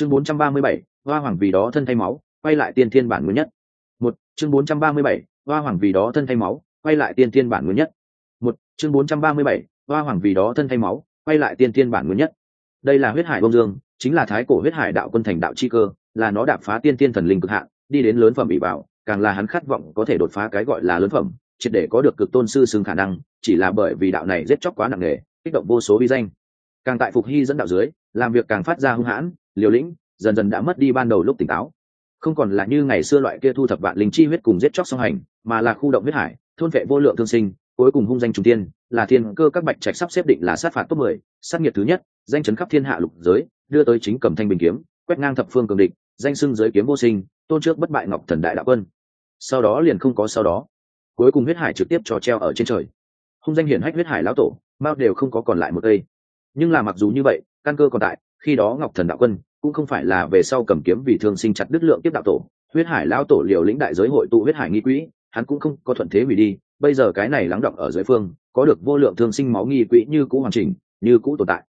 chương 437, hoa hoàng vì đó thân thay máu quay lại tiên thiên bản nguyên nhất. Một chương 437, hoa hoàng vì đó thân thay máu quay lại tiên thiên bản nguyên nhất. Một chương 437, hoa hoàng vì đó thân thay máu quay lại tiên thiên bản nguyên nhất. Đây là huyết hải bông dương chính là thái cổ huyết hải đạo quân thành đạo chi cơ là nó đạp phá tiên thiên thần linh cực hạn đi đến lớn phẩm bị bảo càng là hắn khát vọng có thể đột phá cái gọi là lớn phẩm triệt để có được cực tôn sư xưng khả năng chỉ là bởi vì đạo này giết chóc quá nặng nề kích động vô số vi danh. Càng tại phục hy dẫn đạo dưới làm việc càng phát ra hung hãn, liều lĩnh, dần dần đã mất đi ban đầu lúc tỉnh táo. Không còn là như ngày xưa loại kia thu thập vạn linh chi huyết cùng giết chóc song hành, mà là khu động huyết hải, thôn vệ vô lượng thương sinh, cuối cùng hung danh trung tiên, là thiên cơ các bạch trạch sắp xếp định là sát phạt top mười, sát nghiệt thứ nhất, danh chấn khắp thiên hạ lục giới, đưa tới chính cầm thanh bình kiếm, quét ngang thập phương cường địch, danh xưng giới kiếm vô sinh, tôn trước bất bại ngọc thần đại đạo quân. Sau đó liền không có sau đó. Cuối cùng huyết hải trực tiếp cho treo ở trên trời. Hung danh hiển hách huyết hải lão tổ, mao đều không có còn lại một cây. Nhưng là mặc dù như vậy căn cơ còn tại, khi đó ngọc thần đạo quân cũng không phải là về sau cầm kiếm vì thương sinh chặt đứt lượng tiếp đạo tổ, huyết hải lão tổ liều lĩnh đại giới hội tụ huyết hải nghi quỹ, hắn cũng không có thuận thế hủy đi, bây giờ cái này lắng động ở dưới phương, có được vô lượng thương sinh máu nghi quỹ như cũ hoàn chỉnh, như cũ tồn tại.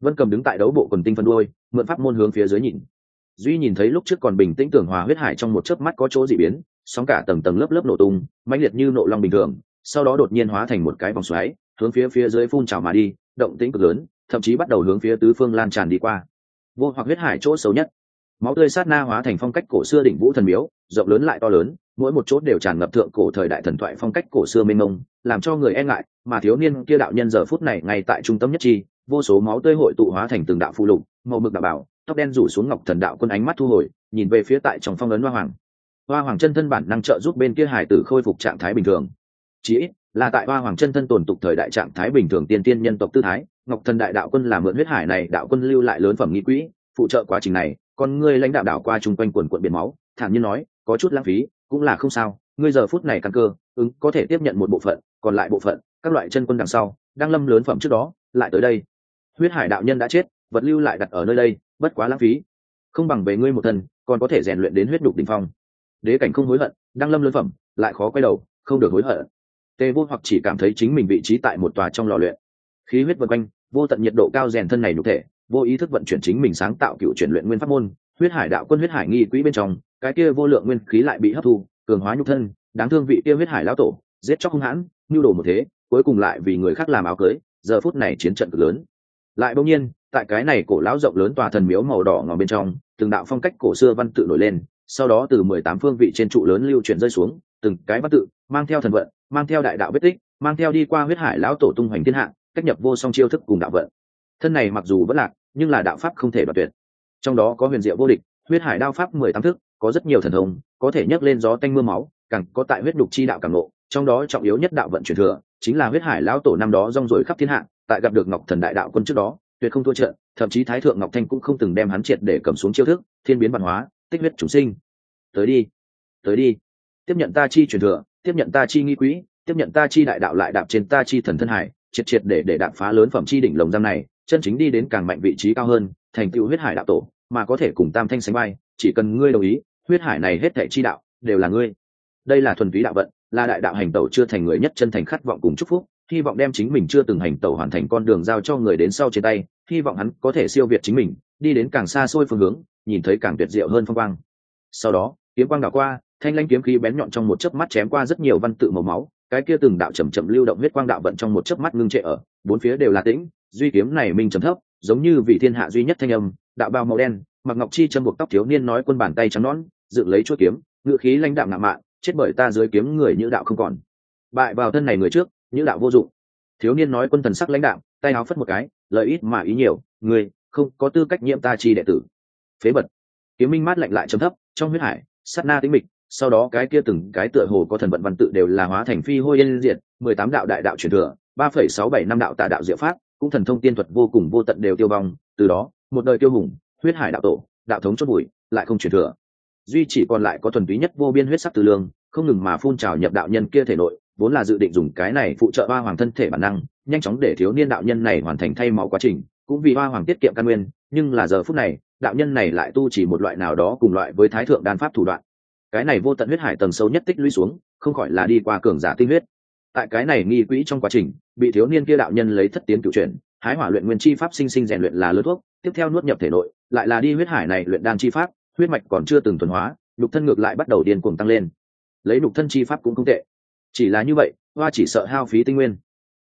Vân cầm đứng tại đấu bộ quần tinh phân đôi mượn pháp môn hướng phía dưới nhìn. Duy nhìn thấy lúc trước còn bình tĩnh tưởng hòa huyết hải trong một chớp mắt có chỗ dị biến, sóng cả tầng tầng lớp lớp nổ tung, mãnh liệt như nộ long bình thường, sau đó đột nhiên hóa thành một cái vòng xoáy, hướng phía phía dưới phun trào mà đi, động tĩnh cực lớn thậm chí bắt đầu hướng phía tứ phương lan tràn đi qua. Vô hoặc huyết hải chỗ xấu nhất. Máu tươi sát na hóa thành phong cách cổ xưa đỉnh vũ thần miếu, rộng lớn lại to lớn, mỗi một chốt đều tràn ngập thượng cổ thời đại thần thoại phong cách cổ xưa mênh mông, làm cho người e ngại, mà thiếu niên kia đạo nhân giờ phút này ngay tại trung tâm nhất chi, vô số máu tươi hội tụ hóa thành từng đạo phụ lục, màu mực đạo bảo, tóc đen rủ xuống ngọc thần đạo quân ánh mắt thu hồi, nhìn về phía tại trong phong ấn hoa hoàng. Hoa hoàng chân thân bản năng trợ giúp bên kia hải tử khôi phục trạng thái bình thường. Chỉ là tại hoa hoàng chân thân tồn tục thời đại trạng thái bình thường tiên tiên nhân tộc tư thái ngọc thần đại đạo quân là mượn huyết hải này, đạo quân lưu lại lớn phẩm nghi quỹ, phụ trợ quá trình này, con ngươi lãnh đạo đảo qua chung quanh quần quận biển máu, thản nhiên nói, có chút lãng phí, cũng là không sao, ngươi giờ phút này căn cơ, ứng, có thể tiếp nhận một bộ phận, còn lại bộ phận, các loại chân quân đằng sau, đang lâm lớn phẩm trước đó, lại tới đây. Huyết hải đạo nhân đã chết, vật lưu lại đặt ở nơi đây, bất quá lãng phí. Không bằng về ngươi một thân, còn có thể rèn luyện đến huyết đục đỉnh phong. Đế cảnh không hối hận, đang lâm lớn phẩm, lại khó quay đầu, không được hối hận. Tê vô hoặc chỉ cảm thấy chính mình vị trí tại một tòa trong lò luyện khí huyết vần quanh, vô tận nhiệt độ cao rèn thân này nhục thể, vô ý thức vận chuyển chính mình sáng tạo cựu chuyển luyện nguyên pháp môn, huyết hải đạo quân huyết hải nghi quỹ bên trong, cái kia vô lượng nguyên khí lại bị hấp thu, cường hóa nhục thân, đáng thương vị kia huyết hải lão tổ, giết chóc hung hãn, nhu đồ một thế, cuối cùng lại vì người khác làm áo cưới, giờ phút này chiến trận cực lớn. Lại bỗng nhiên, tại cái này cổ lão rộng lớn tòa thần miếu màu đỏ ngòm bên trong, từng đạo phong cách cổ xưa văn tự nổi lên, sau đó từ mười tám phương vị trên trụ lớn lưu chuyển rơi xuống, từng cái văn tự, mang theo thần vận, mang theo đại đạo vết tích, mang theo đi qua huyết hải lão tổ tung hoành thiên hạ cách nhập vô song chiêu thức cùng đạo vận. Thân này mặc dù vẫn lạc, nhưng là đạo pháp không thể đoạt tuyệt. Trong đó có huyền diệu vô địch, huyết hải đao pháp mười tám thức, có rất nhiều thần thông, có thể nhấc lên gió tanh mưa máu, càng có tại huyết đục chi đạo càng lộ, trong đó trọng yếu nhất đạo vận truyền thừa, chính là huyết hải lão tổ năm đó rong rồi khắp thiên hạ, tại gặp được ngọc thần đại đạo quân trước đó, tuyệt không thua trận, thậm chí thái thượng ngọc thanh cũng không từng đem hắn triệt để cầm xuống chiêu thức, thiên biến văn hóa, tích huyết chủ sinh. Tới đi tới đi. Tiếp nhận ta chi truyền thừa, tiếp nhận ta chi nghi quỹ, tiếp nhận ta chi đại đạo lại đạp trên ta chi thần thân hải triệt triệt để để đạp phá lớn phẩm chi đỉnh lồng giam này, chân chính đi đến càng mạnh vị trí cao hơn, thành tựu huyết hải đạo tổ, mà có thể cùng tam thanh sánh bay chỉ cần ngươi đồng ý, huyết hải này hết thảy chi đạo, đều là ngươi. Đây là thuần túy đạo vận, là đại đạo hành tẩu chưa thành người nhất chân thành khát vọng cùng chúc phúc, hy vọng đem chính mình chưa từng hành tẩu hoàn thành con đường giao cho người đến sau trên tay, hy vọng hắn có thể siêu việt chính mình, đi đến càng xa xôi phương hướng, nhìn thấy càng tuyệt diệu hơn phong quang. Sau đó, kiếm quang đảo qua, thanh lanh kiếm khí bén nhọn trong một chớp mắt chém qua rất nhiều văn tự màu máu cái kia từng đạo chậm chậm lưu động huyết quang đạo vận trong một chớp mắt ngưng trệ ở, bốn phía đều là tĩnh, duy kiếm này minh trầm thấp, giống như vị thiên hạ duy nhất thanh âm, đạo bao màu đen, mặc ngọc chi châm buộc tóc thiếu niên nói quân bàn tay trắng nón dựng lấy chuỗi kiếm, ngự khí lãnh đạo ngạo mạn, chết bởi ta dưới kiếm người như đạo không còn. Bại vào thân này người trước, như đạo vô dụng. Thiếu niên nói quân thần sắc lãnh đạo tay áo phất một cái lợi ít mà ý nhiều người không có tư cách nhiễm ta chi đệ tử. Phế bật kiếm minh mát lạnh lại chấm thấp, trong huyết hải, sát na tĩnh mịch sau đó cái kia từng cái tựa hồ có thần vận văn tự đều là hóa thành phi hôi yên diệt, mười tám đạo đại đạo truyền thừa, ba phẩy sáu bảy năm đạo tà đạo diệu pháp, cũng thần thông tiên thuật vô cùng vô tận đều tiêu vong, từ đó, một đời tiêu hùng, huyết hải đạo tổ, đạo thống chốt bụi, lại không truyền thừa. Duy chỉ còn lại có thuần túy nhất vô biên huyết sắc từ lương, không ngừng mà phun trào nhập đạo nhân kia thể nội, vốn là dự định dùng cái này phụ trợ ba hoàng thân thể bản năng, nhanh chóng để thiếu niên đạo nhân này hoàn thành thay máu quá trình, cũng vì ba hoàng tiết kiệm căn nguyên, nhưng là giờ phút này, đạo nhân này lại tu chỉ một loại nào đó cùng loại với thái thượng đan pháp thủ đoạn cái này vô tận huyết hải tầng sâu nhất tích lũy xuống, không khỏi là đi qua cường giả tinh huyết. Tại cái này nghi quỹ trong quá trình, bị thiếu niên kia đạo nhân lấy thất tiến cựu chuyển, hái hỏa luyện nguyên chi pháp sinh sinh rèn luyện là lớn thuốc, tiếp theo nuốt nhập thể nội, lại là đi huyết hải này luyện đan chi pháp, huyết mạch còn chưa từng thuần hóa, nhục thân ngược lại bắt đầu điên cuồng tăng lên. Lấy nhục thân chi pháp cũng không tệ. Chỉ là như vậy, hoa chỉ sợ hao phí tinh nguyên.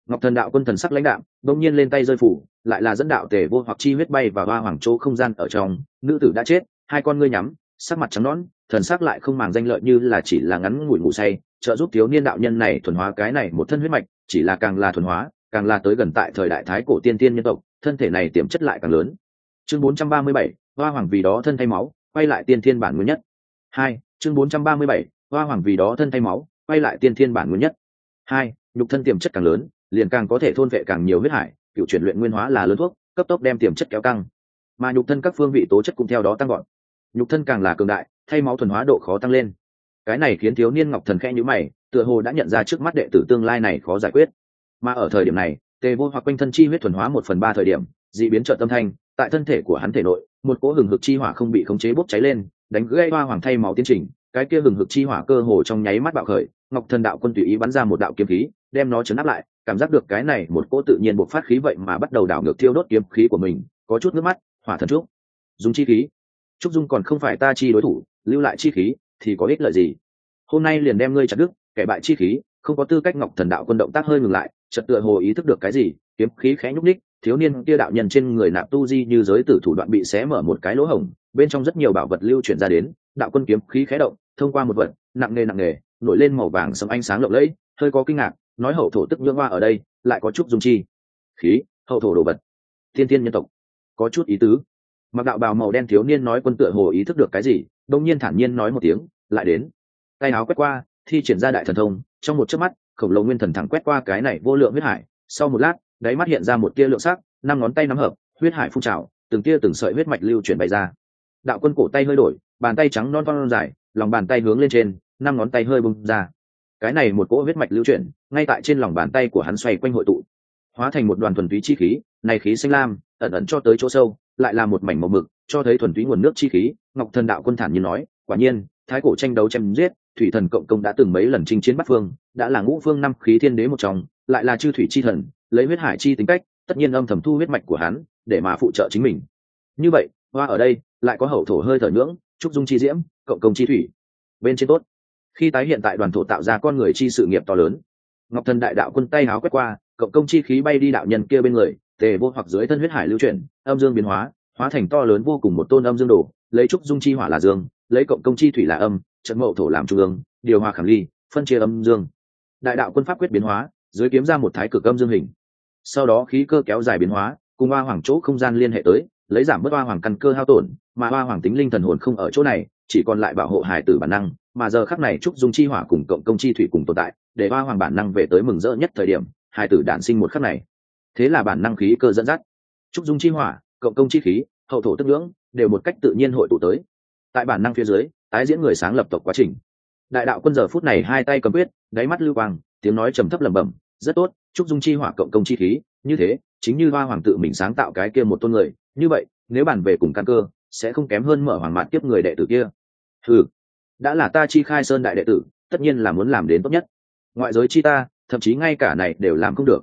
Ngọc thần đạo quân thần sắc lãnh đạo đông nhiên lên tay rơi phủ, lại là dẫn đạo tề vô hoặc chi huyết bay và hoa hoàng chỗ không gian ở trong, nữ tử đã chết, hai con ngươi nhắm, sắc mặt trắng nõn thần sắc lại không màng danh lợi như là chỉ là ngắn ngủi ngủ say trợ giúp thiếu niên đạo nhân này thuần hóa cái này một thân huyết mạch chỉ là càng là thuần hóa càng là tới gần tại thời đại thái cổ tiên tiên nhân tộc thân thể này tiềm chất lại càng lớn. Chương 437, hoa hoàng vì đó thân thay máu quay lại tiên thiên bản nguyên nhất. Hai chương 437, hoa hoàng vì đó thân thay máu quay lại tiên thiên bản nguyên nhất. Hai nhục thân tiềm chất càng lớn liền càng có thể thôn vệ càng nhiều huyết hải cựu chuyển luyện nguyên hóa là lớn thuốc cấp tốc đem tiềm chất kéo căng. Mà nhục thân các phương vị tố chất cũng theo đó tăng gọn nhục thân càng là cường đại thay máu thuần hóa độ khó tăng lên. Cái này khiến thiếu niên ngọc thần khẽ nhữ mày, tựa hồ đã nhận ra trước mắt đệ tử tương lai này khó giải quyết. Mà ở thời điểm này, tề vô hoặc quanh thân chi huyết thuần hóa một phần ba thời điểm d ị biến trợ tâm thanh, tại thân thể của hắn thể nội, một cỗ hừng hực chi hỏa không bị khống chế bốc cháy lên, đánh gây hoa hoàng thay máu tiến trình, cái kia hừng hực chi hỏa cơ hồ trong nháy mắt bạo khởi, ngọc thần đạo quân tùy ý bắn ra một đạo kiếm khí, đem nó chấn áp lại, cảm giác được cái này một cỗ tự nhiên bộc phát khí vậy mà bắt đầu đảo ngược thiêu đốt kiếm khí của mình, có chút nước mắt, hỏa thần trúc. Dùng chi khí. Trúc dung còn không phải ta chi đối thủ lưu lại chi khí thì có ích lợi gì? Hôm nay liền đem ngươi chặt đức kẻ bại chi khí, không có tư cách ngọc thần đạo quân động tác hơi ngừng lại, chợt tựa hồ ý thức được cái gì, kiếm khí khẽ nhúc ních thiếu niên kia đạo nhân trên người nạp tu di như giới tử thủ đoạn bị xé mở một cái lỗ hổng, bên trong rất nhiều bảo vật lưu chuyển ra đến, đạo quân kiếm khí khẽ động, thông qua một vật, nặng nề nặng nề, nổi lên màu vàng sấm ánh sáng lộng lẫy, hơi có kinh ngạc, nói hậu thổ tức nhưỡng hoa ở đây, lại có chút dung chi. Khí, hậu thổ đồ vật. Thiên thiên nhân tộc, có chút ý tứ. Mặc đạo bào màu đen thiếu niên nói quân tựa hồ ý thức được cái gì đông nhiên thản nhiên nói một tiếng, lại đến. Tay áo quét qua, thi triển ra đại thần thông, trong một chớp mắt, khổng lồ nguyên thần thẳng quét qua cái này vô lượng huyết hải. Sau một lát, đáy mắt hiện ra một tia lượng sắc, năm ngón tay nắm hợp, huyết hải phun trào, từng tia từng sợi huyết mạch lưu chuyển bày ra. Đạo quân cổ tay hơi đổi, bàn tay trắng non non dài, lòng bàn tay hướng lên trên, năm ngón tay hơi bung ra. Cái này một cỗ huyết mạch lưu chuyển, ngay tại trên lòng bàn tay của hắn xoay quanh hội tụ, hóa thành một đoàn thuần túy chi khí, này khí xanh lam, ẩn ẩn cho tới chỗ sâu lại là một mảnh màu mực, cho thấy thuần túy nguồn nước chi khí, ngọc thần đạo quân thản như nói, quả nhiên, thái cổ tranh đấu chém giết, thủy thần cộng công đã từng mấy lần chinh chiến bắt phương, đã là ngũ phương năm khí thiên đế một trong, lại là chư thủy chi thần, lấy huyết hải chi tính cách, tất nhiên âm thầm thu huyết mạch của hắn, để mà phụ trợ chính mình. Như vậy, hoa ở đây, lại có hậu thổ hơi thở nhưỡng, trúc dung chi diễm, cộng công chi thủy. Bên trên tốt. Khi tái hiện tại đoàn thổ tạo ra con người chi sự nghiệp to lớn, ngọc thần đại đạo quân tay háo quét qua, cộng công chi khí bay đi đạo nhân kia bên người tề vô hoặc dưới thân huyết hải lưu chuyển, âm dương biến hóa hóa thành to lớn vô cùng một tôn âm dương đồ, lấy trúc dung chi hỏa là dương, lấy cộng công chi thủy là âm, trận mậu thổ làm trung ương, điều hòa khảm ly, phân chia âm dương. Đại đạo quân pháp quyết biến hóa, dưới kiếm ra một thái cực âm dương hình. Sau đó khí cơ kéo dài biến hóa, cùng hoa hoàng chỗ không gian liên hệ tới, lấy giảm bớt hoa hoàng căn cơ hao tổn, mà hoa hoàng tính linh thần hồn không ở chỗ này, chỉ còn lại bảo hộ hải tử bản năng, mà giờ khắc này trúc dung chi hỏa cùng cộng công chi thủy cùng tồn tại, để hoa hoàng bản năng về tới mừng rỡ nhất thời điểm hải tử đản sinh một khắc này thế là bản năng khí cơ dẫn dắt. Trúc dung chi hỏa, cộng công chi khí, hậu thổ tức ngưỡng, đều một cách tự nhiên hội tụ tới. Tại bản năng phía dưới, tái diễn người sáng lập tộc quá trình. Đại đạo quân giờ phút này hai tay cầm quyết, đáy mắt lưu quang, tiếng nói trầm thấp lẩm bẩm, rất tốt, trúc dung chi hỏa cộng công chi khí, như thế, chính như hoa hoàng tự mình sáng tạo cái kia một tôn người, như vậy, nếu bàn về cùng căn cơ, sẽ không kém hơn mở hoàng mạn tiếp người đệ tử kia. Ừ đã là ta chi khai sơn đại đệ tử, tất nhiên là muốn làm đến tốt nhất. Ngoại giới chi ta, thậm chí ngay cả này đều làm không được.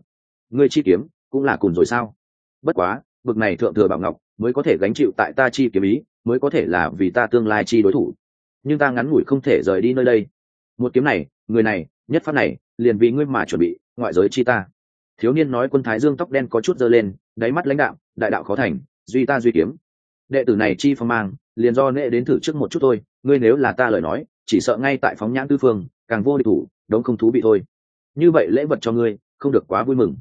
Ngươi chi kiếm cũng là cùng rồi sao? Bất quá, bực này thượng thừa bảo ngọc mới có thể gánh chịu tại ta chi kiếm ý, mới có thể là vì ta tương lai chi đối thủ. Nhưng ta ngắn ngủi không thể rời đi nơi đây. Một kiếm này, người này, nhất pháp này, liền vì ngươi mà chuẩn bị, ngoại giới chi ta. Thiếu niên nói quân thái dương tóc đen có chút dơ lên, đáy mắt lãnh đạo, đại đạo khó thành, duy ta duy kiếm. Đệ tử này chi phong mang, liền do nệ đến thử trước một chút thôi, ngươi nếu là ta lời nói, chỉ sợ ngay tại phóng nhãn tư phương, càng vô địch thủ, đống không thú bị thôi. Như vậy lễ vật cho ngươi, không được quá vui mừng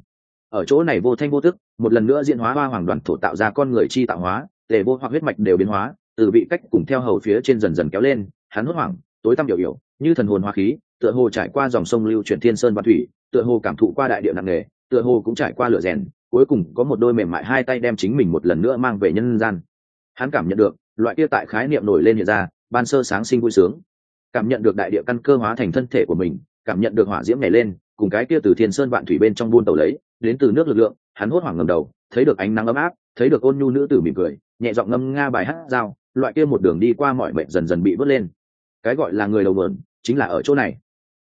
ở chỗ này vô thanh vô tức, một lần nữa diễn hóa hoa hoàng đoàn thổ tạo ra con người chi tạo hóa, tề vô hoặc huyết mạch đều biến hóa, từ vị cách cùng theo hầu phía trên dần dần kéo lên, hắn hốt hoảng, tối tăm hiểu hiểu, như thần hồn hoa khí, tựa hồ trải qua dòng sông lưu chuyển thiên sơn và thủy, tựa hồ cảm thụ qua đại địa nặng nghề tựa hồ cũng trải qua lửa rèn, cuối cùng có một đôi mềm mại hai tay đem chính mình một lần nữa mang về nhân gian. Hắn cảm nhận được, loại kia tại khái niệm nổi lên hiện ra, ban sơ sáng sinh vui sướng. Cảm nhận được đại địa căn cơ hóa thành thân thể của mình, cảm nhận được hỏa diễm nhảy lên, cùng cái kia từ thiên sơn vạn thủy bên trong buôn tàu lấy đến từ nước lực lượng, hắn hốt hoảng ngầm đầu, thấy được ánh nắng ấm áp, thấy được ôn nhu nữ tử mỉm cười, nhẹ giọng ngâm nga bài hát dao loại kia một đường đi qua mọi mệnh dần dần bị vớt lên. Cái gọi là người đầu mượn chính là ở chỗ này.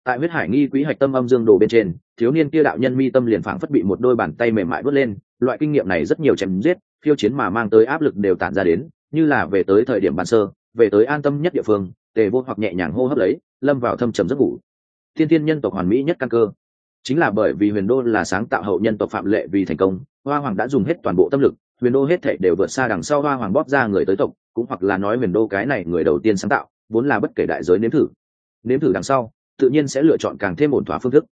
Tại huyết hải nghi quý hạch tâm âm dương đồ bên trên, thiếu niên kia đạo nhân mi tâm liền phảng phất bị một đôi bàn tay mềm mại vớt lên, loại kinh nghiệm này rất nhiều chém giết, phiêu chiến mà mang tới áp lực đều tản ra đến, như là về tới thời điểm ban sơ, về tới an tâm nhất địa phương, tề vô hoặc nhẹ nhàng hô hấp lấy, lâm vào thâm trầm giấc ngủ. Thiên thiên nhân tộc hoàn mỹ nhất căn cơ chính là bởi vì huyền đô là sáng tạo hậu nhân tộc phạm lệ vì thành công, hoa hoàng đã dùng hết toàn bộ tâm lực, huyền đô hết thể đều vượt xa đằng sau hoa hoàng bóp ra người tới tộc, cũng hoặc là nói huyền đô cái này người đầu tiên sáng tạo, vốn là bất kể đại giới nếm thử. Nếm thử đằng sau, tự nhiên sẽ lựa chọn càng thêm ổn thỏa phương thức.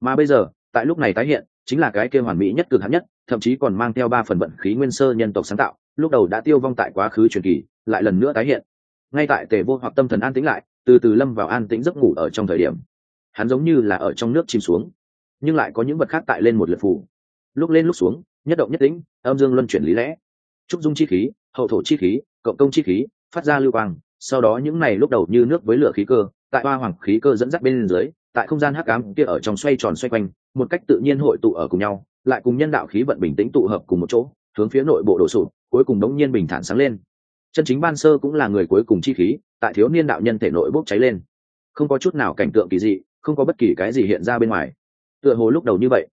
Mà bây giờ, tại lúc này tái hiện, chính là cái kêu hoàn mỹ nhất cực hạn nhất, thậm chí còn mang theo ba phần vận khí nguyên sơ nhân tộc sáng tạo, lúc đầu đã tiêu vong tại quá khứ truyền kỳ, lại lần nữa tái hiện. Ngay tại tề vô hoặc tâm thần an tĩnh lại, từ từ lâm vào an tĩnh giấc ngủ ở trong thời điểm. Hắn giống như là ở trong nước chìm xuống nhưng lại có những vật khác tại lên một lượt phủ. Lúc lên lúc xuống, nhất động nhất tĩnh, âm dương luân chuyển lý lẽ. Trúc dung chi khí, hậu thổ chi khí, cộng công chi khí, phát ra lưu quang, sau đó những này lúc đầu như nước với lửa khí cơ, tại ba hoàng khí cơ dẫn dắt bên dưới, tại không gian hắc ám kia ở trong xoay tròn xoay quanh, một cách tự nhiên hội tụ ở cùng nhau, lại cùng nhân đạo khí vận bình tĩnh tụ hợp cùng một chỗ, hướng phía nội bộ đổ sụp, cuối cùng đống nhiên bình thản sáng lên. Chân chính ban sơ cũng là người cuối cùng chi khí, tại thiếu niên đạo nhân thể nội bốc cháy lên. Không có chút nào cảnh tượng kỳ dị, không có bất kỳ cái gì hiện ra bên ngoài tựa hồ lúc đầu như vậy.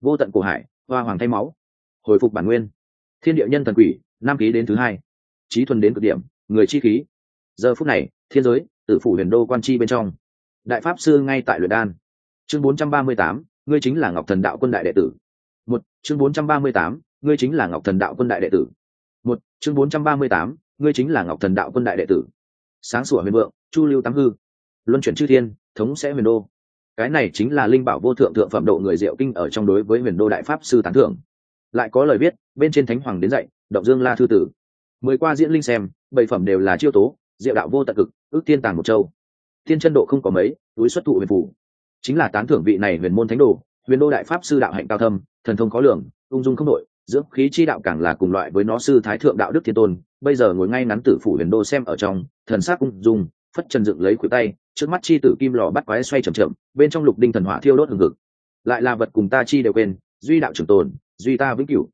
Vô tận cổ hải hoa hoàng thay máu. Hồi phục bản nguyên. Thiên địa nhân thần quỷ nam khí đến thứ hai. Trí thuần đến cực điểm người chi khí. Giờ phút này thiên giới tử phủ huyền đô quan chi bên trong. Đại pháp sư ngay tại luyện đan. Chương 438, ngươi chính là ngọc thần đạo quân đại đệ tử. Một chương 438, ngươi chính là ngọc thần đạo quân đại đệ tử. Một chương 438, ngươi chính là ngọc thần đạo quân đại đệ tử. Sáng sủa huyền vượng chu lưu tám hư. Luân chuyển chư thiên thống sẽ huyền đô cái này chính là linh bảo vô thượng thượng phẩm độ người diệu kinh ở trong đối với huyền đô đại pháp sư tán thưởng. Lại có lời viết, bên trên thánh hoàng đến dạy, động dương la thư tử. Mười qua diễn linh xem, bảy phẩm đều là chiêu tố, diệu đạo vô tận cực, ước tiên tàng một châu. Thiên chân độ không có mấy, túi xuất thụ huyền phủ. Chính là tán thưởng vị này huyền môn thánh đồ, huyền đô đại pháp sư đạo hạnh cao thâm, thần thông khó lường, ung dung không đội dưỡng khí chi đạo càng là cùng loại với nó sư thái thượng đạo đức thiên tôn. Bây giờ ngồi ngay ngắn tử phủ huyền đô xem ở trong, thần sắc ung dung, phất trần dựng lấy khuỷu tay trước mắt chi tử kim lò bắt quái xoay chậm chậm, bên trong lục đinh thần hỏa thiêu đốt hừng hực. Lại là vật cùng ta chi đều quên, duy đạo trường tồn, duy ta vĩnh cửu.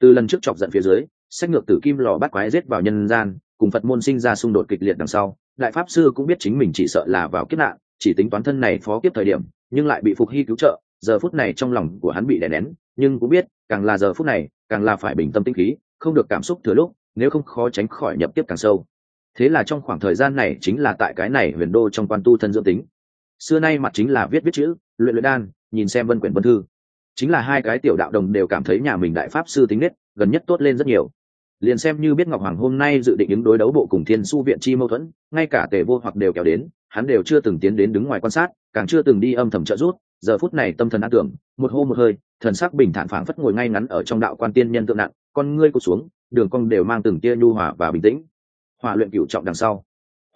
Từ lần trước chọc giận phía dưới, sách ngược tử kim lò bắt quái giết vào nhân gian, cùng phật môn sinh ra xung đột kịch liệt đằng sau, đại pháp sư cũng biết chính mình chỉ sợ là vào kiếp nạn, chỉ tính toán thân này phó kiếp thời điểm, nhưng lại bị phục hy cứu trợ, giờ phút này trong lòng của hắn bị đè nén, nhưng cũng biết, càng là giờ phút này, càng là phải bình tâm tinh khí, không được cảm xúc thừa lúc, nếu không khó tránh khỏi nhập tiếp càng sâu thế là trong khoảng thời gian này chính là tại cái này huyền đô trong quan tu thân dưỡng tính. Xưa nay mặt chính là viết viết chữ, luyện luyện đan, nhìn xem vân quyển vân thư. Chính là hai cái tiểu đạo đồng đều cảm thấy nhà mình đại pháp sư tính nết, gần nhất tốt lên rất nhiều. Liền xem như biết ngọc hoàng hôm nay dự định ứng đối đấu bộ cùng thiên su viện chi mâu thuẫn, ngay cả tề vô hoặc đều kéo đến, hắn đều chưa từng tiến đến đứng ngoài quan sát, càng chưa từng đi âm thầm trợ rút giờ phút này tâm thần an tưởng, một hô một hơi, thần sắc bình thản phảng phất ngồi ngay ngắn ở trong đạo quan tiên nhân tượng nặng, con ngươi cụt xuống, đường cong đều mang từng tia nhu hòa và bình tĩnh hòa luyện cửu trọng đằng sau.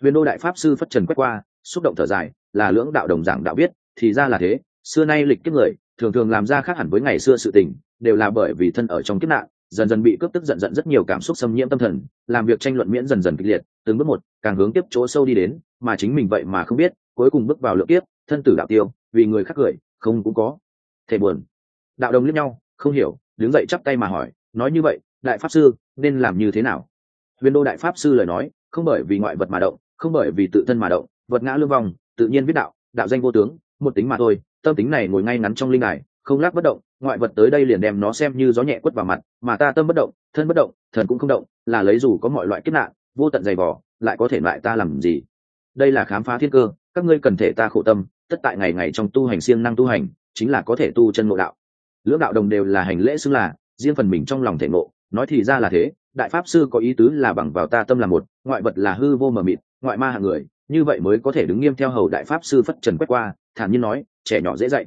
Huyền đô đại pháp sư phất trần quét qua, xúc động thở dài, là lưỡng đạo đồng giảng đạo biết thì ra là thế, xưa nay lịch kiếp người, thường thường làm ra khác hẳn với ngày xưa sự tình, đều là bởi vì thân ở trong kiếp nạn, dần dần bị cướp tức giận giận rất nhiều cảm xúc xâm nhiễm tâm thần, làm việc tranh luận miễn dần dần kịch liệt, từng bước một, càng hướng tiếp chỗ sâu đi đến, mà chính mình vậy mà không biết, cuối cùng bước vào lượng kiếp, thân tử đạo tiêu, vì người khác cười, không cũng có. Thể buồn. Đạo đồng liếc nhau, không hiểu, đứng dậy chắp tay mà hỏi, nói như vậy, đại pháp sư, nên làm như thế nào? Huyền đô đại pháp sư lời nói, không bởi vì ngoại vật mà động, không bởi vì tự thân mà động, vật ngã lương vòng, tự nhiên viết đạo đạo danh vô tướng, một tính mà thôi, tâm tính này ngồi ngay ngắn trong linh đài, không lắc bất động, ngoại vật tới đây liền đem nó xem như gió nhẹ quất vào mặt, mà ta tâm bất động, thân bất động, thần cũng không động, là lấy dù có mọi loại kết nạn, vô tận dày vỏ lại có thể loại ta làm gì? Đây là khám phá thiên cơ, các ngươi cần thể ta khổ tâm, tất tại ngày ngày trong tu hành siêng năng tu hành, chính là có thể tu chân ngộ đạo. Lưỡng đạo đồng đều là hành lễ xưng là, riêng phần mình trong lòng thể ngộ, nói thì ra là thế đại pháp sư có ý tứ là bằng vào ta tâm là một, ngoại vật là hư vô mờ mịt, ngoại ma hạng người, như vậy mới có thể đứng nghiêm theo hầu đại pháp sư phất trần quét qua, thản nhiên nói, trẻ nhỏ dễ dạy.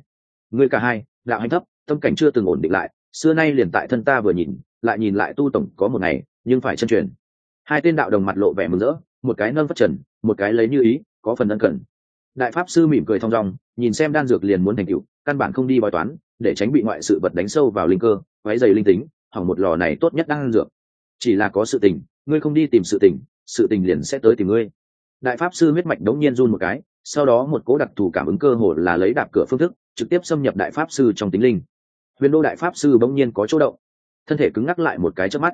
Người cả hai, đạo hành thấp, tâm cảnh chưa từng ổn định lại, xưa nay liền tại thân ta vừa nhìn, lại nhìn lại tu tổng có một ngày, nhưng phải chân truyền. Hai tên đạo đồng mặt lộ vẻ mừng rỡ, một cái nâng phất trần, một cái lấy như ý, có phần ân cần. Đại pháp sư mỉm cười thong dong, nhìn xem đan dược liền muốn thành cựu căn bản không đi bói toán, để tránh bị ngoại sự vật đánh sâu vào linh cơ váy dày linh tính, hỏng một lò này tốt nhất đan dược chỉ là có sự tình, ngươi không đi tìm sự tình sự tình liền sẽ tới tìm ngươi. Đại pháp sư huyết mạch đống nhiên run một cái, sau đó một cố đặc thù cảm ứng cơ hội là lấy đạp cửa phương thức, trực tiếp xâm nhập đại pháp sư trong tính linh. Huyền đô đại pháp sư bỗng nhiên có chỗ động, thân thể cứng ngắc lại một cái trước mắt.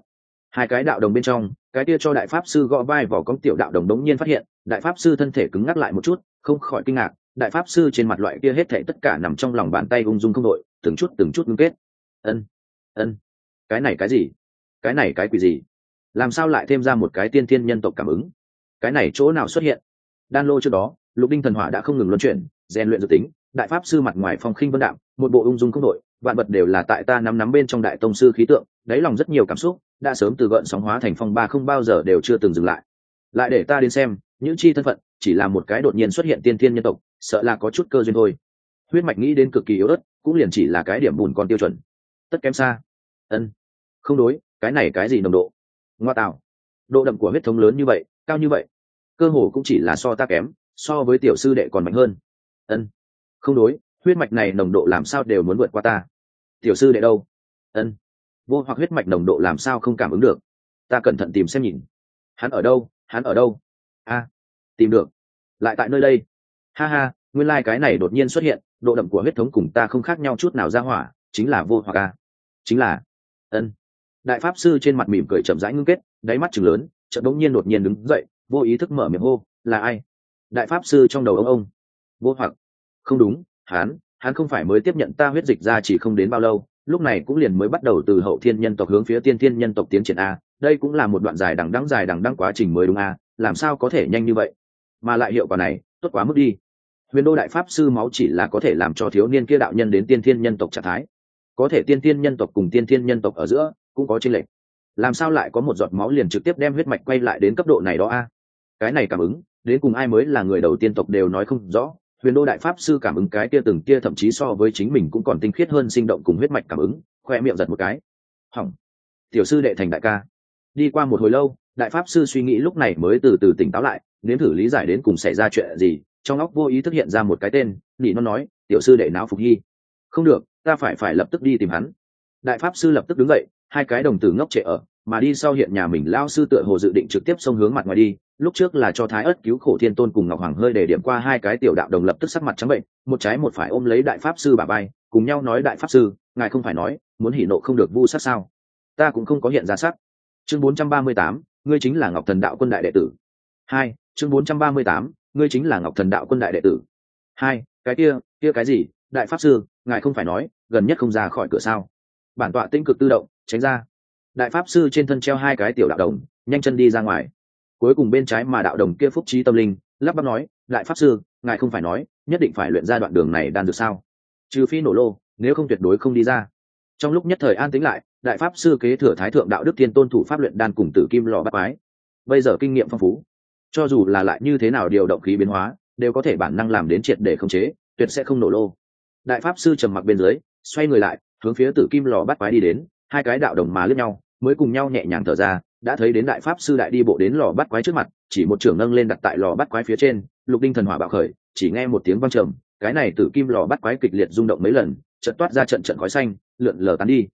Hai cái đạo đồng bên trong, cái kia cho đại pháp sư gõ vai vào công tiểu đạo đồng đống nhiên phát hiện, đại pháp sư thân thể cứng ngắc lại một chút, không khỏi kinh ngạc, đại pháp sư trên mặt loại kia hết thể tất cả nằm trong lòng bàn tay ung dung không đội từng chút từng chút ngưng kết. Ân ân. Cái này cái gì? Cái này cái quỷ gì? Làm sao lại thêm ra một cái tiên thiên nhân tộc cảm ứng? Cái này chỗ nào xuất hiện? Đan lô trước đó, lục đinh thần hỏa đã không ngừng luân chuyển, rèn luyện dự tính, đại pháp sư mặt ngoài phong khinh vân đạm, một bộ ung dung không đội vạn vật đều là tại ta nắm nắm bên trong đại tông sư khí tượng, đáy lòng rất nhiều cảm xúc, đã sớm từ gợn sóng hóa thành phong ba không bao giờ đều chưa từng dừng lại. Lại để ta đến xem, những chi thân phận, chỉ là một cái đột nhiên xuất hiện tiên thiên nhân tộc, sợ là có chút cơ duyên thôi. Huyết mạch nghĩ đến cực kỳ yếu ớt, cũng liền chỉ là cái điểm bùn còn tiêu chuẩn. Tất kém xa. Ân. Không đối cái này cái gì nồng độ? Ngoa tạo. Độ đậm của huyết thống lớn như vậy, cao như vậy, cơ hồ cũng chỉ là so ta kém, so với tiểu sư đệ còn mạnh hơn. Ân. Không đối, huyết mạch này nồng độ làm sao đều muốn vượt qua ta. Tiểu sư đệ đâu? Ân. Vô hoặc huyết mạch nồng độ làm sao không cảm ứng được. Ta cẩn thận tìm xem nhìn. Hắn ở đâu? Hắn ở đâu? A. Tìm được. Lại tại nơi đây. Ha ha, nguyên lai、like、cái này đột nhiên xuất hiện, độ đậm của huyết thống cùng ta không khác nhau chút nào ra hỏa, chính là vô hoặc a. Chính là. Ân đại pháp sư trên mặt mỉm cười chậm rãi ngưng kết, đáy mắt chừng lớn, chợt bỗng nhiên đột nhiên đứng dậy, vô ý thức mở miệng hô, là ai? Đại pháp sư trong đầu ông ông. Vô hoặc. Không đúng, hắn hắn không phải mới tiếp nhận ta huyết dịch ra chỉ không đến bao lâu, lúc này cũng liền mới bắt đầu từ hậu thiên nhân tộc hướng phía tiên thiên nhân tộc tiến triển a, đây cũng là một đoạn dài đằng đắng dài đằng đắng quá trình mới đúng a, làm sao có thể nhanh như vậy? Mà lại hiệu quả này, tốt quá mức đi. Huyền đô đại pháp sư máu chỉ là có thể làm cho thiếu niên kia đạo nhân đến tiên thiên nhân tộc trạng thái. Có thể tiên thiên nhân tộc cùng tiên thiên nhân tộc ở giữa cũng có chênh lệch. Làm sao lại có một giọt máu liền trực tiếp đem huyết mạch quay lại đến cấp độ này đó a? Cái này cảm ứng, đến cùng ai mới là người đầu tiên tộc đều nói không rõ. Huyền đô đại pháp sư cảm ứng cái kia từng kia thậm chí so với chính mình cũng còn tinh khiết hơn sinh động cùng huyết mạch cảm ứng, khoe miệng giật một cái. Hỏng. Tiểu sư đệ thành đại ca. Đi qua một hồi lâu, đại pháp sư suy nghĩ lúc này mới từ từ tỉnh táo lại, nếm thử lý giải đến cùng xảy ra chuyện gì, trong óc vô ý thức hiện ra một cái tên, nỉ nó nói, tiểu sư đệ não phục hy không được, ta phải phải lập tức đi tìm hắn. Đại pháp sư lập tức đứng dậy hai cái đồng tử ngốc trệ ở mà đi sau hiện nhà mình lao sư tựa hồ dự định trực tiếp xông hướng mặt ngoài đi lúc trước là cho thái ất cứu khổ thiên tôn cùng ngọc hoàng hơi để điểm qua hai cái tiểu đạo đồng lập tức sắc mặt trắng bệnh một trái một phải ôm lấy đại pháp sư bà bay cùng nhau nói đại pháp sư ngài không phải nói muốn hỉ nộ không được vu sát sao? Ta cũng không có hiện ra sắc. Chương 438, ngươi chính là ngọc thần đạo quân đại đệ tử. Hai chương 438, ngươi chính là ngọc thần đạo quân đại đệ tử. Hai cái kia kia cái gì? Đại pháp sư ngài không phải nói gần nhất không ra khỏi cửa sao? Bản tọa tinh cực tự động tránh ra. Đại pháp sư trên thân treo hai cái tiểu đạo đồng, nhanh chân đi ra ngoài. Cuối cùng bên trái mà đạo đồng kia phúc trí tâm linh, lắp bắp nói, đại pháp sư, ngài không phải nói, nhất định phải luyện ra đoạn đường này đan được sao? Trừ phi nổ lô, nếu không tuyệt đối không đi ra. Trong lúc nhất thời an tính lại, đại pháp sư kế thừa thái thượng đạo đức tiên tôn thủ pháp luyện đan cùng tử kim lò bắt quái. Bây giờ kinh nghiệm phong phú, cho dù là lại như thế nào điều động khí biến hóa, đều có thể bản năng làm đến triệt để khống chế, tuyệt sẽ không nổ lô. Đại pháp sư trầm mặc bên dưới, xoay người lại, hướng phía tử kim lò bắt quái đi đến hai cái đạo đồng mà lướt nhau, mới cùng nhau nhẹ nhàng thở ra, đã thấy đến đại pháp sư đại đi bộ đến lò bắt quái trước mặt, chỉ một trưởng nâng lên đặt tại lò bắt quái phía trên, lục đinh thần hỏa bạo khởi, chỉ nghe một tiếng vang trầm, cái này tử kim lò bắt quái kịch liệt rung động mấy lần trận toát ra trận trận khói xanh, lượn lờ tán đi.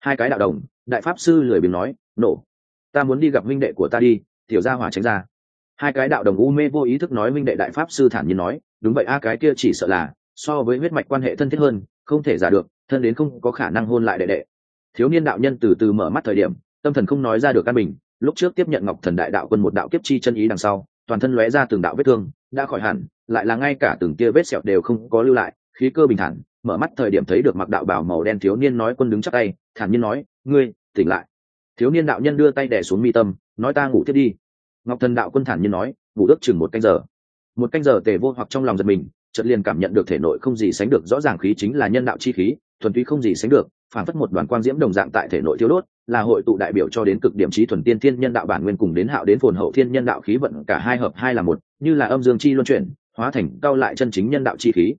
Hai cái đạo đồng, đại pháp sư lười biếng nói, nổ, ta muốn đi gặp minh đệ của ta đi, tiểu gia hỏa tránh ra. Hai cái đạo đồng u mê vô ý thức nói minh đệ đại pháp sư thản nhiên nói, đúng vậy a, cái kia chỉ sợ là so với huyết mạch quan hệ thân thiết hơn, không thể giả được, thân đến không có khả năng hôn lại đệ đệ thiếu niên đạo nhân từ từ mở mắt thời điểm, tâm thần không nói ra được căn bình, lúc trước tiếp nhận ngọc thần đại đạo quân một đạo kiếp chi chân ý đằng sau, toàn thân lóe ra từng đạo vết thương, đã khỏi hẳn, lại là ngay cả từng tia vết sẹo đều không có lưu lại, khí cơ bình thản, mở mắt thời điểm thấy được mặc đạo bảo màu đen thiếu niên nói quân đứng chắc tay, thản nhiên nói, ngươi, tỉnh lại. Thiếu niên đạo nhân đưa tay đẻ xuống mi tâm, nói, ta ngủ tiếp đi. Ngọc thần đạo quân thản nhiên nói, ngủ ước chừng một canh giờ. Một canh giờ tề vô hoặc trong lòng giật mình, chợt liền cảm nhận được thể nội không gì sánh được, rõ ràng khí chính là nhân đạo chi khí, thuần túy không gì sánh được phản phất một đoàn quang diễm đồng dạng tại thể nội thiếu đốt, là hội tụ đại biểu cho đến cực điểm trí thuần tiên thiên nhân đạo bản nguyên cùng đến hạo đến phồn hậu thiên nhân đạo khí vận, cả hai hợp hai là một, như là âm dương chi luân chuyển, hóa thành cao lại chân chính nhân đạo chi khí.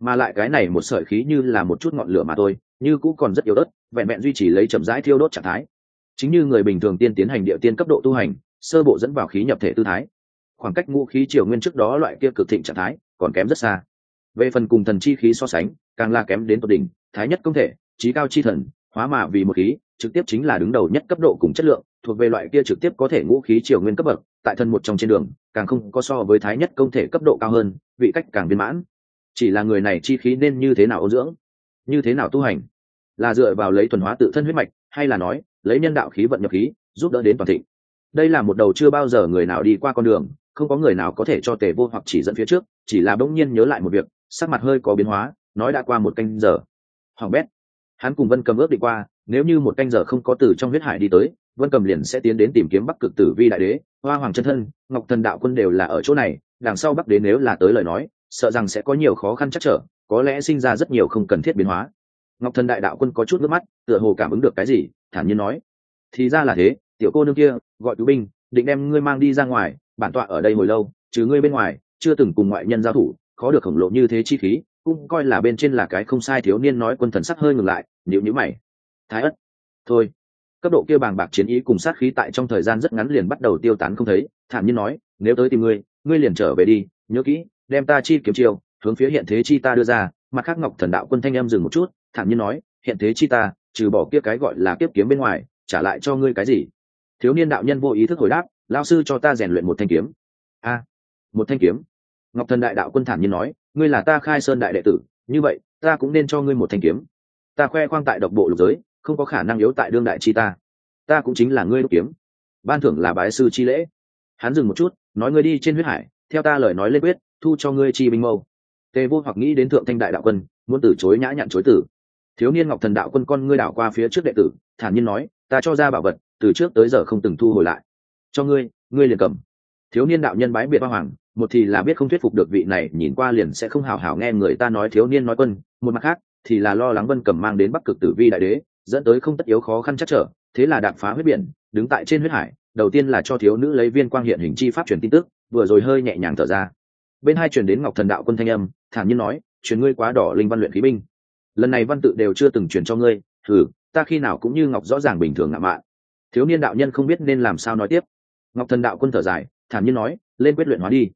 Mà lại cái này một sợi khí như là một chút ngọn lửa mà thôi, như cũng còn rất yếu ớt, vẹn vẹn duy trì lấy chậm rãi thiêu đốt trạng thái. Chính như người bình thường tiên tiến hành địa tiên cấp độ tu hành, sơ bộ dẫn vào khí nhập thể tư thái. Khoảng cách ngũ khí triều nguyên trước đó loại kia cực thịnh trạng thái còn kém rất xa. Về phần cùng thần chi khí so sánh, càng là kém đến tột đỉnh, thái nhất công thể trí cao chi thần, hóa mà vì một khí, trực tiếp chính là đứng đầu nhất cấp độ cùng chất lượng, thuộc về loại kia trực tiếp có thể ngũ khí triều nguyên cấp bậc, tại thân một trong trên đường, càng không có so với thái nhất công thể cấp độ cao hơn, vị cách càng viên mãn. Chỉ là người này chi khí nên như thế nào ô dưỡng, như thế nào tu hành? Là dựa vào lấy thuần hóa tự thân huyết mạch, hay là nói, lấy nhân đạo khí vận nhập khí, giúp đỡ đến toàn thịnh? Đây là một đầu chưa bao giờ người nào đi qua con đường, không có người nào có thể cho tề vô hoặc chỉ dẫn phía trước, chỉ là bỗng nhiên nhớ lại một việc, sắc mặt hơi có biến hóa, nói đã qua một canh giờ. Hoàng bét hắn cùng vân cầm ước đi qua, nếu như một canh giờ không có từ trong huyết hải đi tới, vân cầm liền sẽ tiến đến tìm kiếm bắc cực tử vi đại đế, hoa hoàng chân thân, ngọc thần đạo quân đều là ở chỗ này, đằng sau bắc đế nếu là tới lời nói, sợ rằng sẽ có nhiều khó khăn chắc trở, có lẽ sinh ra rất nhiều không cần thiết biến hóa. Ngọc thần đại đạo quân có chút nước mắt, tựa hồ cảm ứng được cái gì, thản nhiên nói, thì ra là thế, tiểu cô nương kia, gọi cứu binh, định đem ngươi mang đi ra ngoài, bản tọa ở đây hồi lâu chứ ngươi bên ngoài, chưa từng cùng ngoại nhân giao thủ, khó được khổng lộ như thế chi khí cũng coi là bên trên là cái không sai thiếu niên nói quân thần sắc hơi ngừng lại nhịu nhữ mày. Thái ất, thôi. Cấp độ kia bàng bạc chiến ý cùng sát khí tại trong thời gian rất ngắn liền bắt đầu tiêu tán không thấy, thản nhiên nói, nếu tới tìm ngươi ngươi liền trở về đi, nhớ kỹ, đem ta chi kiếm chiêu, hướng phía hiện thế chi ta đưa ra. Mặt khác ngọc thần đạo quân thanh em dừng một chút, thản nhiên nói, hiện thế chi ta, trừ bỏ kia cái gọi là kiếp kiếm bên ngoài, trả lại cho ngươi cái gì? Thiếu niên đạo nhân vô ý thức hồi đáp lao sư cho ta rèn luyện một thanh kiếm. A, một thanh kiếm? Ngọc thần đại đạo quân thản nhiên nói ngươi là ta khai sơn đại đệ tử, như vậy, ta cũng nên cho ngươi một thanh kiếm. Ta khoe khoang tại độc bộ lục giới, không có khả năng yếu tại đương đại chi ta. Ta cũng chính là ngươi đúc kiếm. Ban thưởng là bái sư chi lễ. Hắn dừng một chút, nói ngươi đi trên huyết hải, theo ta lời nói lên quyết, thu cho ngươi chi binh mâu. Tề vô hoặc nghĩ đến thượng thanh đại đạo quân, muốn từ chối nhã nhặn chối tử thiếu niên ngọc thần đạo quân con ngươi đảo qua phía trước đệ tử, thản nhiên nói, ta cho ra bảo vật, từ trước tới giờ không từng thu hồi lại. Cho ngươi ngươi liền cầm. Thiếu niên đạo nhân bái biệt hoa hoàng một thì là biết không thuyết phục được vị này, nhìn qua liền sẽ không hào hào nghe người ta nói thiếu niên nói quân. Một mặt khác, thì là lo lắng vân cầm mang đến bắc cực tử vi đại đế, dẫn tới không tất yếu khó khăn chắc trở, thế là đạp phá huyết biển, đứng tại trên huyết hải, đầu tiên là cho thiếu nữ lấy viên quang hiện hình chi pháp truyền tin tức, vừa rồi hơi nhẹ nhàng thở ra. Bên hai truyền đến ngọc thần đạo quân thanh âm, thản nhiên nói, truyền ngươi quá đỏ linh văn luyện khí binh. Lần này văn tự đều chưa từng truyền cho ngươi, thử, ta khi nào cũng như ngọc rõ ràng bình thường ngạo mạn. Thiếu niên đạo nhân không biết nên làm sao nói tiếp. Ngọc thần đạo quân thở dài, thản nhiên nói, lên quyết luyện hóa đi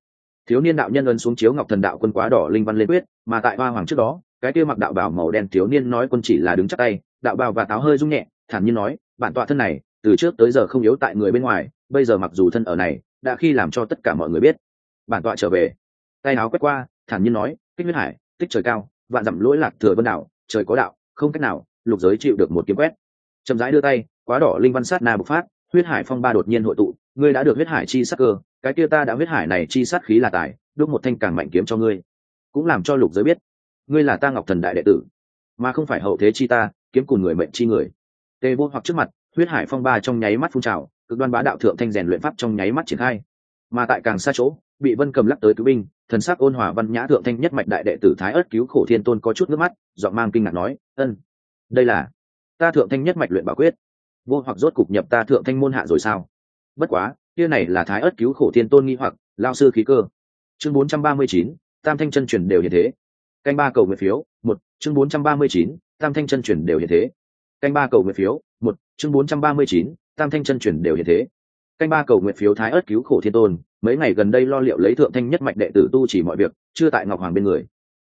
thiếu niên đạo nhân ấn xuống chiếu ngọc thần đạo quân quá đỏ linh văn lên quyết, mà tại hoa hoàng trước đó, cái kia mặc đạo bảo màu đen thiếu niên nói quân chỉ là đứng chắc tay, đạo bào và táo hơi rung nhẹ, thản nhiên nói, bản tọa thân này, từ trước tới giờ không yếu tại người bên ngoài, bây giờ mặc dù thân ở này, đã khi làm cho tất cả mọi người biết. Bản tọa trở về. Tay áo quét qua, thản nhiên nói, kích huyết hải, tích trời cao, vạn dặm lỗi lạc thừa vân đạo, trời có đạo, không cách nào, lục giới chịu được một kiếm quét. Chậm rãi đưa tay, quá đỏ linh văn sát na bộc phát, huyết hải phong ba đột nhiên hội tụ ngươi đã được huyết hải chi sắc cơ, cái kia ta đã huyết hải này chi sát khí là tài, đúc một thanh càng mạnh kiếm cho ngươi, cũng làm cho lục giới biết, ngươi là ta ngọc thần đại đệ tử, mà không phải hậu thế chi ta, kiếm cùng người mệnh chi người. Tê vô hoặc trước mặt, huyết hải phong ba trong nháy mắt phun trào, cực đoan bá đạo thượng thanh rèn luyện pháp trong nháy mắt triển khai. Mà tại càng xa chỗ, bị vân cầm lắc tới cứu binh, thần sắc ôn hòa văn nhã thượng thanh nhất mạch đại đệ tử thái ớt cứu khổ thiên tôn có chút nước mắt dọn mang kinh ngạc nói, ân, đây là ta thượng thanh nhất mạch luyện bảo quyết. Vô hoặc rốt cục nhập ta thượng thanh môn hạ rồi sao? Bất quá kia này là thái ớt cứu khổ thiên tôn nghi hoặc lao sư khí cơ. Chương 439, tam thanh chân truyền đều như thế. Canh ba cầu nguyện phiếu một chương 439, tam thanh chân truyền đều như thế. Canh ba cầu nguyện phiếu một chương 439, tam thanh chân truyền đều như thế. Canh ba cầu nguyện phiếu thái ớt cứu khổ thiên tôn mấy ngày gần đây lo liệu lấy thượng thanh nhất mạch đệ tử tu chỉ mọi việc chưa tại ngọc hoàng bên người.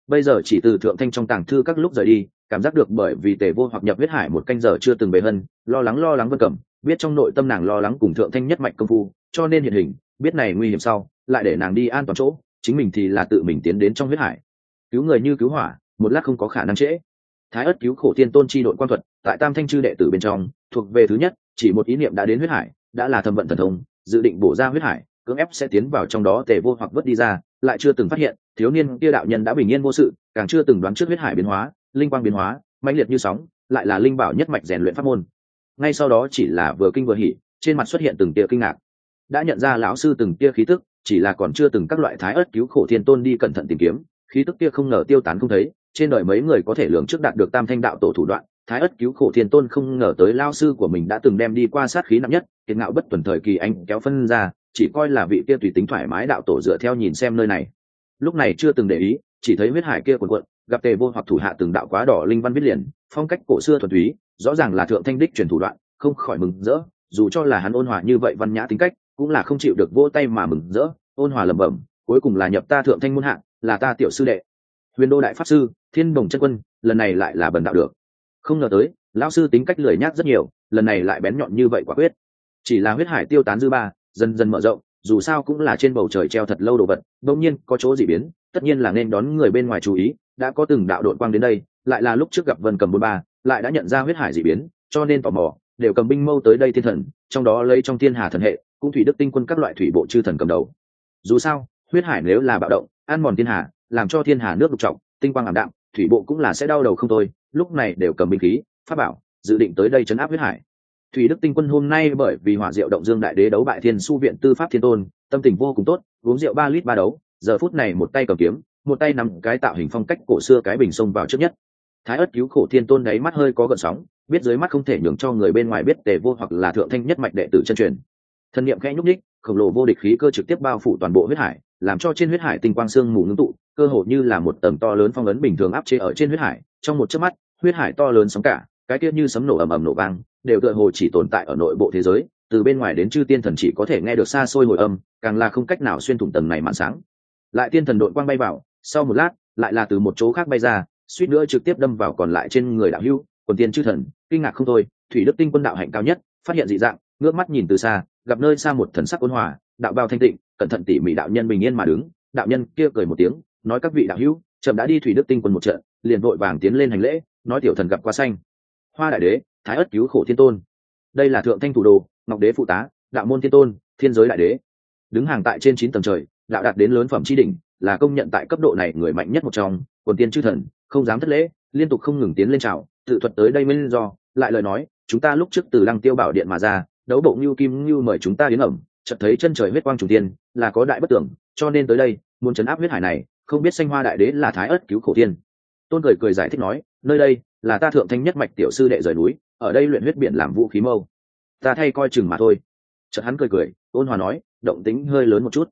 Bây giờ chỉ từ thượng thanh trong tàng thư các lúc rời đi cảm giác được bởi vì tề vô hoặc nhập huyết hải một canh giờ chưa từng về hân lo lắng lo lắng vân cẩm biết trong nội tâm nàng lo lắng cùng thượng thanh nhất mạch công phu, cho nên hiện hình, biết này nguy hiểm sau, lại để nàng đi an toàn chỗ, chính mình thì là tự mình tiến đến trong huyết hải. Cứu người như cứu hỏa, một lát không có khả năng trễ. Thái ất cứu khổ tiên tôn chi đội quan thuật, tại tam thanh chư đệ tử bên trong, thuộc về thứ nhất, chỉ một ý niệm đã đến huyết hải, đã là thâm vận thần thông, dự định bổ ra huyết hải, cưỡng ép sẽ tiến vào trong đó tề vô hoặc vớt đi ra, lại chưa từng phát hiện, thiếu niên kia đạo nhân đã bình yên vô sự, càng chưa từng đoán trước huyết hải biến hóa, linh quang biến hóa, mãnh liệt như sóng, lại là linh bảo nhất mạch rèn luyện pháp môn ngay sau đó chỉ là vừa kinh vừa hỉ, trên mặt xuất hiện từng tia kinh ngạc. Đã nhận ra lão sư từng tia khí tức, chỉ là còn chưa từng các loại thái ớt cứu khổ thiên tôn đi cẩn thận tìm kiếm, khí tức kia không ngờ tiêu tán không thấy, trên đời mấy người có thể lường trước đạt được tam thanh đạo tổ thủ đoạn, thái ất cứu khổ thiên tôn không ngờ tới lao sư của mình đã từng đem đi qua sát khí nặng nhất, kiệt ngạo bất tuần thời kỳ anh kéo phân ra, chỉ coi là vị kia tùy tính thoải mái đạo tổ dựa theo nhìn xem nơi này. Lúc này chưa từng để ý, chỉ thấy huyết hải kia quần quận gặp tề vô hoặc thủ hạ từng đạo quá đỏ linh văn viết liền, phong cách cổ xưa thuần túy rõ ràng là thượng thanh đích truyền thủ đoạn, không khỏi mừng rỡ, dù cho là hắn ôn hòa như vậy văn nhã tính cách, cũng là không chịu được vỗ tay mà mừng rỡ, ôn hòa lẩm bẩm, cuối cùng là nhập ta thượng thanh môn hạng là ta tiểu sư đệ. Huyền đô đại pháp sư, thiên đồng chân quân, lần này lại là bần đạo được. Không ngờ tới, lão sư tính cách lười nhác rất nhiều, lần này lại bén nhọn như vậy quả quyết. Chỉ là huyết hải tiêu tán dư ba, dần dần mở rộng, dù sao cũng là trên bầu trời treo thật lâu đồ vật đông nhiên có chỗ dị biến, tất nhiên là nên đón người bên ngoài chú ý, đã có từng đạo đội quang đến đây, lại là lúc trước gặp vân cầm bốn ba lại đã nhận ra huyết hải dị biến, cho nên tò mò, đều cầm binh mâu tới đây thiên thần, trong đó lấy trong thiên hà thần hệ, cũng thủy đức tinh quân các loại thủy bộ chư thần cầm đầu. Dù sao, huyết hải nếu là bạo động, ăn mòn thiên hà, làm cho thiên hà nước đục trọng, tinh quang ảm đạm, thủy bộ cũng là sẽ đau đầu không thôi, lúc này đều cầm binh khí, pháp bảo, dự định tới đây chấn áp huyết hải. Thủy đức tinh quân hôm nay bởi vì hỏa diệu động dương đại đế đấu bại thiên su viện tư pháp thiên tôn, tâm tình vô cùng tốt, uống rượu ba lít ba đấu, giờ phút này một tay cầm kiếm, một tay nằm cái tạo hình phong cách cổ xưa cái bình sông vào trước nhất thái ất cứu khổ thiên tôn đáy mắt hơi có gợn sóng, biết dưới mắt không thể nhường cho người bên ngoài biết tề vô hoặc là thượng thanh nhất mạch đệ tử chân truyền. Thân niệm khẽ nhúc ních khổng lồ vô địch khí cơ trực tiếp bao phủ toàn bộ huyết hải, làm cho trên huyết hải tinh quang sương mù ngưng tụ, cơ hồ như là một tầng to lớn phong ấn bình thường áp chế ở trên huyết hải. Trong một chớp mắt, huyết hải to lớn sóng cả, cái tiết như sấm nổ ầm ầm nổ vang, đều tựa hồ chỉ tồn tại ở nội bộ thế giới, từ bên ngoài đến chư tiên thần chỉ có thể nghe được xa xôi hồi âm, càng là không cách nào xuyên thủng tầng này màn sáng. Lại tiên thần đội quang bay vào, sau một lát, lại là từ một chỗ khác bay ra suýt nữa trực tiếp đâm vào còn lại trên người đạo hưu quần tiên chư thần, kinh ngạc không thôi, thủy đức tinh quân đạo hạnh cao nhất, phát hiện dị dạng, ngước mắt nhìn từ xa, gặp nơi xa một thần sắc ôn hòa, đạo bao thanh tịnh, cẩn thận tỉ mỉ đạo nhân bình yên mà đứng, đạo nhân kia cười một tiếng, nói các vị đạo hữu, chậm đã đi thủy đức tinh quân một trận, liền vội vàng tiến lên hành lễ, nói tiểu thần gặp quá xanh hoa đại đế, thái ất cứu khổ thiên tôn. Đây là thượng thanh thủ đồ, ngọc đế phụ tá, đạo môn thiên tôn, thiên giới đại đế. Đứng hàng tại trên chín tầng trời, đạo đạt đến lớn phẩm tri đỉnh, là công nhận tại cấp độ này người mạnh nhất một trong, quần tiên chư thần không dám thất lễ, liên tục không ngừng tiến lên trào tự thuật tới đây mới do, lại lời nói, chúng ta lúc trước từ lăng tiêu bảo điện mà ra, đấu bộ ngưu kim ngưu mời chúng ta đến ẩm, chợt thấy chân trời huyết quang trùng tiên là có đại bất tưởng, cho nên tới đây, muốn chấn áp huyết hải này, không biết sanh hoa đại đế là thái ất cứu khổ tiên tôn cười cười giải thích nói, nơi đây là ta thượng thanh nhất mạch tiểu sư đệ rời núi, ở đây luyện huyết biển làm vũ khí mâu. Ta thay coi chừng mà thôi. Chợt hắn cười cười, ôn hòa nói, động tính hơi lớn một chút.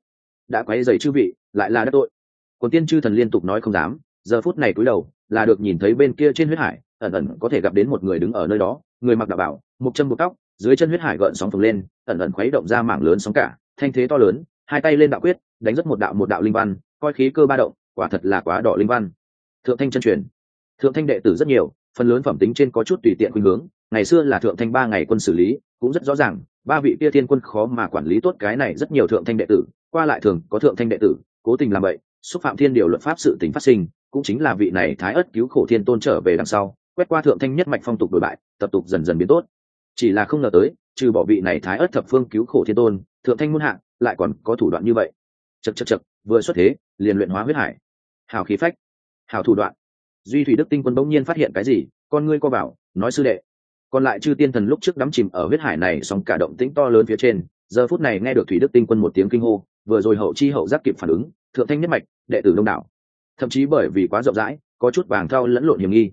Đã quấy dày chư vị, lại là đất tội. Còn tiên chư thần liên tục nói không dám giờ phút này cúi đầu, là được nhìn thấy bên kia trên huyết hải, ẩn ẩn có thể gặp đến một người đứng ở nơi đó, người mặc đạo bảo, một chân một tóc, dưới chân huyết hải gợn sóng phồng lên, ẩn ẩn khuấy động ra mảng lớn sóng cả, thanh thế to lớn, hai tay lên đạo quyết, đánh rất một đạo một đạo linh văn, coi khí cơ ba động, quả thật là quá đỏ linh văn. Thượng thanh chân truyền. Thượng thanh đệ tử rất nhiều, phần lớn phẩm tính trên có chút tùy tiện khuynh hướng, ngày xưa là thượng thanh ba ngày quân xử lý, cũng rất rõ ràng, ba vị kia thiên quân khó mà quản lý tốt cái này rất nhiều thượng thanh đệ tử, qua lại thường có thượng thanh đệ tử, cố tình làm vậy xúc phạm thiên điều luật pháp sự tình phát sinh cũng chính là vị này thái ất cứu khổ thiên tôn trở về đằng sau, quét qua thượng thanh nhất mạch phong tục đổi bại, tập tục dần dần biến tốt. Chỉ là không ngờ tới, trừ bỏ vị này thái ất thập phương cứu khổ thiên tôn, thượng thanh muôn hạng lại còn có thủ đoạn như vậy. Chật chật chật vừa xuất thế, liền luyện hóa huyết hải. Hào khí phách, hào thủ đoạn. Duy thủy đức tinh quân bỗng nhiên phát hiện cái gì? Con ngươi co bảo nói sư đệ. Còn lại chư tiên thần lúc trước đắm chìm ở huyết hải này song cả động tĩnh to lớn phía trên, giờ phút này nghe được thủy đức tinh quân một tiếng kinh hô, vừa rồi hậu chi hậu giác kịp phản ứng, thượng thanh nhất mạch, đệ tử đông đảo thậm chí bởi vì quá rộng rãi, có chút vàng thao lẫn lộn hiểm nghi.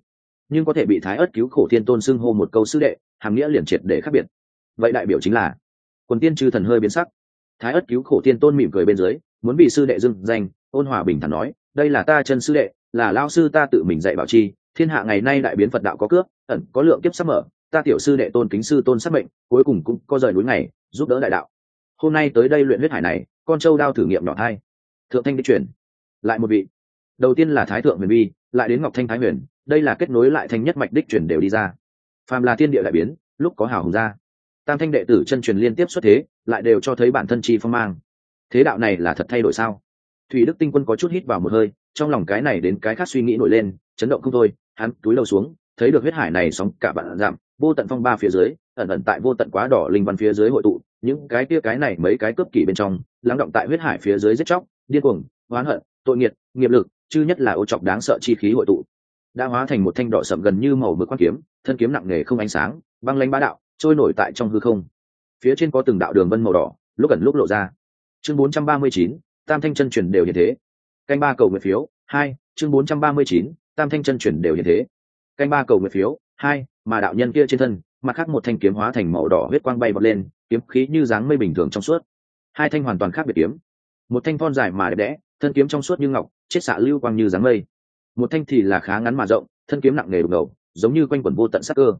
Nhưng có thể bị thái ớt cứu khổ thiên tôn xưng hô một câu sư đệ, hàm nghĩa liền triệt để khác biệt. Vậy đại biểu chính là, quần tiên chư thần hơi biến sắc. Thái ớt cứu khổ thiên tôn mỉm cười bên dưới, muốn bị sư đệ dưng danh, ôn hòa bình thản nói, đây là ta chân sư đệ, là lao sư ta tự mình dạy bảo chi, thiên hạ ngày nay đại biến phật đạo có cướp ẩn có lượng kiếp sắp mở, ta tiểu sư đệ tôn kính sư tôn sắc mệnh, cuối cùng cũng có rời núi ngày, giúp đỡ đại đạo. Hôm nay tới đây luyện huyết hải này, con châu đao thử nghiệm nhỏ thai thượng thanh đi chuyển. Lại một vị đầu tiên là thái thượng huyền vi lại đến ngọc thanh thái huyền, đây là kết nối lại thanh nhất mạch đích truyền đều đi ra. Phàm là thiên địa đại biến, lúc có hào hùng ra, tam thanh đệ tử chân truyền liên tiếp xuất thế, lại đều cho thấy bản thân chi phong mang. Thế đạo này là thật thay đổi sao? Thủy đức tinh quân có chút hít vào một hơi, trong lòng cái này đến cái khác suy nghĩ nổi lên, chấn động không thôi, hắn túi lâu xuống, thấy được huyết hải này sóng cả bạn giảm vô tận phong ba phía dưới, ẩn ẩn tại vô tận quá đỏ linh văn phía dưới hội tụ, những cái kia cái này mấy cái cướp kỷ bên trong, lắng động tại huyết hải phía dưới giết chóc, điên cuồng, oán hận, tội nghiệt, nghiệp lực chứ nhất là ô chọc đáng sợ chi khí hội tụ. Đã hóa thành một thanh đỏ sậm gần như màu mực quan kiếm thân kiếm nặng nề không ánh sáng băng lanh bá đạo trôi nổi tại trong hư không. Phía trên có từng đạo đường vân màu đỏ lúc ẩn lúc lộ ra. Chương 439, tam thanh chân truyền đều như thế. Canh ba cầu nguyện phiếu hai chương 439, tam thanh chân truyền đều như thế. Canh ba cầu nguyện phiếu hai mà đạo nhân kia trên thân mặt khác một thanh kiếm hóa thành màu đỏ huyết quang bay bật lên kiếm khí như dáng mây bình thường trong suốt. Hai thanh hoàn toàn khác biệt kiếm. Một thanh thon dài mà đẹp đẽ thân kiếm trong suốt như ngọc chết xạ lưu quang như dáng mây. Một thanh thì là khá ngắn mà rộng, thân kiếm nặng nề đục ngầu giống như quanh quẩn vô tận sắc cơ.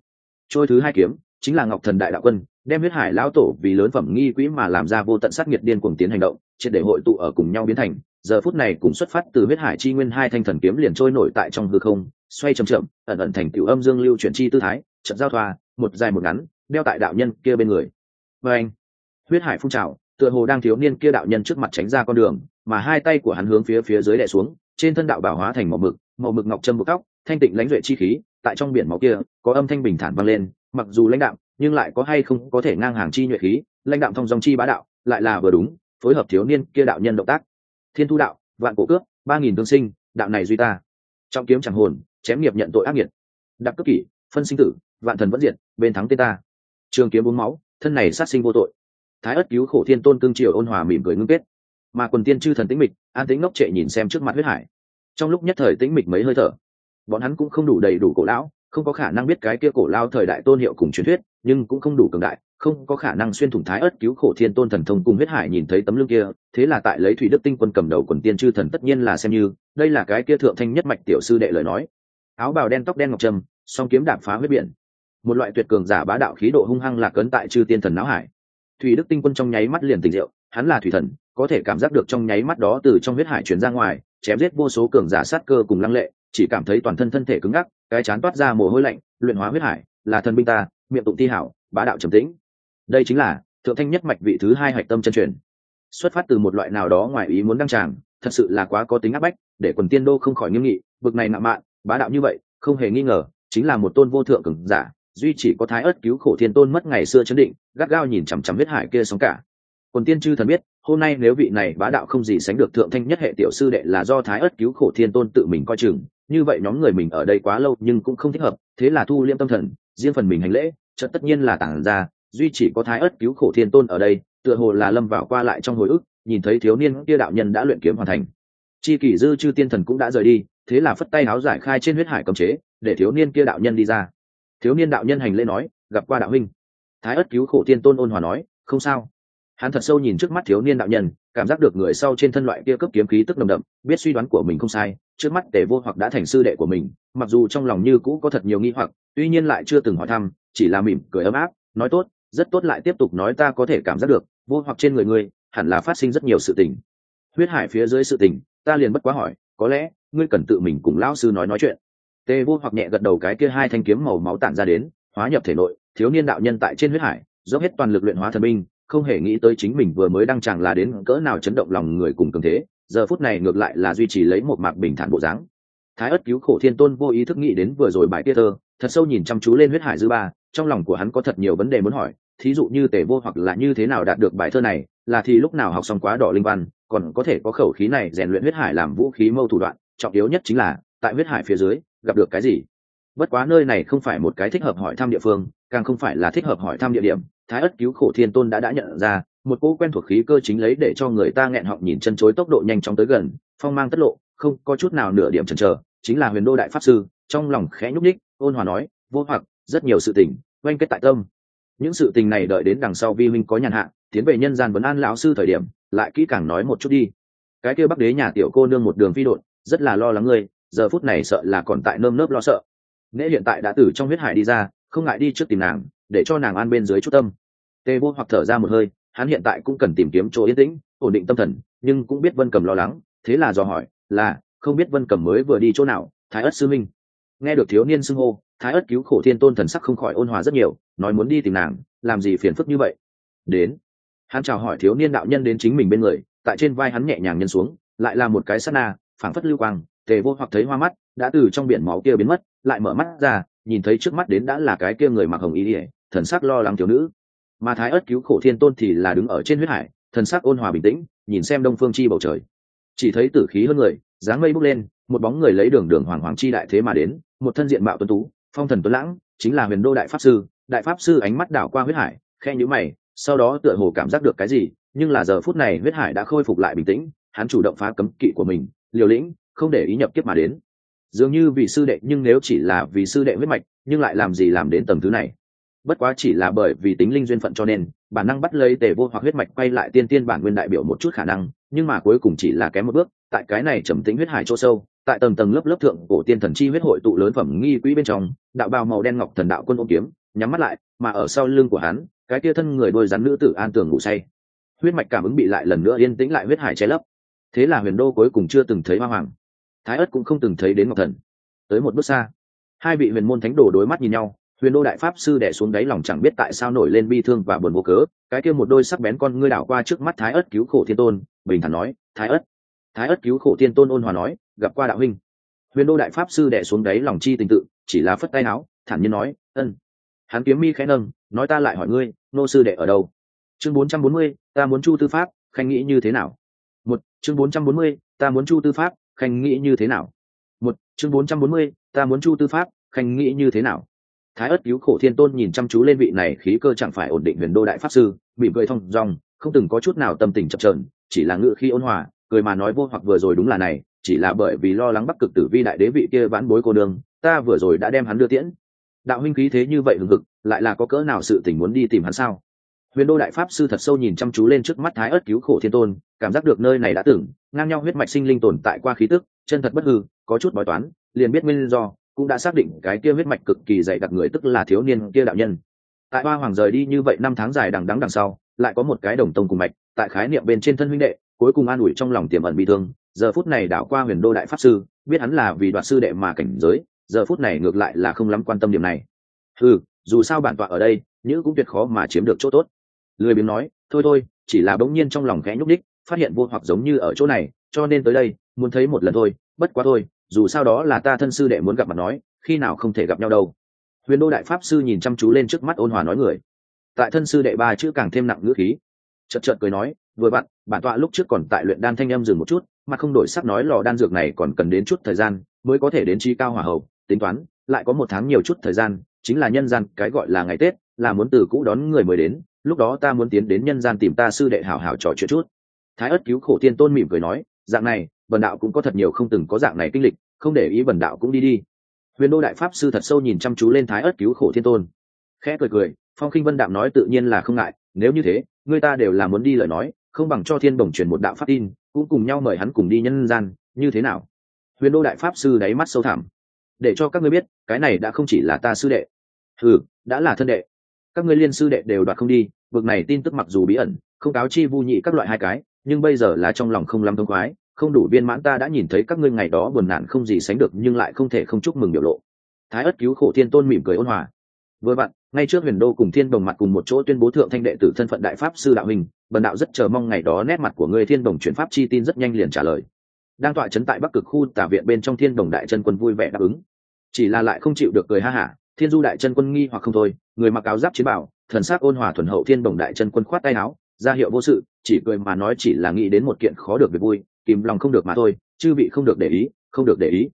Trôi thứ hai kiếm, chính là ngọc thần đại đạo quân, đem huyết hải lão tổ vì lớn phẩm nghi quỹ mà làm ra vô tận sát nhiệt điên cuồng tiến hành động, triệt để hội tụ ở cùng nhau biến thành. Giờ phút này cùng xuất phát từ huyết hải chi nguyên hai thanh thần kiếm liền trôi nổi tại trong hư không, xoay chậm chậm, ẩn ẩn thành tiểu âm dương lưu chuyển chi tư thái trận giao thoa, một dài một ngắn, đeo tại đạo nhân kia bên người. Và anh, huyết hải phun trào tựa hồ đang thiếu niên kia đạo nhân trước mặt tránh ra con đường, mà hai tay của hắn hướng phía phía dưới đè xuống, trên thân đạo bảo hóa thành màu mực màu mực ngọc trâm buộc tóc, thanh tịnh lãnh duệ chi khí, tại trong biển máu kia, có âm thanh bình thản vang lên, mặc dù lãnh đạo nhưng lại có hay không có thể ngang hàng chi nhuệ khí, lãnh đạo thông dòng chi bá đạo, lại là vừa đúng, phối hợp thiếu niên kia đạo nhân động tác. Thiên thu đạo, vạn cổ cướp ba nghìn tương sinh, đạo này duy ta. Trọng kiếm chẳng hồn, chém nghiệp nhận tội ác nghiệt. Đặc cấp kỷ, phân sinh tử, vạn thần vẫn diệt, bên thắng tên ta. Trường kiếm uống máu, thân này sát sinh vô tội thái ất cứu khổ thiên tôn cương triều ôn hòa mỉm cười ngưng kết. Mà quần tiên chư thần tĩnh mịch, an tĩnh ngốc trệ nhìn xem trước mặt huyết hải. Trong lúc nhất thời tĩnh mịch mấy hơi thở, bọn hắn cũng không đủ đầy đủ cổ lão, không có khả năng biết cái kia cổ lao thời đại tôn hiệu cùng truyền thuyết, nhưng cũng không đủ cường đại, không có khả năng xuyên thủng thái ớt cứu khổ thiên tôn thần thông cùng huyết hải nhìn thấy tấm lưng kia, thế là tại lấy thủy đức tinh quân cầm đầu quần tiên chư thần tất nhiên là xem như, đây là cái kia thượng thanh nhất mạch tiểu sư đệ lời nói. Áo bào đen tóc đen ngọc trâm, song kiếm đạp phá huyết biển. Một loại tuyệt cường giả bá đạo khí độ hung hăng lạc ấn tại chư tiên thần não hải thủy đức tinh quân trong nháy mắt liền tỉnh rượu, hắn là thủy thần, có thể cảm giác được trong nháy mắt đó từ trong huyết hải chuyển ra ngoài, chém giết vô số cường giả sát cơ cùng lăng lệ, chỉ cảm thấy toàn thân thân thể cứng ngắc, cái chán toát ra mồ hôi lạnh, luyện hóa huyết hải, là thần binh ta, miệng tụng thi hảo, bá đạo trầm tĩnh. Đây chính là thượng thanh nhất mạch vị thứ hai hạch tâm chân truyền. Xuất phát từ một loại nào đó ngoài ý muốn đăng tràng, thật sự là quá có tính áp bách, để quần tiên đô không khỏi nghiêm nghị, bực này nạo mạn, bá đạo như vậy, không hề nghi ngờ, chính là một tôn vô thượng cường giả duy chỉ có thái ớt cứu khổ thiên tôn mất ngày xưa chấn định, gắt gao nhìn chằm chằm huyết hải kia sóng cả. Quần tiên chư thần biết, hôm nay nếu vị này bá đạo không gì sánh được thượng thanh nhất hệ tiểu sư đệ là do thái ớt cứu khổ thiên tôn tự mình coi chừng, như vậy nhóm người mình ở đây quá lâu nhưng cũng không thích hợp, thế là thu liêm tâm thần, riêng phần mình hành lễ, chợt tất nhiên là tản ra, duy chỉ có thái ớt cứu khổ thiên tôn ở đây, tựa hồ là lâm vào qua lại trong hồi ức, nhìn thấy thiếu niên kia đạo nhân đã luyện kiếm hoàn thành. Chi kỷ dư chư tiên thần cũng đã rời đi, thế là phất tay áo giải khai trên huyết hải cầm chế, để thiếu niên kia đạo nhân đi ra thiếu niên đạo nhân hành lễ nói, gặp qua đạo huynh. Thái ất cứu khổ tiên tôn ôn hòa nói, không sao. Hắn thật sâu nhìn trước mắt thiếu niên đạo nhân, cảm giác được người sau trên thân loại kia cấp kiếm khí tức nồng đậm, biết suy đoán của mình không sai, trước mắt tề vô hoặc đã thành sư đệ của mình, mặc dù trong lòng như cũ có thật nhiều nghi hoặc, tuy nhiên lại chưa từng hỏi thăm, chỉ là mỉm cười ấm áp, nói tốt, rất tốt lại tiếp tục nói ta có thể cảm giác được, vô hoặc trên người ngươi, hẳn là phát sinh rất nhiều sự tình. Huyết hải phía dưới sự tình, ta liền bất quá hỏi, có lẽ, ngươi cần tự mình cùng lão sư nói nói chuyện tề vô hoặc nhẹ gật đầu cái kia hai thanh kiếm màu máu tản ra đến, hóa nhập thể nội, thiếu niên đạo nhân tại trên huyết hải, dốc hết toàn lực luyện hóa thần binh, không hề nghĩ tới chính mình vừa mới đăng tràng là đến cỡ nào chấn động lòng người cùng cường thế, giờ phút này ngược lại là duy trì lấy một mạc bình thản bộ dáng. Thái ất cứu khổ thiên tôn vô ý thức nghĩ đến vừa rồi bài tiết thơ, thật sâu nhìn chăm chú lên huyết hải dư ba, trong lòng của hắn có thật nhiều vấn đề muốn hỏi, thí dụ như Tề vô hoặc là như thế nào đạt được bài thơ này, là thì lúc nào học xong quá đỏ linh văn, còn có thể có khẩu khí này rèn luyện huyết hải làm vũ khí mâu thủ đoạn, trọng yếu nhất chính là, tại huyết hải phía dưới gặp được cái gì? Bất quá nơi này không phải một cái thích hợp hỏi thăm địa phương, càng không phải là thích hợp hỏi thăm địa điểm. Thái ất cứu khổ thiên tôn đã đã nhận ra, một cỗ quen thuộc khí cơ chính lấy để cho người ta nghẹn họng nhìn chân chối tốc độ nhanh chóng tới gần, phong mang tất lộ, không có chút nào nửa điểm chần chờ, chính là huyền đô đại pháp sư, trong lòng khẽ nhúc ních ôn hòa nói, vô hoặc, rất nhiều sự tình, oanh kết tại tâm. Những sự tình này đợi đến đằng sau vi huynh có nhàn hạ, tiến về nhân gian vấn an lão sư thời điểm, lại kỹ càng nói một chút đi. Cái kia bắc đế nhà tiểu cô nương một đường phi đột rất là lo lắng ngươi giờ phút này sợ là còn tại nơm nớp lo sợ. Nễ hiện tại đã từ trong huyết hải đi ra, không ngại đi trước tìm nàng, để cho nàng an bên dưới chút tâm. Tê vô hoặc thở ra một hơi, hắn hiện tại cũng cần tìm kiếm chỗ yên tĩnh, ổn định tâm thần, nhưng cũng biết vân cầm lo lắng, thế là dò hỏi, là, không biết vân cầm mới vừa đi chỗ nào, thái ất sư minh nghe được thiếu niên xưng hô, thái ất cứu khổ thiên tôn thần sắc không khỏi ôn hòa rất nhiều, nói muốn đi tìm nàng, làm gì phiền phức như vậy? Đến, hắn chào hỏi thiếu niên đạo nhân đến chính mình bên người, tại trên vai hắn nhẹ nhàng nhân xuống, lại là một cái sát na, phảng phất lưu quang tề vô hoặc thấy hoa mắt, đã từ trong biển máu kia biến mất, lại mở mắt ra, nhìn thấy trước mắt đến đã là cái kia người mặc hồng ý ỉa thần sắc lo lắng thiếu nữ. Mà thái ất cứu khổ thiên tôn thì là đứng ở trên huyết hải, thần sắc ôn hòa bình tĩnh, nhìn xem đông phương chi bầu trời. Chỉ thấy tử khí hơn người, dáng mây bốc lên, một bóng người lấy đường đường hoàng hoàng chi đại thế mà đến, một thân diện mạo tuấn tú, phong thần tuấn lãng, chính là huyền đô đại pháp sư. Đại pháp sư ánh mắt đảo qua huyết hải khe nhữ mày, sau đó tựa hồ cảm giác được cái gì, nhưng là giờ phút này huyết hải đã khôi phục lại bình tĩnh, hắn chủ động phá cấm kỵ của mình, liều lĩnh không để ý nhập kiếp mà đến. Dường như vì sư đệ, nhưng nếu chỉ là vì sư đệ huyết mạch, nhưng lại làm gì làm đến tầm thứ này? Bất quá chỉ là bởi vì tính linh duyên phận cho nên, bản năng bắt lấy tề vô hoặc huyết mạch quay lại tiên tiên bản nguyên đại biểu một chút khả năng, nhưng mà cuối cùng chỉ là kém một bước, tại cái này trầm tính huyết hải chỗ sâu, tại tầng tầng lớp lớp thượng cổ tiên thần chi huyết hội tụ lớn phẩm nghi quỹ bên trong, đạo bào màu đen ngọc thần đạo quân ôm kiếm, nhắm mắt lại, mà ở sau lưng của hắn, cái kia thân người đôi rắn nữ tử an tường ngủ say. Huyết mạch cảm ứng bị lại lần nữa yên tĩnh lại huyết hải che lấp. Thế là huyền đô cuối cùng chưa từng thấy hoa hoàng thái ất cũng không từng thấy đến ngọc thần. Tới một bước xa, hai vị huyền môn thánh đồ đối mắt nhìn nhau, huyền đô đại pháp sư đẻ xuống đáy lòng chẳng biết tại sao nổi lên bi thương và buồn vô cớ, cái kia một đôi sắc bén con ngươi đảo qua trước mắt thái ất cứu khổ thiên tôn, bình thản nói, thái ất thái ất cứu khổ thiên tôn ôn hòa nói, gặp qua đạo huynh. Huyền đô đại pháp sư đẻ xuống đáy lòng chi tình tự, chỉ là phất tay áo, thản nhiên nói, ân. Hắn kiếm mi khẽ nâng, nói, ta lại hỏi ngươi, nô sư đệ ở đâu? Chương bốn trăm bốn mươi, ta muốn chu tư pháp, khanh nghĩ như thế nào? Một, chương bốn trăm bốn mươi, ta muốn chu tư pháp khanh nghĩ như thế nào? Một, chương bốn trăm bốn mươi, ta muốn chu tư pháp, khanh nghĩ như thế nào? Thái ất cứu khổ thiên tôn nhìn chăm chú lên vị này khí cơ chẳng phải ổn định huyền đô đại pháp sư bị cười thong dong, không từng có chút nào tâm tình chập trờn chỉ là ngự khi ôn hòa, cười mà nói vô hoặc vừa rồi đúng là này, chỉ là bởi vì lo lắng bắc cực tử vi đại đế vị kia vãn bối cô đường ta vừa rồi đã đem hắn đưa tiễn. Đạo huynh khí thế như vậy hừng hực, lại là có cỡ nào sự tình muốn đi tìm hắn sao? Huyền đô đại pháp sư thật sâu nhìn chăm chú lên trước mắt thái ớt cứu khổ thiên tôn, cảm giác được nơi này đã tưởng, ngang nhau huyết mạch sinh linh tồn tại qua khí tức, chân thật bất hư, có chút bói toán, liền biết nguyên do, cũng đã xác định cái kia huyết mạch cực kỳ dày đặc người tức là thiếu niên kia đạo nhân. Tại ba hoàng rời đi như vậy năm tháng dài đằng đắng đằng sau, lại có một cái đồng tông cùng mạch, tại khái niệm bên trên thân huynh đệ, cuối cùng an ủi trong lòng tiềm ẩn bị thương, giờ phút này đảo qua huyền đô đại pháp sư, biết hắn là vì đoạt sư đệ mà cảnh giới, giờ phút này ngược lại là không lắm quan tâm điểm này. Ừ dù sao bản tọa ở đây, nhữ cũng tuyệt khó mà chiếm được chỗ tốt lười biếng nói, thôi thôi, chỉ là bỗng nhiên trong lòng khẽ nhúc đích phát hiện vô hoặc giống như ở chỗ này, cho nên tới đây, muốn thấy một lần thôi, bất quá thôi, dù sao đó là ta thân sư đệ muốn gặp mặt nói, khi nào không thể gặp nhau đâu. Huyền đô đại pháp sư nhìn chăm chú lên trước mắt ôn hòa nói người. Tại thân sư đệ ba chữ càng thêm nặng ngữ khí. Chật chật cười nói, vừa bạn, bản tọa lúc trước còn tại luyện đan thanh âm dừng một chút, mà không đổi sắc nói lò đan dược này còn cần đến chút thời gian, mới có thể đến chi cao hỏa hậu tính toán, lại có một tháng nhiều chút thời gian, chính là nhân gian, cái gọi là ngày tết, là muốn từ cũ đón người mới đến lúc đó ta muốn tiến đến nhân gian tìm ta sư đệ hảo hảo trò chuyện chút. Thái ất cứu khổ tiên tôn mỉm cười nói, dạng này, bần đạo cũng có thật nhiều không từng có dạng này kinh lịch, không để ý bần đạo cũng đi đi. Huyền đô đại pháp sư thật sâu nhìn chăm chú lên thái ất cứu khổ thiên tôn. Khẽ cười cười, phong khinh vân đạm nói tự nhiên là không ngại, nếu như thế, người ta đều là muốn đi lời nói, không bằng cho thiên đồng truyền một đạo pháp tin, cũng cùng nhau mời hắn cùng đi nhân gian, như thế nào? Huyền đô đại pháp sư đáy mắt sâu thẳm. Để cho các ngươi biết, cái này đã không chỉ là ta sư đệ. Ừ đã là thân đệ các ngươi liên sư đệ đều đoạt không đi vực này tin tức mặc dù bí ẩn, không cáo chi vu nhị các loại hai cái, nhưng bây giờ là trong lòng không lắm thông khoái, không đủ viên mãn ta đã nhìn thấy các ngươi ngày đó buồn nản không gì sánh được nhưng lại không thể không chúc mừng biểu lộ. Thái ất cứu khổ thiên tôn mỉm cười ôn hòa. Vừa vặn, ngay trước huyền đô cùng thiên đồng mặt cùng một chỗ tuyên bố thượng thanh đệ tử thân phận đại pháp sư đạo hình, bần đạo rất chờ mong ngày đó nét mặt của người thiên đồng chuyển pháp chi tin rất nhanh liền trả lời. Đang tọa chấn tại bắc cực khu tả viện bên trong thiên đồng đại chân quân vui vẻ đáp ứng. Chỉ là lại không chịu được cười ha hả, thiên du đại chân quân nghi hoặc không thôi người mặc áo giáp chiến bảo, thần sắc ôn hòa thuần hậu thiên đồng đại chân quân khoát tay áo, ra hiệu vô sự, chỉ cười mà nói chỉ là nghĩ đến một kiện khó được việc vui, kìm lòng không được mà thôi, chư vị không được để ý, không được để ý.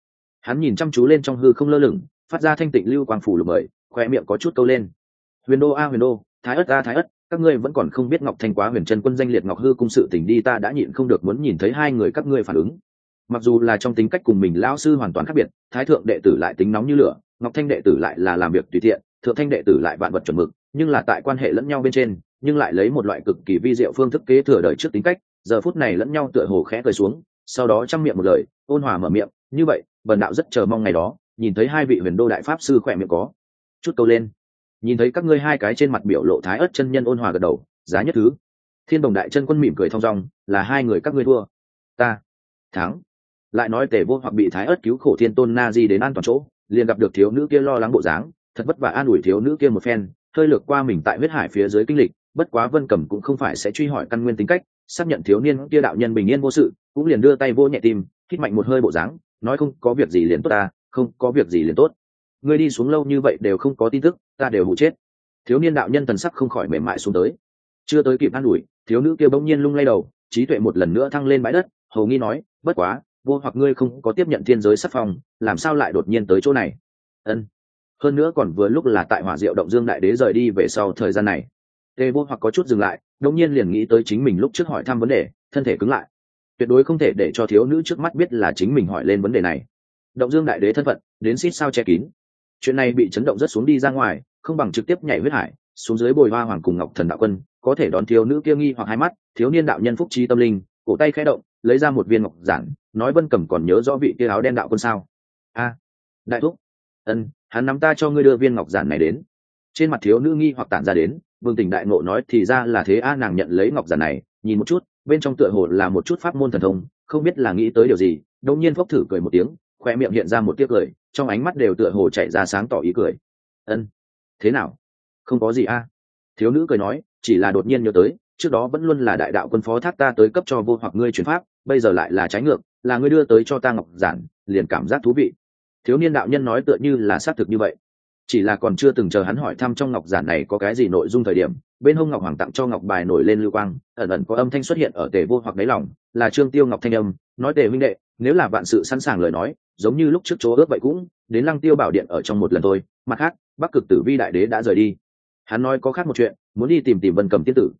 Hắn nhìn chăm chú lên trong hư không lơ lửng, phát ra thanh tịnh lưu quang phủ lục mời, khoe miệng có chút câu lên. Huyền đô a, huyền đô, thái ất a, thái ất, các ngươi vẫn còn không biết ngọc thanh quá huyền chân quân danh liệt ngọc hư cung sự tình đi, ta đã nhịn không được muốn nhìn thấy hai người các ngươi phản ứng. Mặc dù là trong tính cách cùng mình lão sư hoàn toàn khác biệt, thái thượng đệ tử lại tính nóng như lửa, ngọc thanh đệ tử lại là làm việc tùy tiện thượng thanh đệ tử lại vạn vật chuẩn mực, nhưng là tại quan hệ lẫn nhau bên trên, nhưng lại lấy một loại cực kỳ vi diệu phương thức kế thừa đời trước tính cách, giờ phút này lẫn nhau tựa hồ khẽ cười xuống, sau đó chăm miệng một lời, ôn hòa mở miệng, như vậy, bần đạo rất chờ mong ngày đó, nhìn thấy hai vị huyền đô đại pháp sư khỏe miệng có. Chút câu lên. Nhìn thấy các ngươi hai cái trên mặt biểu lộ thái ớt chân nhân ôn hòa gật đầu, giá nhất thứ. Thiên đồng đại chân quân mỉm cười thong dong, là hai người các ngươi thua. Ta. Thắng. Lại nói tề vô hoặc bị thái ớt cứu khổ thiên tôn na di đến an toàn chỗ, liền gặp được thiếu nữ kia lo lắng bộ dáng thật vất vả an ủi thiếu nữ kia một phen, hơi lược qua mình tại huyết hải phía dưới kinh lịch, bất quá vân cẩm cũng không phải sẽ truy hỏi căn nguyên tính cách, xác nhận thiếu niên kia đạo nhân bình yên vô sự, cũng liền đưa tay vô nhẹ tim, hít mạnh một hơi bộ dáng, nói không có việc gì liền tốt ta, không có việc gì liền tốt. Ngươi đi xuống lâu như vậy đều không có tin tức, ta đều hụ chết. Thiếu niên đạo nhân thần sắc không khỏi mềm mại xuống tới. Chưa tới kịp an ủi, thiếu nữ kia bỗng nhiên lung lay đầu, trí tuệ một lần nữa thăng lên bãi đất, hầu nghi nói, bất quá, vô hoặc ngươi không có tiếp nhận thiên giới sắc phong, làm sao lại đột nhiên tới chỗ này? Ân hơn nữa còn vừa lúc là tại hỏa diệu động dương đại đế rời đi về sau thời gian này. Tê vô hoặc có chút dừng lại đông nhiên liền nghĩ tới chính mình lúc trước hỏi thăm vấn đề, thân thể cứng lại. Tuyệt đối không thể để cho thiếu nữ trước mắt biết là chính mình hỏi lên vấn đề này. Động dương đại đế thân phận, đến xít sao che kín. Chuyện này bị chấn động rất xuống đi ra ngoài, không bằng trực tiếp nhảy huyết hải, xuống dưới bồi hoa hoàng cùng ngọc thần đạo quân, có thể đón thiếu nữ kia nghi hoặc hai mắt, thiếu niên đạo nhân phúc trí tâm linh, cổ tay khẽ động, lấy ra một viên ngọc giản, nói vân cẩm còn nhớ rõ vị kia áo đen đạo quân sao? A, đại thúc ân, hắn nắm ta cho ngươi đưa viên ngọc giản này đến. Trên mặt thiếu nữ nghi hoặc tản ra đến, vương tình đại ngộ nói, thì ra là thế, a, nàng nhận lấy ngọc giản này, nhìn một chút, bên trong tựa hồ là một chút pháp môn thần thông, không biết là nghĩ tới điều gì đông nhiên phốc thử cười một tiếng khoe miệng hiện ra một tiếc cười, trong ánh mắt đều tựa hồ chạy ra sáng tỏ ý cười. Ân, thế nào? Không có gì, a. Thiếu nữ cười nói, chỉ là đột nhiên nhớ tới, trước đó vẫn luôn là đại đạo quân phó thác ta tới cấp cho vô hoặc ngươi chuyển pháp, bây giờ lại là trái ngược, là ngươi đưa tới cho ta ngọc giản, liền cảm giác thú vị thiếu niên đạo nhân nói tựa như là xác thực như vậy. Chỉ là còn chưa từng chờ hắn hỏi thăm trong ngọc giản này có cái gì nội dung thời điểm, bên hông ngọc hoàng tặng cho ngọc bài nổi lên lưu quang, ẩn ẩn có âm thanh xuất hiện ở tề vô hoặc đáy lòng, là trương tiêu ngọc thanh âm, nói tề huynh đệ, nếu là vạn sự sẵn sàng lời nói, giống như lúc trước chỗ ước vậy cũng, đến lăng tiêu bảo điện ở trong một lần thôi, mặt khác, bắc cực tử vi đại đế đã rời đi. Hắn nói có khác một chuyện, muốn đi tìm tìm vân cầm tiên tử.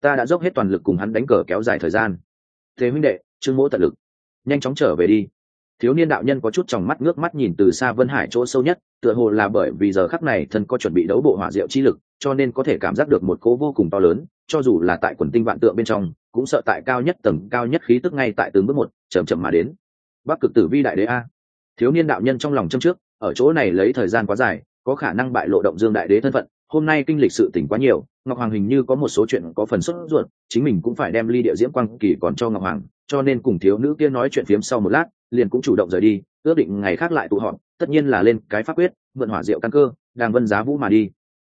Ta đã dốc hết toàn lực cùng hắn đánh cờ kéo dài thời gian. Thế huynh đệ, trương mỗ tận lực. Nhanh chóng trở về đi thiếu niên đạo nhân có chút trong mắt ngước mắt nhìn từ xa vân hải chỗ sâu nhất, tựa hồ là bởi vì giờ khắc này thân có chuẩn bị đấu bộ hỏa diệu chi lực, cho nên có thể cảm giác được một cố vô cùng to lớn, cho dù là tại quần tinh vạn tượng bên trong, cũng sợ tại cao nhất tầng, cao nhất khí tức ngay tại từng bước một, chậm chậm mà đến. Bắc cực tử vi đại đế a. Thiếu niên đạo nhân trong lòng châm trước, ở chỗ này lấy thời gian quá dài, có khả năng bại lộ động dương đại đế thân phận, hôm nay kinh lịch sự tỉnh quá nhiều, ngọc hoàng hình như có một số chuyện có phần xuất ruột, chính mình cũng phải đem ly địa diễm quang kỳ còn cho ngọc hoàng cho nên cùng thiếu nữ kia nói chuyện phiếm sau một lát, liền cũng chủ động rời đi, ước định ngày khác lại tụ họp, tất nhiên là lên cái pháp quyết, vận hỏa diệu căn cơ đang vân giá vũ mà đi.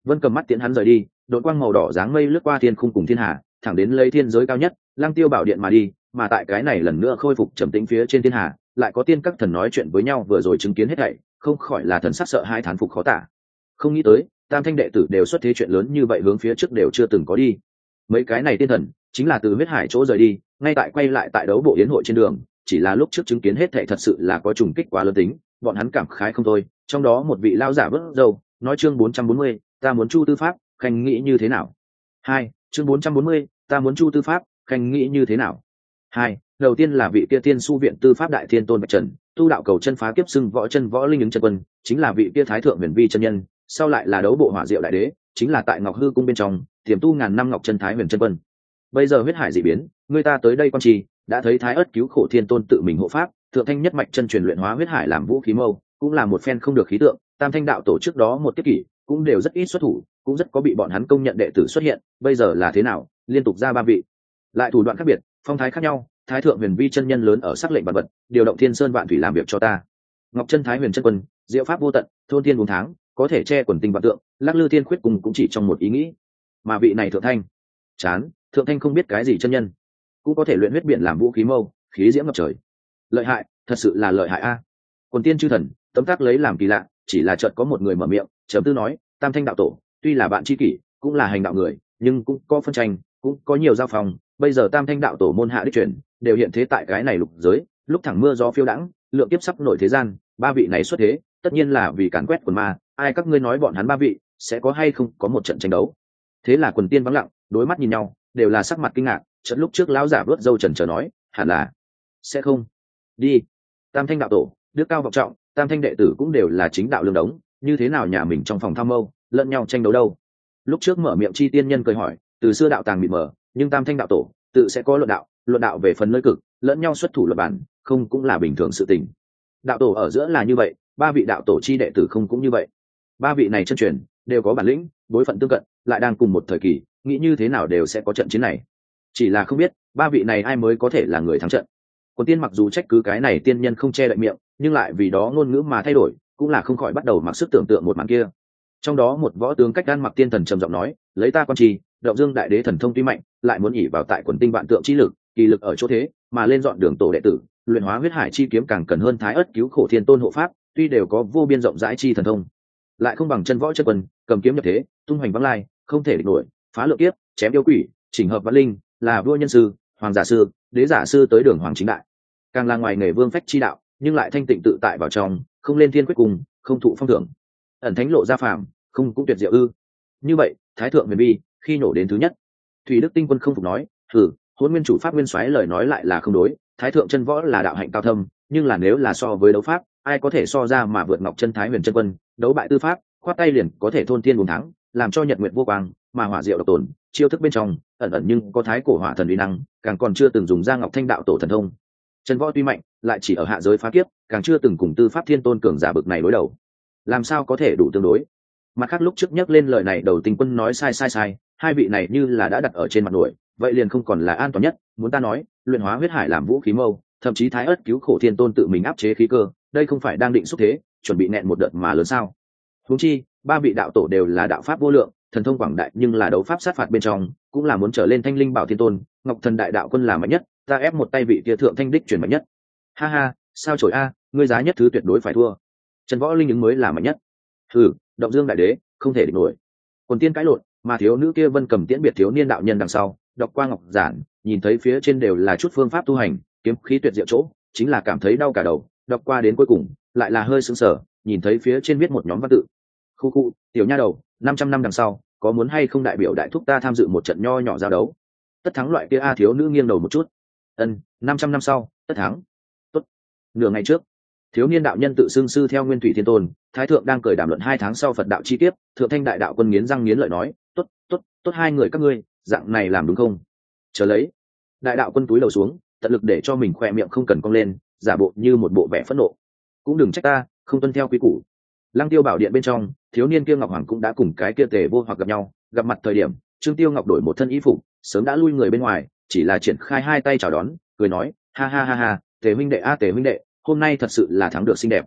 Vân cầm mắt tiễn hắn rời đi, đội quang màu đỏ dáng mây lướt qua thiên khung cùng thiên hà thẳng đến lấy thiên giới cao nhất lang tiêu bảo điện mà đi, mà tại cái này lần nữa khôi phục trầm tĩnh phía trên thiên hà lại có tiên các thần nói chuyện với nhau vừa rồi chứng kiến hết thảy, không khỏi là thần sắc sợ hai thán phục khó tả. Không nghĩ tới, tam thanh đệ tử đều xuất thế chuyện lớn như vậy hướng phía trước đều chưa từng có đi mấy cái này tiên thần, chính là từ huyết hải chỗ rời đi, ngay tại quay lại tại đấu bộ yến hội trên đường, chỉ là lúc trước chứng kiến hết thệ thật sự là có trùng kích quá lớn tính, bọn hắn cảm khái không thôi, trong đó một vị lao giả vớt dâu nói chương bốn trăm bốn mươi, ta muốn chu tư pháp, khanh nghĩ như thế nào? Hai, chương bốn trăm bốn mươi, ta muốn chu tư pháp, khanh nghĩ như thế nào? Hai, đầu tiên là vị kia tiên su viện tư pháp đại thiên tôn bạch trần, tu đạo cầu chân phá kiếp xưng võ chân võ linh ứng chân quân, chính là vị kia thái thượng huyền vi chân nhân, sau lại là đấu bộ hỏa diệu đại đế, chính là tại ngọc hư cung bên trong tiềm tu ngàn năm ngọc chân thái huyền chân quân. Bây giờ huyết hải dị biến, người ta tới đây quan trì, đã thấy thái ất cứu khổ thiên tôn tự mình hộ pháp, thượng thanh nhất mạch chân truyền luyện hóa huyết hải làm vũ khí mâu, cũng là một phen không được khí tượng, tam thanh đạo tổ trước đó một tiết kỷ, cũng đều rất ít xuất thủ, cũng rất có bị bọn hắn công nhận đệ tử xuất hiện, bây giờ là thế nào, liên tục ra ba vị. Lại thủ đoạn khác biệt, phong thái khác nhau, thái thượng huyền vi chân nhân lớn ở sắc lệnh vật vật, điều động thiên sơn vạn thủy làm việc cho ta. Ngọc chân thái huyền chân quân, diệu pháp vô tận, thôn thiên bốn tháng, có thể che quần tinh vạn tượng, lắc lư thiên khuyết cùng cũng chỉ trong một ý nghĩ mà vị này thượng thanh, chán, thượng thanh không biết cái gì chân nhân, cũng có thể luyện huyết biển làm vũ khí mâu, khí diễm ngập trời. Lợi hại, thật sự là lợi hại a. Quần tiên chư thần, tấm tác lấy làm kỳ lạ, chỉ là chợt có một người mở miệng chấm tư nói, tam thanh đạo tổ, tuy là bạn tri kỷ, cũng là hành đạo người, nhưng cũng có phân tranh, cũng có nhiều giao phòng bây giờ tam thanh đạo tổ môn hạ đích truyền, đều hiện thế tại cái này lục giới, lúc thẳng mưa gió phiêu đãng, lượng tiếp sắp nổi thế gian, ba vị này xuất thế, tất nhiên là vì càn quét quần ma, ai các ngươi nói bọn hắn ba vị, sẽ có hay không có một trận tranh đấu? Thế là quần tiên vắng lặng, đối mắt nhìn nhau, đều là sắc mặt kinh ngạc trận lúc trước lão giả vớt dâu trần trờ nói, hẳn là sẽ không. Đi. Tam thanh đạo tổ, đức cao vọng trọng, tam thanh đệ tử cũng đều là chính đạo lương đống, như thế nào nhà mình trong phòng tham mâu lẫn nhau tranh đấu đâu? Lúc trước mở miệng chi tiên nhân cười hỏi, từ xưa đạo tàng bị mở nhưng tam thanh đạo tổ, tự sẽ có luận đạo luận đạo về phần nơi cực, lẫn nhau xuất thủ luật bản không cũng là bình thường sự tình. Đạo tổ ở giữa là như vậy, ba vị đạo tổ chi đệ tử không cũng như vậy. Ba vị này chân truyền, đều có bản lĩnh, bối phận tương cận lại đang cùng một thời kỳ, nghĩ như thế nào đều sẽ có trận chiến này. Chỉ là không biết, ba vị này ai mới có thể là người thắng trận. Còn tiên mặc dù trách cứ cái này tiên nhân không che đậy miệng, nhưng lại vì đó ngôn ngữ mà thay đổi, cũng là không khỏi bắt đầu mặc sức tưởng tượng một màn kia. Trong đó một võ tướng cách gan mặc tiên thần trầm giọng nói, lấy ta quan trì, động dương đại đế thần thông tuy mạnh, lại muốn ỉ vào tại quần tinh vạn tượng chi lực, kỳ lực ở chỗ thế, mà lên dọn đường tổ đệ tử, luyện hóa huyết hải chi kiếm càng cần hơn thái ất cứu khổ thiên tôn hộ pháp, tuy đều có vô biên rộng rãi chi thần thông. Lại không bằng chân võ chân quân, cầm kiếm nhập thế, tung hoành vắng lai không thể địch nổi, phá lượng kiếp, chém yêu quỷ, chỉnh hợp văn linh, là vua nhân sư, hoàng giả sư, đế giả sư tới đường hoàng chính đại. Càng là ngoài nghề vương phách chi đạo, nhưng lại thanh tịnh tự tại vào trong, không lên thiên quyết cùng, không thụ phong thưởng. Ẩn thánh lộ gia phàm, không cũng tuyệt diệu ư. Như vậy, thái thượng huyền bi, khi nổ đến thứ nhất. Thủy đức tinh quân không phục nói thử hôn nguyên chủ pháp nguyên soái lời nói lại là không đối, thái thượng chân võ là đạo hạnh cao thâm, nhưng là nếu là so với đấu pháp, ai có thể so ra mà vượt ngọc chân thái huyền chân quân, đấu bại tư pháp, khoát tay liền có thể thôn thiên buồn thắng làm cho nhật nguyện vô quang, mà hỏa diệu độc tồn, chiêu thức bên trong, ẩn ẩn nhưng có thái cổ hỏa thần uy năng, càng còn chưa từng dùng ra ngọc thanh đạo tổ thần thông. Chân võ tuy mạnh, lại chỉ ở hạ giới phá kiếp, càng chưa từng cùng tư pháp thiên tôn cường giả bực này đối đầu. Làm sao có thể đủ tương đối? Mặt khác lúc trước nhắc lên lời này, đầu tình quân nói sai sai sai, hai vị này như là đã đặt ở trên mặt nổi, vậy liền không còn là an toàn nhất, muốn ta nói, luyện hóa huyết hải làm vũ khí mâu, thậm chí thái ớt cứu khổ thiên tôn tự mình áp chế khí cơ, đây không phải đang định xúc thế, chuẩn bị nẹn một đợt mà lớn sao? Huống chi ba vị đạo tổ đều là đạo pháp vô lượng, thần thông quảng đại nhưng là đấu pháp sát phạt bên trong, cũng là muốn trở lên thanh linh bảo thiên tôn, ngọc thần đại đạo quân là mạnh nhất, ta ép một tay vị kia thượng thanh đích chuyển mạnh nhất. Ha ha, sao trổi a, ngươi giá nhất thứ tuyệt đối phải thua. Trần võ linh ứng mới là mạnh nhất. Thử động dương đại đế, không thể địch nổi. Quần tiên cãi lộn, mà thiếu nữ kia vân cầm tiễn biệt thiếu niên đạo nhân đằng sau, đọc qua ngọc giản, nhìn thấy phía trên đều là chút phương pháp tu hành, kiếm khí tuyệt diệu chỗ, chính là cảm thấy đau cả đầu, đọc qua đến cuối cùng, lại là hơi sững sờ, nhìn thấy phía trên viết một nhóm văn tự khu khu, tiểu nha đầu, năm trăm năm đằng sau, có muốn hay không đại biểu đại thúc ta tham dự một trận nho nhỏ giao đấu? Tất thắng loại kia a thiếu nữ nghiêng đầu một chút. Ân, năm trăm năm sau, tất thắng. Tốt. Nửa ngày trước, thiếu niên đạo nhân tự xưng sư theo nguyên thủy thiên tôn, thái thượng đang cười đàm luận hai tháng sau phật đạo chi tiết thượng thanh đại đạo quân nghiến răng nghiến lợi nói, tốt tốt tốt hai người các ngươi, dạng này làm đúng không? Chờ lấy, đại đạo quân túi đầu xuống, tận lực để cho mình khoe miệng không cần cong lên, giả bộ như một bộ vẻ phẫn nộ. Cũng đừng trách ta, không tuân theo quy củ lăng tiêu bảo điện bên trong, thiếu niên kia ngọc hoàng cũng đã cùng cái kia tề vô hoặc gặp nhau, gặp mặt thời điểm, trương tiêu ngọc đổi một thân y phục, sớm đã lui người bên ngoài, chỉ là triển khai hai tay chào đón, cười nói, ha ha ha ha, tề huynh đệ a, tề huynh đệ, hôm nay thật sự là thắng được xinh đẹp,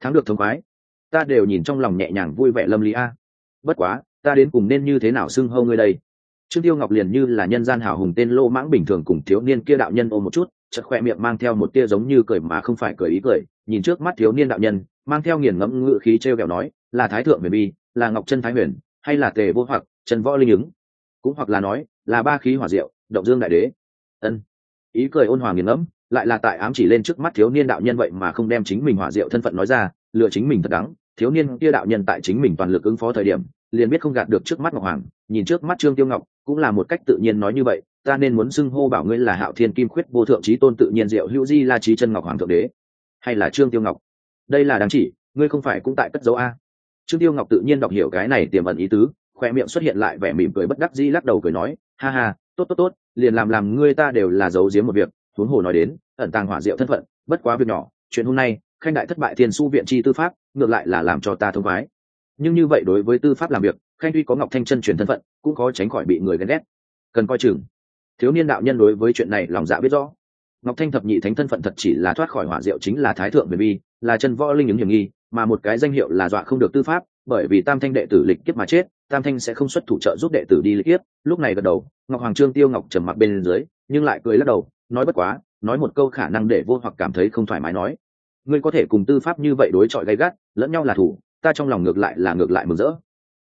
thắng được thống khoái. Ta đều nhìn trong lòng nhẹ nhàng vui vẻ lâm lý a. Bất quá, ta đến cùng nên như thế nào xưng hâu ngươi đây? Trương tiêu ngọc liền như là nhân gian hào hùng tên lô mãng bình thường cùng thiếu niên kia đạo nhân ôm một chút chật khoe miệng mang theo một tia giống như cười mà không phải cười ý cười nhìn trước mắt thiếu niên đạo nhân, mang theo nghiền ngẫm ngự khí t r e o kẹo nói, là thái thượng huyền bi, là ngọc chân thái huyền, hay là tề vô hoặc trần võ linh ứng? Cũng hoặc là nói, là ba khí hỏa diệu, động dương đại đế. Ân. Ý cười ôn hòa nghiền ngẫm, lại là tại ám chỉ lên trước mắt thiếu niên đạo nhân vậy mà không đem chính mình hỏa diệu thân phận nói ra lựa chính mình thật đắng. Thiếu niên kia đạo nhân tại chính mình toàn lực ứng phó thời điểm, liền biết không gạt được trước mắt ngọc hoàng, nhìn trước mắt trương tiêu ngọc, cũng là một cách tự nhiên nói như vậy, ta nên muốn xưng hô bảo ngươi là hạo thiên kim khuyết vô thượng trí tôn tự nhiên diệu hữu di la trí chân ngọc hoàng thượng đế hay là trương tiêu ngọc? Đây là đáng chỉ, ngươi không phải cũng tại cất dấu a? Trương tiêu ngọc tự nhiên đọc hiểu cái này tiềm ẩn ý tứ, khoe miệng xuất hiện lại vẻ mỉm cười bất đắc dĩ lắc đầu cười nói, ha ha, tốt tốt tốt, liền làm làm ngươi ta đều là giấu giếm một việc. Huống hồ nói đến, ẩn tàng hỏa diệu thân phận, bất quá việc nhỏ, chuyện hôm nay, khanh đại thất bại thiên su viện chi tư pháp, ngược lại là làm cho ta thông khoái. Nhưng như vậy đối với tư pháp làm việc, khanh tuy có ngọc thanh chân truyền thân phận, cũng khó tránh khỏi bị người ghen ghét. Cần coi chừng. Thiếu niên đạo nhân đối với chuyện này lòng dạ biết rõ ngọc thanh thập nhị thánh thân phận thật chỉ là thoát khỏi hỏa diệu chính là thái thượng về vi, là chân võ linh ứng hiểm nghi mà một cái danh hiệu là dọa không được tư pháp bởi vì tam thanh đệ tử lịch kiếp mà chết tam thanh sẽ không xuất thủ trợ giúp đệ tử đi lịch kiếp. Lúc này gật đầu ngọc hoàng trương tiêu ngọc trầm mặc bên dưới nhưng lại cười lắc đầu nói bất quá nói một câu khả năng để vô hoặc cảm thấy không thoải mái nói. Ngươi có thể cùng tư pháp như vậy đối chọi gay gắt lẫn nhau là thủ ta trong lòng ngược lại là ngược lại mừng rỡ.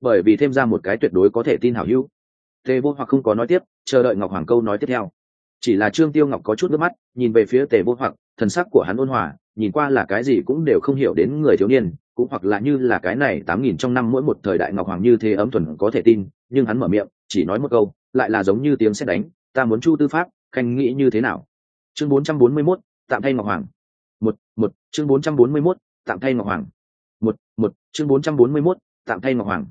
Bởi vì thêm ra một cái tuyệt đối có thể tin hảo hữu. Tề vô hoặc không có nói tiếp chờ đợi ngọc hoàng câu nói tiếp theo chỉ là trương tiêu ngọc có chút nước mắt, nhìn về phía tề vô hoặc, thần sắc của hắn ôn hòa, nhìn qua là cái gì cũng đều không hiểu đến người thiếu niên, cũng hoặc là như là cái này tám nghìn trong năm mỗi một thời đại ngọc hoàng như thế ấm thuần có thể tin, nhưng hắn mở miệng, chỉ nói một câu, lại là giống như tiếng xét đánh, ta muốn chu tư pháp, khanh nghĩ như thế nào? Chương bốn trăm bốn mươi mốt, tạm thay ngọc hoàng. Một một, chương bốn trăm bốn mươi mốt, tạm thay ngọc hoàng. Một một, chương bốn trăm bốn mươi mốt, tạm thay ngọc hoàng.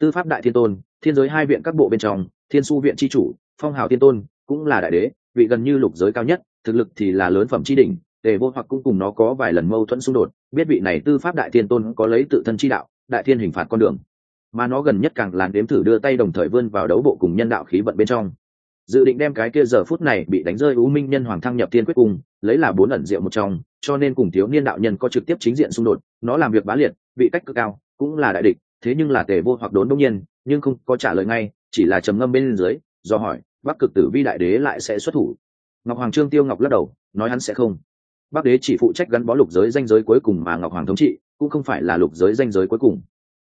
Tư pháp đại thiên tôn, thiên giới hai viện các bộ bên trong, thiên su viện tri chủ, phong hào thiên tôn, cũng là đại đế vị gần như lục giới cao nhất, thực lực thì là lớn phẩm tri đỉnh, tề vô hoặc cũng cùng nó có vài lần mâu thuẫn xung đột, biết vị này tư pháp đại thiên tôn có lấy tự thân chi đạo, đại thiên hình phạt con đường. Mà nó gần nhất càng làn đếm thử đưa tay đồng thời vươn vào đấu bộ cùng nhân đạo khí vận bên trong. Dự định đem cái kia giờ phút này bị đánh rơi u minh nhân hoàng thăng nhập tiên quyết cùng lấy là bốn ẩn diệu một trong, cho nên cùng thiếu niên đạo nhân có trực tiếp chính diện xung đột, nó làm việc bá liệt, vị cách cực cao, cũng là đại địch, thế nhưng là tề vô hoặc đốn đông nhiên, nhưng không có trả lời ngay, chỉ là trầm ngâm bên dưới, do hỏi bắc cực tử vi đại đế lại sẽ xuất thủ. Ngọc hoàng trương tiêu ngọc lắc đầu, nói hắn sẽ không. Bắc đế chỉ phụ trách gắn bó lục giới danh giới cuối cùng mà ngọc hoàng thống trị, cũng không phải là lục giới danh giới cuối cùng.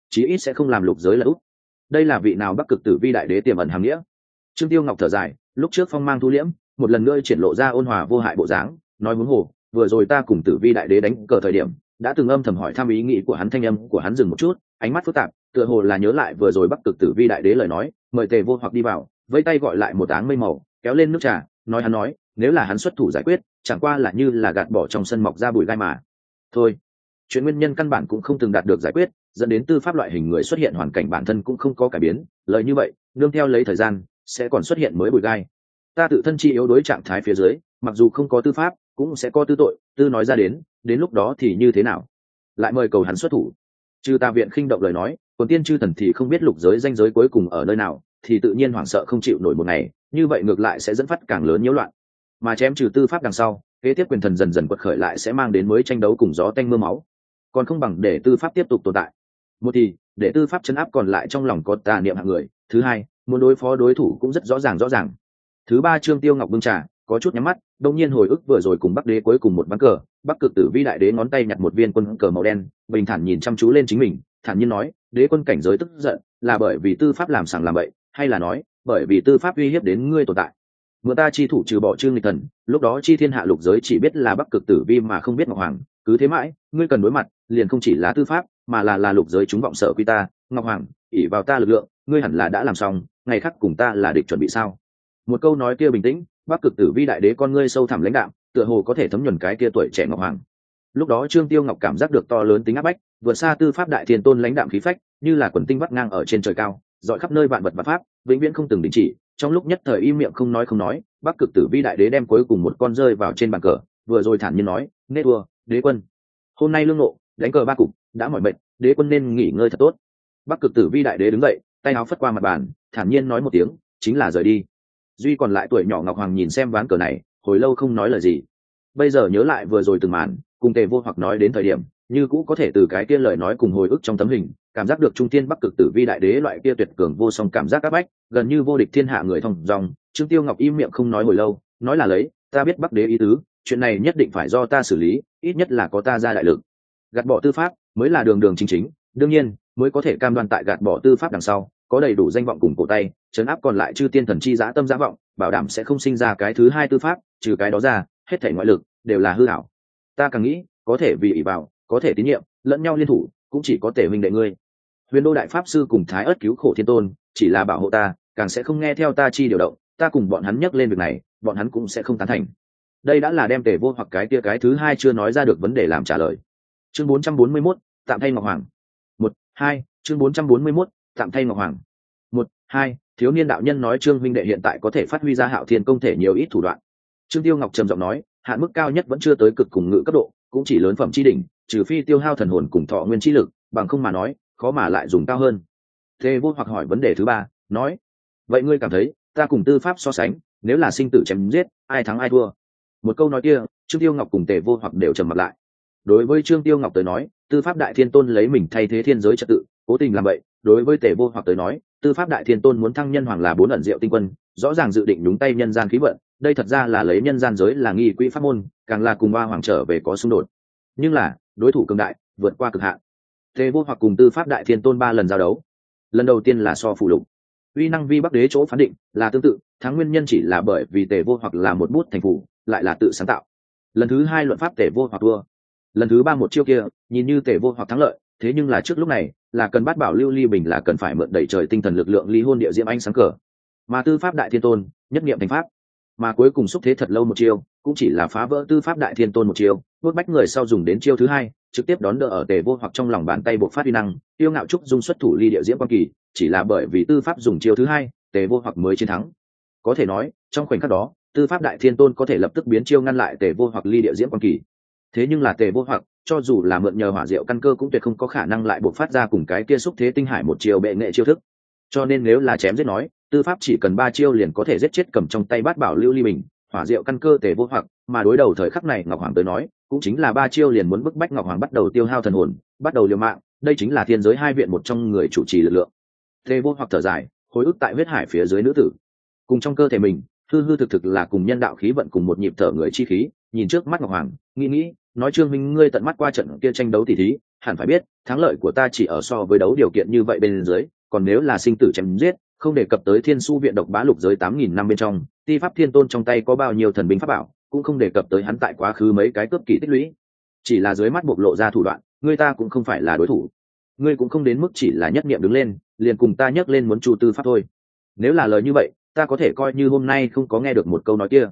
Chí ít sẽ không làm lục giới là út. Đây là vị nào bắc cực tử vi đại đế tiềm ẩn hàm nghĩa? Trương tiêu ngọc thở dài, lúc trước phong mang thu liễm, một lần nữa triển lộ ra ôn hòa vô hại bộ dáng, nói muốn hồ, vừa rồi ta cùng tử vi đại đế đánh cờ thời điểm, đã từng âm thầm hỏi thăm ý nghĩ của hắn thanh âm của hắn dừng một chút, ánh mắt phức tạp, tựa hồ là nhớ lại vừa rồi bắc cực tử vi đại đế lời nói, mời tề vô hoặc đi vào vẫy tay gọi lại một áng mây màu, kéo lên nước trà, nói hắn nói, nếu là hắn xuất thủ giải quyết, chẳng qua là như là gạt bỏ trong sân mọc ra bụi gai mà. Thôi. Chuyện nguyên nhân căn bản cũng không từng đạt được giải quyết, dẫn đến tư pháp loại hình người xuất hiện hoàn cảnh bản thân cũng không có cải biến, lời như vậy, nương theo lấy thời gian, sẽ còn xuất hiện mới bụi gai. Ta tự thân chi yếu đối trạng thái phía dưới, mặc dù không có tư pháp, cũng sẽ có tư tội, tư nói ra đến đến lúc đó thì như thế nào? Lại mời cầu hắn xuất thủ. Trừ ta viện khinh động lời nói, còn tiên chư thần thì không biết lục giới danh giới cuối cùng ở nơi nào thì tự nhiên hoảng sợ không chịu nổi một ngày, như vậy ngược lại sẽ dẫn phát càng lớn nhiễu loạn. Mà chém trừ tư pháp đằng sau, kế tiếp quyền thần dần dần quật khởi lại sẽ mang đến mới tranh đấu cùng gió tanh mưa máu. Còn không bằng để tư pháp tiếp tục tồn tại. Một thì, để tư pháp chấn áp còn lại trong lòng có tà niệm hạng người. Thứ hai, muốn đối phó đối thủ cũng rất rõ ràng rõ ràng. Thứ ba, trương tiêu ngọc bưng trà, có chút nhắm mắt, đông nhiên hồi ức vừa rồi cùng bắc đế cuối cùng một ván cờ. Bắc cực tử vi đại đế ngón tay nhặt một viên quân cờ màu đen, bình thản nhìn chăm chú lên chính mình, thản nhiên nói, đế quân cảnh giới tức giận, là bởi vì tư pháp làm sàng làm bậy hay là nói, bởi vì tư pháp uy hiếp đến ngươi tồn tại. Mượn ta chi thủ trừ bỏ trương lịch thần, lúc đó chi thiên hạ lục giới chỉ biết là bắc cực tử vi mà không biết ngọc hoàng, cứ thế mãi, ngươi cần đối mặt, liền không chỉ là tư pháp, mà là là lục giới chúng vọng sợ quy ta, ngọc hoàng ỉ vào ta lực lượng, ngươi hẳn là đã làm xong, ngày khác cùng ta là địch chuẩn bị sao? Một câu nói kia bình tĩnh, bắc cực tử vi đại đế con ngươi sâu thẳm lãnh đạm, tựa hồ có thể thấm nhuần cái kia tuổi trẻ ngọc hoàng. Lúc đó trương tiêu ngọc cảm giác được to lớn tính áp bách, vượt xa tư pháp đại thiên tôn lãnh đạm khí phách, như là quần tinh vắt ngang ở trên trời cao dọi khắp nơi vạn vật và pháp, vĩnh viễn không từng đình chỉ. Trong lúc nhất thời im miệng không nói không nói, bắc cực tử vi đại đế đem cuối cùng một con rơi vào trên bàn cờ, vừa rồi thản nhiên nói nê thua, đế quân. Hôm nay lương nộ đánh cờ ba cục, đã mỏi mệt, đế quân nên nghỉ ngơi thật tốt. Bắc cực tử vi đại đế đứng dậy, tay áo phất qua mặt bàn, thản nhiên nói một tiếng, chính là rời đi. Duy còn lại tuổi nhỏ ngọc hoàng nhìn xem ván cờ này, hồi lâu không nói lời gì. Bây giờ nhớ lại vừa rồi từng màn, cùng tề vô hoặc nói đến thời điểm, như cũ có thể từ cái kia lời nói cùng hồi ức trong tấm hình cảm giác được trung tiên bắc cực tử vi đại đế loại kia tuyệt cường vô song cảm giác áp bách, gần như vô địch thiên hạ người thông dòng. Trương tiêu ngọc im miệng không nói hồi lâu, nói là lấy, ta biết bắc đế ý tứ, chuyện này nhất định phải do ta xử lý, ít nhất là có ta ra đại lực. Gạt bỏ tư pháp mới là đường đường chính chính, đương nhiên, mới có thể cam đoan tại gạt bỏ tư pháp đằng sau, có đầy đủ danh vọng cùng cổ tay chấn áp còn lại chư tiên thần chi giã tâm giã vọng, bảo đảm sẽ không sinh ra cái thứ hai tư pháp, trừ cái đó ra, hết thể ngoại lực đều là hư hảo ta càng nghĩ, có thể vì ỷ vào, có thể tín nhiệm, lẫn nhau liên thủ, cũng chỉ có thể minh đệ ngươi huyền đô đại pháp sư cùng thái ớt cứu khổ thiên tôn chỉ là bảo hộ ta càng sẽ không nghe theo ta chi điều động ta cùng bọn hắn nhắc lên việc này bọn hắn cũng sẽ không tán thành. Đây đã là đem tề vô hoặc cái kia cái thứ hai chưa nói ra được vấn đề làm trả lời. Chương 441, tạm thay ngọc hoàng. Một hai chương 441, tạm thay ngọc hoàng. Một hai thiếu niên đạo nhân nói trương minh đệ hiện tại có thể phát huy ra hạo thiên công thể nhiều ít thủ đoạn. Trương tiêu ngọc trầm giọng nói hạn mức cao nhất vẫn chưa tới cực cùng ngự cấp độ cũng chỉ lớn phẩm chi đỉnh trừ phi tiêu hao thần hồn cùng thọ nguyên chi lực bằng không mà nói khó mà lại dùng cao hơn. Thế vô hoặc hỏi vấn đề thứ ba, nói, vậy ngươi cảm thấy ta cùng tư pháp so sánh, nếu là sinh tử chém giết, ai thắng ai thua? Một câu nói kia, trương tiêu ngọc cùng tề vô hoặc đều trầm mặt lại. Đối với trương tiêu ngọc tới nói, tư pháp đại thiên tôn lấy mình thay thế thiên giới trật tự, cố tình làm vậy. Đối với tề vô hoặc tới nói, tư pháp đại thiên tôn muốn thăng nhân hoàng là bốn ẩn diệu tinh quân, rõ ràng dự định nhúng tay nhân gian khí vận, đây thật ra là lấy nhân gian giới là nghi quỹ pháp môn, càng là cùng ba hoàng trở về có xung đột. Nhưng là, đối thủ cường đại, vượt qua cực hạn tề vô hoặc cùng tư pháp đại thiên tôn ba lần giao đấu. Lần đầu tiên là so phụ lục. Uy năng vi bắc đế chỗ phán định là tương tự thắng nguyên nhân chỉ là bởi vì tề vô hoặc là một bút thành phủ, lại là tự sáng tạo. Lần thứ hai luận pháp tề vô hoặc thua. Lần thứ ba một chiêu kia, nhìn như tề vô hoặc thắng lợi, thế nhưng là trước lúc này, là cần bắt bảo lưu ly bình là cần phải mượn đẩy trời tinh thần lực lượng ly hôn địa diễm anh sáng cờ. Mà tư pháp đại thiên tôn, nhất nghiệm thành pháp. Mà cuối cùng xúc thế thật lâu một chiêu, cũng chỉ là phá vỡ tư pháp đại thiên tôn một chiêu nuốt bách người sau dùng đến chiêu thứ hai trực tiếp đón đỡ ở tề vô hoặc trong lòng bàn tay buộc phát uy năng, tiêu ngạo trúc dung xuất thủ ly địa diễm quan kỳ, chỉ là bởi vì tư pháp dùng chiêu thứ hai, tề vô hoặc mới chiến thắng. Có thể nói, trong khoảnh khắc đó, tư pháp đại thiên tôn có thể lập tức biến chiêu ngăn lại tề vô hoặc ly địa diễm quan kỳ. Thế nhưng là tề vô hoặc, cho dù là mượn nhờ hỏa diệu căn cơ cũng tuyệt không có khả năng lại buộc phát ra cùng cái kia xúc thế tinh hải một chiều bệ nghệ chiêu thức. Cho nên nếu là chém giết nói, tư pháp chỉ cần ba chiêu liền có thể giết chết cầm trong tay bát bảo lưu ly bình, hỏa diệu căn cơ tề vô hoặc, mà đối đầu thời khắc này ngọc hoàng tới nói cũng chính là ba chiêu liền muốn bức bách ngọc hoàng bắt đầu tiêu hao thần hồn, bắt đầu liều mạng, đây chính là thiên giới hai viện một trong người chủ trì lực lượng. Thê vô hoặc thở dài hồi ức tại huyết hải phía dưới nữ tử. Cùng trong cơ thể mình, hư hư thực thực là cùng nhân đạo khí vận cùng một nhịp thở người chi khí, nhìn trước mắt ngọc hoàng, nghĩ nghĩ, nói trương minh, ngươi tận mắt qua trận kia tranh đấu tỷ thí, hẳn phải biết, thắng lợi của ta chỉ ở so với đấu điều kiện như vậy bên dưới, còn nếu là sinh tử chém giết, không đề cập tới thiên su viện độc bá lục giới tám nghìn năm bên trong, ti pháp thiên tôn trong tay có bao nhiêu thần binh pháp bảo cũng không đề cập tới hắn tại quá khứ mấy cái cướp kỳ tích lũy. Chỉ là dưới mắt bộc lộ ra thủ đoạn, người ta cũng không phải là đối thủ. Ngươi cũng không đến mức chỉ là nhất niệm đứng lên, liền cùng ta nhắc lên muốn chu tư pháp thôi. Nếu là lời như vậy, ta có thể coi như hôm nay không có nghe được một câu nói kia.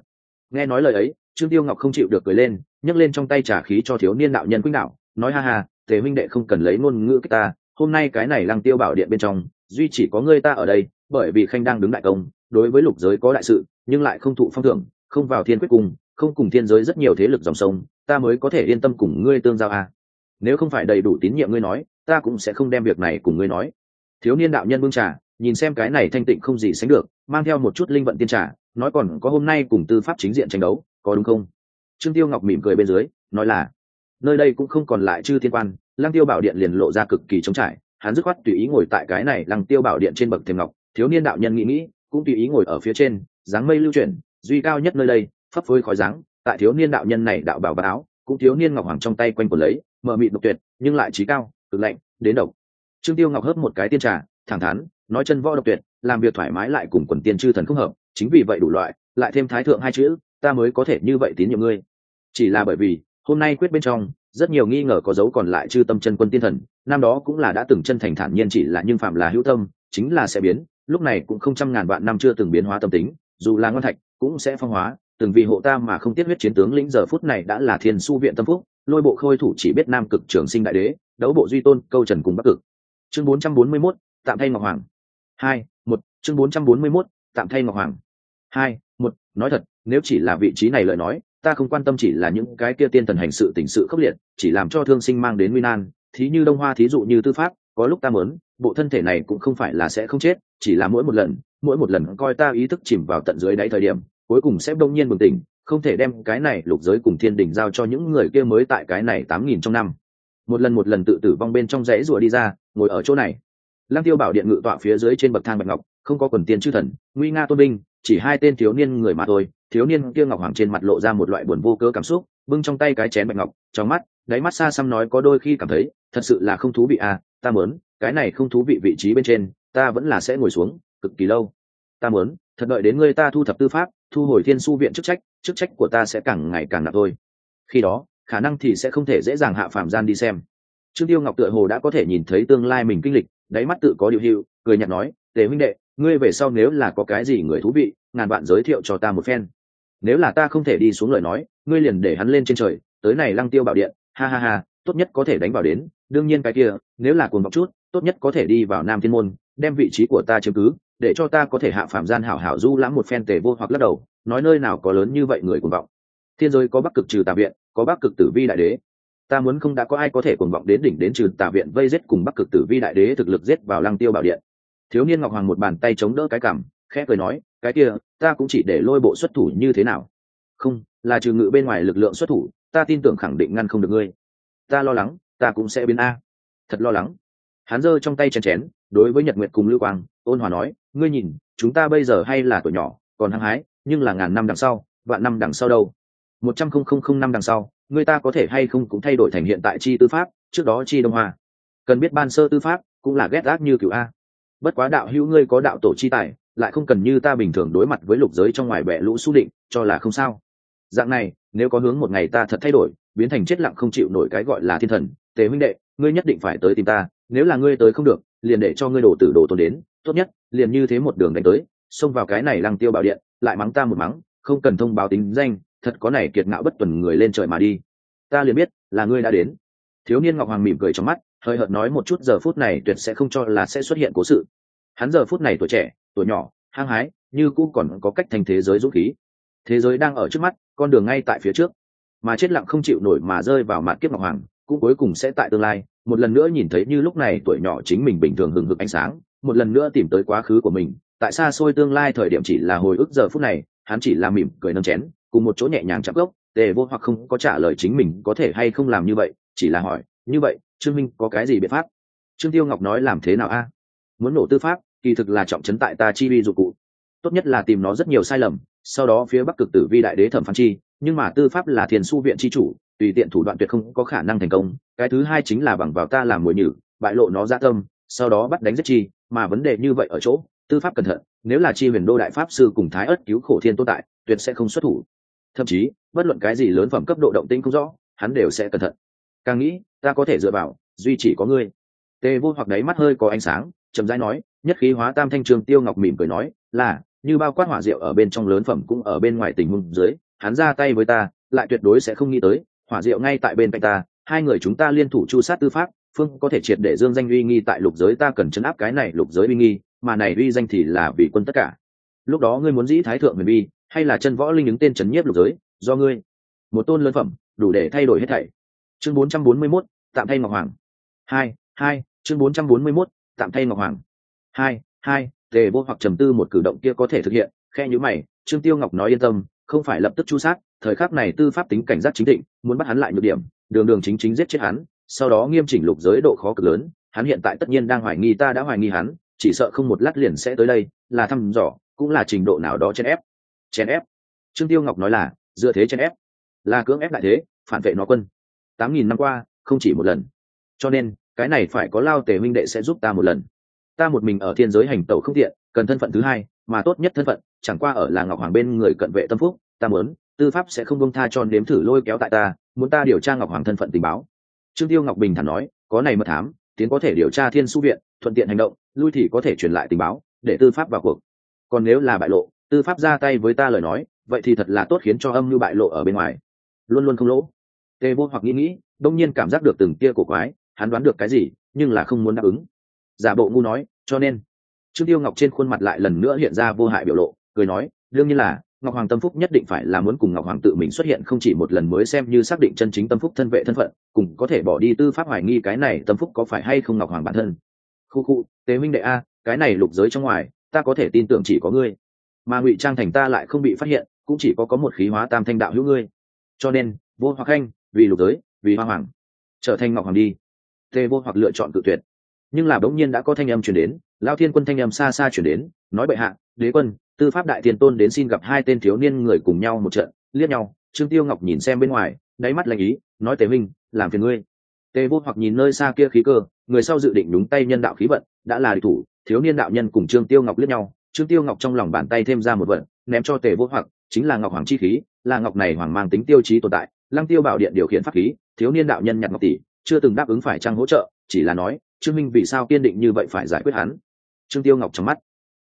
Nghe nói lời ấy, trương tiêu ngọc không chịu được cười lên, nhấc lên trong tay trả khí cho thiếu niên đạo nhân quýnh đạo nói ha ha, tề huynh đệ không cần lấy ngôn ngữ cách ta, hôm nay cái này lăng tiêu bảo điện bên trong, duy chỉ có ngươi ta ở đây, bởi vì khanh đang đứng đại công, đối với lục giới có đại sự, nhưng lại không thụ phong thưởng, không vào thiên quyết cùng không cùng thiên giới rất nhiều thế lực dòng sông, ta mới có thể yên tâm cùng ngươi tương giao à. nếu không phải đầy đủ tín nhiệm ngươi nói, ta cũng sẽ không đem việc này cùng ngươi nói thiếu niên đạo nhân bưng trà, nhìn xem cái này thanh tịnh không gì sánh được, mang theo một chút linh vận tiên trà, nói còn có hôm nay cùng tư pháp chính diện tranh đấu, có đúng không trương tiêu ngọc mỉm cười bên dưới, nói là, nơi đây cũng không còn lại chư thiên quan, lăng tiêu bảo điện liền lộ ra cực kỳ trống trải, hắn dứt khoát tùy ý ngồi tại cái này lăng tiêu bảo điện trên bậc thềm ngọc, thiếu niên đạo nhân nghĩ nghĩ, cũng tùy ý ngồi ở phía trên, dáng mây lưu chuyển, duy cao nhất nơi đây phấp phới khói dáng tại thiếu niên đạo nhân này đạo bảo báo cũng thiếu niên ngọc hoàng trong tay quanh quần lấy, mờ mịt độc tuyệt, nhưng lại trí cao, cực lạnh, đến độc. Trương tiêu ngọc hớp một cái tiên trà, thẳng thắn, nói chân võ độc tuyệt, làm việc thoải mái lại cùng quần tiên chư thần không hợp, chính vì vậy đủ loại, lại thêm thái thượng hai chữ, ta mới có thể như vậy tín nhiệm ngươi. Chỉ là bởi vì, hôm nay quyết bên trong, rất nhiều nghi ngờ có dấu còn lại chư tâm chân quân tiên thần, năm đó cũng là đã từng chân thành thản nhiên chỉ là nhưng phạm là hữu tâm, chính là sẽ biến, lúc này cũng không trăm ngàn vạn năm chưa từng biến hóa tâm tính, dù là ngon thạch, cũng sẽ phong hóa từng vì hộ ta mà không tiết huyết chiến tướng lĩnh giờ phút này đã là thiên su viện tâm phúc lôi bộ khôi thủ chỉ biết nam cực trường sinh đại đế đấu bộ duy tôn câu trần cùng bắc cực. Chương 441, tạm thay ngọc hoàng. Hai một chương 441, tạm thay ngọc hoàng. Hai một nói thật nếu chỉ là vị trí này lời nói ta không quan tâm chỉ là những cái kia tiên thần hành sự tình sự khốc liệt chỉ làm cho thương sinh mang đến nguy nan. Thí như đông hoa thí dụ như tư pháp có lúc ta mớn bộ thân thể này cũng không phải là sẽ không chết chỉ là mỗi một lần mỗi một lần coi ta ý thức chìm vào tận dưới đáy thời điểm cuối cùng sẽ đông nhiên bừng tỉnh, không thể đem cái này lục giới cùng thiên đình giao cho những người kia mới tại cái này tám nghìn trong năm. Một lần một lần tự tử vong bên trong rẽ rùa đi ra, ngồi ở chỗ này. Lăng tiêu bảo điện ngự tọa phía dưới trên bậc thang bạch ngọc, không có quần tiên chư thần, nguy nga tôn binh, chỉ hai tên thiếu niên người mà thôi. Thiếu niên kia ngọc hoàng trên mặt lộ ra một loại buồn vô cớ cảm xúc, bưng trong tay cái chén bạch ngọc, trong mắt, đáy mắt xa xăm nói có đôi khi cảm thấy, thật sự là không thú vị à ta muốn, cái này không thú vị vị trí bên trên, ta vẫn là sẽ ngồi xuống, cực kỳ lâu. Ta muốn, thật đợi đến ngươi ta thu thập tư pháp thu hồi thiên su viện chức trách chức trách của ta sẽ càng ngày càng nặng thôi. Khi đó, khả năng thì sẽ không thể dễ dàng hạ phạm gian đi xem. Trương tiêu ngọc tựa hồ đã có thể nhìn thấy tương lai mình kinh lịch, đáy mắt tự có điều hiệu cười nhạt nói, tề huynh đệ, ngươi về sau nếu là có cái gì người thú vị, ngàn bạn giới thiệu cho ta một phen. Nếu là ta không thể đi xuống lời nói, ngươi liền để hắn lên trên trời, tới này lăng tiêu bảo điện, ha ha ha, tốt nhất có thể đánh vào đến, đương nhiên cái kia, nếu là cuồng vọng chút, tốt nhất có thể đi vào nam thiên môn, đem vị trí của ta chiếm cứ để cho ta có thể hạ phạm gian hảo hảo du lãm một phen tề vô hoặc lắc đầu, nói nơi nào có lớn như vậy người cuồng vọng. Thiên giới có bắc cực trừ tà viện, có bắc cực tử vi đại đế. Ta muốn không đã có ai có thể cuồng vọng đến đỉnh đến trừ tà viện vây giết cùng bắc cực tử vi đại đế thực lực giết vào lăng tiêu bảo điện. Thiếu niên ngọc hoàng một bàn tay chống đỡ cái cảm khẽ cười nói, cái kia, ta cũng chỉ để lôi bộ xuất thủ như thế nào? Không, là trừ ngự bên ngoài lực lượng xuất thủ, ta tin tưởng khẳng định ngăn không được ngươi. Ta lo lắng, ta cũng sẽ biến a. Thật lo lắng. Hắn giơ trong tay chén chén, đối với nhật nguyệt cùng lưu quang, ôn hòa nói ngươi nhìn, chúng ta bây giờ hay là tuổi nhỏ, còn hăng hái, nhưng là ngàn năm đằng sau, vạn năm đằng sau đâu? Một trăm không không không năm đằng sau, người ta có thể hay không cũng thay đổi thành hiện tại chi tư pháp, trước đó chi đông hoa. Cần biết ban sơ tư pháp, cũng là ghét ác như cựu a. Bất quá đạo hữu ngươi có đạo tổ chi tài, lại không cần như ta bình thường đối mặt với lục giới trong ngoài bẹ lũ s định, cho là không sao. Dạng này, nếu có hướng một ngày ta thật thay đổi, biến thành chết lặng không chịu nổi cái gọi là thiên thần, tề huynh đệ, ngươi nhất định phải tới tìm ta, nếu là ngươi tới không được liền để cho ngươi đổ tử đồ tồn đến, tốt nhất, liền như thế một đường đánh tới, xông vào cái này lăng tiêu bảo điện, lại mắng ta một mắng, không cần thông báo tính danh, thật có này kiệt ngạo bất tuần người lên trời mà đi. Ta liền biết, là ngươi đã đến. Thiếu niên ngọc hoàng mỉm cười trong mắt, hơi hợt nói một chút giờ phút này tuyệt sẽ không cho là sẽ xuất hiện cố sự. Hắn giờ phút này tuổi trẻ, tuổi nhỏ, hăng hái, như cũng còn có cách thành thế giới dũng khí. Thế giới đang ở trước mắt, con đường ngay tại phía trước. Mà chết lặng không chịu nổi mà rơi vào mạn kiếp ngọc hoàng, cũng cuối cùng sẽ tại tương lai một lần nữa nhìn thấy như lúc này tuổi nhỏ chính mình bình thường hừng hực ánh sáng, một lần nữa tìm tới quá khứ của mình. Tại xa xôi tương lai thời điểm chỉ là hồi ức giờ phút này, hắn chỉ là mỉm cười nâng chén, cùng một chỗ nhẹ nhàng chạm gốc, tề vô hoặc không có trả lời chính mình có thể hay không làm như vậy, chỉ là hỏi, như vậy, trương minh, có cái gì biện pháp? Trương tiêu ngọc nói, làm thế nào a? Muốn nổ tư pháp, kỳ thực là trọng trấn tại ta chi vi dụng cụ. Tốt nhất là tìm nó rất nhiều sai lầm, sau đó phía bắc cực tử vi đại đế thẩm phán chi, nhưng mà tư pháp là thiền su viện chi chủ tùy tiện thủ đoạn tuyệt không có khả năng thành công, cái thứ hai chính là bằng vào ta làm mồi nhử, bại lộ nó ra tâm, sau đó bắt đánh giết chi, mà vấn đề như vậy ở chỗ, tư pháp cẩn thận, nếu là chi huyền đô đại pháp sư cùng thái ất cứu khổ thiên tồn tại, tuyệt sẽ không xuất thủ. Thậm chí, bất luận cái gì lớn phẩm cấp độ động tinh không rõ, hắn đều sẽ cẩn thận. Càng nghĩ, ta có thể dựa vào, duy chỉ có ngươi. Tề vô hoặc đấy mắt hơi có ánh sáng, chậm rãi nói, nhất khí hóa tam thanh trường tiêu ngọc mỉm cười nói, là, như bao quát hỏa rượu ở bên trong lớn phẩm cũng ở bên ngoài tình huống dưới, hắn ra tay với ta, lại tuyệt đối sẽ không nghĩ tới hỏa diệu ngay tại bên cạnh ta hai người chúng ta liên thủ chu sát tư pháp phương có thể triệt để dương danh uy nghi tại lục giới ta cần chấn áp cái này lục giới uy nghi mà này uy danh thì là vì quân tất cả. Lúc đó ngươi muốn dĩ thái thượng huyền vi hay là chân võ linh ứng tên trấn nhiếp lục giới do ngươi. Một tôn lớn phẩm đủ để thay đổi hết thảy. Chương 441, tạm thay ngọc hoàng. Hai hai chương 441, tạm thay ngọc hoàng. Hai hai tề vô hoặc trầm tư một cử động kia có thể thực hiện khe nhữ mày trương tiêu ngọc nói yên tâm không phải lập tức chu sát thời khắc này tư pháp tính cảnh giác chính định muốn bắt hắn lại nhược điểm, đường đường chính chính giết chết hắn, sau đó nghiêm chỉnh lục giới độ khó cực lớn, hắn hiện tại tất nhiên đang hoài nghi ta đã hoài nghi hắn, chỉ sợ không một lát liền sẽ tới đây, là thăm dò, cũng là trình độ nào đó chèn ép. Chèn ép. Trương tiêu ngọc nói là, dựa thế chèn ép. Là cưỡng ép lại thế, phản vệ nó quân. Tám nghìn năm qua, không chỉ một lần. Cho nên, cái này phải có lao tề minh đệ sẽ giúp ta một lần. Ta một mình ở thiên giới hành tẩu không tiện, cần thân phận thứ hai, mà tốt nhất thân phận, chẳng qua ở là ngọc hoàng bên người cận vệ tâm phúc, ta muốn tư pháp sẽ không bông tha cho nếm thử lôi kéo tại ta, muốn ta điều tra ngọc hoàng thân phận tình báo. Trương tiêu ngọc bình thản nói, có này mật thám, tiến có thể điều tra thiên su viện, thuận tiện hành động, lui thì có thể truyền lại tình báo, để tư pháp vào cuộc. Còn nếu là bại lộ, tư pháp ra tay với ta lời nói, vậy thì thật là tốt khiến cho âm mưu bại lộ ở bên ngoài. Luôn luôn không lỗ. Tê vô hoặc nghĩ nghĩ, đông nhiên cảm giác được từng tia cổ quái, hắn đoán được cái gì, nhưng là không muốn đáp ứng. Giả bộ ngu nói, cho nên. Trương tiêu ngọc trên khuôn mặt lại lần nữa hiện ra vô hại biểu lộ, cười nói, đương nhiên là ngọc hoàng tâm phúc nhất định phải là muốn cùng ngọc hoàng tự mình xuất hiện không chỉ một lần mới xem như xác định chân chính tâm phúc thân vệ thân phận, cùng có thể bỏ đi tư pháp hoài nghi cái này tâm phúc có phải hay không ngọc hoàng bản thân. Khu khu, tế minh đệ a, cái này lục giới trong ngoài, ta có thể tin tưởng chỉ có ngươi. Mà ngụy trang thành ta lại không bị phát hiện, cũng chỉ có có một khí hóa tam thanh đạo hữu ngươi. Cho nên, vô hoặc khanh vì lục giới, vì hoa hoàng, trở thành ngọc hoàng đi. Tê vô hoặc lựa chọn tự tuyệt. Nhưng là bỗng nhiên đã có thanh âm chuyển đến, lao thiên quân thanh âm xa xa chuyển đến, nói bệ hạ, đế quân tư pháp đại thiên tôn đến xin gặp hai tên thiếu niên người cùng nhau một trận, liếc nhau, trương tiêu ngọc nhìn xem bên ngoài, đáy mắt lạnh ý, nói tề minh làm phiền ngươi. Tề vô hoặc nhìn nơi xa kia khí cơ, người sau dự định đúng tay nhân đạo khí vận, đã là địch thủ, thiếu niên đạo nhân cùng trương tiêu ngọc liếc nhau, trương tiêu ngọc trong lòng bàn tay thêm ra một vận, ném cho tề vô hoặc, chính là ngọc hoàng chi khí, là ngọc này hoàng mang tính tiêu chí tồn tại, lăng tiêu bảo điện điều khiển pháp khí, thiếu niên đạo nhân nhặt ngọc tỷ, chưa từng đáp ứng phải trang hỗ trợ, chỉ là nói, trương minh vì sao kiên định như vậy phải giải quyết hắn? Trương tiêu ngọc trong mắt,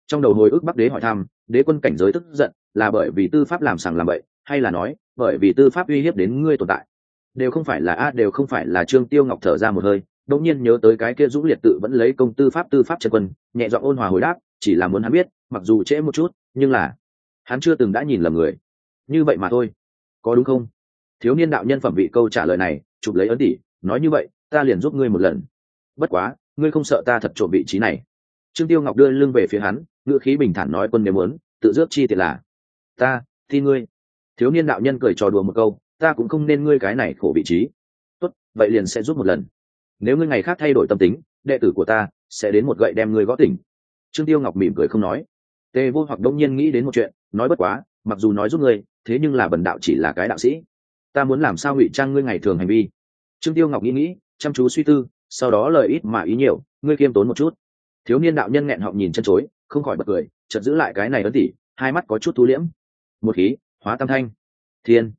trong đầu hồi ức bắc đế hỏi thăm đế quân cảnh giới tức giận, là bởi vì tư pháp làm sàng làm bậy, hay là nói, bởi vì tư pháp uy hiếp đến ngươi tồn tại. Đều không phải là a, đều không phải là trương tiêu ngọc thở ra một hơi, đột nhiên nhớ tới cái kia dũng liệt tự vẫn lấy công tư pháp tư pháp chân quân, nhẹ giọng ôn hòa hồi đáp, chỉ là muốn hắn biết, mặc dù trễ một chút, nhưng là, hắn chưa từng đã nhìn lầm người. Như vậy mà thôi. Có đúng không? Thiếu niên đạo nhân phẩm vị câu trả lời này, chụp lấy ấn tỷ nói như vậy, ta liền giúp ngươi một lần. Bất quá, ngươi không sợ ta thật trộm vị trí này. Trương tiêu ngọc đưa lưng về phía hắn ngữ khí bình thản nói quân nếu muốn, tự dước chi thì là, ta, thi ngươi. Thiếu niên đạo nhân cười trò đùa một câu, ta cũng không nên ngươi cái này khổ vị trí. Tốt, vậy liền sẽ giúp một lần. Nếu ngươi ngày khác thay đổi tâm tính, đệ tử của ta sẽ đến một gậy đem ngươi gõ tỉnh. Trương tiêu ngọc mỉm cười không nói. Tề vô hoặc đông nhiên nghĩ đến một chuyện, nói bất quá, mặc dù nói giúp ngươi, thế nhưng là bần đạo chỉ là cái đạo sĩ. Ta muốn làm sao ngụy trang ngươi ngày thường hành vi? Trương tiêu ngọc nghĩ nghĩ, chăm chú suy tư, sau đó lời ít mà ý nhiều, ngươi kiêm tốn một chút. Thiếu niên đạo nhân nghẹn họng nhìn chân chối không khỏi bật cười, chợt giữ lại cái này ấn tỉ, hai mắt có chút thu liễm. Một khí, hóa tam thanh. Thiên.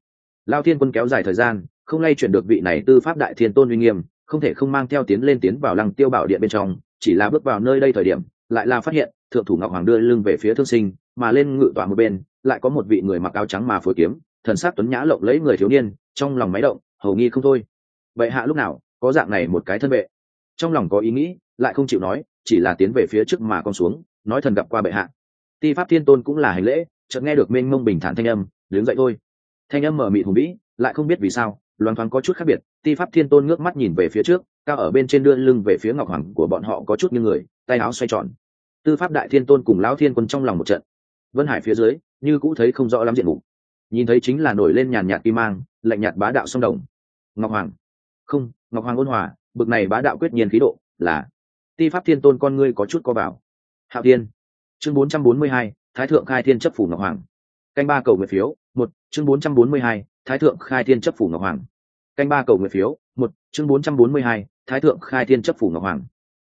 Lao thiên quân kéo dài thời gian, không lay chuyển được vị này tư pháp đại thiên tôn uy nghiêm, không thể không mang theo tiến lên tiến vào lăng tiêu bảo điện bên trong, chỉ là bước vào nơi đây thời điểm, lại là phát hiện, thượng thủ ngọc hoàng đưa lưng về phía thương sinh, mà lên ngự tọa một bên, lại có một vị người mặc áo trắng mà phối kiếm, thần sắc tuấn nhã lộng lấy người thiếu niên, trong lòng máy động, hầu nghi không thôi. Vậy hạ lúc nào, có dạng này một cái thân vệ? Trong lòng có ý nghĩ, lại không chịu nói, chỉ là tiến về phía trước mà con xuống nói thần gặp qua bệ hạ. Ti pháp thiên tôn cũng là hành lễ, chợt nghe được mênh mông bình thản thanh âm, đứng dậy thôi. Thanh âm mở mịt hùng vĩ, lại không biết vì sao loan thoáng có chút khác biệt, ti pháp thiên tôn ngước mắt nhìn về phía trước, cao ở bên trên đưa lưng về phía ngọc hoàng của bọn họ có chút như người, tay áo xoay tròn. Tư pháp đại thiên tôn cùng lão thiên quân trong lòng một trận. Vân hải phía dưới, như cũ thấy không rõ lắm diện mục. Nhìn thấy chính là nổi lên nhàn nhạt kim mang, lạnh nhạt bá đạo sông đồng. Ngọc hoàng. Không, ngọc hoàng ôn hòa, bực này bá đạo quyết nhiên khí độ, là, ti pháp thiên tôn con ngươi có chút co vào hạo thiên. Chương 442, thái thượng khai thiên chấp phủ ngọc hoàng. Canh ba cầu nguyện phiếu một chương 442, thái thượng khai thiên chấp phủ ngọc hoàng. Canh ba cầu nguyện phiếu một chương 442, thái thượng khai thiên chấp phủ ngọc hoàng.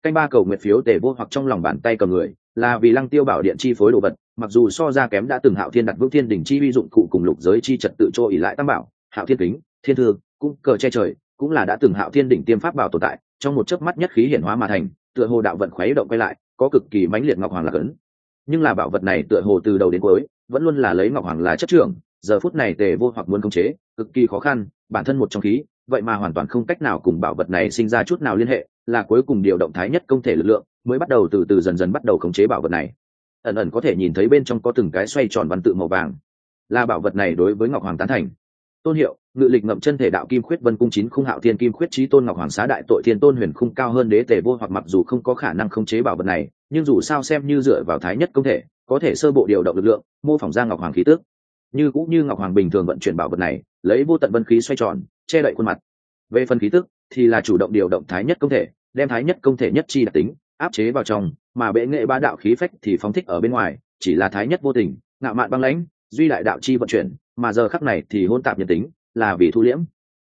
Canh ba cầu nguyện phiếu tề vô hoặc trong lòng bàn tay cầm người là vì lăng tiêu bảo điện chi phối đồ vật mặc dù so ra kém đã từng hạo thiên đặt vững thiên đỉnh chi vi dụng cụ cùng lục giới chi trật tự cho ỉ lại tam bảo hạo thiên kính thiên thương cũng cờ che trời cũng là đã từng hạo thiên đỉnh tiêm pháp bảo tồn tại trong một chớp mắt nhất khí hiển hóa mà thành tựa hồ đạo vận khuấy động quay lại có cực kỳ mãnh liệt ngọc hoàng là cấn nhưng là bảo vật này tựa hồ từ đầu đến cuối, vẫn luôn là lấy ngọc hoàng là chất trưởng, giờ phút này tề vô hoặc muốn khống chế, cực kỳ khó khăn, bản thân một trong khí, vậy mà hoàn toàn không cách nào cùng bảo vật này sinh ra chút nào liên hệ, là cuối cùng điều động thái nhất công thể lực lượng, mới bắt đầu từ từ dần dần bắt đầu khống chế bảo vật này. Ẩn ẩn có thể nhìn thấy bên trong có từng cái xoay tròn văn tự màu vàng. Là bảo vật này đối với ngọc hoàng tán thành tôn hiệu, ngự lịch ngậm chân thể đạo kim khuyết vân cung chín khung hạo thiên kim khuyết trí tôn ngọc hoàng xá đại tội thiên tôn huyền khung cao hơn đế tề vô hoặc mặc dù không có khả năng khống chế bảo vật này, nhưng dù sao xem như dựa vào thái nhất công thể, có thể sơ bộ điều động lực lượng, mô phỏng ra ngọc hoàng khí tước như cũng như ngọc hoàng bình thường vận chuyển bảo vật này, lấy vô tận vân khí xoay tròn, che đậy khuôn mặt. Về phần khí tức, thì là chủ động điều động thái nhất công thể, đem thái nhất công thể nhất chi đặc tính, áp chế vào trong, mà bệ nghệ ba đạo khí phách thì phóng thích ở bên ngoài, chỉ là thái nhất vô tình, ngạo mạn băng lãnh, duy đại đạo chi vận chuyển mà giờ khắc này thì hôn tạp nhân tính là vì thu liễm.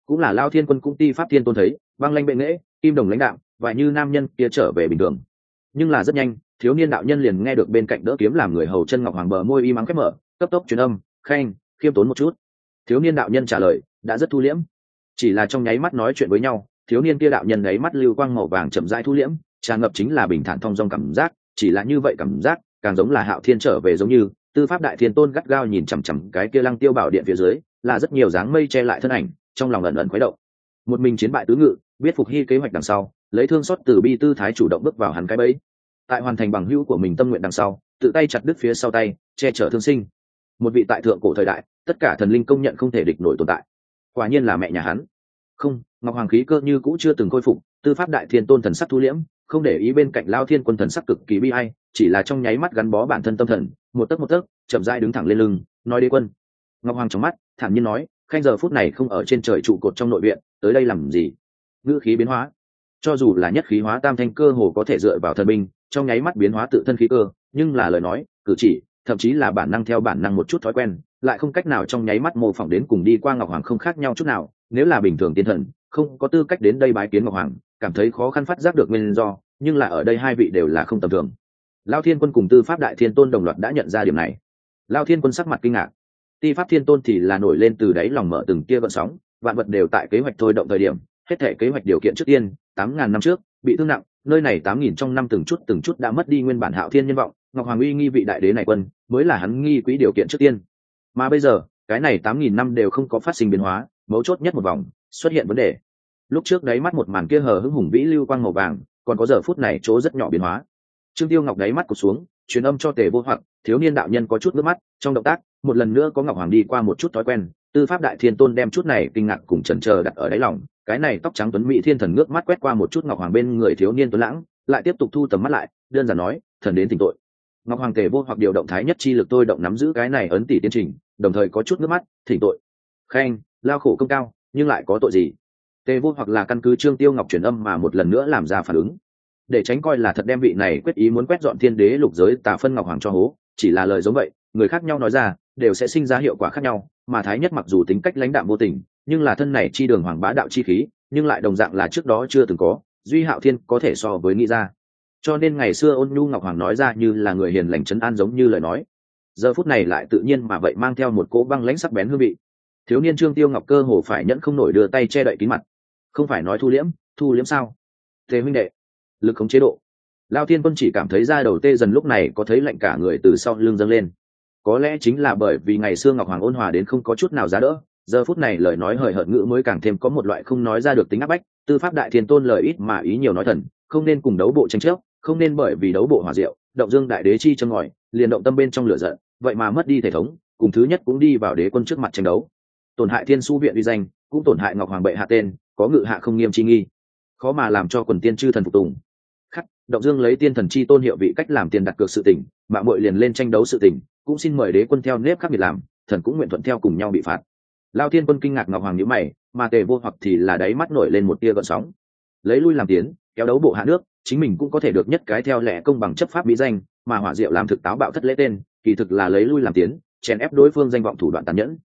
Cũng là lao thiên quân cũng ti pháp thiên tôn thấy, băng lanh bệ nghễ kim đồng lãnh đạo, và như nam nhân kia trở về bình thường. Nhưng là rất nhanh, thiếu niên đạo nhân liền nghe được bên cạnh đỡ kiếm làm người hầu chân ngọc hoàng bờ môi y mắng khép mở, cấp tốc truyền âm, khanh, khiêm tốn một chút. Thiếu niên đạo nhân trả lời, đã rất thu liễm. Chỉ là trong nháy mắt nói chuyện với nhau, thiếu niên kia đạo nhân ấy mắt lưu quang màu vàng chậm rãi thu liễm, tràn ngập chính là bình thản thong dong cảm giác, chỉ là như vậy cảm giác, càng giống là hạo thiên trở về giống như tư pháp đại thiên tôn gắt gao nhìn chằm chằm cái kia lăng tiêu bảo điện phía dưới, là rất nhiều dáng mây che lại thân ảnh, trong lòng ẩn ẩn khuấy động. Một mình chiến bại tứ ngự, biết phục hy kế hoạch đằng sau, lấy thương xót từ bi tư thái chủ động bước vào hắn cái bẫy. Tại hoàn thành bằng hữu của mình tâm nguyện đằng sau, tự tay chặt đứt phía sau tay, che chở thương sinh. Một vị tại thượng cổ thời đại, tất cả thần linh công nhận không thể địch nổi tồn tại. Quả nhiên là mẹ nhà hắn. Không, ngọc hoàng khí cơ như cũ chưa từng khôi phục, tư pháp đại thiên tôn thần sắc thu liễm, không để ý bên cạnh lao thiên quân thần sắc cực kỳ bi ai, chỉ là trong nháy mắt gắn bó bản thân tâm thần một tấc một tấc, chậm rãi đứng thẳng lên lưng, nói đế quân. Ngọc hoàng trong mắt, thản nhiên nói, khanh giờ phút này không ở trên trời trụ cột trong nội viện, tới đây làm gì? Ngữ khí biến hóa. Cho dù là nhất khí hóa tam thanh cơ hồ có thể dựa vào thần binh, trong nháy mắt biến hóa tự thân khí cơ, nhưng là lời nói, cử chỉ, thậm chí là bản năng theo bản năng một chút thói quen, lại không cách nào trong nháy mắt mô phỏng đến cùng đi qua ngọc hoàng không khác nhau chút nào, nếu là bình thường tiên thần, không có tư cách đến đây bái kiến ngọc hoàng, cảm thấy khó khăn phát giác được nguyên do, nhưng là ở đây hai vị đều là không tầm thường lao thiên quân cùng tư pháp đại thiên tôn đồng loạt đã nhận ra điểm này. Lao thiên quân sắc mặt kinh ngạc. Ti pháp thiên tôn thì là nổi lên từ đáy lòng mở từng kia vận sóng, vạn vật đều tại kế hoạch thôi động thời điểm, hết thể kế hoạch điều kiện trước tiên, tám ngàn năm trước, bị thương nặng, nơi này tám nghìn trong năm từng chút từng chút đã mất đi nguyên bản hạo thiên nhân vọng, ngọc hoàng uy nghi vị đại đế này quân, mới là hắn nghi quỹ điều kiện trước tiên. Mà bây giờ, cái này tám nghìn năm đều không có phát sinh biến hóa, mấu chốt nhất một vòng, xuất hiện vấn đề. Lúc trước đáy mắt một màn kia hờ hững hùng vĩ lưu quang màu vàng, còn có giờ phút này chỗ rất nhỏ biến hóa trương tiêu ngọc đáy mắt cụt xuống, truyền âm cho tề vô hoặc, thiếu niên đạo nhân có chút nước mắt, trong động tác, một lần nữa có ngọc hoàng đi qua một chút thói quen, tư pháp đại thiên tôn đem chút này kinh ngạc cùng chần chờ đặt ở đáy lòng, cái này tóc trắng tuấn mỹ thiên thần ngước mắt quét qua một chút ngọc hoàng bên người thiếu niên tuấn lãng, lại tiếp tục thu tầm mắt lại, đơn giản nói, thần đến tình tội. Ngọc hoàng tề vô hoặc điều động thái nhất chi lực tôi động nắm giữ cái này ấn tỷ tiến trình, đồng thời có chút nước mắt, thỉnh tội. Khen, lao khổ công cao, nhưng lại có tội gì? Tề vô hoặc là căn cứ trương tiêu ngọc truyền âm mà một lần nữa làm ra phản ứng để tránh coi là thật đem vị này quyết ý muốn quét dọn thiên đế lục giới tà phân ngọc hoàng cho hố, chỉ là lời giống vậy, người khác nhau nói ra, đều sẽ sinh ra hiệu quả khác nhau, mà thái nhất mặc dù tính cách lãnh đạm vô tình, nhưng là thân này chi đường hoàng bá đạo chi khí, nhưng lại đồng dạng là trước đó chưa từng có, duy hạo thiên có thể so với nghĩ ra. Cho nên ngày xưa ôn nhu ngọc hoàng nói ra như là người hiền lành trấn an giống như lời nói. Giờ phút này lại tự nhiên mà vậy mang theo một cỗ băng lãnh sắc bén hương vị. Thiếu niên trương tiêu ngọc cơ hồ phải nhẫn không nổi đưa tay che đậy kín mặt. Không phải nói thu liễm thu liễm sao? Thế huynh đệ lực không chế độ. Lao thiên quân chỉ cảm thấy da đầu tê dần lúc này có thấy lạnh cả người từ sau lưng dâng lên. Có lẽ chính là bởi vì ngày xưa ngọc hoàng ôn hòa đến không có chút nào giá đỡ, giờ phút này lời nói hời hợt ngữ mới càng thêm có một loại không nói ra được tính áp bách, tư pháp đại thiên tôn lời ít mà ý nhiều nói thần, không nên cùng đấu bộ tranh chấp, không nên bởi vì đấu bộ hòa diệu, động dương đại đế chi châm ngòi, liền động tâm bên trong lửa giận, vậy mà mất đi thể thống, cùng thứ nhất cũng đi vào đế quân trước mặt tranh đấu. Tổn hại thiên su viện uy danh, cũng tổn hại ngọc hoàng bệ hạ tên, có ngự hạ không nghiêm chi nghi. Khó mà làm cho quần tiên chư thần phục tùng động dương lấy tiên thần chi tôn hiệu vị cách làm tiền đặt cược sự tỉnh mạng mội liền lên tranh đấu sự tỉnh cũng xin mời đế quân theo nếp khác biệt làm, thần cũng nguyện thuận theo cùng nhau bị phạt. Lao thiên quân kinh ngạc ngọc hoàng nhữ mày, mà tề vô hoặc thì là đáy mắt nổi lên một tia gợn sóng. Lấy lui làm tiến, kéo đấu bộ hạ nước, chính mình cũng có thể được nhất cái theo lẽ công bằng chấp pháp mỹ danh, mà hỏa diệu làm thực táo bạo thất lễ tên, kỳ thực là lấy lui làm tiến, chèn ép đối phương danh vọng thủ đoạn tàn nhẫn.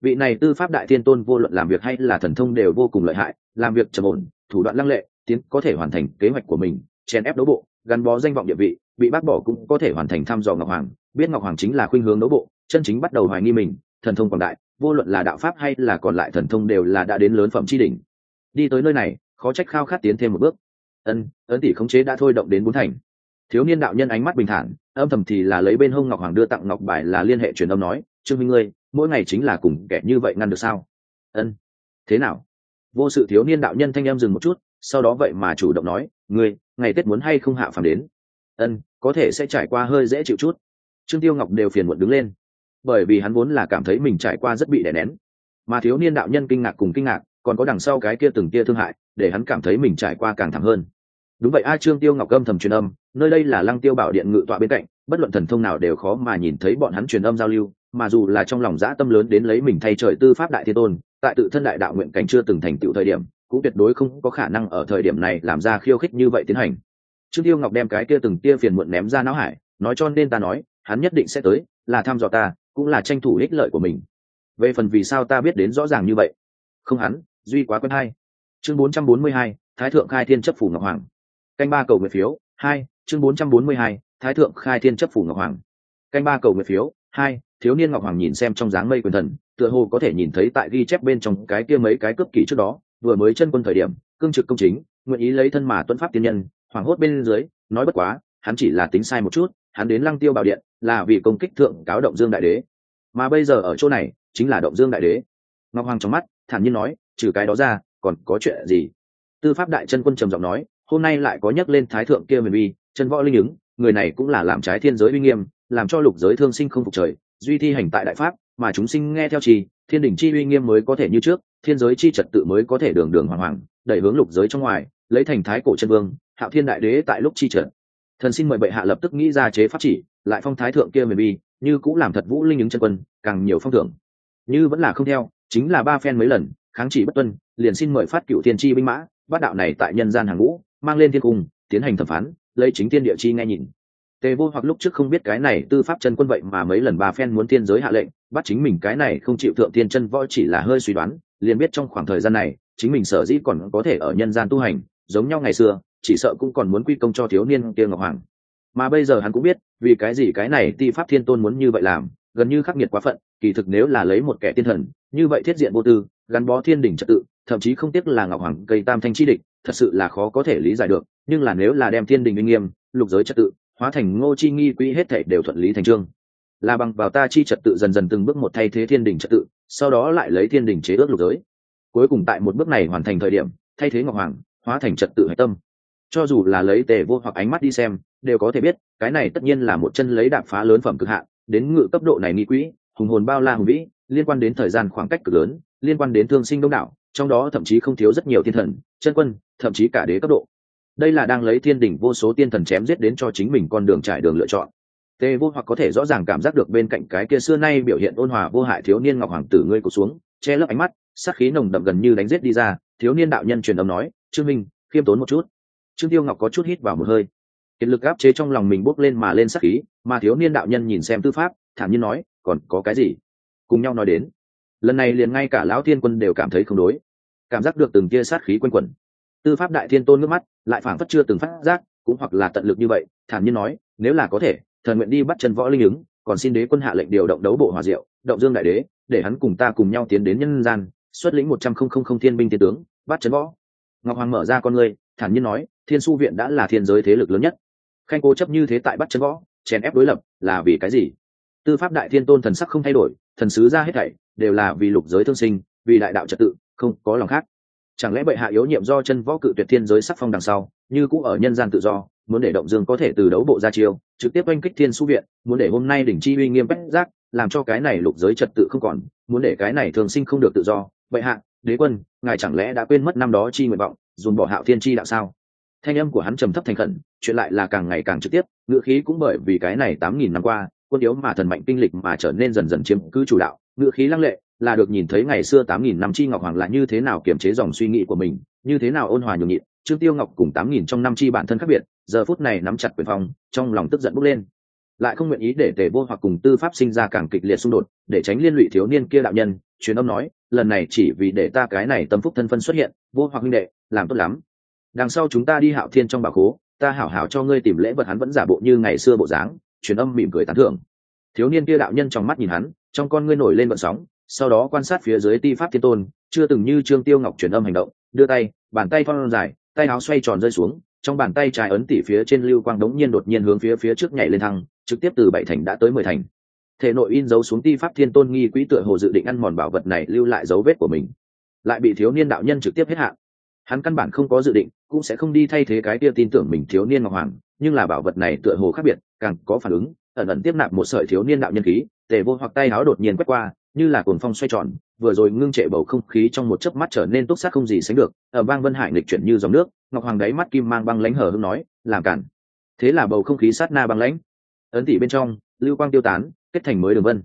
Vị này tư pháp đại thiên tôn vô luận làm việc hay là thần thông đều vô cùng lợi hại, làm việc trầm ổn, thủ đoạn lăng lệ, tiến có thể hoàn thành kế hoạch của mình chèn ép đấu bộ, gắn bó danh vọng địa vị, bị bác bỏ cũng có thể hoàn thành thăm dò ngọc hoàng. Biết ngọc hoàng chính là khuynh hướng đấu bộ, chân chính bắt đầu hoài nghi mình, thần thông quảng đại, vô luận là đạo pháp hay là còn lại thần thông đều là đã đến lớn phẩm chi đỉnh. Đi tới nơi này, khó trách khao khát tiến thêm một bước. Ân, ấn tỷ khống chế đã thôi động đến bốn thành. Thiếu niên đạo nhân ánh mắt bình thản, âm thầm thì là lấy bên hông ngọc hoàng đưa tặng ngọc bài là liên hệ truyền âm nói, trương minh ngươi mỗi ngày chính là cùng kẻ như vậy ngăn được sao? Ân, thế nào? Vô sự thiếu niên đạo nhân thanh em dừng một chút, sau đó vậy mà chủ động nói, ngươi ngày tết muốn hay không hạ phàm đến. Ân, có thể sẽ trải qua hơi dễ chịu chút. Trương tiêu ngọc đều phiền muộn đứng lên. Bởi vì hắn vốn là cảm thấy mình trải qua rất bị đè nén. Mà thiếu niên đạo nhân kinh ngạc cùng kinh ngạc, còn có đằng sau cái kia từng kia thương hại, để hắn cảm thấy mình trải qua càng thẳng hơn. Đúng vậy a, trương tiêu ngọc âm thầm truyền âm, nơi đây là lăng tiêu bảo điện ngự tọa bên cạnh, bất luận thần thông nào đều khó mà nhìn thấy bọn hắn truyền âm giao lưu, mà dù là trong lòng dã tâm lớn đến lấy mình thay trời tư pháp đại thiên tôn, tại tự thân đại đạo nguyện cảnh chưa từng thành tựu thời điểm cũng tuyệt đối không có khả năng ở thời điểm này làm ra khiêu khích như vậy tiến hành. Trương tiêu ngọc đem cái kia từng tia phiền muộn ném ra não hải nói cho nên ta nói hắn nhất định sẽ tới là thăm dò ta cũng là tranh thủ ích lợi của mình. Về phần vì sao ta biết đến rõ ràng như vậy? Không hắn duy quá quen hai. Chương 442, thái thượng khai thiên chấp phủ ngọc hoàng. Canh ba cầu nguyện phiếu hai chương 442, thái thượng khai thiên chấp phủ ngọc hoàng. Canh ba cầu nguyện phiếu hai thiếu niên ngọc hoàng nhìn xem trong dáng mây quyền thần tựa hồ có thể nhìn thấy tại ghi chép bên trong cái kia mấy cái cướp kỷ trước đó vừa mới chân quân thời điểm, cương trực công chính, nguyện ý lấy thân mà tuân pháp tiên nhân, hoảng hốt bên dưới, nói bất quá, hắn chỉ là tính sai một chút, hắn đến lăng tiêu bảo điện, là vì công kích thượng cáo động dương đại đế. Mà bây giờ ở chỗ này, chính là động dương đại đế. Ngọc hoàng trong mắt, thản nhiên nói, trừ cái đó ra, còn có chuyện gì? Tư pháp đại chân quân trầm giọng nói, hôm nay lại có nhắc lên thái thượng kia huyền vi chân võ linh ứng, người này cũng là làm trái thiên giới uy nghiêm, làm cho lục giới thương sinh không phục trời, duy thi hành tại đại pháp, mà chúng sinh nghe theo trì thiên đình chi uy nghiêm mới có thể như trước, thiên giới chi trật tự mới có thể đường đường hoàng hoàng, đẩy hướng lục giới trong ngoài, lấy thành thái cổ chân vương, hạo thiên đại đế tại lúc chi trật. Thần xin mời bệ hạ lập tức nghĩ ra chế pháp chỉ, lại phong thái thượng kia mềm bi như cũng làm thật vũ linh ứng chân quân, càng nhiều phong thưởng. Như vẫn là không theo, chính là ba phen mấy lần, kháng chỉ bất tuân, liền xin mời phát cựu thiên tri binh mã bát đạo này tại nhân gian hàng ngũ, mang lên thiên cung, tiến hành thẩm phán, lấy chính tiên địa chi nghe nhìn tề vô hoặc lúc trước không biết cái này tư pháp chân quân vậy mà mấy lần ba phen muốn tiên giới hạ lệnh, bắt chính mình cái này không chịu thượng tiên chân võ chỉ là hơi suy đoán, liền biết trong khoảng thời gian này, chính mình sở dĩ còn có thể ở nhân gian tu hành, giống nhau ngày xưa, chỉ sợ cũng còn muốn quy công cho thiếu niên kia ngọc hoàng. Mà bây giờ hắn cũng biết, vì cái gì cái này ti pháp thiên tôn muốn như vậy làm, gần như khắc nghiệt quá phận, kỳ thực nếu là lấy một kẻ tiên thần, như vậy thiết diện vô tư, gắn bó thiên đỉnh trật tự, thậm chí không tiếc là ngọc hoàng cây tam thanh chi địch, thật sự là khó có thể lý giải được, nhưng là nếu là đem thiên đình uy nghiêm, lục giới trật tự hóa thành ngô chi nghi quỹ hết thể đều thuận lý thành trương. Là bằng vào ta chi trật tự dần dần từng bước một thay thế thiên đình trật tự, sau đó lại lấy thiên đình chế ước lục giới. Cuối cùng tại một bước này hoàn thành thời điểm, thay thế ngọc hoàng, hóa thành trật tự hạch tâm. Cho dù là lấy tề vô hoặc ánh mắt đi xem, đều có thể biết, cái này tất nhiên là một chân lấy đạp phá lớn phẩm cực hạn, đến ngự cấp độ này nghi quỹ, hùng hồn bao la hùng vĩ, liên quan đến thời gian khoảng cách cực lớn, liên quan đến thương sinh đông đảo, trong đó thậm chí không thiếu rất nhiều thiên thần, chân quân, thậm chí cả đế cấp độ đây là đang lấy thiên đỉnh vô số tiên thần chém giết đến cho chính mình con đường trải đường lựa chọn. Tê vô hoặc có thể rõ ràng cảm giác được bên cạnh cái kia xưa nay biểu hiện ôn hòa vô hại thiếu niên ngọc hoàng tử ngươi cụt xuống, che lấp ánh mắt, sát khí nồng đậm gần như đánh giết đi ra, thiếu niên đạo nhân truyền âm nói, trương minh, khiêm tốn một chút. Trương tiêu ngọc có chút hít vào một hơi. Kiệt lực áp chế trong lòng mình bốc lên mà lên sát khí, mà thiếu niên đạo nhân nhìn xem tư pháp, thản nhiên nói, còn có cái gì? Cùng nhau nói đến, lần này liền ngay cả lão thiên quân đều cảm thấy không đối, cảm giác được từng tia sát khí quanh quẩn. Tư pháp đại thiên tôn nước mắt lại phảng phất chưa từng phát giác, cũng hoặc là tận lực như vậy, thản nhiên nói, nếu là có thể, thần nguyện đi bắt chân võ linh ứng, còn xin đế quân hạ lệnh điều động đấu bộ hòa diệu, động dương đại đế, để hắn cùng ta cùng nhau tiến đến nhân gian, xuất lĩnh một trăm không không không thiên binh thiên tướng, bắt chân võ. Ngọc hoàng mở ra con người thản nhiên nói, thiên su viện đã là thiên giới thế lực lớn nhất. Khanh cố chấp như thế tại bắt chân võ, chèn ép đối lập, là vì cái gì? Tư pháp đại thiên tôn thần sắc không thay đổi, thần sứ ra hết thảy, đều là vì lục giới thương sinh, vì đại đạo trật tự, không có lòng khác chẳng lẽ bệ hạ yếu nhiệm do chân võ cự tuyệt thiên giới sắc phong đằng sau, như cũng ở nhân gian tự do, muốn để động dương có thể từ đấu bộ ra chiêu, trực tiếp oanh kích thiên su viện, muốn để hôm nay đỉnh chi uy nghiêm bách giác, làm cho cái này lục giới trật tự không còn, muốn để cái này thường sinh không được tự do. Bệ hạ, đế quân, ngài chẳng lẽ đã quên mất năm đó chi nguyện vọng dùn bỏ hạo thiên chi đạo sao? Thanh âm của hắn trầm thấp thành khẩn, chuyện lại là càng ngày càng trực tiếp ngựa khí cũng bởi vì cái này tám nghìn năm qua, quân yếu mà thần mạnh kinh lịch mà trở nên dần dần chiếm cứ chủ đạo ngựa khí lăng lệ là được nhìn thấy ngày xưa tám nghìn năm chi ngọc hoàng là như thế nào kiềm chế dòng suy nghĩ của mình, như thế nào ôn hòa nhường nhịn. Trương tiêu ngọc cùng tám nghìn trong năm chi bản thân khác biệt, giờ phút này nắm chặt quyền phòng trong lòng tức giận bốc lên. Lại không nguyện ý để tề vô hoặc cùng tư pháp sinh ra càng kịch liệt xung đột, để tránh liên lụy thiếu niên kia đạo nhân, truyền âm nói, lần này chỉ vì để ta cái này tâm phúc thân phân xuất hiện, vô hoặc huynh đệ, làm tốt lắm. Đằng sau chúng ta đi hạo thiên trong bảo khố, ta hảo hảo cho ngươi tìm lễ vật hắn vẫn giả bộ như ngày xưa bộ dáng. Truyền âm mỉm cười tán thưởng. Thiếu niên kia đạo nhân trong mắt nhìn hắn, trong con ngươi nổi lên vận sóng sau đó quan sát phía dưới ti pháp thiên tôn, chưa từng như trương tiêu ngọc truyền âm hành động, đưa tay, bàn tay phong dài, tay áo xoay tròn rơi xuống, trong bàn tay trái ấn tỉ phía trên lưu quang đống nhiên đột nhiên hướng phía phía trước nhảy lên thăng, trực tiếp từ bảy thành đã tới mười thành. Thể nội in dấu xuống ti pháp thiên tôn nghi quỹ tựa hồ dự định ăn mòn bảo vật này lưu lại dấu vết của mình. Lại bị thiếu niên đạo nhân trực tiếp hết hạn. Hắn căn bản không có dự định, cũng sẽ không đi thay thế cái kia tin tưởng mình thiếu niên ngọc hoàng, nhưng là bảo vật này tựa hồ khác biệt, càng có phản ứng, ẩn ẩn tiếp nạp một sợi thiếu niên đạo nhân khí, tề vô hoặc tay áo đột nhiên quét qua như là cồn phong xoay tròn, vừa rồi ngưng trệ bầu không khí trong một chớp mắt trở nên túc sát không gì sánh được. Ở bang vân hải lịch chuyển như dòng nước, ngọc hoàng đáy mắt kim mang băng lãnh hở hưng nói, làm cản. Thế là bầu không khí sát na băng lãnh. Ấn tỷ bên trong, lưu quang tiêu tán, kết thành mới đường vân.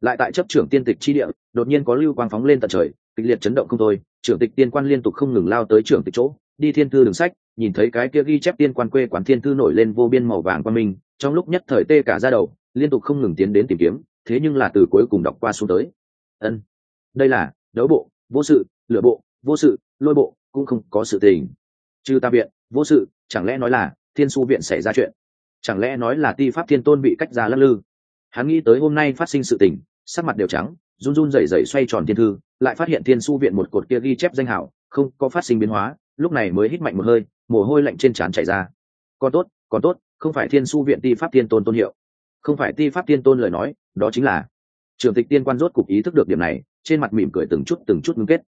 Lại tại chấp trưởng tiên tịch chi địa, đột nhiên có lưu quang phóng lên tận trời, kịch liệt chấn động không thôi. Trưởng tịch tiên quan liên tục không ngừng lao tới trưởng tịch chỗ, đi thiên thư đường sách, nhìn thấy cái kia ghi chép tiên quan quê quán thiên thư nổi lên vô biên màu vàng qua mình trong lúc nhất thời tê cả ra đầu, liên tục không ngừng tiến đến tìm kiếm thế nhưng là từ cuối cùng đọc qua xuống tới. Ân, đây là đấu bộ, vô sự lửa bộ, vô sự, lôi bộ, cũng không có sự tình. Trừ ta viện, vô sự, chẳng lẽ nói là thiên su viện xảy ra chuyện? Chẳng lẽ nói là ti pháp thiên tôn bị cách ra lắc lư? Hắn nghĩ tới hôm nay phát sinh sự tình, sắc mặt đều trắng, run run rẩy rẩy xoay tròn thiên thư, lại phát hiện thiên su viện một cột kia ghi chép danh hảo, không có phát sinh biến hóa, lúc này mới hít mạnh một hơi, mồ hôi lạnh trên trán chảy ra. Còn tốt còn tốt, không phải thiên su viện ti pháp Thiên tôn tôn hiệu không phải ti pháp tiên tôn lời nói, đó chính là trường tịch tiên quan rốt cục ý thức được điểm này, trên mặt mỉm cười từng chút từng chút ngưng kết.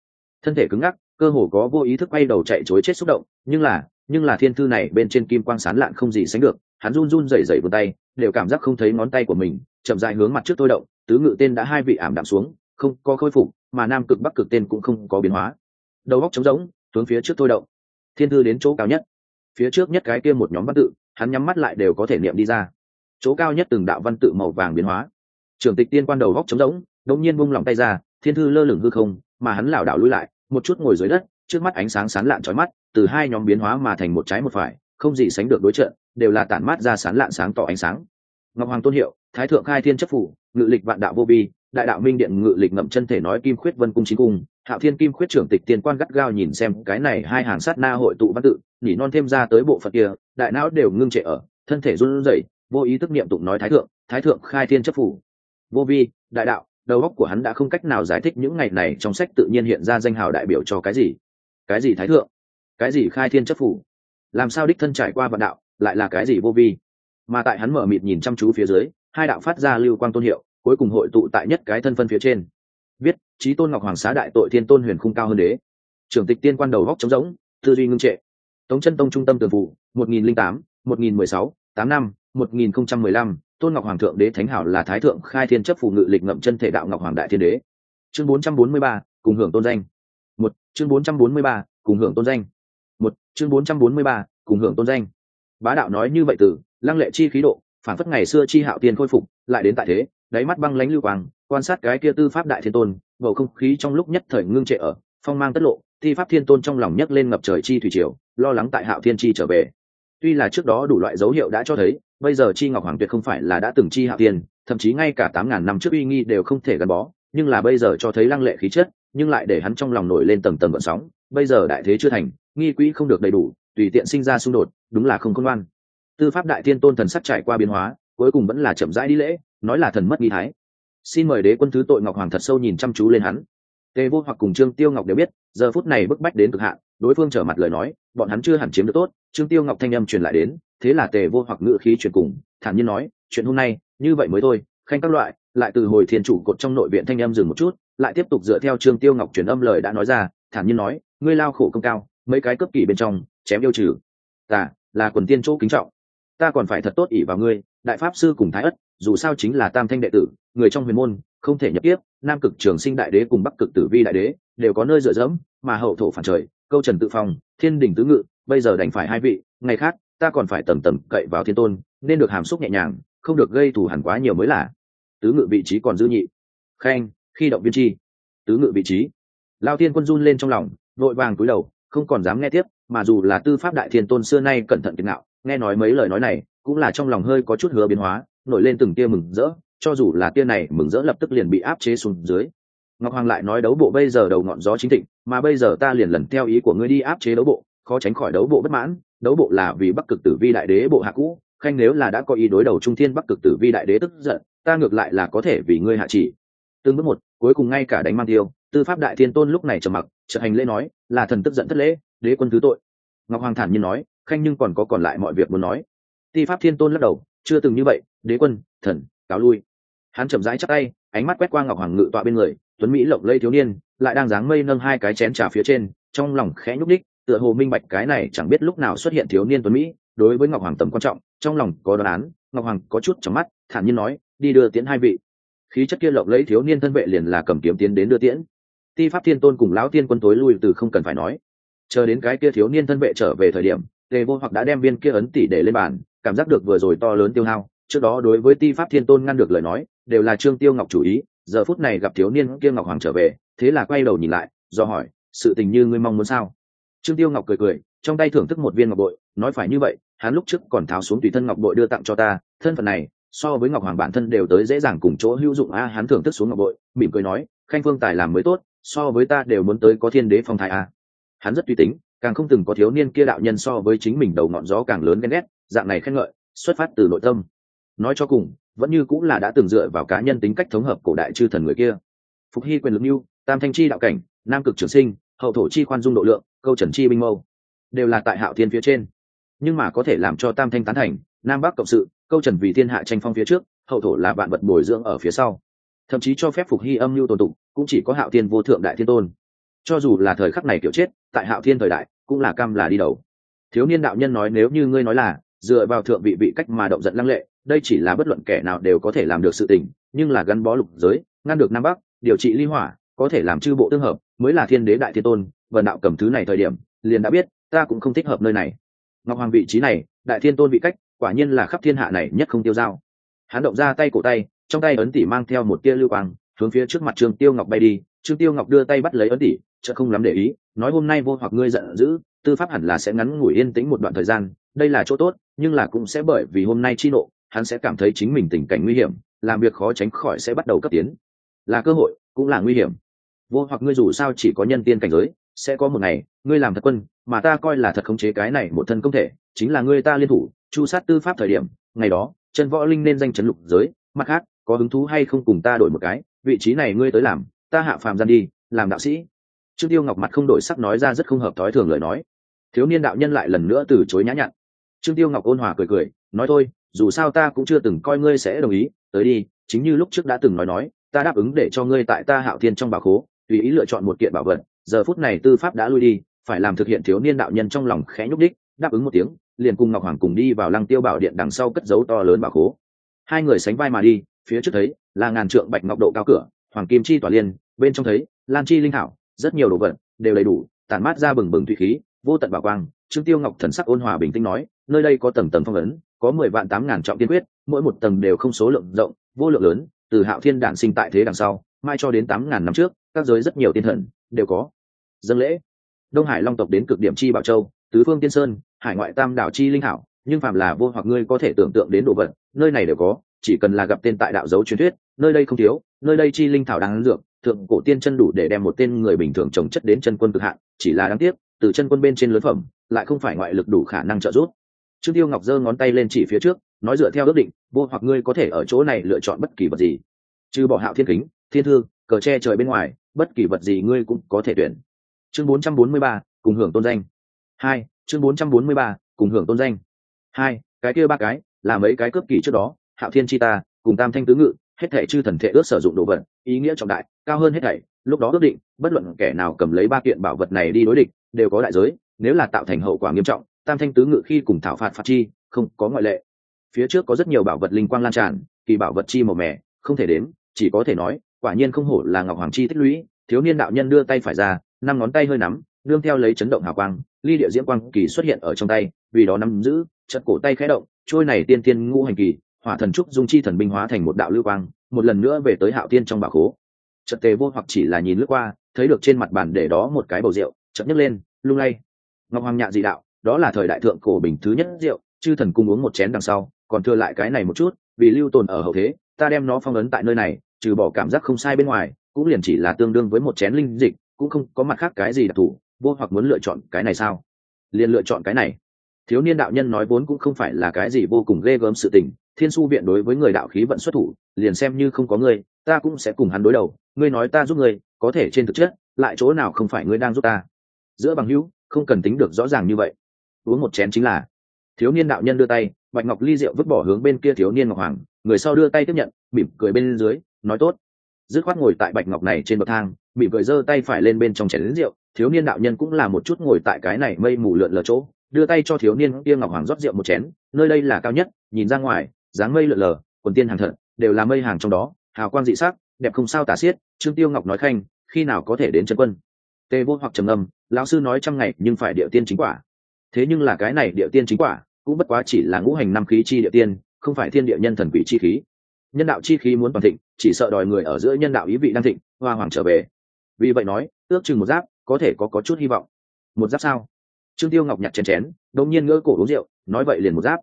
Thân thể cứng ngắc, cơ hồ có vô ý thức quay đầu chạy chối chết xúc động, nhưng là nhưng là thiên thư này bên trên kim quang sán lạn không gì sánh được, hắn run run rẩy rẩy vươn tay, đều cảm giác không thấy ngón tay của mình, chậm dài hướng mặt trước tôi động, tứ ngự tên đã hai vị ảm đạm xuống, không có khôi phục, mà nam cực bắc cực tên cũng không có biến hóa. Đầu góc trống rỗng, hướng phía trước tôi động. Thiên thư đến chỗ cao nhất. Phía trước nhất cái kia một nhóm văn tự, hắn nhắm mắt lại đều có thể niệm đi ra chỗ cao nhất từng đạo văn tự màu vàng biến hóa. Trưởng tịch tiên quan đầu góc trống rỗng đống nhiên bung lòng tay ra thiên thư lơ lửng hư không mà hắn lảo đảo lui lại một chút ngồi dưới đất trước mắt ánh sáng sán lạn trói mắt từ hai nhóm biến hóa mà thành một trái một phải không gì sánh được đối trận đều là tản mát ra sán lạn sáng tỏ ánh sáng. Ngọc hoàng tôn hiệu thái thượng khai thiên chấp phủ ngự lịch vạn đạo vô bi, đại đạo minh điện ngự lịch ngậm chân thể nói kim khuyết vân cung chính cung hạo thiên kim khuyết trưởng tịch tiên quan gắt gao nhìn xem cái này hai hàng sát na hội tụ văn tự nhỉ non thêm ra tới bộ phận kia đại não đều ngưng trệ ở thân thể run rẩy vô ý thức niệm tụng nói thái thượng thái thượng khai thiên chấp phủ. Vô vi, đại đạo, đầu óc của hắn đã không cách nào giải thích những ngày này trong sách tự nhiên hiện ra danh hào đại biểu cho cái gì. Cái gì thái thượng? Cái gì khai thiên chấp phủ? Làm sao đích thân trải qua vạn đạo, lại là cái gì vô vi? Mà tại hắn mở mịt nhìn chăm chú phía dưới, hai đạo phát ra lưu quang tôn hiệu, cuối cùng hội tụ tại nhất cái thân phân phía trên. Viết trí tôn ngọc hoàng xá đại tội thiên tôn huyền khung cao hơn đế. Trưởng tịch tiên quan đầu góc trống rỗng, tư duy ngưng trệ. Tống chân tông trung tâm tường phủ, một nghìn lẻ tám, một nghìn mười sáu, tám năm một nghìn không trăm mười lăm, tôn ngọc hoàng thượng đế thánh hảo là thái thượng khai thiên chấp phù ngự lịch ngậm chân thể đạo ngọc hoàng đại thiên đế chương bốn trăm bốn mươi ba, cùng hưởng tôn danh 1. chương bốn trăm bốn mươi ba, cùng hưởng tôn danh 1. chương bốn trăm bốn mươi ba, cùng hưởng tôn danh bá đạo nói như vậy từ, lăng lệ chi khí độ, phản phất ngày xưa chi hạo tiên khôi phục, lại đến tại thế, đáy mắt băng lánh lưu quang, quan sát cái kia tư pháp đại thiên tôn, bầu không khí trong lúc nhất thời ngưng trệ ở, phong mang tất lộ, thi pháp thiên tôn trong lòng nhấc lên ngập trời chi thủy triều, lo lắng tại hạo thiên chi trở về tuy là trước đó đủ loại dấu hiệu đã cho thấy bây giờ chi ngọc hoàng tuyệt không phải là đã từng chi hạ tiền, thậm chí ngay cả tám ngàn năm trước uy nghi đều không thể gắn bó nhưng là bây giờ cho thấy lăng lệ khí chất nhưng lại để hắn trong lòng nổi lên tầng tầng vận sóng. Bây giờ đại thế chưa thành nghi quỹ không được đầy đủ tùy tiện sinh ra xung đột đúng là không công an tư pháp đại thiên tôn thần sắc trải qua biến hóa cuối cùng vẫn là chậm rãi đi lễ nói là thần mất nghi thái. Xin mời đế quân thứ tội ngọc hoàng thật sâu nhìn chăm chú lên hắn. Tề vô hoặc cùng trương tiêu ngọc đều biết giờ phút này bức bách đến cực hạn đối phương trở mặt lời nói bọn hắn chưa hẳn chiếm được tốt trương tiêu ngọc thanh âm truyền lại đến, thế là tề vô hoặc ngữ khí truyền cùng, thản nhiên nói, chuyện hôm nay, như vậy mới thôi, khanh các loại, lại từ hồi thiên chủ cột trong nội viện thanh âm dừng một chút, lại tiếp tục dựa theo trương tiêu ngọc truyền âm lời đã nói ra, thản nhiên nói, ngươi lao khổ công cao, mấy cái cấp kỷ bên trong, chém yêu trừ. Ta, là quần tiên chỗ kính trọng. Ta còn phải thật tốt ỷ vào ngươi, đại pháp sư cùng thái ất, dù sao chính là tam thanh đệ tử, người trong huyền môn, không thể nhập tiếp nam cực trường sinh đại đế cùng bắc cực tử vi đại đế, đều có nơi dựa dẫm, mà hậu thổ phản trời, câu trần tự phòng thiên đình tứ ngự bây giờ đành phải hai vị, ngày khác, ta còn phải tầm tầm cậy vào thiên tôn, nên được hàm xúc nhẹ nhàng, không được gây thù hẳn quá nhiều mới là. Tứ ngự vị trí còn dư nhị. Khen, khi động viên chi. Tứ ngự vị trí. Lao thiên quân run lên trong lòng, vội vàng cúi đầu, không còn dám nghe tiếp, mà dù là tư pháp đại thiên tôn xưa nay cẩn thận kiệt nạo nghe nói mấy lời nói này, cũng là trong lòng hơi có chút hứa biến hóa, nổi lên từng tia mừng rỡ, cho dù là tia này mừng rỡ lập tức liền bị áp chế xuống dưới. Ngọc hoàng lại nói đấu bộ bây giờ đầu ngọn gió chính thịnh, mà bây giờ ta liền lần theo ý của ngươi đi áp chế đấu bộ khó tránh khỏi đấu bộ bất mãn, đấu bộ là vì bắc cực tử vi đại đế bộ hạ cũ, khanh nếu là đã có ý đối đầu trung thiên bắc cực tử vi đại đế tức giận, ta ngược lại là có thể vì ngươi hạ chỉ. Từng bước một, cuối cùng ngay cả đánh mang tiêu, tư pháp đại thiên tôn lúc này trầm mặc trợ hành lễ nói, là thần tức giận thất lễ, đế quân thứ tội. Ngọc hoàng thản nhiên nói, khanh nhưng còn có còn lại mọi việc muốn nói. Ti pháp thiên tôn lắc đầu, chưa từng như vậy, đế quân, thần, cáo lui. Hắn chậm rãi chắc tay, ánh mắt quét qua ngọc hoàng ngự tọa bên người, tuấn mỹ lộng lây thiếu niên, lại đang dáng mây nâng hai cái chén trà phía trên, trong lòng khẽ nhúc đích tựa hồ minh bạch cái này chẳng biết lúc nào xuất hiện thiếu niên tuấn mỹ, đối với ngọc hoàng tầm quan trọng, trong lòng có đoán án, ngọc hoàng có chút trong mắt, thản nhiên nói, đi đưa tiễn hai vị. Khí chất kia lộng lấy thiếu niên thân vệ liền là cầm kiếm tiến đến đưa tiễn. Ti pháp thiên tôn cùng lão tiên quân tối lui từ không cần phải nói. Chờ đến cái kia thiếu niên thân vệ trở về thời điểm, tề vô hoặc đã đem viên kia ấn tỷ để lên bàn, cảm giác được vừa rồi to lớn tiêu hao, trước đó đối với ti pháp thiên tôn ngăn được lời nói, đều là trương tiêu ngọc chủ ý, giờ phút này gặp thiếu niên kia ngọc hoàng trở về, thế là quay đầu nhìn lại, do hỏi, sự tình như ngươi mong muốn sao? Trương tiêu ngọc cười cười, trong tay thưởng thức một viên ngọc bội, nói phải như vậy, hắn lúc trước còn tháo xuống tùy thân ngọc bội đưa tặng cho ta, thân phận này, so với ngọc hoàng bản thân đều tới dễ dàng cùng chỗ hữu dụng a, hắn thưởng thức xuống ngọc bội, mỉm cười nói, khanh phương tài làm mới tốt, so với ta đều muốn tới có thiên đế phong thái a. Hắn rất tùy tính, càng không từng có thiếu niên kia đạo nhân so với chính mình đầu ngọn gió càng lớn ghen ghét, dạng này khen ngợi, xuất phát từ nội tâm. Nói cho cùng, vẫn như cũng là đã từng dựa vào cá nhân tính cách thống hợp cổ đại chư thần người kia. Phục hy quyền lực mưu, tam thanh chi đạo cảnh, nam cực trường sinh, hậu thổ chi khoan dung độ lượng câu trần chi binh mâu, đều là tại hạo thiên phía trên. Nhưng mà có thể làm cho tam thanh tán thành, nam bắc cộng sự, câu trần vì thiên hạ tranh phong phía trước, hậu thổ là bạn vật bồi dưỡng ở phía sau. Thậm chí cho phép phục hy âm mưu tồn tụng cũng chỉ có hạo thiên vô thượng đại thiên tôn. Cho dù là thời khắc này kiểu chết, tại hạo thiên thời đại, cũng là cam là đi đầu. Thiếu niên đạo nhân nói nếu như ngươi nói là, dựa vào thượng vị vị cách mà động giận lăng lệ, đây chỉ là bất luận kẻ nào đều có thể làm được sự tình, nhưng là gắn bó lục giới, ngăn được nam bắc, điều trị ly hỏa, có thể làm chư bộ tương hợp, mới là thiên đế đại thiên tôn vần đạo cầm thứ này thời điểm, liền đã biết, ta cũng không thích hợp nơi này. Ngọc hoàng vị trí này, đại thiên tôn vị cách, quả nhiên là khắp thiên hạ này nhất không tiêu dao. Hắn động ra tay cổ tay, trong tay ấn tỷ mang theo một tia lưu quang, hướng phía trước mặt trương tiêu ngọc bay đi. Trương tiêu ngọc đưa tay bắt lấy ấn tỷ chợ không lắm để ý, nói hôm nay vô hoặc ngươi giận dữ, tư pháp hẳn là sẽ ngắn ngủi yên tĩnh một đoạn thời gian, đây là chỗ tốt, nhưng là cũng sẽ bởi vì hôm nay chi nộ, hắn sẽ cảm thấy chính mình tình cảnh nguy hiểm, làm việc khó tránh khỏi sẽ bắt đầu cấp tiến. Là cơ hội, cũng là nguy hiểm. Vô hoặc ngươi dù sao chỉ có nhân tiên cảnh giới sẽ có một ngày, ngươi làm thật quân, mà ta coi là thật khống chế cái này một thân công thể, chính là ngươi ta liên thủ, chu sát tư pháp thời điểm, ngày đó, chân võ linh nên danh chấn lục giới, mặt khác, có hứng thú hay không cùng ta đổi một cái, vị trí này ngươi tới làm, ta hạ phàm gian đi, làm đạo sĩ. Trương tiêu ngọc mặt không đổi sắc nói ra rất không hợp thói thường lời nói. Thiếu niên đạo nhân lại lần nữa từ chối nhã nhặn. Trương tiêu ngọc ôn hòa cười cười, nói thôi, dù sao ta cũng chưa từng coi ngươi sẽ đồng ý, tới đi, chính như lúc trước đã từng nói nói, ta đáp ứng để cho ngươi tại ta hạo thiên trong bảo khố, tùy ý lựa chọn một kiện bảo vật giờ phút này tư pháp đã lui đi, phải làm thực hiện thiếu niên đạo nhân trong lòng khẽ nhúc đích đáp ứng một tiếng, liền cùng ngọc hoàng cùng đi vào lăng tiêu bảo điện đằng sau cất dấu to lớn bảo khố. Hai người sánh vai mà đi, phía trước thấy là ngàn trượng bạch ngọc độ cao cửa, hoàng kim chi tỏa liên, bên trong thấy, lan chi linh thảo, rất nhiều đồ vật, đều đầy đủ, tản mát ra bừng bừng thủy khí, vô tận bảo quang. Trương tiêu ngọc thần sắc ôn hòa bình tĩnh nói, nơi đây có tầng tầng phong ấn, có mười vạn tám ngàn trọng tiên quyết, mỗi một tầng đều không số lượng rộng, vô lượng lớn, từ hạo thiên đản sinh tại thế đằng sau, mai cho đến tám ngàn năm trước, các giới rất nhiều tiên thần đều có dâng lễ. Đông hải long tộc đến cực điểm chi bảo châu, tứ phương tiên sơn, hải ngoại tam đảo chi linh hảo nhưng phạm là vô hoặc ngươi có thể tưởng tượng đến đồ vật, nơi này đều có, chỉ cần là gặp tên tại đạo dấu truyền thuyết, nơi đây không thiếu, nơi đây chi linh thảo đang dược, thượng cổ tiên chân đủ để đem một tên người bình thường trồng chất đến chân quân cực hạn, chỉ là đáng tiếc, từ chân quân bên trên lớn phẩm, lại không phải ngoại lực đủ khả năng trợ giúp. Trương tiêu ngọc giơ ngón tay lên chỉ phía trước, nói dựa theo ước định, vô hoặc ngươi có thể ở chỗ này lựa chọn bất kỳ vật gì. Trừ bỏ hạo thiên kính, thiên thư, cờ tre trời bên ngoài, bất kỳ vật gì ngươi cũng có thể tuyển chương 443, cùng hưởng tôn danh. Hai chương 443, cùng hưởng tôn danh. Hai cái kia ba cái là mấy cái cướp kỳ trước đó hạo thiên chi ta cùng tam thanh tứ ngự hết thảy chư thần thể ước sử dụng đồ vật ý nghĩa trọng đại cao hơn hết thảy lúc đó ước định bất luận kẻ nào cầm lấy ba kiện bảo vật này đi đối địch đều có đại giới nếu là tạo thành hậu quả nghiêm trọng tam thanh tứ ngự khi cùng thảo phạt phạt chi không có ngoại lệ. Phía trước có rất nhiều bảo vật linh quang lan tràn kỳ bảo vật chi màu mẻ không thể đến chỉ có thể nói quả nhiên không hổ là ngọc hoàng chi tích lũy thiếu niên đạo nhân đưa tay phải ra năm ngón tay hơi nắm, đương theo lấy chấn động hào quang, ly địa diễm quang kỳ xuất hiện ở trong tay, vì đó nắm giữ trận cổ tay khẽ động, trôi này tiên tiên ngũ hành kỳ, hỏa thần trúc dung chi thần binh hóa thành một đạo lưu quang, một lần nữa về tới hạo tiên trong bảo khố. Trận tề vô hoặc chỉ là nhìn lướt qua, thấy được trên mặt bàn để đó một cái bầu rượu chậm nhấc lên, lung lay. Ngọc hoàng nhạ dị đạo, đó là thời đại thượng cổ bình thứ nhất rượu, chư thần cung uống một chén đằng sau, còn thừa lại cái này một chút, vì lưu tồn ở hậu thế, ta đem nó phong ấn tại nơi này, trừ bỏ cảm giác không sai bên ngoài, cũng liền chỉ là tương đương với một chén linh dịch cũng không có mặt khác cái gì đặc thù, vô hoặc muốn lựa chọn cái này sao? Liền lựa chọn cái này. Thiếu niên đạo nhân nói vốn cũng không phải là cái gì vô cùng ghê gớm sự tình, thiên su viện đối với người đạo khí vận xuất thủ, liền xem như không có ngươi, ta cũng sẽ cùng hắn đối đầu, ngươi nói ta giúp ngươi, có thể trên thực chất, lại chỗ nào không phải ngươi đang giúp ta? Giữa bằng hữu, không cần tính được rõ ràng như vậy. Uống một chén chính là. Thiếu niên đạo nhân đưa tay, bạch ngọc ly rượu vứt bỏ hướng bên kia thiếu niên ngọc hoàng, người sau đưa tay tiếp nhận, mỉm cười bên dưới, nói tốt. Dứt khoát ngồi tại bạch ngọc này trên bậc thang bị cười giơ tay phải lên bên trong chén lính rượu thiếu niên đạo nhân cũng là một chút ngồi tại cái này mây mù lượn lờ chỗ đưa tay cho thiếu niên kia ngọc hoàng rót rượu một chén nơi đây là cao nhất nhìn ra ngoài dáng mây lượn lờ quần tiên hàng thật đều là mây hàng trong đó hào quang dị sắc đẹp không sao tả xiết trương tiêu ngọc nói khanh khi nào có thể đến trần quân? Tê vô hoặc trầm âm, lão sư nói trăm ngày nhưng phải địa tiên chính quả. Thế nhưng là cái này địa tiên chính quả cũng bất quá chỉ là ngũ hành năm khí chi địa tiên không phải thiên địa nhân thần quỷ chi khí. Nhân đạo chi khí muốn toàn thịnh chỉ sợ đòi người ở giữa nhân đạo ý vị đang thịnh hoa hoàng trở về vì vậy nói, ước chừng một giáp có thể có có chút hy vọng. Một giáp sao? Trương tiêu ngọc nhặt chén chén đông nhiên ngỡ cổ uống rượu, nói vậy liền một giáp.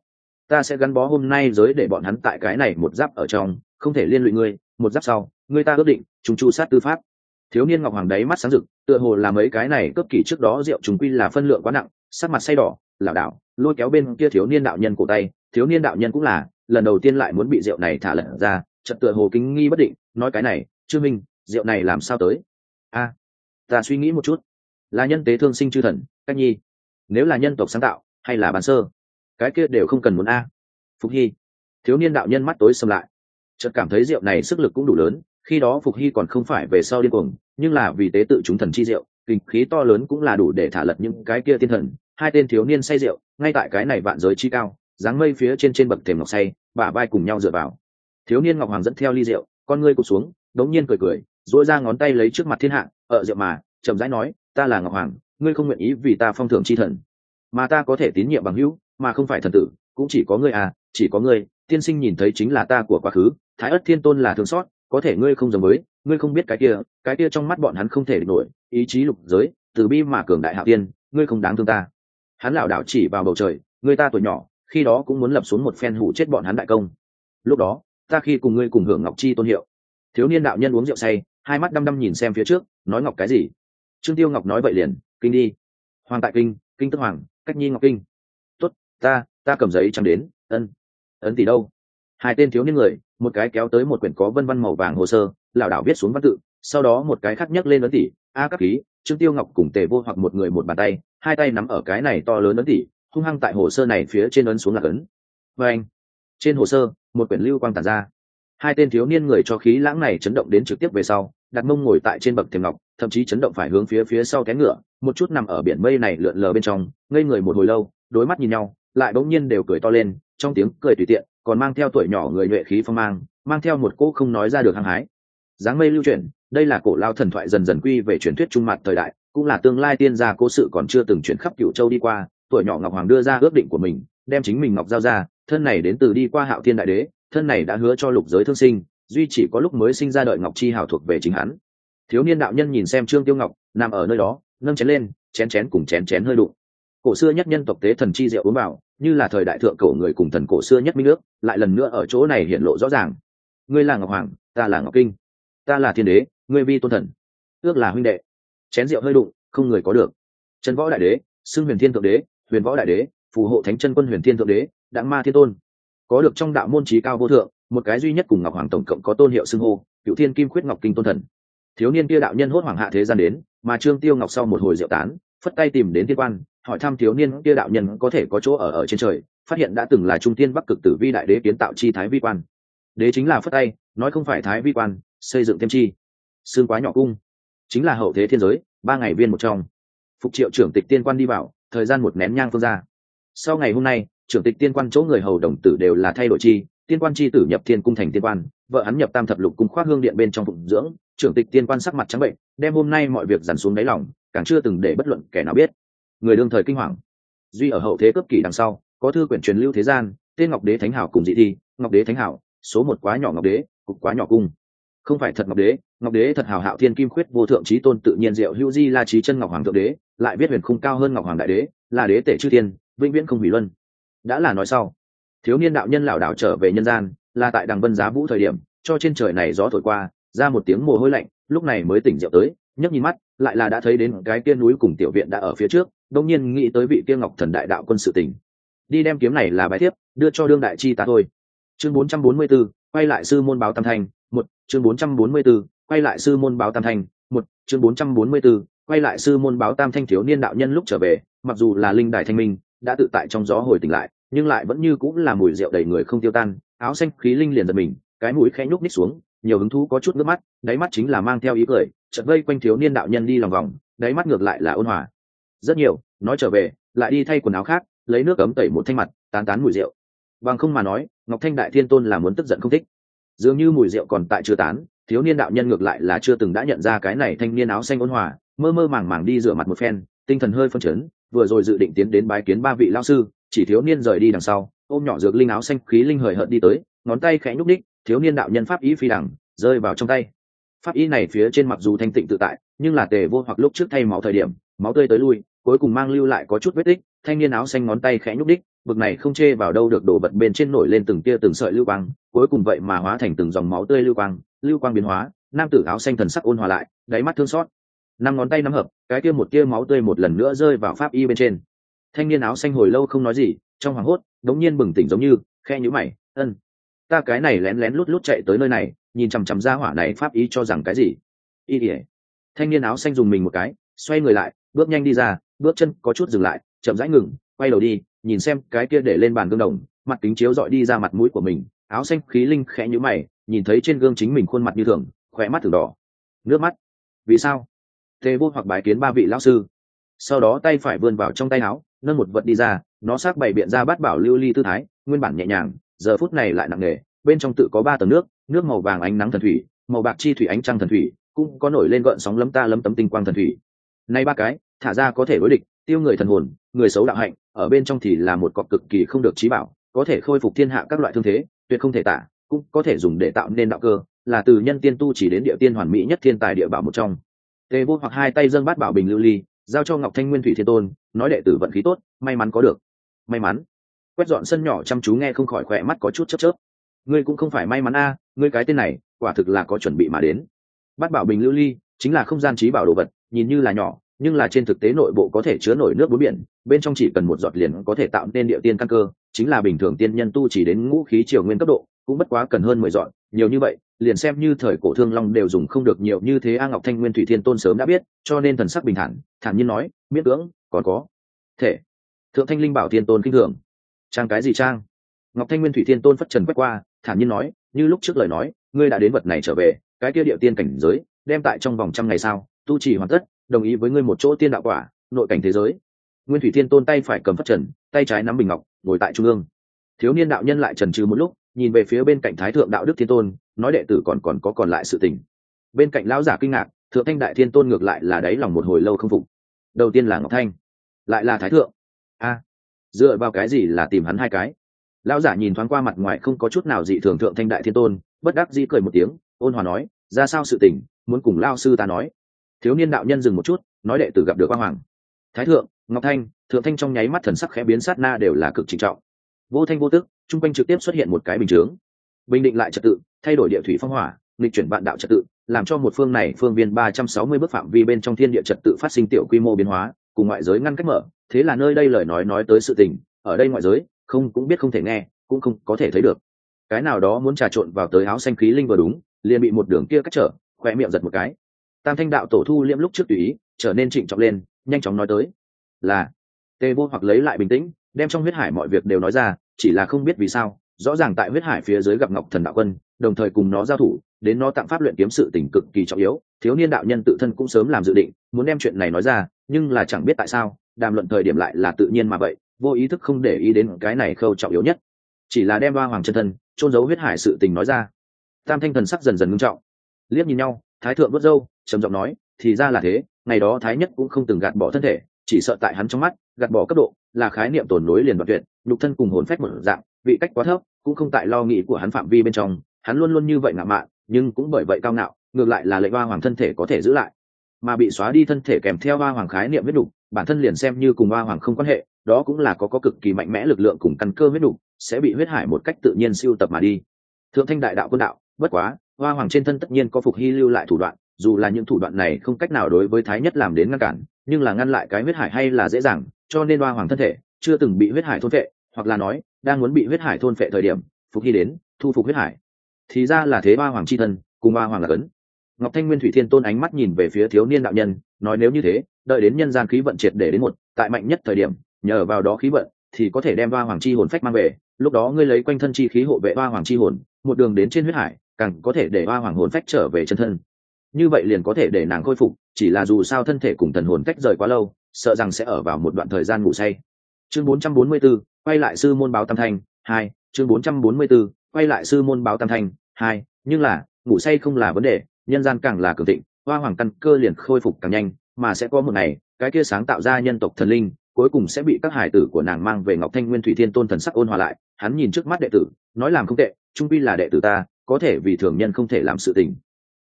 Ta sẽ gắn bó hôm nay giới để bọn hắn tại cái này một giáp ở trong, không thể liên lụy ngươi. Một giáp sau, ngươi ta ước định, chúng chu sát tư pháp. Thiếu niên ngọc hoàng đấy mắt sáng rực, tựa hồ là mấy cái này cấp kỳ trước đó rượu chúng quy là phân lượng quá nặng, sắc mặt say đỏ, lảo đảo, lôi kéo bên kia thiếu niên đạo nhân cổ tay. Thiếu niên đạo nhân cũng là, lần đầu tiên lại muốn bị rượu này thả lật ra trận tựa hồ kính nghi bất định, nói cái này chưa minh, rượu này làm sao tới? A ta suy nghĩ một chút. Là nhân tế thương sinh chư thần, cách nhi. Nếu là nhân tộc sáng tạo, hay là bàn sơ, cái kia đều không cần muốn a. Phục hy. Thiếu niên đạo nhân mắt tối xâm lại. Chợt cảm thấy rượu này sức lực cũng đủ lớn, khi đó phục hy còn không phải về sau điên cuồng, nhưng là vì tế tự chúng thần chi rượu, kinh khí to lớn cũng là đủ để thả lật những cái kia thiên thần. Hai tên thiếu niên say rượu, ngay tại cái này vạn giới chi cao, dáng mây phía trên trên bậc thềm ngọc say, bả vai cùng nhau dựa vào. Thiếu niên ngọc hoàng dẫn theo ly rượu, con ngươi cụt xuống, đống nhiên cười cười dỗi ra ngón tay lấy trước mặt thiên hạ, ở rượu mà, chậm rãi nói, ta là ngọc hoàng, ngươi không nguyện ý vì ta phong thưởng chi thần. Mà ta có thể tín nhiệm bằng hữu, mà không phải thần tử, cũng chỉ có ngươi à chỉ có ngươi, tiên sinh nhìn thấy chính là ta của quá khứ, thái ất thiên tôn là thương xót, có thể ngươi không giống với, ngươi không biết cái kia cái kia trong mắt bọn hắn không thể địch nổi, ý chí lục giới, từ bi mà cường đại hạ tiên ngươi không đáng thương ta. Hắn lảo đảo chỉ vào bầu trời người ta tuổi nhỏ, khi đó cũng muốn lập xuống một phen hủ chết bọn hắn đại công. Lúc đó, ta khi cùng ngươi cùng hưởng ngọc chi tôn hiệu thiếu niên đạo nhân uống rượu say, hai mắt đăm đăm nhìn xem phía trước, nói ngọc cái gì? Trương tiêu ngọc nói vậy liền, kinh đi. Hoàng tại kinh kinh tức hoàng, cách nhi ngọc kinh. Tốt, ta ta cầm giấy chẳng đến, ân ấn tỷ đâu? Hai tên thiếu niên người, một cái kéo tới một quyển có vân văn màu vàng hồ sơ, lảo đảo viết xuống văn tự, sau đó một cái khác nhấc lên ấn tỷ, a các ký. Trương tiêu ngọc cùng tề vô hoặc một người một bàn tay, hai tay nắm ở cái này to lớn ấn tỷ, hung hăng tại hồ sơ này phía trên ấn xuống là ấn. Và anh trên hồ sơ, một quyển lưu quang tản ra hai tên thiếu niên người cho khí lãng này chấn động đến trực tiếp về sau đặt mông ngồi tại trên bậc thềm ngọc, thậm chí chấn động phải hướng phía phía sau té ngựa, một chút nằm ở biển mây này lượn lờ bên trong, ngây người một hồi lâu, đối mắt nhìn nhau, lại bỗng nhiên đều cười to lên, trong tiếng cười tùy tiện, còn mang theo tuổi nhỏ người nhuệ khí phong mang mang theo một cỗ không nói ra được hăng hái. Dáng mây lưu truyền đây là cổ lao thần thoại dần dần quy về truyền thuyết trung mặt thời đại, cũng là tương lai tiên gia cố sự còn chưa từng chuyển khắp cựu châu đi qua, tuổi nhỏ ngọc hoàng đưa ra ước định của mình, đem chính mình ngọc giao ra, thân này đến từ đi qua hạo thiên đại đế thân này đã hứa cho lục giới thương sinh, duy chỉ có lúc mới sinh ra đợi ngọc chi hào thuộc về chính hắn. Thiếu niên đạo nhân nhìn xem trương tiêu ngọc, nằm ở nơi đó, nâng chén lên, chén chén cùng chén chén hơi đụng. Cổ xưa nhất nhân tộc tế thần chi diệu uống vào, như là thời đại thượng cổ người cùng thần cổ xưa nhất minh ước, lại lần nữa ở chỗ này hiện lộ rõ ràng. Ngươi là ngọc hoàng, ta là ngọc kinh. Ta là thiên đế, ngươi vi tôn thần. Ước là huynh đệ. Chén rượu hơi đụng, không người có được. Trần võ đại đế, xưng huyền thiên thượng đế, huyền võ đại đế, phù hộ thánh chân quân huyền thiên thượng đế, đặng ma thiên tôn có được trong đạo môn trí cao vô thượng, một cái duy nhất cùng ngọc hoàng tổng cộng có tôn hiệu xưng hô, cựu thiên kim khuyết ngọc kinh tôn thần. Thiếu niên kia đạo nhân hốt hoàng hạ thế gian đến, mà trương tiêu ngọc sau một hồi diệu tán, phất tay tìm đến thiên quan, hỏi thăm thiếu niên kia đạo nhân có thể có chỗ ở ở trên trời, phát hiện đã từng là trung tiên bắc cực tử vi đại đế kiến tạo chi thái vi quan. Đế chính là phất tay, nói không phải thái vi quan, xây dựng thêm chi. Xương quá nhỏ cung. Chính là hậu thế thiên giới, ba ngày viên một trong. Phục triệu trưởng tịch tiên quan đi vào, thời gian một nén nhang phương ra. Sau ngày hôm nay trưởng tịch tiên quan chỗ người hầu đồng tử đều là thay đổi chi, tiên quan chi tử nhập thiên cung thành tiên quan, vợ hắn nhập tam thập lục cung khoác hương điện bên trong phụng dưỡng, trưởng tịch tiên quan sắc mặt trắng bệnh, đem hôm nay mọi việc dằn xuống đáy lòng, càng chưa từng để bất luận kẻ nào biết. Người đương thời kinh hoàng. Duy ở hậu thế cấp kỷ đằng sau, có thư quyển truyền lưu thế gian, tên ngọc đế thánh hảo cùng dị thi, ngọc đế thánh hảo, số một quá nhỏ ngọc đế, cục quá nhỏ cung. Không phải thật ngọc đế ngọc đế thật hảo hạo thiên kim khuyết vô thượng trí tôn tự nhiên diệu hữu di la trí chân ngọc hoàng thượng đế, lại biết huyền khung cao hơn ngọc hoàng đại đế, là đế tể chư thiên, vĩnh viễn không hủy luân đã là nói sau. Thiếu niên đạo nhân lảo đảo trở về nhân gian là tại đằng vân giá vũ thời điểm cho trên trời này gió thổi qua ra một tiếng mồ hôi lạnh lúc này mới tỉnh rượu tới nhấc nhìn mắt lại là đã thấy đến cái kia núi cùng tiểu viện đã ở phía trước đông nhiên nghĩ tới vị kia ngọc thần đại đạo quân sự tỉnh. Đi đem kiếm này là bài thiếp đưa cho đương đại chi ta thôi. Chương 444, quay lại sư môn báo tam thanh một chương 444, quay lại sư môn báo tam thanh một chương 444, quay lại sư môn báo tam thanh thiếu niên đạo nhân lúc trở về mặc dù là linh đài thanh minh đã tự tại trong gió hồi tỉnh lại nhưng lại vẫn như cũng là mùi rượu đầy người không tiêu tan, áo xanh khí linh liền giật mình, cái mũi khẽ nhúc ních xuống, nhiều hứng thú có chút nước mắt, đáy mắt chính là mang theo ý cười, chợt vây quanh thiếu niên đạo nhân đi lòng vòng, đáy mắt ngược lại là ôn hòa. Rất nhiều, nói trở về, lại đi thay quần áo khác, lấy nước ấm tẩy một thanh mặt, tán tán mùi rượu. Bằng không mà nói, ngọc thanh đại thiên tôn là muốn tức giận không thích. Dường như mùi rượu còn tại chưa tán, thiếu niên đạo nhân ngược lại là chưa từng đã nhận ra cái này thanh niên áo xanh ôn hòa, mơ mơ màng màng đi rửa mặt một phen, tinh thần hơi phân chấn, vừa rồi dự định tiến đến bái kiến ba vị lao sư chỉ thiếu niên rời đi đằng sau, ôm nhỏ dược linh áo xanh khí linh hời hợt đi tới, ngón tay khẽ nhúc đích thiếu niên đạo nhân pháp ý phi đẳng, rơi vào trong tay. Pháp ý này phía trên mặc dù thanh tịnh tự tại, nhưng là tề vô hoặc lúc trước thay máu thời điểm, máu tươi tới lui, cuối cùng mang lưu lại có chút vết tích, thanh niên áo xanh ngón tay khẽ nhúc đích bực này không chê vào đâu được đổ bật bên trên nổi lên từng tia từng sợi lưu quang, cuối cùng vậy mà hóa thành từng dòng máu tươi lưu quang lưu quang biến hóa, nam tử áo xanh thần sắc ôn hòa lại, đáy mắt thương xót. Năm ngón tay nắm hợp, cái tia một tia máu tươi một lần nữa rơi vào pháp y bên trên thanh niên áo xanh hồi lâu không nói gì, trong hoảng hốt, đống nhiên bừng tỉnh giống như, khe nhữ mày, ân, ta cái này lén lén lút lút chạy tới nơi này, nhìn chằm chằm ra hỏa này pháp ý cho rằng cái gì? Y ỉa thanh niên áo xanh dùng mình một cái, xoay người lại, bước nhanh đi ra, bước chân có chút dừng lại, chậm rãi ngừng, quay đầu đi, nhìn xem cái kia để lên bàn gương đồng, mặt kính chiếu dọi đi ra mặt mũi của mình, áo xanh khí linh khẽ nhữ mày, nhìn thấy trên gương chính mình khuôn mặt như thường khỏe mắt thường đỏ, nước mắt. Vì sao? Tê vô hoặc bài kiến ba vị lão sư. Sau đó tay phải vươn vào trong tay áo nâng một vật đi ra, nó xác bày biện ra bát bảo lưu ly tư thái, nguyên bản nhẹ nhàng, giờ phút này lại nặng nề, bên trong tự có ba tầng nước nước màu vàng ánh nắng thần thủy, màu bạc chi thủy ánh trăng thần thủy, cũng có nổi lên gợn sóng lấm ta lấm tấm tinh quang thần thủy. Nay ba cái, thả ra có thể đối địch, tiêu người thần hồn, người xấu đạo hạnh, ở bên trong thì là một cọc cực kỳ không được trí bảo, có thể khôi phục thiên hạ các loại thương thế, tuyệt không thể tả, cũng có thể dùng để tạo nên đạo cơ, là từ nhân tiên tu chỉ đến địa tiên hoàn mỹ nhất thiên tài địa bảo một trong. Tề vô hoặc hai tay dâng bát bảo bình lưu ly giao cho ngọc thanh nguyên thủy thiên tôn, nói đệ tử vận khí tốt, may mắn có được. May mắn. Quét dọn sân nhỏ chăm chú nghe không khỏi khỏe mắt có chút chớp chớp. Ngươi cũng không phải may mắn a, ngươi cái tên này, quả thực là có chuẩn bị mà đến. Bát bảo bình lưu ly, chính là không gian trí bảo đồ vật, nhìn như là nhỏ, nhưng là trên thực tế nội bộ có thể chứa nổi nước bốn biển, bên trong chỉ cần một giọt liền có thể tạo nên địa tiên căn cơ, chính là bình thường tiên nhân tu chỉ đến ngũ khí triều nguyên cấp độ cũng bất quá cần hơn mười dọn, nhiều như vậy, liền xem như thời cổ thương long đều dùng không được nhiều như thế, a ngọc thanh nguyên thủy thiên tôn sớm đã biết, cho nên thần sắc bình thản thản nhiên nói, miễn cưỡng, còn có thể. Thượng thanh linh bảo thiên tôn kinh thường. Trang cái gì trang? Ngọc thanh nguyên thủy thiên tôn phất trần quét qua, thản nhiên nói, như lúc trước lời nói, ngươi đã đến vật này trở về, cái kia địa tiên cảnh giới, đem tại trong vòng trăm ngày sau, tu trì hoàn tất, đồng ý với ngươi một chỗ tiên đạo quả, nội cảnh thế giới. Nguyên thủy thiên tôn tay phải cầm phất trần, tay trái nắm bình ngọc, ngồi tại trung ương. Thiếu niên đạo nhân lại trần trừ một lúc nhìn về phía bên cạnh thái thượng đạo đức thiên tôn, nói đệ tử còn còn có còn lại sự tình. Bên cạnh lão giả kinh ngạc, thượng thanh đại thiên tôn ngược lại là đáy lòng một hồi lâu không phục. Đầu tiên là ngọc thanh, lại là thái thượng. A, dựa vào cái gì là tìm hắn hai cái? Lão giả nhìn thoáng qua mặt ngoài không có chút nào dị thường thượng thanh đại thiên tôn, bất đắc dĩ cười một tiếng, ôn hòa nói, ra sao sự tình, muốn cùng lao sư ta nói. Thiếu niên đạo nhân dừng một chút, nói đệ tử gặp được quang hoàng. Thái thượng, ngọc thanh, thượng thanh trong nháy mắt thần sắc khẽ biến, sát na đều là cực trịnh trọng vô thanh vô tức, chung quanh trực tiếp xuất hiện một cái bình chướng. Bình định lại trật tự, thay đổi địa thủy phong hỏa lịch chuyển vạn đạo trật tự, làm cho một phương này phương viên ba trăm sáu mươi bước phạm vi bên trong thiên địa trật tự phát sinh tiểu quy mô biến hóa, cùng ngoại giới ngăn cách mở. Thế là nơi đây lời nói nói tới sự tình, ở đây ngoại giới, không cũng biết không thể nghe, cũng không có thể thấy được. Cái nào đó muốn trà trộn vào tới áo xanh khí linh vừa đúng, liền bị một đường kia cắt trở khoe miệng giật một cái. Tam thanh đạo tổ thu liễm lúc trước tùy ý, trở nên trịnh trọng lên, nhanh chóng nói tới, là, tê vô hoặc lấy lại bình tĩnh đem trong huyết hải mọi việc đều nói ra, chỉ là không biết vì sao, rõ ràng tại huyết hải phía dưới gặp ngọc thần đạo quân, đồng thời cùng nó giao thủ, đến nó tặng pháp luyện kiếm sự tình cực kỳ trọng yếu, thiếu niên đạo nhân tự thân cũng sớm làm dự định, muốn đem chuyện này nói ra, nhưng là chẳng biết tại sao, đàm luận thời điểm lại là tự nhiên mà vậy, vô ý thức không để ý đến cái này khâu trọng yếu nhất. Chỉ là đem ba hoàng chân thân trôn giấu huyết hải sự tình nói ra. Tam thanh thần sắc dần dần ngưng trọng. Liếc nhìn nhau, thái thượng vớt dâu trầm giọng nói, thì ra là thế, ngày đó thái nhất cũng không từng gạt bỏ thân thể, chỉ sợ tại hắn trong mắt, gạt bỏ cấp độ là khái niệm tồn nối liền đoạn tuyệt, nhục thân cùng hồn phách một dạng, vị cách quá thấp, cũng không tại lo nghĩ của hắn phạm vi bên trong, hắn luôn luôn như vậy ngạo mạn, nhưng cũng bởi vậy cao ngạo, ngược lại là lệnh hoa hoàng thân thể có thể giữ lại. Mà bị xóa đi thân thể kèm theo hoa hoàng khái niệm huyết đục bản thân liền xem như cùng hoa hoàng không quan hệ, đó cũng là có có cực kỳ mạnh mẽ lực lượng cùng căn cơ huyết đục sẽ bị huyết hải một cách tự nhiên siêu tập mà đi. Thượng thanh đại đạo quân đạo, bất quá, hoa hoàng trên thân tất nhiên có phục hy lưu lại thủ đoạn, dù là những thủ đoạn này không cách nào đối với thái nhất làm đến ngăn cản nhưng là ngăn lại cái huyết hải hay là dễ dàng, cho nên hoa hoàng thân thể chưa từng bị huyết hải thôn vệ hoặc là nói, đang muốn bị huyết hải thôn vệ thời điểm, phục hy đến, thu phục huyết hải. Thì ra là thế hoa hoàng c h i thân, cùng hoa hoàng là cấn. Ngọc thanh nguyên thủy thiên tôn ánh mắt nhìn về phía thiếu niên đạo nhân, nói nếu như thế, đợi đến nhân gian khí vận triệt để đến một, tại mạnh nhất thời điểm, nhờ vào đó khí vận, thì có thể đem hoa hoàng chi hồn phách mang về, lúc đó ngươi lấy quanh thân chi khí hộ vệ hoa hoàng chi hồn, một đường đến trên huyết hải, càng có thể để hoa hoàng hồn phách trở về chân thân như vậy liền có thể để nàng khôi phục chỉ là dù sao thân thể cùng thần hồn cách rời quá lâu sợ rằng sẽ ở vào một đoạn thời gian ngủ say. Chương 444, quay lại sư môn báo tam thanh hai chương 444, quay lại sư môn báo tam thanh hai nhưng là ngủ say không là vấn đề nhân gian càng là cường thịnh hoa hoàng căn cơ liền khôi phục càng nhanh mà sẽ có một ngày cái kia sáng tạo ra nhân tộc thần linh cuối cùng sẽ bị các hải tử của nàng mang về ngọc thanh nguyên thủy thiên tôn thần sắc ôn hòa lại hắn nhìn trước mắt đệ tử nói làm không tệ trung pi là đệ tử ta có thể vì thường nhân không thể làm sự tình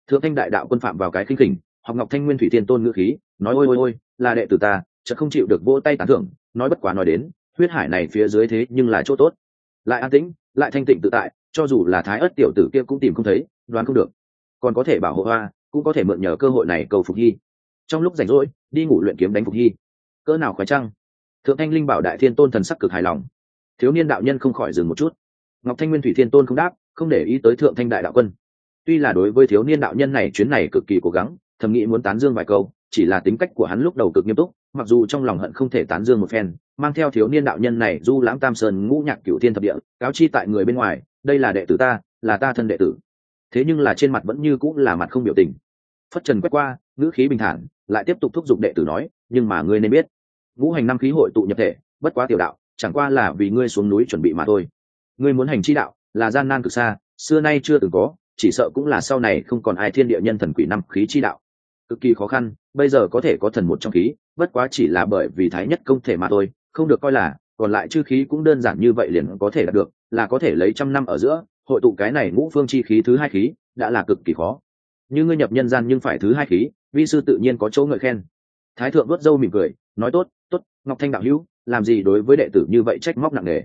thượng thanh đại đạo quân phạm vào cái khinh khỉnh, học ngọc thanh nguyên thủy thiên tôn ngữ khí, nói ôi ôi ôi, là đệ tử ta, chợt không chịu được vỗ tay tán thưởng, nói bất quá nói đến, huyết hải này phía dưới thế nhưng là chỗ tốt. Lại an tĩnh, lại thanh tịnh tự tại, cho dù là thái ất tiểu tử kia cũng tìm không thấy, đoán không được. Còn có thể bảo hộ hoa, cũng có thể mượn nhờ cơ hội này cầu phục hy. Trong lúc rảnh rỗi, đi ngủ luyện kiếm đánh phục hy. Cỡ nào khoái trăng. Thượng thanh linh bảo đại thiên tôn thần sắc cực hài lòng. Thiếu niên đạo nhân không khỏi dừng một chút. Ngọc thanh nguyên thủy thiên tôn không đáp, không để ý tới thượng thanh đại đạo quân tuy là đối với thiếu niên đạo nhân này chuyến này cực kỳ cố gắng, thầm nghĩ muốn tán dương vài câu, chỉ là tính cách của hắn lúc đầu cực nghiêm túc, mặc dù trong lòng hận không thể tán dương một phen, mang theo thiếu niên đạo nhân này du lãng tam sơn ngũ nhạc cửu thiên thập địa, cáo chi tại người bên ngoài, đây là đệ tử ta, là ta thân đệ tử. Thế nhưng là trên mặt vẫn như cũng là mặt không biểu tình. Phất trần quét qua, ngữ khí bình thản, lại tiếp tục thúc giục đệ tử nói, nhưng mà ngươi nên biết, ngũ hành năm khí hội tụ nhập thể, bất quá tiểu đạo, chẳng qua là vì ngươi xuống núi chuẩn bị mà thôi. Ngươi muốn hành chi đạo, là gian nan cực xa, xưa nay chưa từng có chỉ sợ cũng là sau này không còn ai thiên địa nhân thần quỷ năm khí chi đạo. Cực kỳ khó khăn, bây giờ có thể có thần một trong khí, bất quá chỉ là bởi vì thái nhất công thể mà thôi, không được coi là, còn lại chư khí cũng đơn giản như vậy liền có thể đạt được, là có thể lấy trăm năm ở giữa, hội tụ cái này ngũ phương chi khí thứ hai khí, đã là cực kỳ khó. Như ngươi nhập nhân gian nhưng phải thứ hai khí, vi sư tự nhiên có chỗ ngợi khen. Thái thượng vớt râu mỉm cười, nói tốt tốt, ngọc thanh đạo hữu, làm gì đối với đệ tử như vậy trách móc nặng nề?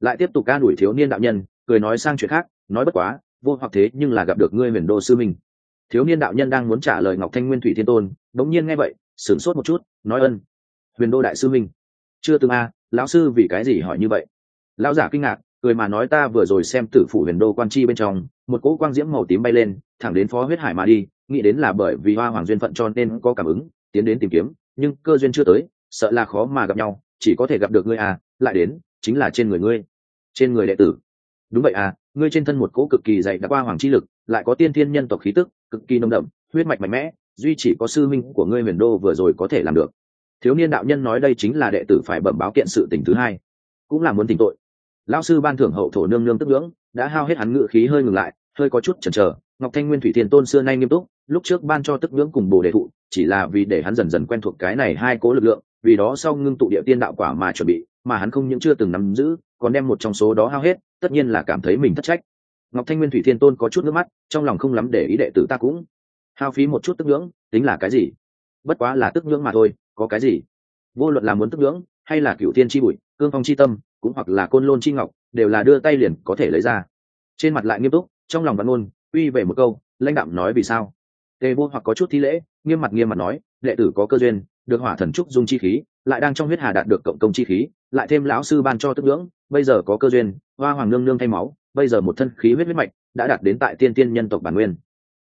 Lại tiếp tục ca đuổi thiếu niên đạo nhân, cười nói sang chuyện khác, nói bất quá vô hoặc thế nhưng là gặp được ngươi huyền đô sư minh. Thiếu niên đạo nhân đang muốn trả lời ngọc thanh nguyên thủy thiên tôn đống nhiên nghe vậy, sửng sốt một chút, nói ân. Huyền đô đại sư minh. Chưa từng a, lão sư vì cái gì hỏi như vậy? Lão giả kinh ngạc, cười mà nói ta vừa rồi xem tử phủ huyền đô quan chi bên trong, một cỗ quang diễm màu tím bay lên, thẳng đến phó huyết hải mà đi, nghĩ đến là bởi vì hoa hoàng duyên phận cho nên có cảm ứng, tiến đến tìm kiếm, nhưng cơ duyên chưa tới, sợ là khó mà gặp nhau, chỉ có thể gặp được ngươi à lại đến, chính là trên người ngươi. Trên người đệ tử đúng vậy à ngươi trên thân một cỗ cực kỳ dày đã qua hoàng chi lực, lại có tiên thiên nhân tộc khí tức, cực kỳ nồng đậm, huyết mạch mạnh mẽ, duy chỉ có sư minh của ngươi huyền đô vừa rồi có thể làm được. Thiếu niên đạo nhân nói đây chính là đệ tử phải bẩm báo kiện sự tình thứ hai. Cũng là muốn tình tội. Lão sư ban thưởng hậu thổ nương nương tức ngưỡng, đã hao hết hắn ngự khí hơi ngừng lại, hơi có chút chần chờ. Ngọc thanh nguyên thủy thiên tôn xưa nay nghiêm túc, lúc trước ban cho tức ngưỡng cùng bồ đề thụ, chỉ là vì để hắn dần dần quen thuộc cái này hai cố lực lượng, vì đó sau ngưng tụ địa tiên đạo quả mà chuẩn bị, mà hắn không những chưa từng nắm giữ còn đem một trong số đó hao hết, tất nhiên là cảm thấy mình thất trách. Ngọc thanh nguyên thủy thiên tôn có chút nước mắt, trong lòng không lắm để ý đệ tử ta cũng hao phí một chút tức ngưỡng, tính là cái gì? Bất quá là tức ngưỡng mà thôi, có cái gì? Vô luận là muốn tức ngưỡng, hay là cựu tiên chi bụi, cương phong chi tâm, cũng hoặc là côn lôn chi ngọc, đều là đưa tay liền có thể lấy ra. Trên mặt lại nghiêm túc, trong lòng văn ngôn uy về một câu, lãnh đạm nói vì sao? Tề vô hoặc có chút thi lễ, nghiêm mặt nghiêm mặt nói, đệ tử có cơ duyên, được hỏa thần trúc dung chi khí, lại đang trong huyết hà đạt được cộng công chi khí, lại thêm lão sư ban cho tức ngưỡng bây giờ có cơ duyên, hoa hoàng nương nương thay máu, bây giờ một thân khí huyết huyết mạch đã đạt đến tại tiên tiên nhân tộc bản nguyên.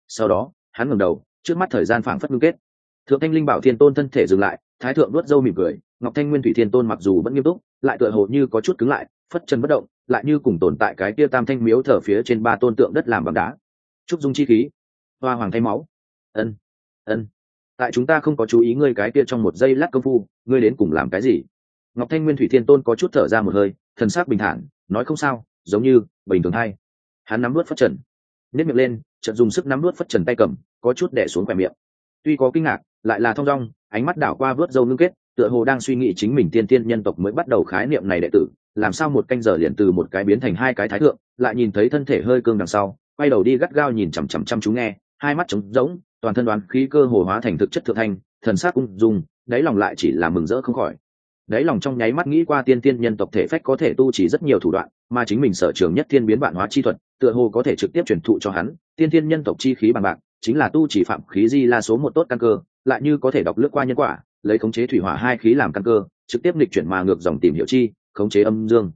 Sau đó, hắn ngẩng đầu, trước mắt thời gian phảng phất ngưng kết. Thượng thanh linh bảo thiên tôn thân thể dừng lại, thái thượng nuốt dâu mỉm cười, ngọc thanh nguyên thủy thiên tôn mặc dù vẫn nghiêm túc, lại tựa hồ như có chút cứng lại, phất chân bất động, lại như cùng tồn tại cái kia tam thanh miếu thở phía trên ba tôn tượng đất làm bằng đá. Trúc dung chi khí. Hoa hoàng thay máu. Ân ân. Tại chúng ta không có chú ý ngươi cái kia trong một giây lát công phu, ngươi đến cùng làm cái gì? Ngọc thanh nguyên thủy thiên tôn có chút thở ra một hơi thần sắc bình thản, nói không sao, giống như bình thường hay hắn nắm nuốt phất trần nếp miệng lên, chợt dùng sức nắm nuốt phất trần tay cầm, có chút đẻ xuống khỏe miệng. Tuy có kinh ngạc, lại là thong dong, ánh mắt đảo qua vớt dâu ngưng kết, tựa hồ đang suy nghĩ chính mình tiên tiên nhân tộc mới bắt đầu khái niệm này đệ tử, làm sao một canh giờ liền từ một cái biến thành hai cái thái thượng, lại nhìn thấy thân thể hơi cương đằng sau, quay đầu đi gắt gao nhìn chằm chằm chăm chú nghe, hai mắt trống rỗng, toàn thân đoán khí cơ hồ hóa thành thực chất thượng thanh, thần sắc ung dung, đáy lòng lại chỉ là mừng rỡ không khỏi đáy lòng trong nháy mắt nghĩ qua tiên tiên nhân tộc thể phách có thể tu chỉ rất nhiều thủ đoạn, mà chính mình sở trường nhất thiên biến bản hóa chi thuật, tựa hồ có thể trực tiếp truyền thụ cho hắn, tiên tiên nhân tộc chi khí bằng bạc, chính là tu chỉ phạm khí di la số một tốt căn cơ, lại như có thể đọc lướt qua nhân quả, lấy khống chế thủy hỏa hai khí làm căn cơ, trực tiếp lịch chuyển mà ngược dòng tìm hiểu chi, khống chế âm dương.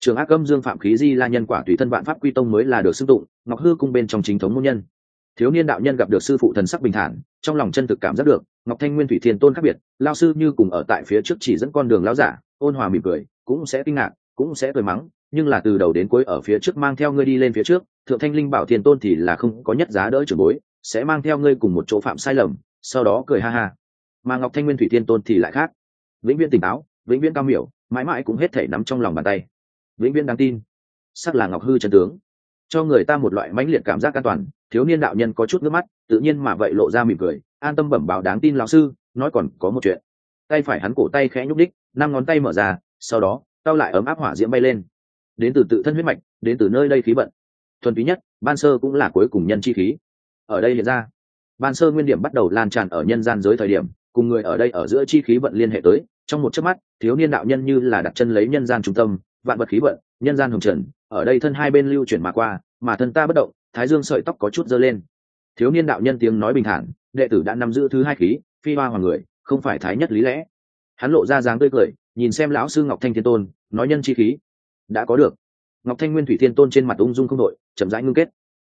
Trường ác âm dương phạm khí di la nhân quả tùy thân vạn pháp quy tông mới là được xưng tụng, ngọc hư cung bên trong chính thống môn nhân thiếu niên đạo nhân gặp được sư phụ thần sắc bình thản, trong lòng chân thực cảm giác được, ngọc thanh nguyên thủy thiên tôn khác biệt, lao sư như cùng ở tại phía trước chỉ dẫn con đường lao giả, ôn hòa mỉm cười, cũng sẽ kinh ngạc, cũng sẽ cười mắng, nhưng là từ đầu đến cuối ở phía trước mang theo ngươi đi lên phía trước, thượng thanh linh bảo thiên tôn thì là không có nhất giá đỡ trưởng bối, sẽ mang theo ngươi cùng một chỗ phạm sai lầm, sau đó cười ha ha. Mà ngọc thanh nguyên thủy thiên tôn thì lại khác, vĩnh viễn tỉnh táo, vĩnh viễn cao miểu, mãi mãi cũng hết thể nắm trong lòng bàn tay. Vĩnh viễn đáng tin, sắc là ngọc hư chân tướng. Cho người ta một loại mãnh liệt cảm giác an toàn thiếu niên đạo nhân có chút nước mắt, tự nhiên mà vậy lộ ra mỉm cười, an tâm bẩm báo đáng tin lão sư, nói còn có một chuyện. Tay phải hắn cổ tay khẽ nhúc đích, năm ngón tay mở ra, sau đó tao lại ấm áp hỏa diễm bay lên. Đến từ tự thân huyết mạch, đến từ nơi đây khí vận. Thuần túy nhất, ban sơ cũng là cuối cùng nhân chi khí. Ở đây hiện ra, ban sơ nguyên điểm bắt đầu lan tràn ở nhân gian giới thời điểm, cùng người ở đây ở giữa chi khí vận liên hệ tới. Trong một chớp mắt, thiếu niên đạo nhân như là đặt chân lấy nhân gian trung tâm, vạn vật khí vận, nhân gian hồng trần, ở đây thân hai bên lưu chuyển mà qua, mà thân ta bất động thái dương sợi tóc có chút dơ lên. Thiếu niên đạo nhân tiếng nói bình thản đệ tử đã nắm giữ thứ hai khí phi hoa hoàng người không phải thái nhất lý lẽ. Hắn lộ ra dáng tươi cười nhìn xem lão sư ngọc thanh thiên tôn nói nhân chi khí. Đã có được. Ngọc thanh nguyên thủy thiên tôn trên mặt ung dung không đội chậm rãi ngưng kết.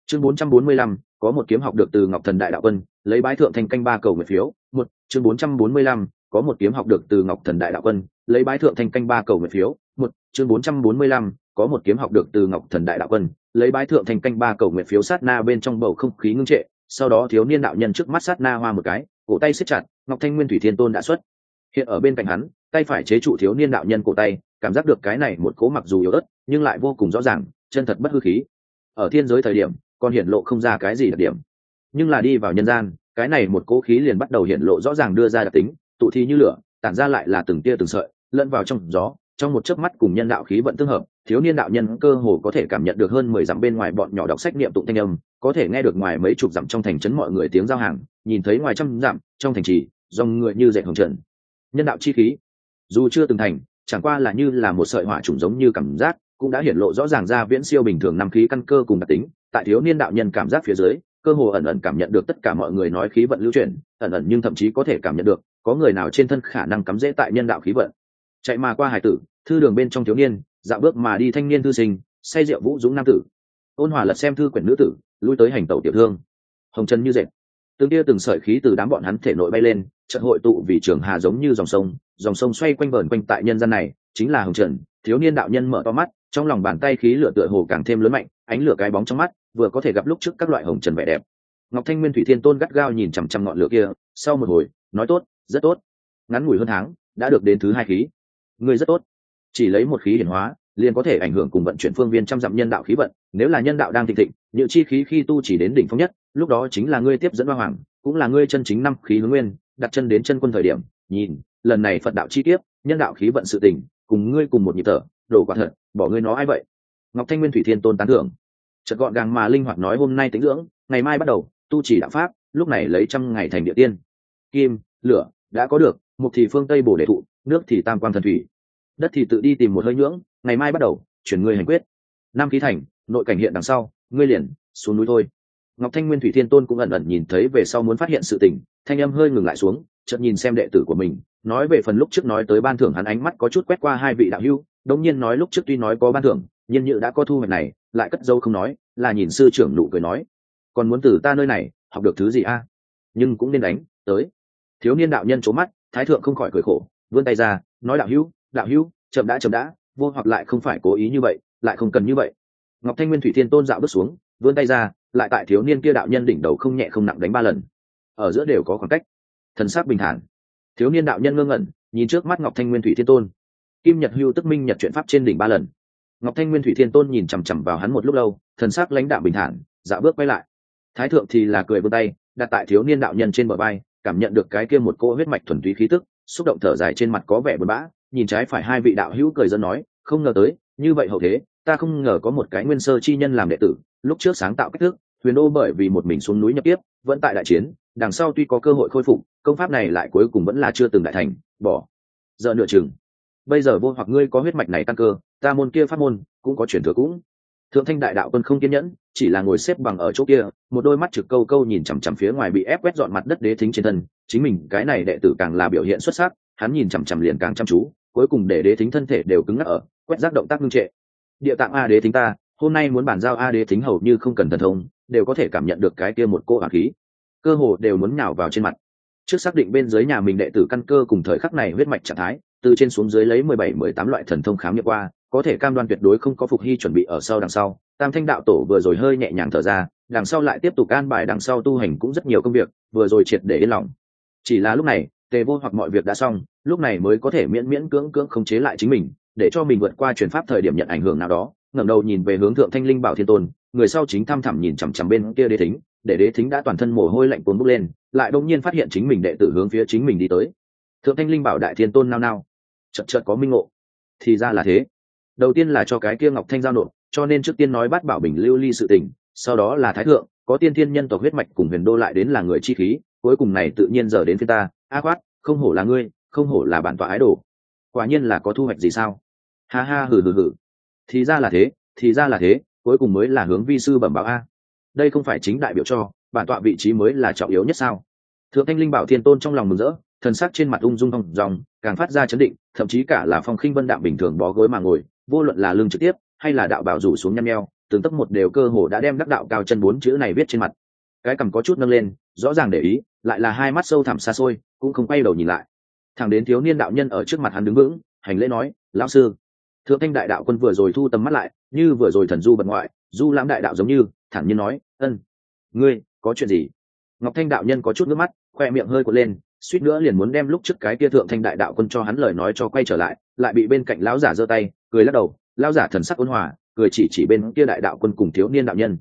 Chương 445, có một kiếm học được từ ngọc thần đại đạo quân lấy bái thượng thành canh ba cầu nguyện phiếu. Một chương 445, có một kiếm học được từ ngọc thần đại đạo quân lấy bái thượng thành canh ba cầu nguyện phiếu. Một chương bốn trăm bốn mươi lăm có một kiếm học được từ ngọc thần đại đạo quân, lấy bái thượng thành canh ba cầu nguyện phiếu sát na bên trong bầu không khí ngưng trệ, sau đó thiếu niên đạo nhân trước mắt sát na hoa một cái, cổ tay siết chặt, ngọc thanh nguyên thủy thiên tôn đã xuất. Hiện ở bên cạnh hắn, tay phải chế trụ thiếu niên đạo nhân cổ tay, cảm giác được cái này một cố mặc dù yếu ớt, nhưng lại vô cùng rõ ràng, chân thật bất hư khí. Ở thiên giới thời điểm, còn hiện lộ không ra cái gì đặc điểm. Nhưng là đi vào nhân gian, cái này một cố khí liền bắt đầu hiện lộ rõ ràng đưa ra đặc tính, tụ thi như lửa, tản ra lại là từng tia từng sợi, lẫn vào trong gió, trong một chớp mắt cùng nhân đạo khí vận tương hợp thiếu niên đạo nhân cơ hồ có thể cảm nhận được hơn mười dặm bên ngoài bọn nhỏ đọc sách niệm tụng thanh âm, có thể nghe được ngoài mấy chục dặm trong thành trấn mọi người tiếng giao hàng, nhìn thấy ngoài trăm dặm, trong thành trì, dòng người như dạy hồng trần. Nhân đạo chi khí, dù chưa từng thành, chẳng qua là như là một sợi hỏa trùng giống như cảm giác, cũng đã hiển lộ rõ ràng ra viễn siêu bình thường năm khí căn cơ cùng đặc tính. Tại thiếu niên đạo nhân cảm giác phía dưới, cơ hồ ẩn ẩn cảm nhận được tất cả mọi người nói khí vận lưu chuyển, ẩn ẩn nhưng thậm chí có thể cảm nhận được, có người nào trên thân khả năng cắm dễ tại nhân đạo khí vận. Chạy mà qua hải tử, thư đường bên trong thiếu niên dạo bước mà đi thanh niên thư sinh, say rượu vũ dũng nam tử. Ôn hòa lật xem thư quyển nữ tử, lui tới hành tẩu tiểu thương. Hồng chân như dệt. Từng tia từng sợi khí từ đám bọn hắn thể nội bay lên trận hội tụ vì trường hà giống như dòng sông dòng sông xoay quanh vờn quanh tại nhân gian này, chính là hồng trần, thiếu niên đạo nhân mở to mắt, trong lòng bàn tay khí lửa tựa hồ càng thêm lớn mạnh, ánh lửa cái bóng trong mắt, vừa có thể gặp lúc trước các loại hồng trần vẻ đẹp. Ngọc thanh nguyên thủy thiên tôn gắt gao nhìn chằm chằm ngọn lửa kia, sau một hồi, nói tốt, rất tốt. Ngắn ngủi hơn tháng, đã được đến thứ hai khí. Người rất tốt chỉ lấy một khí hiển hóa, liền có thể ảnh hưởng cùng vận chuyển phương viên trăm dặm nhân đạo khí vận, nếu là nhân đạo đang thịnh thịnh, như chi khí khi tu chỉ đến đỉnh phong nhất, lúc đó chính là ngươi tiếp dẫn hoa hoàng, cũng là ngươi chân chính năm khí hướng nguyên, đặt chân đến chân quân thời điểm, nhìn, lần này phật đạo chi tiếp nhân đạo khí vận sự tình, cùng ngươi cùng một nhịp thở đổ quả thật, bỏ ngươi nó ai vậy? Ngọc thanh nguyên thủy thiên tôn tán thưởng. Chợt gọn gàng mà linh hoạt nói hôm nay tính dưỡng, ngày mai bắt đầu, tu chỉ đạo pháp, lúc này lấy trăm ngày thành địa tiên. Kim, lửa, đã có được, mục thì phương tây bổ đệ thụ, nước thì tam quan thần thủy đất thì tự đi tìm một hơi nhưỡng, ngày mai bắt đầu, chuyển ngươi hành quyết. Nam khí thành, nội cảnh hiện đằng sau, ngươi liền, xuống núi thôi. Ngọc thanh nguyên thủy thiên tôn cũng ẩn ẩn nhìn thấy về sau muốn phát hiện sự tình, thanh âm hơi ngừng lại xuống, chợt nhìn xem đệ tử của mình, nói về phần lúc trước nói tới ban thưởng hắn ánh mắt có chút quét qua hai vị đạo hưu đống nhiên nói lúc trước tuy nói có ban thưởng nhiên nhự đã có thu hoạch này, lại cất dâu không nói, là nhìn sư trưởng nụ cười nói. Còn muốn từ ta nơi này, học được thứ gì a? Nhưng cũng nên đánh, tới. Thiếu niên đạo nhân c mắt, thái thượng không khỏi cười khổ, vươn tay ra, nói đạo hữu đạo hữu, chậm đã chậm đã, vô hoặc lại không phải cố ý như vậy, lại không cần như vậy. Ngọc thanh nguyên thủy thiên tôn dạo bước xuống, vươn tay ra, lại tại thiếu niên kia đạo nhân đỉnh đầu không nhẹ không nặng đánh ba lần. Ở giữa đều có khoảng cách. Thần sắc bình thản. Thiếu niên đạo nhân ngơ ngẩn, nhìn trước mắt ngọc thanh nguyên thủy thiên tôn. Kim nhật hưu tức minh nhật chuyện pháp trên đỉnh ba lần. Ngọc thanh nguyên thủy thiên tôn nhìn chằm chằm vào hắn một lúc lâu, thần sắc lãnh đạo bình thản, dạo bước quay lại. Thái thượng thì là cười vươn tay, đặt tại thiếu niên đạo nhân trên bờ bay cảm nhận được cái kia một cô huyết mạch thuần túy khí tức, xúc động thở dài trên mặt có vẻ buồn bã nhìn trái phải hai vị đạo hữu cười dân nói, không ngờ tới, như vậy hậu thế, ta không ngờ có một cái nguyên sơ chi nhân làm đệ tử, lúc trước sáng tạo cách thức, huyền Ô bởi vì một mình xuống núi nhập tiếp vẫn tại đại chiến, đằng sau tuy có cơ hội khôi phục, công pháp này lại cuối cùng vẫn là chưa từng đại thành, bỏ. Giờ nửa chừng. Bây giờ vô hoặc ngươi có huyết mạch này tăng cơ, ta môn kia pháp môn cũng có chuyển thừa cũng. Thượng thanh đại đạo quân không kiên nhẫn, chỉ là ngồi xếp bằng ở chỗ kia, một đôi mắt trực câu câu nhìn chằm chằm phía ngoài bị ép quét dọn mặt đất đế thính trên thân, chính mình, cái này đệ tử càng là biểu hiện xuất sắc hắn nhìn chằm chằm liền càng chăm chú, cuối cùng để đế thính thân thể đều cứng ngắc ở, quét rác động tác ngưng trệ. Địa tạng a đế thính ta, hôm nay muốn bàn giao a đế thính hầu như không cần thần thông, đều có thể cảm nhận được cái kia một cô hỏa khí. Cơ hồ đều muốn nhào vào trên mặt. Trước xác định bên dưới nhà mình đệ tử căn cơ cùng thời khắc này huyết mạch trạng thái, từ trên xuống dưới lấy mười bảy, mười tám loại thần thông khám nghiệm qua, có thể cam đoan tuyệt đối không có phục hy chuẩn bị ở sau đằng sau. Tam thanh đạo tổ vừa rồi hơi nhẹ nhàng thở ra, đằng sau lại tiếp tục can bài đằng sau tu hành cũng rất nhiều công việc, vừa rồi triệt để yên lòng. Chỉ là lúc này tề vô hoặc mọi việc đã xong, lúc này mới có thể miễn miễn cưỡng cưỡng khống chế lại chính mình, để cho mình vượt qua chuyển pháp thời điểm nhận ảnh hưởng nào đó, ngẩng đầu nhìn về hướng thượng thanh linh bảo thiên tôn, người sau chính thăm thẳm nhìn chằm chằm bên kia đế thính, để đế thính đã toàn thân mồ hôi lạnh cuốn bốc lên, lại đông nhiên phát hiện chính mình đệ tử hướng phía chính mình đi tới. Thượng thanh linh bảo đại thiên tôn nao nao chật chật có minh ngộ. Thì ra là thế. Đầu tiên là cho cái kia ngọc thanh giao nộp, cho nên trước tiên nói bắt bảo bình lưu ly sự tình, sau đó là thái thượng, có tiên thiên nhân tộc huyết mạch cùng huyền đô lại đến là người chi khí cuối cùng này tự nhiên giờ đến phía ta. A khoát không hổ là ngươi, không hổ là bản tọa ái đồ. Quả nhiên là có thu hoạch gì sao? Ha ha, hừ hừ hừ. Thì ra là thế, thì ra là thế, cuối cùng mới là hướng vi sư bẩm báo a. Đây không phải chính đại biểu cho, bản tọa vị trí mới là trọng yếu nhất sao? Thượng thanh linh bảo thiên tôn trong lòng mừng rỡ, thần sắc trên mặt ung dung thong dòng càng phát ra chấn định, thậm chí cả là phong khinh vân đạm bình thường bó gối mà ngồi, vô luận là lương trực tiếp, hay là đạo bảo rủ xuống nhăn nheo, từng tấc một đều cơ hồ đã đem đắc đạo cao chân bốn chữ này viết trên mặt cái cằm có chút nâng lên, rõ ràng để ý, lại là hai mắt sâu thẳm xa xôi, cũng không quay đầu nhìn lại. Thằng đến thiếu niên đạo nhân ở trước mặt hắn đứng vững, hành lễ nói, lão sư. Thượng thanh đại đạo quân vừa rồi thu tầm mắt lại, như vừa rồi thần du bật ngoại, du lãm đại đạo giống như, thản nhiên nói, ân, ngươi, có chuyện gì? Ngọc thanh đạo nhân có chút nước mắt, khoe miệng hơi cuộn lên, suýt nữa liền muốn đem lúc trước cái kia thượng thanh đại đạo quân cho hắn lời nói cho quay trở lại lại bị bên cạnh lão giả giơ tay, cười lắc đầu, lão giả thần sắc ôn hòa, cười chỉ chỉ bên kia đại đạo quân cùng thiếu niên đạo nhân.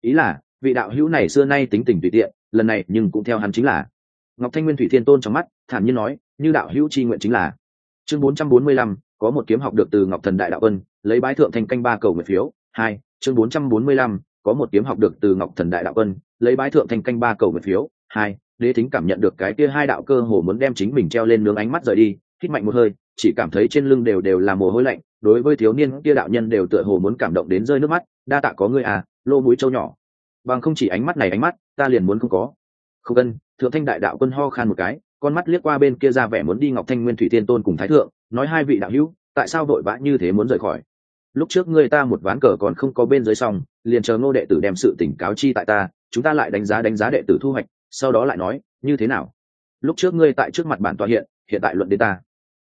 Ý là vị đạo hữu này xưa nay tính tình tùy tiện lần này nhưng cũng theo hắn chính là. Ngọc thanh nguyên thủy thiên tôn trong mắt thản nhiên nói như đạo hữu chi nguyện chính là. Chương 445, có một kiếm học được từ ngọc thần đại đạo quân lấy bái thượng thành canh ba cầu nguyện phiếu. Hai chương 445, có một kiếm học được từ ngọc thần đại đạo quân lấy bái thượng thành canh ba cầu nguyện phiếu. Hai đế thính cảm nhận được cái kia hai đạo cơ hồ muốn đem chính mình treo lên nướng ánh mắt rời đi hít mạnh một hơi chỉ cảm thấy trên lưng đều đều là mồ hôi lạnh đối với thiếu niên kia đạo nhân đều tựa hồ muốn cảm động đến rơi nước mắt. Đa tạ có ngươi à lô mũi trâu nhỏ bằng không chỉ ánh mắt này ánh mắt, ta liền muốn không có. Không cần, thượng thanh đại đạo quân ho khan một cái, con mắt liếc qua bên kia ra vẻ muốn đi ngọc thanh nguyên thủy tiên tôn cùng thái thượng, nói hai vị đạo hữu, tại sao vội vã như thế muốn rời khỏi? Lúc trước ngươi ta một ván cờ còn không có bên dưới xong, liền chờ ngô đệ tử đem sự tỉnh cáo chi tại ta, chúng ta lại đánh giá đánh giá đệ tử thu hoạch, sau đó lại nói, như thế nào? Lúc trước ngươi tại trước mặt bản tọa hiện hiện tại luận đến ta.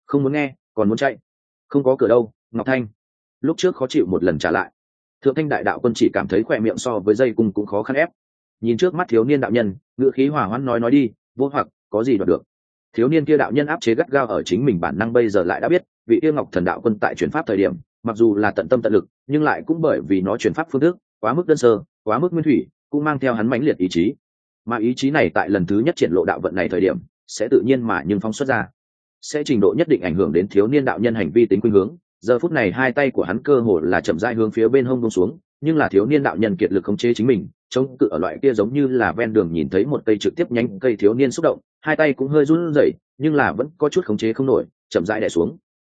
Không muốn nghe, còn muốn chạy. Không có cửa đâu, ngọc thanh. Lúc trước khó chịu một lần trả lại thượng thanh đại đạo quân chỉ cảm thấy khỏe miệng so với dây cung cũng khó khăn ép. Nhìn trước mắt thiếu niên đạo nhân, ngữ khí hỏa hoãn nói nói đi, vô hoặc, có gì đoạt được. Thiếu niên kia đạo nhân áp chế gắt gao ở chính mình bản năng bây giờ lại đã biết, vị yêu ngọc thần đạo quân tại chuyển pháp thời điểm, mặc dù là tận tâm tận lực, nhưng lại cũng bởi vì nó chuyển pháp phương thức, quá mức đơn sơ, quá mức nguyên thủy, cũng mang theo hắn mãnh liệt ý chí. Mà ý chí này tại lần thứ nhất triển lộ đạo vận này thời điểm, sẽ tự nhiên mà nhưng phóng xuất ra. Sẽ trình độ nhất định ảnh hưởng đến thiếu niên đạo nhân hành vi tính khuynh hướng giờ phút này hai tay của hắn cơ hồ là chậm rãi hướng phía bên hông buông xuống, nhưng là thiếu niên đạo nhân kiệt lực khống chế chính mình, chống cự ở loại kia giống như là ven đường nhìn thấy một cây trực tiếp nhánh cây thiếu niên xúc động, hai tay cũng hơi run rẩy, nhưng là vẫn có chút khống chế không nổi, chậm rãi đè xuống.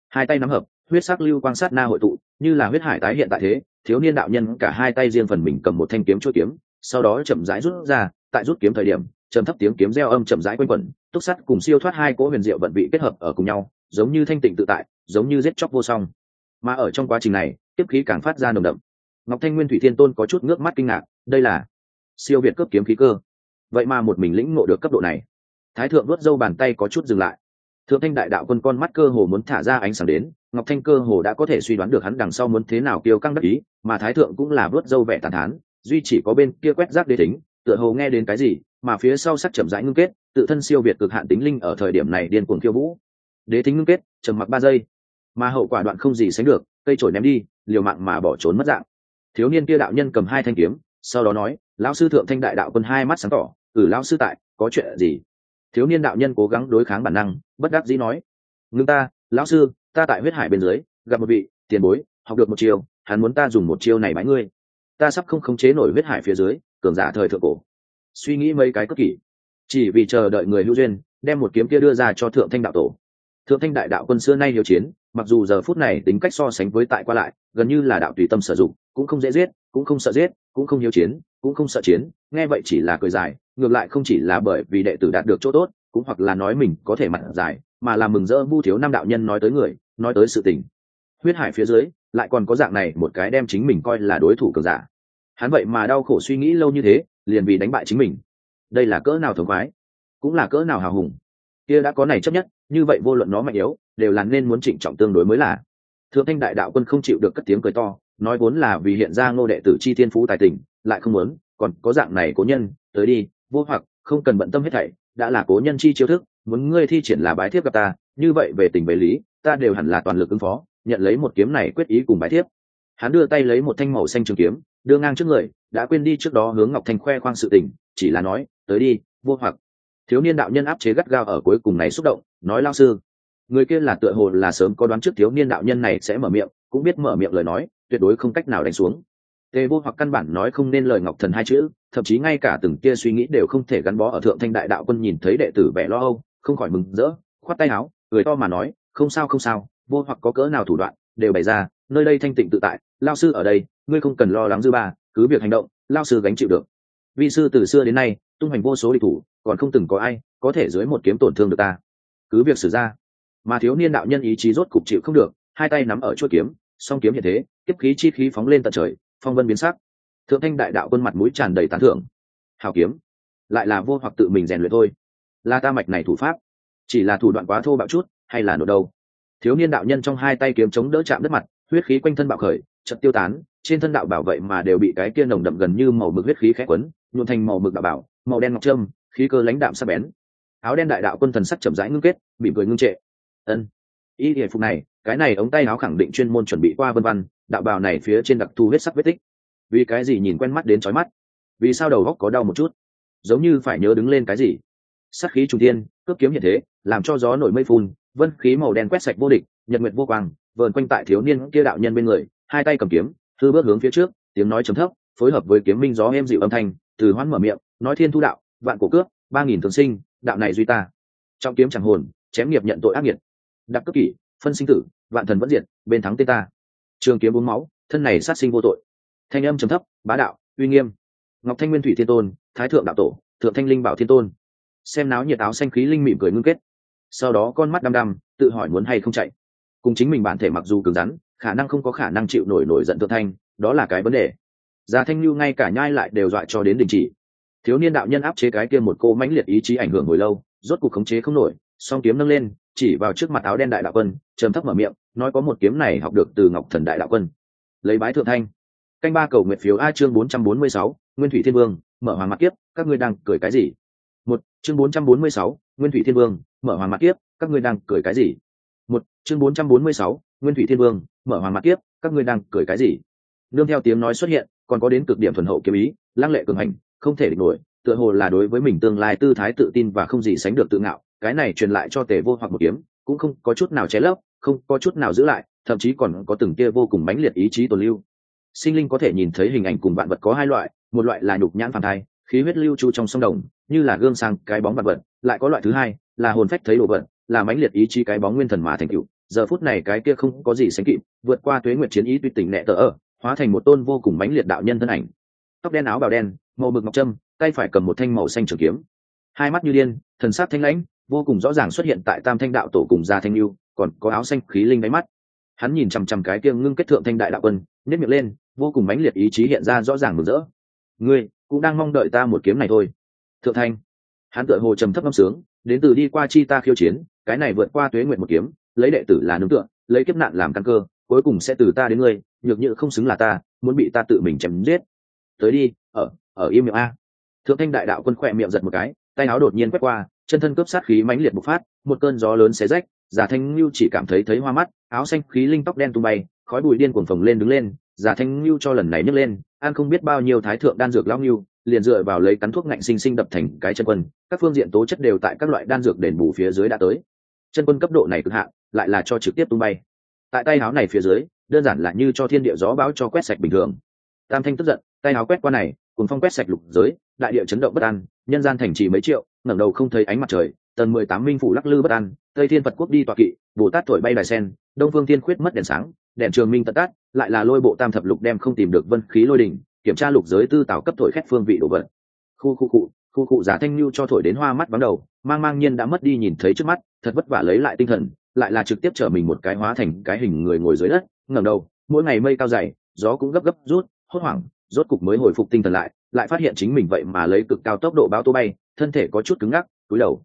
Hai tay nắm hợp, huyết sắc lưu quang sát na hội tụ, như là huyết hải tái hiện tại thế, thiếu niên đạo nhân cả hai tay riêng phần mình cầm một thanh kiếm chuôi kiếm, sau đó chậm rãi rút ra, tại rút kiếm thời điểm, trầm thấp tiếng kiếm reo âm chậm rãi quanh quẩn, túc sắt cùng siêu thoát hai cỗ huyền diệu vận vị kết hợp ở cùng nhau, giống như thanh tịnh tự tại giống như giết chóc vô song. Mà ở trong quá trình này tiếp khí càng phát ra nồng đậm. Ngọc thanh nguyên thủy thiên tôn có chút ngước mắt kinh ngạc, đây là siêu việt cấp kiếm khí cơ. Vậy mà một mình lĩnh ngộ được cấp độ này. Thái thượng vớt dâu bàn tay có chút dừng lại. Thượng thanh đại đạo quân con mắt cơ hồ muốn thả ra ánh sáng đến, ngọc thanh cơ hồ đã có thể suy đoán được hắn đằng sau muốn thế nào kiêu căng đắc ý, mà thái thượng cũng là vớt dâu vẻ tàn thán, duy chỉ có bên kia quét rác đế tính, tựa hồ nghe đến cái gì, mà phía sau sắc chậm rãi ngưng kết, tự thân siêu việt cực hạn tính linh ở thời điểm này điên cuồng khiêu vũ. Đế tính ngưng kết, trầm mặc ba giây mà hậu quả đoạn không gì sánh được, cây trổi ném đi, liều mạng mà bỏ trốn mất dạng. Thiếu niên kia đạo nhân cầm hai thanh kiếm, sau đó nói, lão sư thượng thanh đại đạo quân hai mắt sáng tỏ ừ lão sư tại, có chuyện gì? Thiếu niên đạo nhân cố gắng đối kháng bản năng, bất đắc dĩ nói, ngưng ta, lão sư, ta tại huyết hải bên dưới, gặp một vị tiền bối, học được một chiêu, hắn muốn ta dùng một chiêu này bãi ngươi. Ta sắp không khống chế nổi huyết hải phía dưới, cường giả thời thượng cổ. Suy nghĩ mấy cái cất kỷ, chỉ vì chờ đợi người hữu duyên, đem một kiếm kia đưa ra cho thượng thanh đạo tổ. Thượng thanh đại đạo quân xưa nay hiếu chiến mặc dù giờ phút này tính cách so sánh với tại qua lại, gần như là đạo tùy tâm sử dụng, cũng không dễ giết, cũng không sợ giết, cũng không hiếu chiến, cũng không sợ chiến, nghe vậy chỉ là cười dài, ngược lại không chỉ là bởi vì đệ tử đạt được chỗ tốt, cũng hoặc là nói mình có thể mặt dài, mà là mừng rỡ vu thiếu năm đạo nhân nói tới người, nói tới sự tình. Huyết hải phía dưới, lại còn có dạng này một cái đem chính mình coi là đối thủ cường giả. Hắn vậy mà đau khổ suy nghĩ lâu như thế, liền vì đánh bại chính mình. Đây là cỡ nào thống khoái, cũng là cỡ nào hào hùng. Kia đã có này chấp nhất, như vậy vô luận nó mạnh yếu đều là nên muốn trịnh trọng tương đối mới là. Thượng thanh đại đạo quân không chịu được cất tiếng cười to, nói vốn là vì hiện ra ngô đệ tử chi thiên phú tài tình, lại không muốn, còn có dạng này cố nhân, tới đi, vô hoặc, không cần bận tâm hết thảy, đã là cố nhân chi chiêu thức, muốn ngươi thi triển là bái thiếp gặp ta, như vậy về tình về lý, ta đều hẳn là toàn lực ứng phó, nhận lấy một kiếm này quyết ý cùng bái thiếp. Hắn đưa tay lấy một thanh màu xanh trường kiếm, đưa ngang trước người, đã quên đi trước đó hướng ngọc thanh khoe khoang sự tình, chỉ là nói, tới đi, vô hoặc. Thiếu niên đạo nhân áp chế gắt gao ở cuối cùng này xúc động, nói lao sư người kia là tựa hồ là sớm có đoán trước thiếu niên đạo nhân này sẽ mở miệng, cũng biết mở miệng lời nói, tuyệt đối không cách nào đánh xuống. Tề vô hoặc căn bản nói không nên lời ngọc thần hai chữ, thậm chí ngay cả từng kia suy nghĩ đều không thể gắn bó ở thượng thanh đại đạo quân nhìn thấy đệ tử vẻ lo âu, không khỏi mừng rỡ, khoát tay áo người to mà nói, không sao không sao, vô hoặc có cỡ nào thủ đoạn, đều bày ra, nơi đây thanh tịnh tự tại, lao sư ở đây, ngươi không cần lo lắng dư ba, cứ việc hành động, lao sư gánh chịu được. Vi sư từ xưa đến nay, tung hành vô số địch thủ, còn không từng có ai có thể dưới một kiếm tổn thương được ta. Cứ việc xử ra mà thiếu niên đạo nhân ý chí rốt cục chịu không được, hai tay nắm ở chuôi kiếm, song kiếm như thế, tiếp khí chi khí phóng lên tận trời, phong vân biến sắc. Thượng thanh đại đạo quân mặt mũi tràn đầy tán thưởng. Hào kiếm. Lại là vô hoặc tự mình rèn luyện thôi. Là ta mạch này thủ pháp. Chỉ là thủ đoạn quá thô bạo chút, hay là nổ đâu? Thiếu niên đạo nhân trong hai tay kiếm chống đỡ chạm đất mặt, huyết khí quanh thân bạo khởi, chợt tiêu tán, trên thân đạo bảo vậy mà đều bị cái kia nồng đậm gần như màu mực huyết khí khẽ quấn nhuộn thành màu mực đạo bảo, màu đen ngọc trâm, khí cơ lãnh đạm sắc bén. Áo đen đại đạo quân thần sắc chậm rãi ngưng kết bị cười ngưng trệ ân. Y hệ phục này, cái này ống tay áo khẳng định chuyên môn chuẩn bị qua vân văn đạo bào này phía trên đặc thù huyết sắc vết tích. Vì cái gì nhìn quen mắt đến chói mắt? Vì sao đầu góc có đau một chút? Giống như phải nhớ đứng lên cái gì? Sắc khí trung tiên cướp kiếm hiện thế, làm cho gió nổi mây phun, vân khí màu đen quét sạch vô địch, nhật nguyệt vô quang, vờn quanh tại thiếu niên kia đạo nhân bên người, hai tay cầm kiếm thư bước hướng phía trước, tiếng nói trầm thấp, phối hợp với kiếm minh gió êm dịu âm thanh, từ hoán mở miệng, nói thiên thu đạo, vạn cổ cướp ba nghìn thường sinh, đạo này duy ta. Trong kiếm chẳng hồn, chém nghiệp nhận tội ác nghiệt đặc cấp kỷ, phân sinh tử, vạn thần vẫn diệt, bên thắng tên ta. Trường kiếm uống máu, thân này sát sinh vô tội. Thanh âm trầm thấp, bá đạo, uy nghiêm. Ngọc thanh nguyên thủy thiên tôn, thái thượng đạo tổ, thượng thanh linh bảo thiên tôn. Xem náo nhiệt áo xanh khí linh mỉm cười ngưng kết. Sau đó con mắt đăm đăm, tự hỏi muốn hay không chạy. Cùng chính mình bản thể mặc dù cứng rắn, khả năng không có khả năng chịu nổi nổi giận thượng thanh, đó là cái vấn đề. Già thanh lưu ngay cả nhai lại đều dọa cho đến đình chỉ. Thiếu niên đạo nhân áp chế cái kia một cô mãnh liệt ý chí ảnh hưởng hồi lâu, rốt cuộc khống chế không nổi, song kiếm nâng lên chỉ vào trước mặt áo đen đại đạo quân, trầm thấp mở miệng, nói có một kiếm này học được từ ngọc thần đại đạo quân. Lấy bái thượng thanh. Canh ba cầu nguyện phiếu a chương bốn trăm bốn mươi sáu, nguyên thủy thiên vương, mở hoàng mặt kiếp, các ngươi đang cười cái gì? Một, chương bốn trăm bốn mươi sáu, nguyên thủy thiên vương, mở hoàng mặt kiếp, các ngươi đang cười cái gì? Một, chương bốn trăm bốn mươi sáu, nguyên thủy thiên vương, mở hoàng mặt kiếp, các ngươi đang cười cái gì? Nương theo tiếng nói xuất hiện, còn có đến cực điểm thuần hậu kiếm ý, lăng lệ cường hành, không thể địch nổi, tựa hồ là đối với mình tương lai tư thái tự tin và không gì sánh được tự ngạo cái này truyền lại cho tề vô hoặc một kiếm, cũng không có chút nào che lấp, không có chút nào giữ lại, thậm chí còn có từng kia vô cùng mãnh liệt ý chí tồn lưu. Sinh linh có thể nhìn thấy hình ảnh cùng vạn vật có hai loại, một loại là nhục nhãn phản thai, khí huyết lưu chu trong sông đồng, như là gương sang cái bóng vạn vật, lại có loại thứ hai, là hồn phách thấy đồ vật, là mãnh liệt ý chí cái bóng nguyên thần mà thành cựu giờ phút này cái kia không có gì sánh kịp, vượt qua tuế nguyệt chiến ý tuy tỉnh nẹ tờ ở hóa thành một tôn vô cùng mãnh liệt đạo nhân thân ảnh. Tóc đen áo bào đen, màu mực ngọc trâm, tay phải cầm một thanh màu xanh trường kiếm. Hai mắt như điên, thần sắc thanh lãnh vô cùng rõ ràng xuất hiện tại tam thanh đạo tổ cùng gia thanh lưu còn có áo xanh khí linh đáy mắt. Hắn nhìn chằm chằm cái kia ngưng kết thượng thanh đại đạo quân nếp miệng lên, vô cùng mãnh liệt ý chí hiện ra rõ ràng mừng rỡ. Ngươi cũng đang mong đợi ta một kiếm này thôi. Thượng thanh, hắn tựa hồ trầm thấp âm sướng, đến từ đi qua chi ta khiêu chiến, cái này vượt qua tuế nguyện một kiếm, lấy đệ tử là nương tựa, lấy kiếp nạn làm căn cơ, cuối cùng sẽ từ ta đến ngươi, nhược nhự không xứng là ta, muốn bị ta tự mình chém giết. Tới đi, ở ở im miệng a. Thượng thanh đại đạo quân khỏe miệng giật một cái tay áo đột nhiên quét qua, chân thân cướp sát khí mãnh liệt bộc phát, một cơn gió lớn xé rách, giả thanh lưu chỉ cảm thấy thấy hoa mắt, áo xanh khí linh tóc đen tung bay, khói bụi điên cuồng phồng lên đứng lên, giả thanh lưu cho lần này nhấc lên, an không biết bao nhiêu thái thượng đan dược lao lưu liền dựa vào lấy cắn thuốc ngạnh sinh sinh đập thành cái chân quân, các phương diện tố chất đều tại các loại đan dược đền bù phía dưới đã tới. Chân quân cấp độ này cực hạn, lại là cho trực tiếp tung bay. Tại tay áo này phía dưới, đơn giản là như cho thiên địa gió báo cho quét sạch bình thường. Tam thanh tức giận, tay áo quét qua này cùng phong quét sạch lục giới, đại địa chấn động bất an nhân gian thành trì mấy triệu, ngẩng đầu không thấy ánh mặt trời tần mười tám minh phủ lắc lư bất an, tây thiên phật quốc đi tọa kỵ, bồ tát thổi bay đài sen, đông phương thiên khuyết mất đèn sáng, đèn trường minh tận tát, lại là lôi bộ tam thập lục đem không tìm được vân khí lôi đỉnh, kiểm tra lục giới tư tạo cấp thổi khét phương vị đồ vật. Khu khu cụ khu cụ giả thanh lưu cho thổi đến hoa mắt vắng đầu, mang mang nhiên đã mất đi nhìn thấy trước mắt, thật vất vả lấy lại tinh thần, lại là trực tiếp trở mình một cái hóa thành cái hình người ngồi dưới đất, ngẩng đầu, mỗi ngày mây cao dày, gió cũng gấp gấp rút, hốt hoảng, rốt cục mới hồi phục tinh thần lại lại phát hiện chính mình vậy mà lấy cực cao tốc độ báo tô bay thân thể có chút cứng ngắc túi đầu.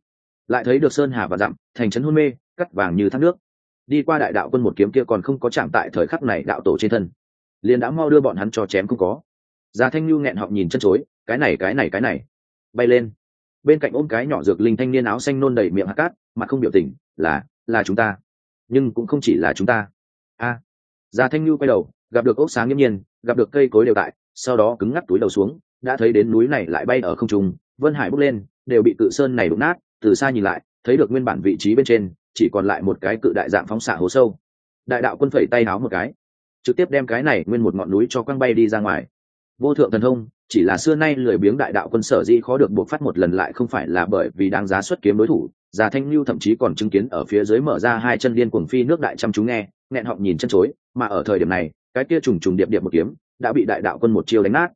Lại thấy được sơn hà và dặm thành trấn hôn mê cắt vàng như thác nước. Đi qua đại đạo quân một kiếm kia còn không có chạm tại thời khắc này đạo tổ trên thân. Liền đã mau đưa bọn hắn cho chém không có. Già thanh lưu nghẹn họng nhìn chân chối cái này cái này cái này. Bay lên. Bên cạnh ôm cái nhỏ dược linh thanh niên áo xanh nôn đầy miệng hạt cát mà không biểu tình là là chúng ta. Nhưng cũng không chỉ là chúng ta. A. À, già thanh lưu quay đầu gặp được ốc sáng nghiêm nhiên gặp được cây cối đều tại sau đó cứng ngắc túi đầu xuống đã thấy đến núi này lại bay ở không trung, vân hải bốc lên, đều bị cự sơn này đụng nát, từ xa nhìn lại, thấy được nguyên bản vị trí bên trên, chỉ còn lại một cái cự đại dạng phóng xạ hố sâu. Đại đạo quân phẩy tay háo một cái, trực tiếp đem cái này nguyên một ngọn núi cho quăng bay đi ra ngoài. Vô thượng thần thông, chỉ là xưa nay lười biếng đại đạo quân sở dĩ khó được buộc phát một lần lại không phải là bởi vì đáng giá xuất kiếm đối thủ, già thanh lưu thậm chí còn chứng kiến ở phía dưới mở ra hai chân liên cuồng phi nước đại chăm chú nghe, nghẹn họng nhìn chân chối, mà ở thời điểm này, cái kia trùng trùng điệp điệp một kiếm, đã bị đại đạo quân một chiêu đánh nát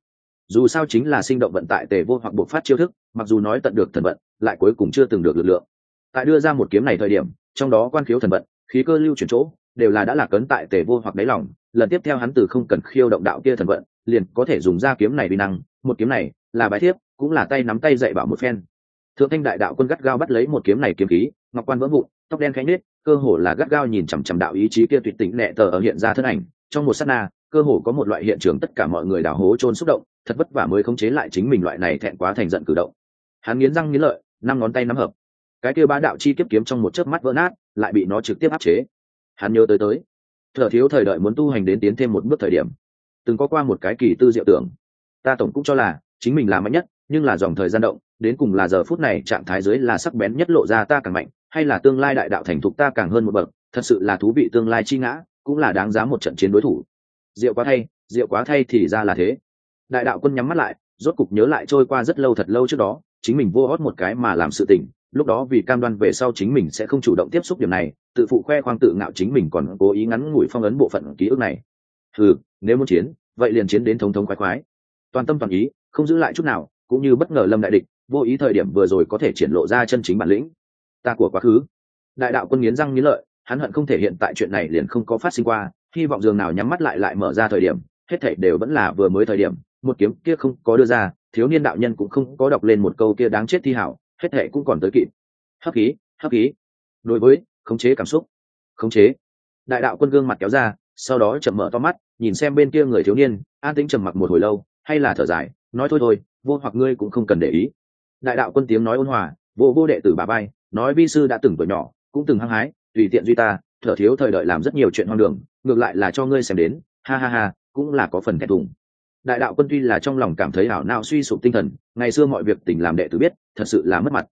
dù sao chính là sinh động vận tại tề vô hoặc buộc phát chiêu thức, mặc dù nói tận được thần vận, lại cuối cùng chưa từng được lực lượng. Tại đưa ra một kiếm này thời điểm, trong đó quan khiếu thần vận, khí cơ lưu chuyển chỗ, đều là đã lạc cấn tại tề vô hoặc đáy lòng, lần tiếp theo hắn từ không cần khiêu động đạo kia thần vận, liền có thể dùng ra kiếm này vi năng, một kiếm này là bài thiếp, cũng là tay nắm tay dạy bảo một phen. Thượng thanh đại đạo quân gắt gao bắt lấy một kiếm này kiếm khí, ngọc quan vỡ vụn, tóc đen khẽ nết cơ hồ là gắt gao nhìn chằm chằm đạo ý chí kia tuyệt tình nẹ tờ ở hiện ra thân ảnh, trong một sát na, cơ hồ có một loại hiện trường tất cả mọi người đào hố trôn xúc động thật vất vả mới khống chế lại chính mình loại này thẹn quá thành giận cử động. Hắn nghiến răng nghiến lợi, năm ngón tay nắm hợp. Cái kia bá đạo chi kiếp kiếm trong một chớp mắt vỡ nát, lại bị nó trực tiếp áp chế. Hắn nhớ tới tới. Thở thiếu thời đợi muốn tu hành đến tiến thêm một bước thời điểm. Từng có qua một cái kỳ tư diệu tưởng. Ta tổng cũng cho là, chính mình là mạnh nhất, nhưng là dòng thời gian động, đến cùng là giờ phút này trạng thái dưới là sắc bén nhất lộ ra ta càng mạnh, hay là tương lai đại đạo thành thục ta càng hơn một bậc, thật sự là thú vị tương lai chi ngã, cũng là đáng giá một trận chiến đối thủ. Diệu quá thay, diệu quá thay thì ra là thế đại đạo quân nhắm mắt lại, rốt cục nhớ lại trôi qua rất lâu thật lâu trước đó, chính mình vô hót một cái mà làm sự tỉnh lúc đó vì cam đoan về sau chính mình sẽ không chủ động tiếp xúc điểm này, tự phụ khoe khoang tự ngạo chính mình còn cố ý ngắn ngủi phong ấn bộ phận ký ức này. Ừ nếu muốn chiến, vậy liền chiến đến thống thống khoái khoái. Toàn tâm toàn ý, không giữ lại chút nào, cũng như bất ngờ lâm đại địch, vô ý thời điểm vừa rồi có thể triển lộ ra chân chính bản lĩnh. Ta của quá khứ. Đại đạo quân nghiến răng nghiến lợi, hắn hận không thể hiện tại chuyện này liền không có phát sinh qua, hy vọng dường nào nhắm mắt lại lại mở ra thời điểm, hết thảy đều vẫn là vừa mới thời điểm một kiếm kia không có đưa ra, thiếu niên đạo nhân cũng không có đọc lên một câu kia đáng chết thi hảo, hết hệ cũng còn tới kịp. Hấp khí hấp khí. Đối với, khống chế cảm xúc. Khống chế. Đại đạo quân gương mặt kéo ra, sau đó chậm mở to mắt, nhìn xem bên kia người thiếu niên, an tĩnh trầm mặc một hồi lâu, hay là thở dài, nói thôi thôi, vô hoặc ngươi cũng không cần để ý. Đại đạo quân tiếng nói ôn hòa, vô vô đệ tử bà bay nói vi sư đã từng tuổi nhỏ, cũng từng hăng hái, tùy tiện duy ta, thở thiếu thời đợi làm rất nhiều chuyện hoang đường, ngược lại là cho ngươi xem đến, ha ha ha, cũng là có phần thẹn thùng đại đạo quân tuy là trong lòng cảm thấy ảo não suy sụp tinh thần, ngày xưa mọi việc tình làm đệ tử biết, thật sự là mất mặt.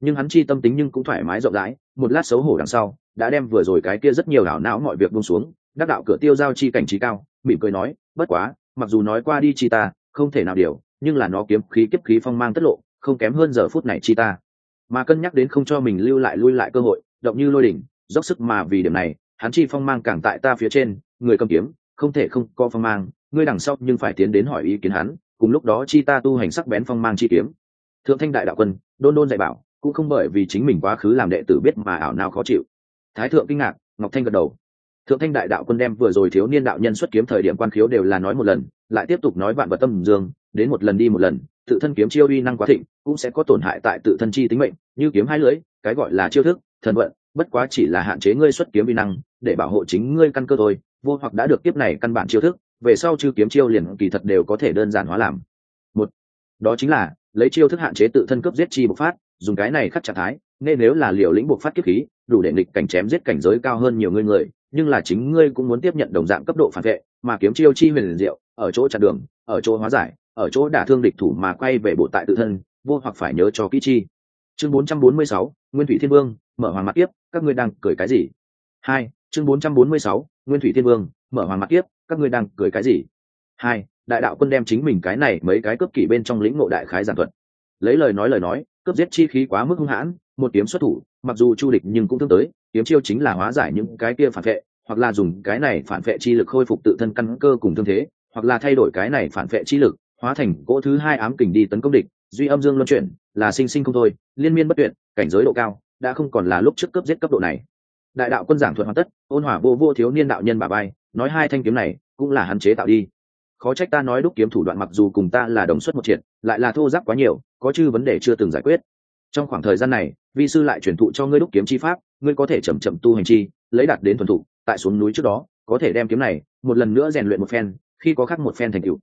Nhưng hắn chi tâm tính nhưng cũng thoải mái rộng rãi, một lát xấu hổ đằng sau, đã đem vừa rồi cái kia rất nhiều ảo não mọi việc buông xuống, đắc đạo cửa tiêu giao chi cảnh trí cao, mỉm cười nói, bất quá, mặc dù nói qua đi chi ta, không thể nào điều, nhưng là nó kiếm khí kiếp khí phong mang tất lộ, không kém hơn giờ phút này chi ta. Mà cân nhắc đến không cho mình lưu lại lui lại cơ hội, động như lôi đỉnh, dốc sức mà vì điểm này, hắn chi phong mang càng tại ta phía trên, người cầm kiếm, không thể không có phong mang ngươi đằng sau nhưng phải tiến đến hỏi ý kiến hắn, cùng lúc đó chi ta tu hành sắc bén phong mang chi kiếm. Thượng thanh đại đạo quân, đôn đôn dạy bảo, cũng không bởi vì chính mình quá khứ làm đệ tử biết mà ảo nào khó chịu. Thái thượng kinh ngạc, ngọc thanh gật đầu. Thượng thanh đại đạo quân đem vừa rồi thiếu niên đạo nhân xuất kiếm thời điểm quan khiếu đều là nói một lần, lại tiếp tục nói vạn vật tâm dương, đến một lần đi một lần, tự thân kiếm chiêu uy năng quá thịnh, cũng sẽ có tổn hại tại tự thân chi tính mệnh, như kiếm hai lưỡi, cái gọi là chiêu thức, thần vận, bất quá chỉ là hạn chế ngươi xuất kiếm uy năng, để bảo hộ chính ngươi căn cơ thôi, vô hoặc đã được kiếp này căn bản chiêu thức về sau chư kiếm chiêu liền kỳ thật đều có thể đơn giản hóa làm. Một đó chính là lấy chiêu thức hạn chế tự thân cướp giết chi bộc phát dùng cái này khắc trạng thái nên nếu là liều lĩnh bộc phát kiếp khí đủ để địch cảnh chém giết cảnh giới cao hơn nhiều người người nhưng là chính ngươi cũng muốn tiếp nhận đồng dạng cấp độ phản vệ mà kiếm chiêu chi huyền diệu ở chỗ chặn đường ở chỗ hóa giải ở chỗ đả thương địch thủ mà quay về bộ tại tự thân vô hoặc phải nhớ cho kỹ chi. Chương 446, nguyên thủy thiên vương mở hoàng mặt tiếp các ngươi đang cười cái gì? Hai chương 446, nguyên thủy thiên vương mở hoàng mặt tiếp các ngươi đang cười cái gì? Hai, đại đạo quân đem chính mình cái này mấy cái cướp kỷ bên trong lĩnh ngộ đại khái giản thuật. Lấy lời nói lời nói, cướp giết chi khí quá mức hung hãn, một kiếm xuất thủ, mặc dù chu địch nhưng cũng thương tới, kiếm chiêu chính là hóa giải những cái kia phản vệ, hoặc là dùng cái này phản vệ chi lực khôi phục tự thân căn cơ cùng thương thế, hoặc là thay đổi cái này phản vệ chi lực, hóa thành cỗ thứ hai ám kình đi tấn công địch, duy âm dương luân chuyển, là sinh sinh không thôi, liên miên bất tuyệt, cảnh giới độ cao, đã không còn là lúc trước cướp giết cấp độ này đại đạo quân giảng thuật hoàn tất, ôn hỏa vô vô thiếu niên đạo nhân bà bay nói hai thanh kiếm này cũng là hạn chế tạo đi. Khó trách ta nói đúc kiếm thủ đoạn mặc dù cùng ta là đồng xuất một triệt, lại là thô giáp quá nhiều, có chư vấn đề chưa từng giải quyết. Trong khoảng thời gian này, vi sư lại truyền thụ cho ngươi đúc kiếm chi pháp, ngươi có thể chậm chậm tu hành chi, lấy đạt đến thuần thụ tại xuống núi trước đó, có thể đem kiếm này một lần nữa rèn luyện một phen, khi có khắc một phen thành tựu.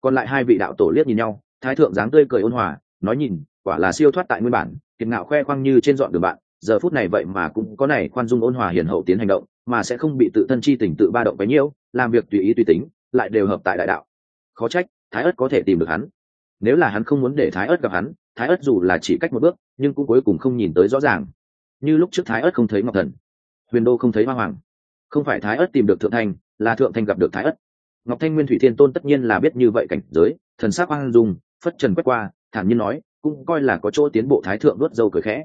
Còn lại hai vị đạo tổ liếc nhìn nhau, thái thượng dáng tươi cười ôn hòa, nói nhìn, quả là siêu thoát tại nguyên bản, kiệt ngạo khoe khoang như trên dọn đường bạn giờ phút này vậy mà cũng có này khoan dung ôn hòa hiền hậu tiến hành động, mà sẽ không bị tự thân chi tình tự ba động bấy nhiêu làm việc tùy ý tùy tính, lại đều hợp tại đại đạo. Khó trách, thái ất có thể tìm được hắn. Nếu là hắn không muốn để thái ất gặp hắn, thái ất dù là chỉ cách một bước, nhưng cũng cuối cùng không nhìn tới rõ ràng. Như lúc trước thái ất không thấy ngọc thần, huyền đô không thấy hoa hoàng. Không phải thái ất tìm được thượng thanh, là thượng thanh gặp được thái ất. Ngọc thanh nguyên thủy thiên tôn tất nhiên là biết như vậy cảnh giới, thần sắc hoang dung, phất trần quét qua, thản nhiên nói, cũng coi là có chỗ tiến bộ thái thượng đốt dâu cười khẽ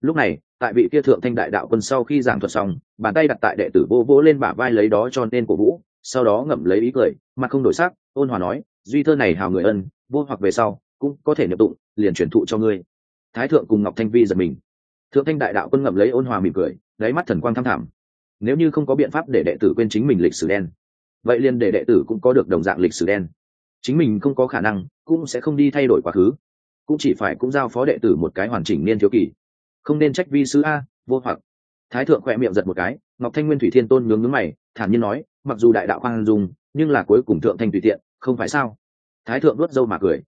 lúc này, tại vị kia thượng thanh đại đạo quân sau khi giảng thuật xong, bàn tay đặt tại đệ tử vô vỗ lên bả vai lấy đó cho nên cổ vũ, sau đó ngậm lấy ý cười mặt không đổi sắc, ôn hòa nói, duy thơ này hào người ân, vô hoặc về sau, cũng có thể nhập tụng, liền truyền thụ cho ngươi. Thái thượng cùng ngọc thanh vi giật mình. Thượng thanh đại đạo quân ngậm lấy ôn hòa mỉm cười lấy mắt thần quang thăm thẳm. Nếu như không có biện pháp để đệ tử quên chính mình lịch sử đen, vậy liền để đệ tử cũng có được đồng dạng lịch sử đen. Chính mình không có khả năng, cũng sẽ không đi thay đổi quá khứ. Cũng chỉ phải cũng giao phó đệ tử một cái hoàn chỉnh niên thiếu kỳ không nên trách vi sư a, vô hoặc. Thái thượng khỏe miệng giật một cái, ngọc thanh nguyên thủy thiên tôn nhướng nhướng mày, thản nhiên nói, mặc dù đại đạo khoan dung, nhưng là cuối cùng thượng thanh tùy tiện, không phải sao? Thái thượng đốt dâu mà cười.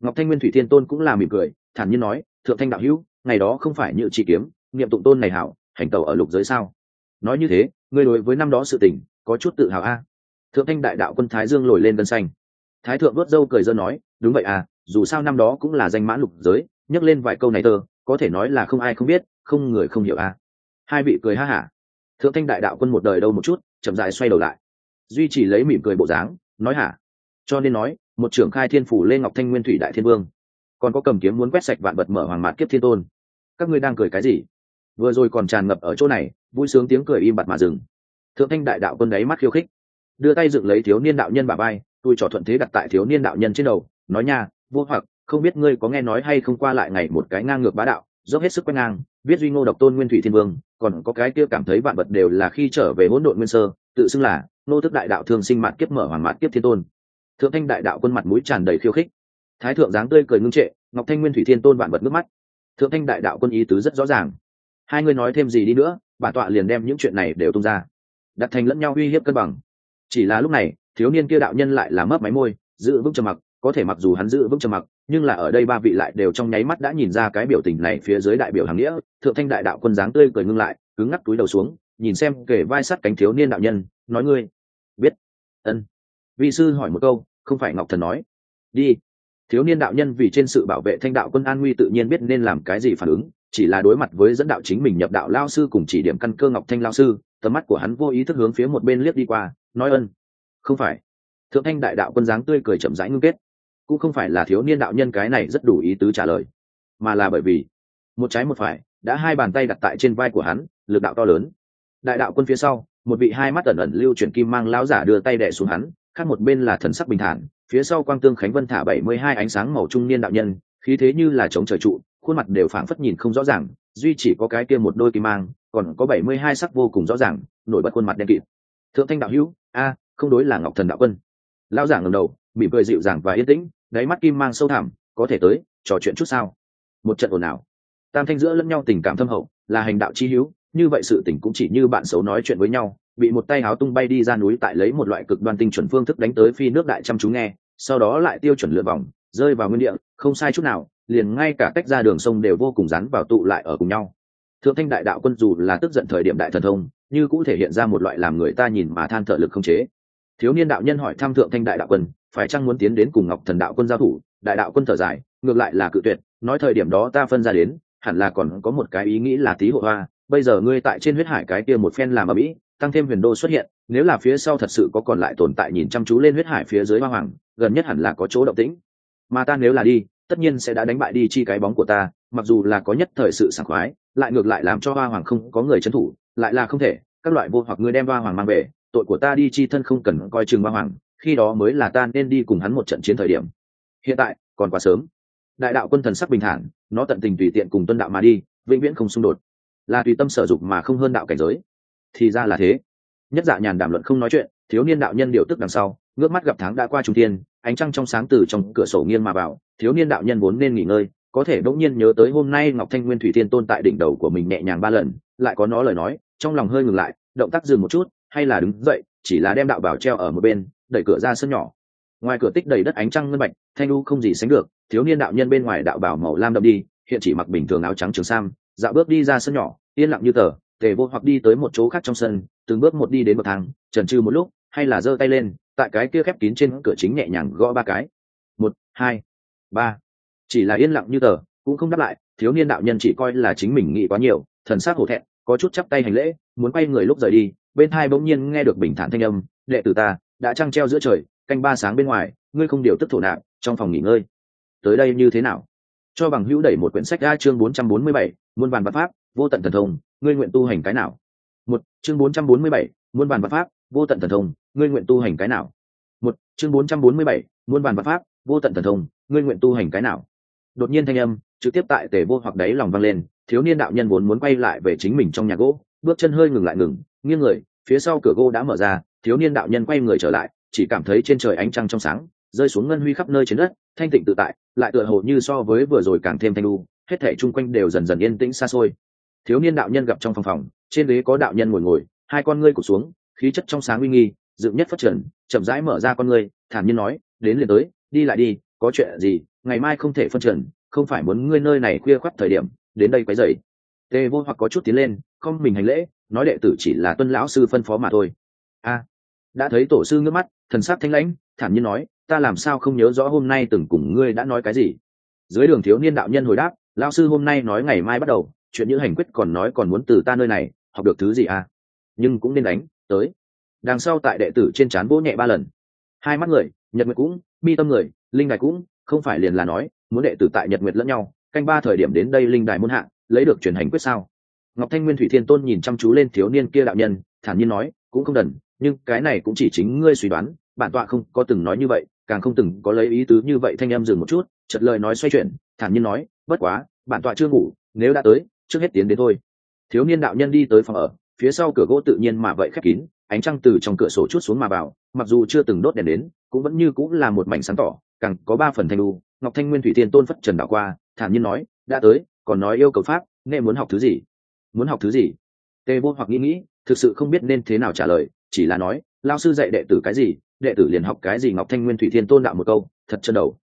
Ngọc thanh nguyên thủy thiên tôn cũng là mỉm cười, thản nhiên nói, thượng thanh đạo hữu, ngày đó không phải như chỉ kiếm, niệm tụng tôn này hảo, hành tẩu ở lục giới sao? Nói như thế, ngươi đối với năm đó sự tình, có chút tự hào a. Thượng thanh đại đạo quân thái dương lồi lên gân xanh. Thái thượng đốt dâu cười dơ nói, đúng vậy à dù sao năm đó cũng là danh mãn lục giới, nhắc lên vài câu này tơ có thể nói là không ai không biết, không người không hiểu a hai vị cười ha hả. Thượng thanh đại đạo quân một đời đâu một chút, chậm dài xoay đầu lại. Duy chỉ lấy mỉm cười bộ dáng, nói hả. Cho nên nói, một trưởng khai thiên phủ lê ngọc thanh nguyên thủy đại thiên vương. Còn có cầm kiếm muốn quét sạch vạn vật mở hoàng mạt kiếp thiên tôn. Các ngươi đang cười cái gì? Vừa rồi còn tràn ngập ở chỗ này, vui sướng tiếng cười im bặt mà dừng. Thượng thanh đại đạo quân đáy mắt khiêu khích. Đưa tay dựng lấy thiếu niên đạo nhân bà bay tôi trò thuận thế đặt tại thiếu niên đạo nhân trên đầu, nói nha, vô hoặc không biết ngươi có nghe nói hay không qua lại ngày một cái ngang ngược bá đạo, dốc hết sức quét ngang viết duy ngô độc tôn nguyên thủy thiên vương, còn có cái kia cảm thấy vạn vật đều là khi trở về hỗn độn nguyên sơ, tự xưng là nô tức đại đạo thường sinh mạn kiếp mở hoàn mạn kiếp thiên tôn. Thượng thanh đại đạo quân mặt mũi tràn đầy khiêu khích. Thái thượng dáng tươi cười ngưng trệ, ngọc thanh nguyên thủy thiên tôn vạn vật nước mắt. Thượng thanh đại đạo quân ý tứ rất rõ ràng. Hai người nói thêm gì đi nữa, bản tọa liền đem những chuyện này đều tung ra. Đặt thành lẫn nhau uy hiếp cân bằng. Chỉ là lúc này, thiếu niên kia đạo nhân lại là mấp máy môi, giữ vững trầm mặc có thể mặc dù hắn giữ vững trầm mặc, nhưng là ở đây ba vị lại đều trong nháy mắt đã nhìn ra cái biểu tình này phía dưới đại biểu hàng nghĩa, thượng thanh đại đạo quân dáng tươi cười ngưng lại, cứng ngắc túi đầu xuống, nhìn xem kể vai sắt cánh thiếu niên đạo nhân, nói ngươi, biết. Ân. Vị sư hỏi một câu, không phải ngọc thần nói. Đi. Thiếu niên đạo nhân vì trên sự bảo vệ thanh đạo quân an nguy tự nhiên biết nên làm cái gì phản ứng, chỉ là đối mặt với dẫn đạo chính mình nhập đạo lao sư cùng chỉ điểm căn cơ ngọc thanh lao sư, tầm mắt của hắn vô ý thức hướng phía một bên liếc đi qua, nói ân. Không phải. Thượng thanh đại đạo quân dáng tươi cười chậm rãi ngưng kết cũng không phải là thiếu niên đạo nhân cái này rất đủ ý tứ trả lời, mà là bởi vì một trái một phải đã hai bàn tay đặt tại trên vai của hắn, lực đạo to lớn. Đại đạo quân phía sau, một vị hai mắt ẩn ẩn lưu chuyển kim mang lão giả đưa tay đẻ xuống hắn, khác một bên là thần sắc bình thản, phía sau quang tương khánh vân thả bảy mươi hai ánh sáng màu trung niên đạo nhân, khí thế như là chống trời trụ, khuôn mặt đều phảng phất nhìn không rõ ràng, duy chỉ có cái kia một đôi kim mang, còn có bảy mươi hai sắc vô cùng rõ ràng, nổi bật khuôn mặt đen kịt. Thượng thanh đạo hữu, a, không đối là ngọc thần đạo quân. Lão giả ngầm đầu, mỉm cười dịu dàng và yên tĩnh đáy mắt kim mang sâu thẳm, có thể tới, trò chuyện chút sao? Một trận ồn ào. Tam thanh giữa lẫn nhau tình cảm thâm hậu, là hành đạo chi hữu, như vậy sự tình cũng chỉ như bạn xấu nói chuyện với nhau, bị một tay háo tung bay đi ra núi tại lấy một loại cực đoan tinh chuẩn phương thức đánh tới phi nước đại chăm chú nghe, sau đó lại tiêu chuẩn lượt vòng, rơi vào nguyên địa, không sai chút nào, liền ngay cả cách ra đường sông đều vô cùng rắn vào tụ lại ở cùng nhau. Thượng thanh đại đạo quân dù là tức giận thời điểm đại thần thông, như cũng thể hiện ra một loại làm người ta nhìn mà than thở lực không chế. Thiếu niên đạo nhân hỏi thăm thượng thanh đại đạo quân phải chăng muốn tiến đến cùng ngọc thần đạo quân giao thủ? Đại đạo quân thở dài, ngược lại là cự tuyệt, nói thời điểm đó ta phân ra đến, hẳn là còn có một cái ý nghĩ là tí hộ hoa. Bây giờ ngươi tại trên huyết hải cái kia một phen làm ở mỹ, tăng thêm huyền đô xuất hiện, nếu là phía sau thật sự có còn lại tồn tại nhìn chăm chú lên huyết hải phía dưới hoa hoàng, gần nhất hẳn là có chỗ động tĩnh. Mà ta nếu là đi, tất nhiên sẽ đã đánh bại đi chi cái bóng của ta, mặc dù là có nhất thời sự sảng khoái, lại ngược lại làm cho hoa hoàng không có người trấn thủ, lại là không thể, các loại vô hoặc ngươi đem hoa hoàng mang về, tội của ta đi chi thân không cần coi chừng hoa hoàng khi đó mới là ta nên đi cùng hắn một trận chiến thời điểm. Hiện tại, còn quá sớm. Đại đạo quân thần sắc bình thản, nó tận tình tùy tiện cùng tuân đạo mà đi, vĩnh viễn không xung đột. Là tùy tâm sở dục mà không hơn đạo cảnh giới. Thì ra là thế. Nhất dạ nhàn đàm luận không nói chuyện, thiếu niên đạo nhân điều tức đằng sau, ngước mắt gặp tháng đã qua trung thiên, ánh trăng trong sáng từ trong cửa sổ nghiêng mà vào, thiếu niên đạo nhân vốn nên nghỉ ngơi, có thể đỗng nhiên nhớ tới hôm nay ngọc thanh nguyên thủy thiên tôn tại đỉnh đầu của mình nhẹ nhàng ba lần, lại có nó lời nói, trong lòng hơi ngừng lại, động tác dừng một chút, hay là đứng dậy, chỉ là đem đạo bảo treo ở một bên đẩy cửa ra sân nhỏ. Ngoài cửa tích đầy đất ánh trăng ngân bạch, thanh lu không gì sánh được, thiếu niên đạo nhân bên ngoài đạo bảo màu lam đậm đi, hiện chỉ mặc bình thường áo trắng trường sam, dạo bước đi ra sân nhỏ, yên lặng như tờ, tề vô hoặc đi tới một chỗ khác trong sân, từng bước một đi đến bậc thang trần trừ một lúc, hay là giơ tay lên, tại cái kia khép kín trên cửa chính nhẹ nhàng gõ ba cái. Một, hai, ba. Chỉ là yên lặng như tờ, cũng không đáp lại, thiếu niên đạo nhân chỉ coi là chính mình nghĩ quá nhiều, thần sắc hổ thẹn, có chút chắp tay hành lễ, muốn quay người lúc rời đi, bên hai bỗng nhiên nghe được bình thản thanh âm, đệ tử ta đã trăng treo giữa trời, canh ba sáng bên ngoài, ngươi không điều tức thổ nạp, trong phòng nghỉ ngơi. Tới đây như thế nào? Cho bằng hữu đẩy một quyển sách ra chương bốn trăm bốn mươi bảy, muôn vàn văn pháp, vô tận thần thông, ngươi nguyện tu hành cái nào? Một, chương bốn trăm bốn mươi bảy, muôn vàn văn pháp, vô tận thần thông, ngươi nguyện tu hành cái nào? Một, chương bốn trăm bốn mươi bảy, muôn vàn văn pháp, vô tận thần thông, ngươi nguyện tu hành cái nào? Đột nhiên thanh âm, trực tiếp tại tề vô hoặc đáy lòng vang lên, thiếu niên đạo nhân vốn muốn quay lại về chính mình trong nhà gỗ, bước chân hơi ngừng lại ngừng, nghiêng người, phía sau cửa gỗ đã mở ra thiếu niên đạo nhân quay người trở lại, chỉ cảm thấy trên trời ánh trăng trong sáng, rơi xuống ngân huy khắp nơi trên đất, thanh tịnh tự tại, lại tựa hồ như so với vừa rồi càng thêm thanh lu hết thể chung quanh đều dần dần yên tĩnh xa xôi. Thiếu niên đạo nhân gặp trong phòng phòng, trên ghế có đạo nhân ngồi ngồi, hai con ngươi cụt xuống, khí chất trong sáng uy nghi, dựng nhất phát triển chậm rãi mở ra con ngươi, thản nhiên nói, đến liền tới, đi lại đi, có chuyện gì, ngày mai không thể phân trần, không phải muốn ngươi nơi này khuya khoắt thời điểm, đến đây quấy dậy tề vô hoặc có chút tiến lên, không mình hành lễ, nói đệ tử chỉ là tuân lão sư phân phó mà thôi a đã thấy tổ sư ngước mắt, thần sắc thanh lãnh, thản nhiên nói, ta làm sao không nhớ rõ hôm nay từng cùng ngươi đã nói cái gì? Dưới đường thiếu niên đạo nhân hồi đáp, lão sư hôm nay nói ngày mai bắt đầu, chuyện những hành quyết còn nói còn muốn từ ta nơi này, học được thứ gì à? Nhưng cũng nên đánh, tới. Đằng sau tại đệ tử trên trán vỗ nhẹ ba lần. Hai mắt người, nhật nguyệt cũng, mi tâm người, linh đài cũng, không phải liền là nói, muốn đệ tử tại nhật nguyệt lẫn nhau, canh ba thời điểm đến đây linh đài muôn hạ, lấy được truyền hành quyết sao? Ngọc thanh nguyên thủy thiên tôn nhìn chăm chú lên thiếu niên kia đạo nhân, thản nhiên nói, cũng không đần nhưng cái này cũng chỉ chính ngươi suy đoán, bản tọa không có từng nói như vậy, càng không từng có lấy ý tứ như vậy thanh em dừng một chút chật lời nói xoay chuyển, thản nhiên nói, bất quá, bản tọa chưa ngủ, nếu đã tới, trước hết tiến đến thôi. Thiếu niên đạo nhân đi tới phòng ở, phía sau cửa gỗ tự nhiên mà vậy khép kín, ánh trăng từ trong cửa sổ chút xuống mà vào, mặc dù chưa từng đốt đèn đến, cũng vẫn như cũng là một mảnh sáng tỏ, càng có ba phần thanh lu ngọc thanh nguyên thủy tiên tôn phất trần đạo qua, thản nhiên nói, đã tới, còn nói yêu cầu pháp, nên muốn học thứ gì? Muốn học thứ gì? Tê vô hoặc nghĩ nghĩ, thực sự không biết nên thế nào trả lời chỉ là nói, lao sư dạy đệ tử cái gì, đệ tử liền học cái gì ngọc thanh nguyên thủy thiên tôn đạo một câu, thật chân đầu.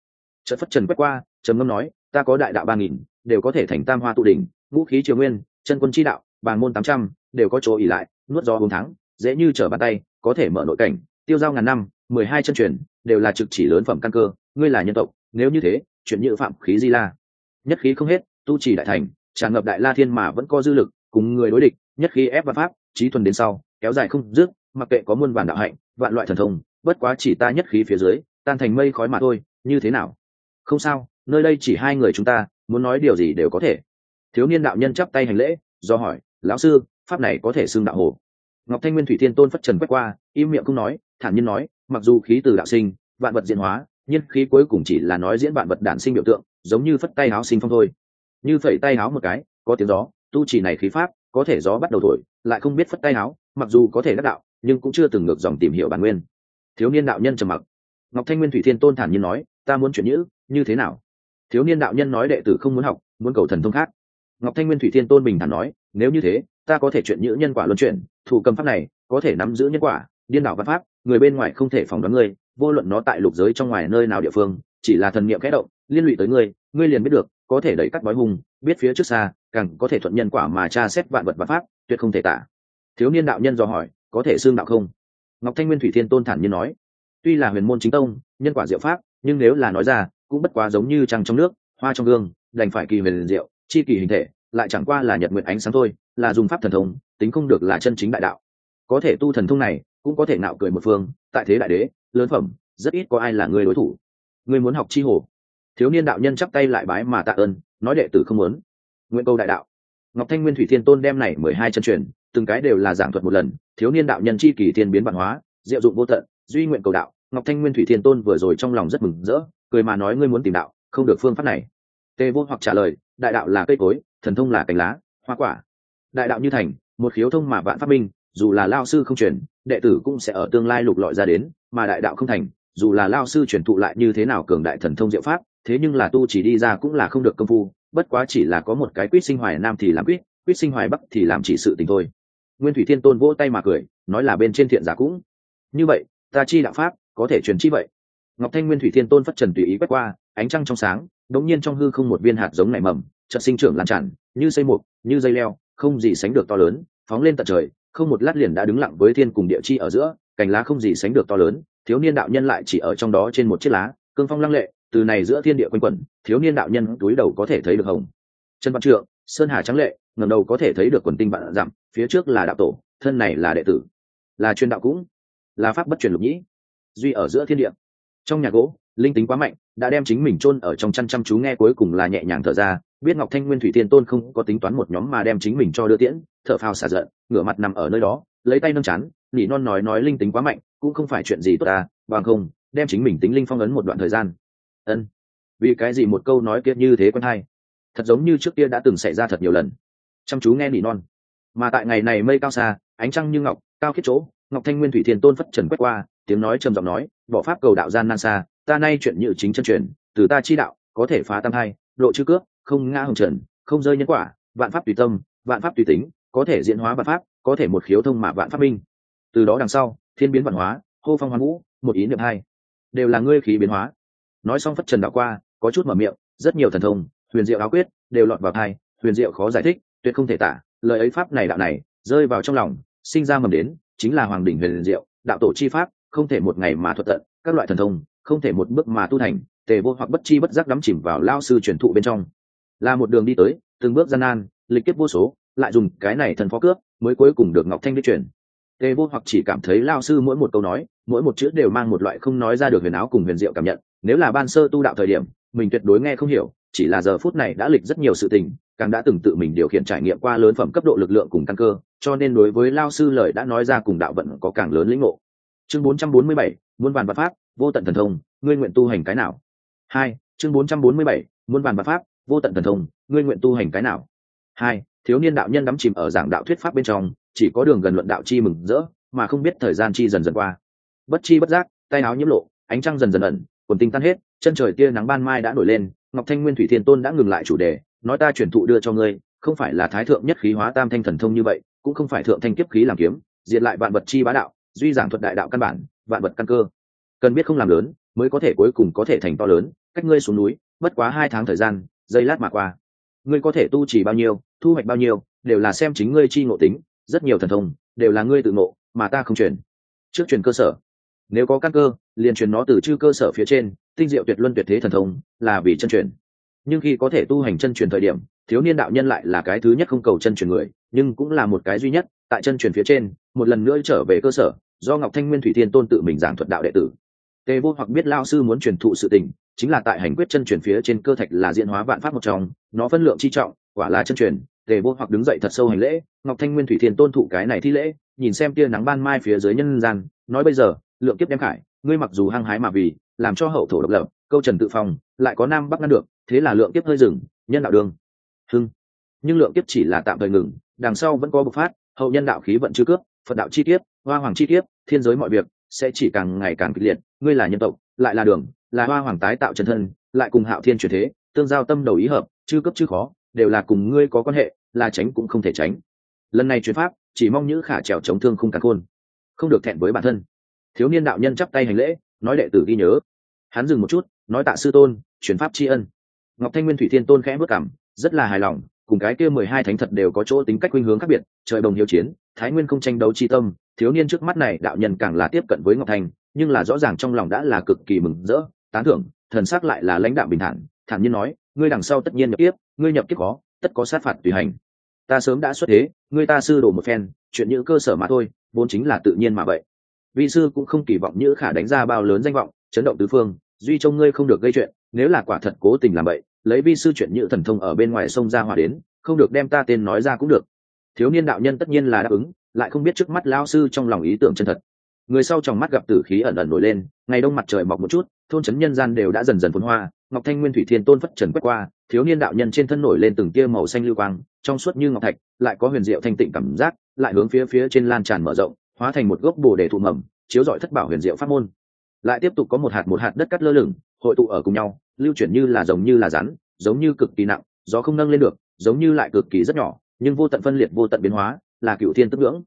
Trận phất trần quét qua, trầm ngâm nói, ta có đại đạo ba nghìn, đều có thể thành tam hoa tụ đỉnh vũ khí triều nguyên, chân quân chi đạo, bàn môn tám trăm, đều có chỗ ỉ lại, nuốt gió bốn tháng dễ như trở bàn tay, có thể mở nội cảnh, tiêu giao ngàn năm, mười hai chân truyền, đều là trực chỉ lớn phẩm căn cơ, ngươi là nhân tộc, nếu như thế, chuyện như phạm khí di la. Nhất khí không hết, tu chỉ đại thành, tràn ngập đại la thiên mà vẫn có dư lực, cùng người đối địch, nhất khí ép và pháp, trí thuần đến sau, kéo dài không dứt mặc kệ có muôn vàn đạo hạnh, vạn loại thần thông, bất quá chỉ ta nhất khí phía dưới, tan thành mây khói mà thôi, như thế nào? Không sao, nơi đây chỉ hai người chúng ta, muốn nói điều gì đều có thể. Thiếu niên đạo nhân chắp tay hành lễ, do hỏi, lão sư, pháp này có thể xưng đạo hồ? Ngọc thanh nguyên thủy thiên tôn phất trần quét qua, im miệng không nói, thản nhiên nói, mặc dù khí từ đạo sinh, vạn vật diễn hóa, nhưng khí cuối cùng chỉ là nói diễn vạn vật đản sinh biểu tượng, giống như phất tay áo sinh phong thôi. Như phẩy tay áo một cái, có tiếng gió, tu chỉ này khí pháp, có thể gió bắt đầu thổi, lại không biết phất tay áo mặc dù có thể đắc đạo nhưng cũng chưa từng ngược dòng tìm hiểu bản nguyên. Thiếu niên đạo nhân trầm mặc. Ngọc thanh nguyên thủy thiên tôn thản nhiên nói, ta muốn chuyển nhữ, như thế nào? Thiếu niên đạo nhân nói đệ tử không muốn học, muốn cầu thần thông khác. Ngọc thanh nguyên thủy thiên tôn bình thản nói, nếu như thế, ta có thể chuyển nhữ nhân quả luân chuyển, thủ cầm pháp này, có thể nắm giữ nhân quả, điên đảo văn pháp, người bên ngoài không thể phỏng đoán ngươi, vô luận nó tại lục giới trong ngoài nơi nào địa phương, chỉ là thần niệm kẽ động, liên lụy tới ngươi ngươi liền biết được, có thể đẩy cắt bói hùng, biết phía trước xa, càng có thể thuận nhân quả mà tra xét vạn vật và pháp, tuyệt không thể tả. Thiếu niên đạo nhân do hỏi có thể xương đạo không? Ngọc thanh nguyên thủy thiên tôn thản nhiên nói. Tuy là huyền môn chính tông, nhân quả diệu pháp, nhưng nếu là nói ra, cũng bất quá giống như trăng trong nước, hoa trong gương, đành phải kỳ huyền diệu, chi kỳ hình thể, lại chẳng qua là nhật nguyện ánh sáng thôi, là dùng pháp thần thông, tính không được là chân chính đại đạo. Có thể tu thần thông này, cũng có thể nạo cười một phương, tại thế đại đế, lớn phẩm, rất ít có ai là người đối thủ. Người muốn học chi hồ. Thiếu niên đạo nhân chắp tay lại bái mà tạ ơn, nói đệ tử không muốn. Nguyện câu đại đạo ngọc thanh nguyên thủy thiên tôn đem này mười hai chân truyền, từng cái đều là giảng thuật một lần, thiếu niên đạo nhân chi kỳ thiên biến văn hóa, diệu dụng vô tận, duy nguyện cầu đạo. Ngọc thanh nguyên thủy thiên tôn vừa rồi trong lòng rất mừng rỡ, cười mà nói ngươi muốn tìm đạo, không được phương pháp này. Tê vô hoặc trả lời, đại đạo là cây cối, thần thông là cành lá, hoa quả. Đại đạo như thành, một khiếu thông mà vạn phát minh, dù là lao sư không truyền, đệ tử cũng sẽ ở tương lai lục lọi ra đến, mà đại đạo không thành, dù là lao sư truyền thụ lại như thế nào cường đại thần thông diệu pháp, thế nhưng là tu chỉ đi ra cũng là không được công phu bất quá chỉ là có một cái quýt sinh hoài nam thì làm quýt quýt sinh hoài bắc thì làm chỉ sự tình thôi. Nguyên thủy thiên tôn vỗ tay mà cười, nói là bên trên thiện giả cũng. Như vậy, ta chi đạo pháp, có thể truyền chi vậy? Ngọc thanh nguyên thủy thiên tôn phất trần tùy ý quét qua, ánh trăng trong sáng, đống nhiên trong hư không một viên hạt giống nảy mầm, chợt sinh trưởng lan tràn, như xây mục, như dây leo, không gì sánh được to lớn, phóng lên tận trời, không một lát liền đã đứng lặng với thiên cùng địa chi ở giữa, cành lá không gì sánh được to lớn, thiếu niên đạo nhân lại chỉ ở trong đó trên một chiếc lá, cương phong lăng lệ từ này giữa thiên địa quanh quẩn, thiếu niên đạo nhân túi đầu có thể thấy được hồng. Trần văn trượng, sơn hà trắng lệ ngầm đầu có thể thấy được quần tinh vạn dặm, phía trước là đạo tổ, thân này là đệ tử. Là truyền đạo cũng, là pháp bất truyền lục nhĩ. Duy ở giữa thiên địa. Trong nhà gỗ, linh tính quá mạnh, đã đem chính mình chôn ở trong chăn chăm chú nghe cuối cùng là nhẹ nhàng thở ra. Biết ngọc thanh nguyên thủy tiên tôn không có tính toán một nhóm mà đem chính mình cho đưa tiễn, thở phào xả giận, ngửa mặt nằm ở nơi đó, lấy tay nâng chán, nỉ non nói nói linh tính quá mạnh, cũng không phải chuyện gì tốt ta bằng không, đem chính mình tính linh phong ấn một đoạn thời gian ân. Vì cái gì một câu nói kia như thế quen hay thật giống như trước kia đã từng xảy ra thật nhiều lần. Chăm chú nghe nỉ non. Mà tại ngày này mây cao xa, ánh trăng như ngọc, cao khiết chỗ, ngọc thanh nguyên thủy thiên tôn phất trần quét qua, tiếng nói trầm giọng nói, bỏ pháp cầu đạo gian nan xa, ta nay chuyện như chính chân truyền, từ ta chi đạo, có thể phá tam hai độ chư cước, không ngã hồng trần, không rơi nhân quả, vạn pháp tùy tâm, vạn pháp tùy tính, có thể diễn hóa vạn pháp, có thể một khiếu thông mà vạn pháp minh. Từ đó đằng sau, thiên biến vạn hóa, hô phong hoán vũ, một ý niệm hai. Đều là ngươi khí biến hóa nói xong phất trần đạo qua, có chút mở miệng, rất nhiều thần thông, huyền diệu áo quyết, đều lọt vào thai, huyền diệu khó giải thích, tuyệt không thể tả, lời ấy pháp này đạo này, rơi vào trong lòng, sinh ra mầm đến, chính là hoàng đỉnh huyền diệu, đạo tổ chi pháp, không thể một ngày mà thuật tận, các loại thần thông, không thể một bước mà tu thành, tề vô hoặc bất chi bất giác đắm chìm vào lao sư truyền thụ bên trong. Là một đường đi tới, từng bước gian nan, lịch kiếp vô số, lại dùng cái này thần phó cướp, mới cuối cùng được ngọc thanh đi truyền. Tề vô hoặc chỉ cảm thấy lao sư mỗi một câu nói mỗi một chữ đều mang một loại không nói ra được huyền áo cùng huyền diệu cảm nhận. Nếu là ban sơ tu đạo thời điểm mình tuyệt đối nghe không hiểu chỉ là giờ phút này đã lịch rất nhiều sự tình càng đã từng tự mình điều khiển trải nghiệm qua lớn phẩm cấp độ lực lượng cùng căn cơ cho nên đối với lao sư lời đã nói ra cùng đạo vận có càng lớn lĩnh ngộ. Chương 447, muôn vàn bát pháp vô tận thần thông ngươi nguyện tu hành cái nào? Hai chương 447, muôn vàn bát pháp vô tận thần thông ngươi nguyện tu hành cái nào? Hai thiếu niên đạo nhân đắm chìm ở giảng đạo thuyết pháp bên trong chỉ có đường gần luận đạo chi mừng rỡ mà không biết thời gian chi dần dần qua bất chi bất giác, tay áo nhiễm lộ, ánh trăng dần dần ẩn, quần tinh tan hết, chân trời tia nắng ban mai đã nổi lên, ngọc thanh nguyên thủy thiên tôn đã ngừng lại chủ đề, nói ta chuyển thụ đưa cho ngươi, không phải là thái thượng nhất khí hóa tam thanh thần thông như vậy, cũng không phải thượng thanh kiếp khí làm kiếm, diệt lại vạn vật chi bá đạo, duy giảng thuật đại đạo căn bản, vạn vật căn cơ. Cần biết không làm lớn, mới có thể cuối cùng có thể thành to lớn, cách ngươi xuống núi, bất quá hai tháng thời gian giây lát mà qua. Ngươi có thể tu chỉ bao nhiêu, thu hoạch bao nhiêu, đều là xem chính ngươi chi ngộ tính, rất nhiều thần thông, đều là ngươi tự ngộ, mà ta không truyền. Trước truyền cơ sở nếu có căn cơ, liền truyền nó từ chư cơ sở phía trên, tinh diệu tuyệt luân tuyệt thế thần thông, là vì chân truyền. Nhưng khi có thể tu hành chân truyền thời điểm, thiếu niên đạo nhân lại là cái thứ nhất không cầu chân truyền người, nhưng cũng là một cái duy nhất, tại chân truyền phía trên, một lần nữa trở về cơ sở, do ngọc thanh nguyên thủy thiên tôn tự mình giảng thuật đạo đệ tử. Tề vô hoặc biết lao sư muốn truyền thụ sự tình, chính là tại hành quyết chân truyền phía trên cơ thạch là diễn hóa vạn pháp một trong, nó phân lượng chi trọng, quả là chân truyền. Tề vô hoặc đứng dậy thật sâu hành lễ, ngọc thanh nguyên thủy thiên tôn thụ cái này thi lễ, nhìn xem tia nắng ban mai phía dưới nhân gian, nói bây giờ lượng kiếp đem khải, ngươi mặc dù hăng hái mà vì, làm cho hậu thổ độc lập, câu trần tự phòng lại có nam bắc ngăn được, thế là lượng kiếp hơi dừng, nhân đạo đường hưng. Nhưng lượng kiếp chỉ là tạm thời ngừng, đằng sau vẫn có bộc phát, hậu nhân đạo khí vận chưa cướp, phật đạo chi tiết hoa hoàng chi tiết thiên giới mọi việc sẽ chỉ càng ngày càng kịch liệt, ngươi là nhân tộc, lại là đường, là hoa hoàng tái tạo chân thân, lại cùng hạo thiên chuyển thế, tương giao tâm đầu ý hợp, chư cấp chư khó, đều là cùng ngươi có quan hệ, là tránh cũng không thể tránh. Lần này chuyến pháp, chỉ mong những khả trèo chống thương không càng khôn, không được thẹn với bản thân thiếu niên đạo nhân chắp tay hành lễ, nói đệ tử ghi nhớ. Hắn dừng một chút, nói tạ sư tôn chuyển pháp tri ân. Ngọc thanh nguyên thủy thiên tôn khẽ bước cảm, rất là hài lòng, cùng cái kia mười hai thánh thật đều có chỗ tính cách khuynh hướng khác biệt, trời đồng hiếu chiến, thái nguyên không tranh đấu chi tâm, thiếu niên trước mắt này đạo nhân càng là tiếp cận với ngọc thanh, nhưng là rõ ràng trong lòng đã là cực kỳ mừng rỡ, tán thưởng, thần sắc lại là lãnh đạo bình thản thản nhiên nói, ngươi đằng sau tất nhiên nhập tiếp ngươi nhập kiếp khó, tất có sát phạt tùy hành. Ta sớm đã xuất thế, ngươi ta sư đổ một phen, chuyện những cơ sở mà thôi, vốn chính là tự nhiên mà vậy vị sư cũng không kỳ vọng như khả đánh ra bao lớn danh vọng, chấn động tứ phương, duy trông ngươi không được gây chuyện, nếu là quả thật cố tình làm vậy, lấy vi sư chuyện như thần thông ở bên ngoài sông ra hòa đến, không được đem ta tên nói ra cũng được. Thiếu niên đạo nhân tất nhiên là đáp ứng, lại không biết trước mắt lao sư trong lòng ý tưởng chân thật. Người sau trong mắt gặp tử khí ẩn ẩn nổi lên, ngày đông mặt trời mọc một chút, thôn trấn nhân gian đều đã dần dần phun hoa, ngọc thanh nguyên thủy thiên tôn phất trần quét qua, thiếu niên đạo nhân trên thân nổi lên từng tia màu xanh lưu quang, trong suốt như ngọc thạch, lại có huyền diệu thanh tịnh cảm giác, lại hướng phía phía trên lan tràn mở rộng hóa thành một gốc bồ đề thụ mầm, chiếu rọi thất bảo huyền diệu pháp môn. Lại tiếp tục có một hạt một hạt đất cắt lơ lửng, hội tụ ở cùng nhau, lưu chuyển như là giống như là rắn, giống như cực kỳ nặng, gió không nâng lên được, giống như lại cực kỳ rất nhỏ, nhưng vô tận phân liệt vô tận biến hóa, là cựu thiên tức ngưỡng.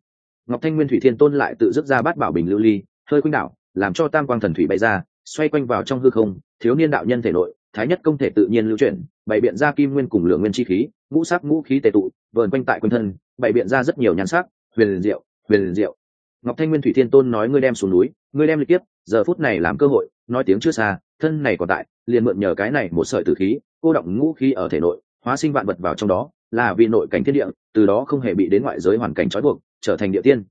Ngọc thanh nguyên thủy thiên tôn lại tự dứt ra bát bảo bình lưu ly, hơi quanh đảo, làm cho tam quang thần thủy bay ra, xoay quanh vào trong hư không, thiếu niên đạo nhân thể nội, thái nhất công thể tự nhiên lưu chuyển, bày biện ra kim nguyên cùng lượng nguyên chi khí, ngũ sắc ngũ khí tề tụ, vờn quanh tại quanh thân, bày biện ra rất nhiều nhan sắc, huyền diệu huyền diệu ngọc thanh nguyên thủy thiên tôn nói ngươi đem xuống núi, ngươi đem lịch tiếp giờ phút này làm cơ hội, nói tiếng chưa xa, thân này còn tại, liền mượn nhờ cái này một sợi tử khí, cô động ngũ khí ở thể nội, hóa sinh vạn vật vào trong đó, là vì nội cảnh thiên địa, từ đó không hề bị đến ngoại giới hoàn cảnh trói buộc, trở thành địa tiên.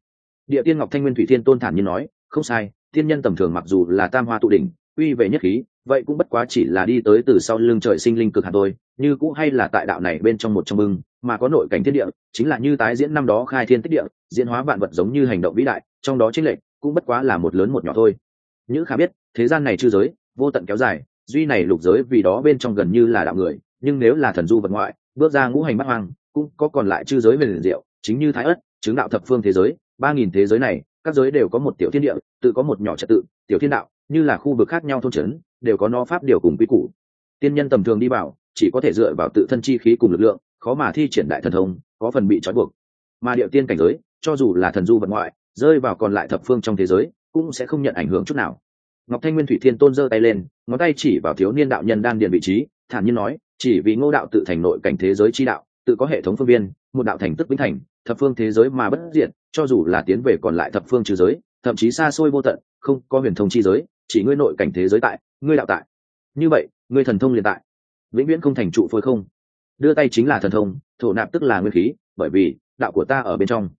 Địa tiên ngọc thanh nguyên thủy thiên tôn thản nhiên nói, không sai tiên nhân tầm thường mặc dù là tam hoa tụ đỉnh, uy về nhất khí vậy cũng bất quá chỉ là đi tới từ sau lưng trời sinh linh cực hạt thôi, như cũng hay là tại đạo này bên trong một trong mưng mà có nội cảnh thiên địa, chính là như tái diễn năm đó khai thiên tích địa, diễn hóa vạn vật giống như hành động vĩ đại, trong đó chính lệnh cũng bất quá là một lớn một nhỏ thôi. Những khả biết, thế gian này chư giới, vô tận kéo dài, duy này lục giới vì đó bên trong gần như là đạo người, nhưng nếu là thần du vật ngoại, bước ra ngũ hành bắt hoang, cũng có còn lại chư giới về liền diệu, chính như thái ất chứng đạo thập phương thế giới, ba nghìn thế giới này, các giới đều có một tiểu thiên địa, tự có một nhỏ trật tự, tiểu thiên đạo, như là khu vực khác nhau thôn trấn đều có nó pháp điều cùng quy củ. Tiên nhân tầm thường đi vào, chỉ có thể dựa vào tự thân chi khí cùng lực lượng, khó mà thi triển đại thần thông, có phần bị trói buộc. Mà điệu tiên cảnh giới, cho dù là thần du vật ngoại, rơi vào còn lại thập phương trong thế giới, cũng sẽ không nhận ảnh hưởng chút nào. Ngọc thanh nguyên thủy thiên tôn giơ tay lên, ngón tay chỉ vào thiếu niên đạo nhân đan điền vị trí, thản nhiên nói, chỉ vì ngô đạo tự thành nội cảnh thế giới chi đạo, tự có hệ thống phương viên, một đạo thành tức vĩnh thành, thập phương thế giới mà bất diệt, cho dù là tiến về còn lại thập phương trừ giới, thậm chí xa xôi vô tận, không có huyền thông chi giới, chỉ ngươi nội cảnh thế giới tại ngươi đạo tại. Như vậy, ngươi thần thông liền tại. Vĩnh viễn không thành trụ phối không. Đưa tay chính là thần thông, thổ nạp tức là nguyên khí, bởi vì, đạo của ta ở bên trong.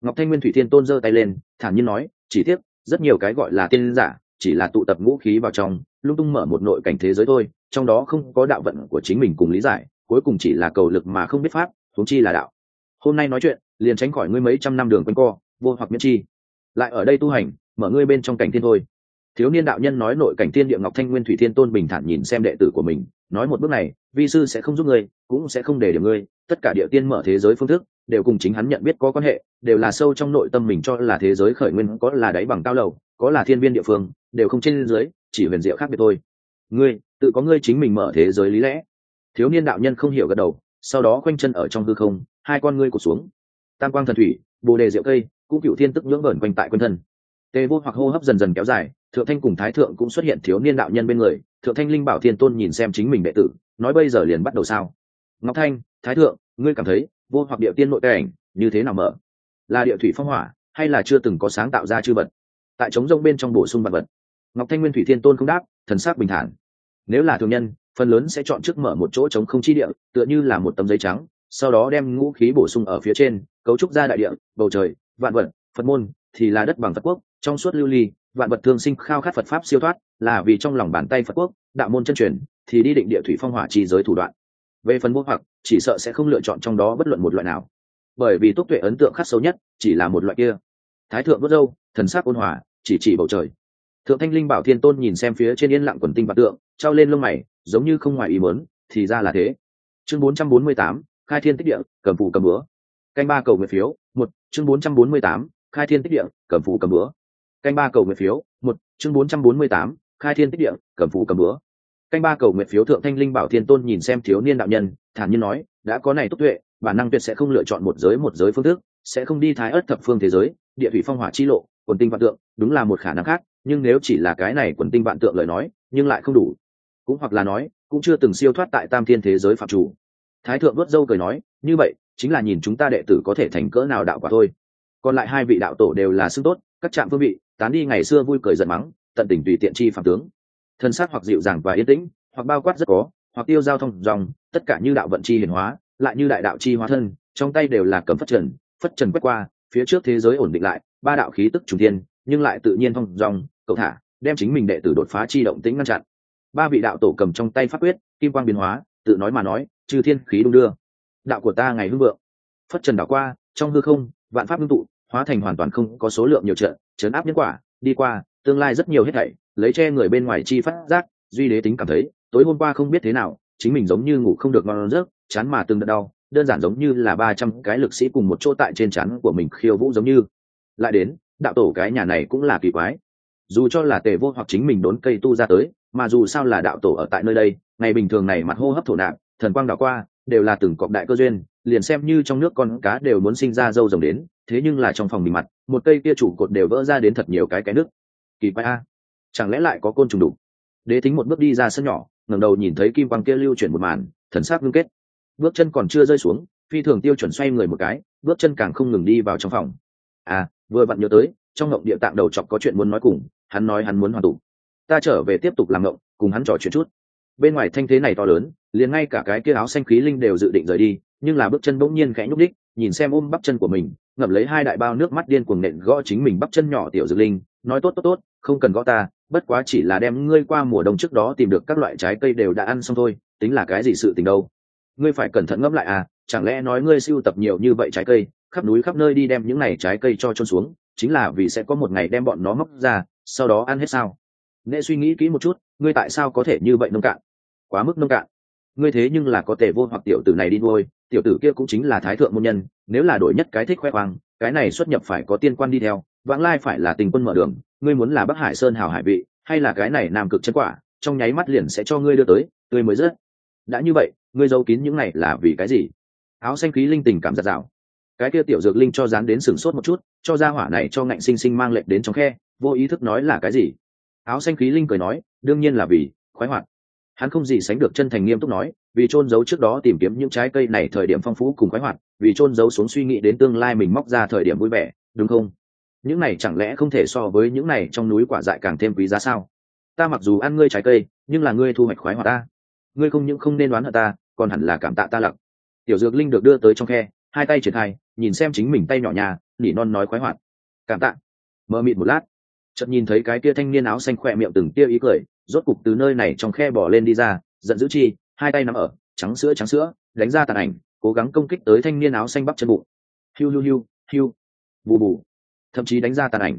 Ngọc thanh nguyên thủy thiên tôn giơ tay lên, thản nhiên nói, chỉ tiếc, rất nhiều cái gọi là tiên giả, chỉ là tụ tập ngũ khí vào trong, lung tung mở một nội cảnh thế giới thôi, trong đó không có đạo vận của chính mình cùng lý giải, cuối cùng chỉ là cầu lực mà không biết pháp thúng chi là đạo. Hôm nay nói chuyện, liền tránh khỏi ngươi mấy trăm năm đường quanh co, vô hoặc miễn chi. Lại ở đây tu hành, mở ngươi bên trong cảnh thiên thôi thiếu niên đạo nhân nói nội cảnh thiên địa ngọc thanh nguyên thủy thiên tôn bình thản nhìn xem đệ tử của mình, nói một bước này, vi sư sẽ không giúp ngươi, cũng sẽ không để điểm ngươi, tất cả địa tiên mở thế giới phương thức, đều cùng chính hắn nhận biết có quan hệ, đều là sâu trong nội tâm mình cho là thế giới khởi nguyên có là đáy bằng cao lầu, có là thiên viên địa phương, đều không trên dưới, chỉ huyền diệu khác biệt thôi. Ngươi, tự có ngươi chính mình mở thế giới lý lẽ. Thiếu niên đạo nhân không hiểu gật đầu, sau đó quanh chân ở trong hư không, hai con ngươi cụt xuống. Tam quang thần thủy, bồ đề diệu cây, cũng cựu thiên tức nhưỡng vẩn quanh tại quân thân. Tê vô hoặc hô hấp dần dần kéo dài thượng thanh cùng thái thượng cũng xuất hiện thiếu niên đạo nhân bên người, thượng thanh linh bảo thiên tôn nhìn xem chính mình đệ tử, nói bây giờ liền bắt đầu sao? Ngọc thanh, thái thượng, ngươi cảm thấy vô hoặc địa tiên nội cảnh như thế nào mở? Là địa thủy phong hỏa, hay là chưa từng có sáng tạo ra chư vật? Tại trống rông bên trong bổ sung vật vật. Ngọc thanh nguyên thủy thiên tôn không đáp, thần sắc bình thản. Nếu là thường nhân, phần lớn sẽ chọn trước mở một chỗ trống không chi địa, tựa như là một tấm giấy trắng, sau đó đem ngũ khí bổ sung ở phía trên, cấu trúc ra đại địa, bầu trời, vạn vật, phật môn, thì là đất bằng phật quốc, trong suốt lưu ly vạn vật thương sinh khao khát phật pháp siêu thoát là vì trong lòng bàn tay phật quốc đạo môn chân truyền thì đi định địa thủy phong hỏa chi giới thủ đoạn. Về phần vô hoặc chỉ sợ sẽ không lựa chọn trong đó bất luận một loại nào. Bởi vì túc tuệ ấn tượng khắc sâu nhất chỉ là một loại kia. Thái thượng vớt dâu thần sắc ôn hòa chỉ chỉ bầu trời. Thượng thanh linh bảo thiên tôn nhìn xem phía trên yên lặng quần tinh bạc tượng trao lên lông mày giống như không ngoài ý muốn thì ra là thế. Chương 448, khai thiên tích địa cầm phù cầm bữa. Canh ba cầu nguyện phiếu một chương 448, khai thiên tích địa cầm phù cầm bữa canh ba cầu nguyện phiếu một chương 448, khai thiên tích địa cầm phủ cầm bữa. Canh ba cầu nguyện phiếu thượng thanh linh bảo thiên tôn nhìn xem thiếu niên đạo nhân thản nhiên nói đã có này tốt tuệ bản năng tuyệt sẽ không lựa chọn một giới một giới phương thức sẽ không đi thái ớt thập phương thế giới địa thủy phong hỏa chi lộ quần tinh vạn tượng đúng là một khả năng khác nhưng nếu chỉ là cái này quần tinh vạn tượng lời nói nhưng lại không đủ. Cũng hoặc là nói cũng chưa từng siêu thoát tại tam thiên thế giới phạm chủ. Thái thượng vớt dâu cười nói như vậy chính là nhìn chúng ta đệ tử có thể thành cỡ nào đạo quả thôi. Còn lại hai vị đạo tổ đều là xưng tốt các trạm phương vị, tán đi ngày xưa vui cười giận mắng, tận tình tùy tiện chi phạm tướng. Thân xác hoặc dịu dàng và yên tĩnh, hoặc bao quát rất có, hoặc tiêu giao thông dòng, tất cả như đạo vận chi hiển hóa, lại như đại đạo chi hóa thân, trong tay đều là cầm phất trần phất trần quét qua, phía trước thế giới ổn định lại, ba đạo khí tức trùng thiên, nhưng lại tự nhiên thông dòng, cậu thả, đem chính mình đệ tử đột phá chi động tĩnh ngăn chặn. Ba vị đạo tổ cầm trong tay pháp quyết, kim quang biến hóa, tự nói mà nói, trừ thiên khí đung đưa. Đạo của ta ngày hưng vượng. Phất trần đảo qua, trong hư không, vạn pháp ngưng tụ hóa thành hoàn toàn không có số lượng nhiều trận, chấn áp nhân quả, đi qua, tương lai rất nhiều hết thảy, lấy che người bên ngoài chi phát giác, duy đế tính cảm thấy, tối hôm qua không biết thế nào, chính mình giống như ngủ không được ngon giấc, chán mà từng đợt đau, đơn giản giống như là ba trăm cái lực sĩ cùng một chỗ tại trên chán của mình khiêu vũ giống như. Lại đến, đạo tổ cái nhà này cũng là kỳ quái. Dù cho là tề vô hoặc chính mình đốn cây tu ra tới, mà dù sao là đạo tổ ở tại nơi đây, ngày bình thường này mặt hô hấp thổ nạp, thần quang đảo qua, đều là từng cọc đại cơ duyên, liền xem như trong nước con cá đều muốn sinh ra dâu rồng đến thế nhưng là trong phòng mình mặt, một cây kia chủ cột đều vỡ ra đến thật nhiều cái cái nước. Kỳ quái a, chẳng lẽ lại có côn trùng đủ? Đế tính một bước đi ra sân nhỏ, ngẩng đầu nhìn thấy kim quang kia lưu chuyển một màn, thần sắc ngưng kết. Bước chân còn chưa rơi xuống, phi thường tiêu chuẩn xoay người một cái, bước chân càng không ngừng đi vào trong phòng. À vừa vặn nhớ tới, trong ngộng địa tạng đầu chọc có chuyện muốn nói cùng, hắn nói hắn muốn hoàn tụ. Ta trở về tiếp tục làm ngộng, cùng hắn trò chuyện chút. Bên ngoài thanh thế này to lớn, liền ngay cả cái kia áo xanh khí linh đều dự định rời đi, nhưng là bước chân bỗng nhiên khẽ nhúc đích nhìn xem ôm bắp chân của mình ngậm lấy hai đại bao nước mắt điên cuồng nện gõ chính mình bắp chân nhỏ tiểu dược linh, nói tốt tốt tốt, không cần gõ ta, bất quá chỉ là đem ngươi qua mùa đông trước đó tìm được các loại trái cây đều đã ăn xong thôi, tính là cái gì sự tình đâu. Ngươi phải cẩn thận ngẫm lại à chẳng lẽ nói ngươi siêu tập nhiều như vậy trái cây, khắp núi khắp nơi đi đem những này trái cây cho trôn xuống, chính là vì sẽ có một ngày đem bọn nó móc ra, sau đó ăn hết sao? Nghệ suy nghĩ kỹ một chút, ngươi tại sao có thể như vậy nông cạn? Quá mức nông cạn. Ngươi thế nhưng là có thể vô hoặc tiểu tử này đi nuôi tiểu tử kia cũng chính là thái thượng môn nhân, nếu là đổi nhất cái thích khoe khoang, cái này xuất nhập phải có tiên quan đi theo, vãng lai phải là tình quân mở đường, ngươi muốn là bắc hải sơn hào hải vị, hay là cái này nam cực chân quả, trong nháy mắt liền sẽ cho ngươi đưa tới, tươi mới rất đã như vậy, ngươi giấu kín những này là vì cái gì? Áo xanh khí linh tình cảm giặt rào cái kia tiểu dược linh cho dán đến sừng sốt một chút, cho ra hỏa này cho ngạnh sinh sinh mang lệnh đến trong khe, vô ý thức nói là cái gì? Áo xanh khí linh cười nói, đương nhiên là vì khoái hoạt. Hắn không gì sánh được chân thành nghiêm túc nói vì trôn giấu trước đó tìm kiếm những trái cây này thời điểm phong phú cùng khoái hoạt, vì trôn giấu xuống suy nghĩ đến tương lai mình móc ra thời điểm vui vẻ, đúng không? Những này chẳng lẽ không thể so với những này trong núi quả dại càng thêm quý giá sao? Ta mặc dù ăn ngươi trái cây, nhưng là ngươi thu hoạch khoái hoạt ta. Ngươi không những không nên đoán hận ta, còn hẳn là cảm tạ ta lặc tiểu dược linh được đưa tới trong khe, hai tay triển khai, nhìn xem chính mình tay nhỏ nhà, nỉ non nói khoái hoạt. Cảm tạ. Mơ mịt một lát. Chợt nhìn thấy cái kia thanh niên áo xanh khỏe miệng từng tia ý cười, rốt cục từ nơi này trong khe bỏ lên đi ra, giận dữ chi hai tay nắm ở, trắng sữa trắng sữa, đánh ra tàn ảnh, cố gắng công kích tới thanh niên áo xanh bắp chân bụng. Hiu hiu hiu hiu, bù bù. Thậm chí đánh ra tàn ảnh,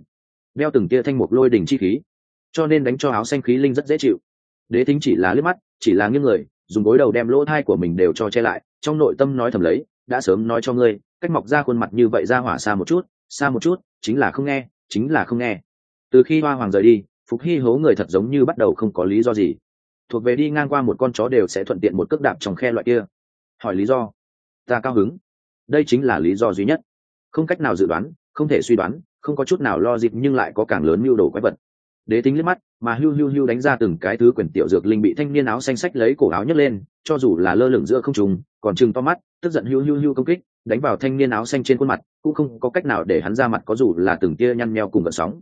đeo từng tia thanh mục lôi đỉnh chi khí. Cho nên đánh cho áo xanh khí linh rất dễ chịu. Đế thính chỉ là liếc mắt, chỉ là nghiêng người, dùng gối đầu đem lỗ thai của mình đều cho che lại, trong nội tâm nói thầm lấy, đã sớm nói cho ngươi, cách mọc ra khuôn mặt như vậy ra hỏa xa một chút, xa một chút, chính là không nghe, chính là không nghe. Từ khi hoa hoàng rời đi, phục hy hố người thật giống như bắt đầu không có lý do gì thuộc về đi ngang qua một con chó đều sẽ thuận tiện một cước đạp trong khe loại kia. Hỏi lý do? Ta cao hứng. Đây chính là lý do duy nhất. Không cách nào dự đoán, không thể suy đoán, không có chút nào lo dịp nhưng lại có càng lớn mưu đồ quái vật. Đế tính liếc mắt, mà hưu hưu hưu đánh ra từng cái thứ quyền tiểu dược linh bị thanh niên áo xanh sách lấy cổ áo nhấc lên, cho dù là lơ lửng giữa không trùng còn chừng to mắt, tức giận hưu hưu hưu công kích, đánh vào thanh niên áo xanh trên khuôn mặt, cũng không có cách nào để hắn ra mặt có dù là từng tia nhăn nheo cùng gợn sóng.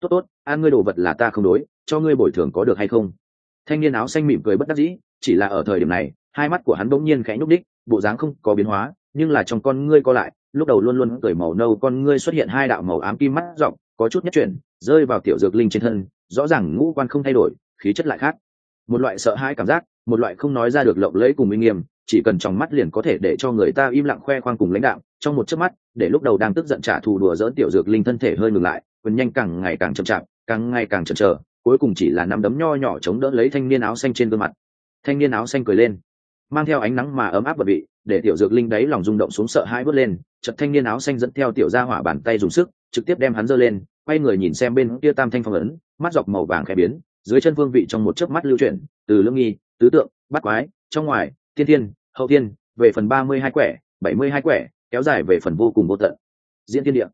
Tốt tốt a ngươi đồ vật là ta không đối, cho ngươi bồi thường có được hay không? Thanh niên áo xanh mỉm cười bất đắc dĩ, chỉ là ở thời điểm này, hai mắt của hắn bỗng nhiên khẽ nhúc đích bộ dáng không có biến hóa, nhưng là trong con ngươi co lại, lúc đầu luôn luôn cười màu nâu, con ngươi xuất hiện hai đạo màu ám kim mắt rộng, có chút nhất chuyển, rơi vào tiểu dược linh trên thân, rõ ràng ngũ quan không thay đổi, khí chất lại khác. Một loại sợ hãi cảm giác, một loại không nói ra được lộng lẫy cùng uy nghiêm, chỉ cần trong mắt liền có thể để cho người ta im lặng khoe khoang cùng lãnh đạo, trong một chớp mắt, để lúc đầu đang tức giận trả thù đùa dỡn tiểu dược linh thân thể hơi ngừng lại quyền nhanh càng ngày càng chậm chạp, càng ngày càng chậm chờ cuối cùng chỉ là nắm đấm nho nhỏ chống đỡ lấy thanh niên áo xanh trên gương mặt. Thanh niên áo xanh cười lên, mang theo ánh nắng mà ấm áp bật vị, để tiểu dược linh đấy lòng rung động xuống sợ hai bước lên chật thanh niên áo xanh dẫn theo tiểu ra hỏa bàn tay dùng sức, trực tiếp đem hắn giơ lên, quay người nhìn xem bên kia tam thanh phong ấn, mắt dọc màu vàng khẽ biến, dưới chân vương vị trong một chớp mắt lưu chuyển, từ lưỡng nghi, tứ tượng bắt quái, trong ngoài thiên thiên, hậu thiên, về phần ba mươi hai quẻ, bảy mươi hai quẻ, kéo dài về phần vô cùng vô tận. Diễn thiên địa.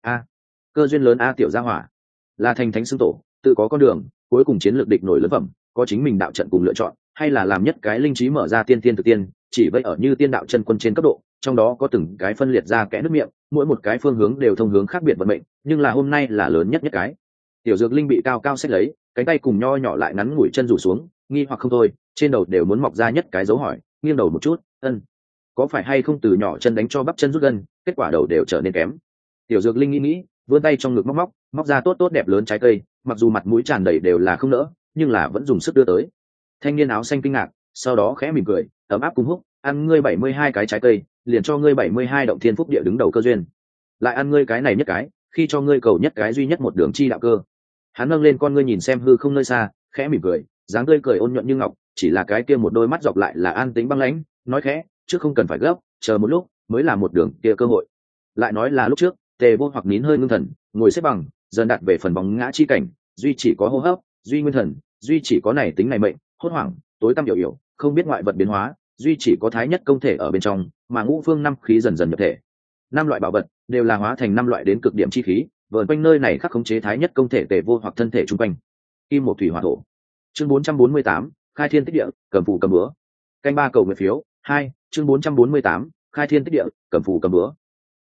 A, cơ duyên lớn a tiểu gia hỏa, là thành thánh xưng tổ tự có con đường, cuối cùng chiến lược địch nổi lớn phẩm, có chính mình đạo trận cùng lựa chọn, hay là làm nhất cái linh trí mở ra tiên tiên thực tiên, chỉ vậy ở như tiên đạo chân quân trên cấp độ, trong đó có từng cái phân liệt ra kẽ nước miệng, mỗi một cái phương hướng đều thông hướng khác biệt vận mệnh, nhưng là hôm nay là lớn nhất nhất cái. Tiểu dược linh bị cao cao xét lấy, cánh tay cùng nho nhỏ lại ngắn ngủi chân rủ xuống, nghi hoặc không thôi, trên đầu đều muốn mọc ra nhất cái dấu hỏi, nghiêng đầu một chút, ân, có phải hay không từ nhỏ chân đánh cho bắp chân rút gân, kết quả đầu đều trở nên kém? Tiểu dược linh nghĩ nghĩ, vươn tay trong ngực móc móc móc ra tốt tốt đẹp lớn trái cây mặc dù mặt mũi tràn đầy đều là không nỡ, nhưng là vẫn dùng sức đưa tới. Thanh niên áo xanh kinh ngạc, sau đó khẽ mỉm cười, ấm áp cung húc, ăn ngươi bảy mươi hai cái trái cây, liền cho ngươi bảy mươi hai động thiên phúc địa đứng đầu cơ duyên. Lại ăn ngươi cái này nhất cái, khi cho ngươi cầu nhất cái duy nhất một đường chi đạo cơ. Hắn nâng lên con ngươi nhìn xem hư không nơi xa, khẽ mỉm cười, dáng tươi cười ôn nhuận như ngọc, chỉ là cái kia một đôi mắt dọc lại là an tính băng lãnh, nói khẽ, chứ không cần phải gấp, chờ một lúc, mới là một đường kia cơ hội. Lại nói là lúc trước, tề vô hoặc nín hơi ngưng thần, ngồi xếp bằng, dần đặt về phần bóng ngã chi cảnh duy chỉ có hô hấp duy nguyên thần duy chỉ có này tính này mệnh hốt hoảng tối tăm hiểu hiểu không biết ngoại vật biến hóa duy chỉ có thái nhất công thể ở bên trong mà ngũ phương năm khí dần dần nhập thể. Năm loại bảo vật đều là hóa thành năm loại đến cực điểm chi khí vờn quanh nơi này khắc khống chế thái nhất công thể tề vô hoặc thân thể chung quanh. Kim một thủy hỏa thổ. Chương 448, khai thiên tích địa cầm phù cầm bữa. Canh ba cầu nguyện phiếu hai chương 448, khai thiên tích địa cầm phù cầm bữa.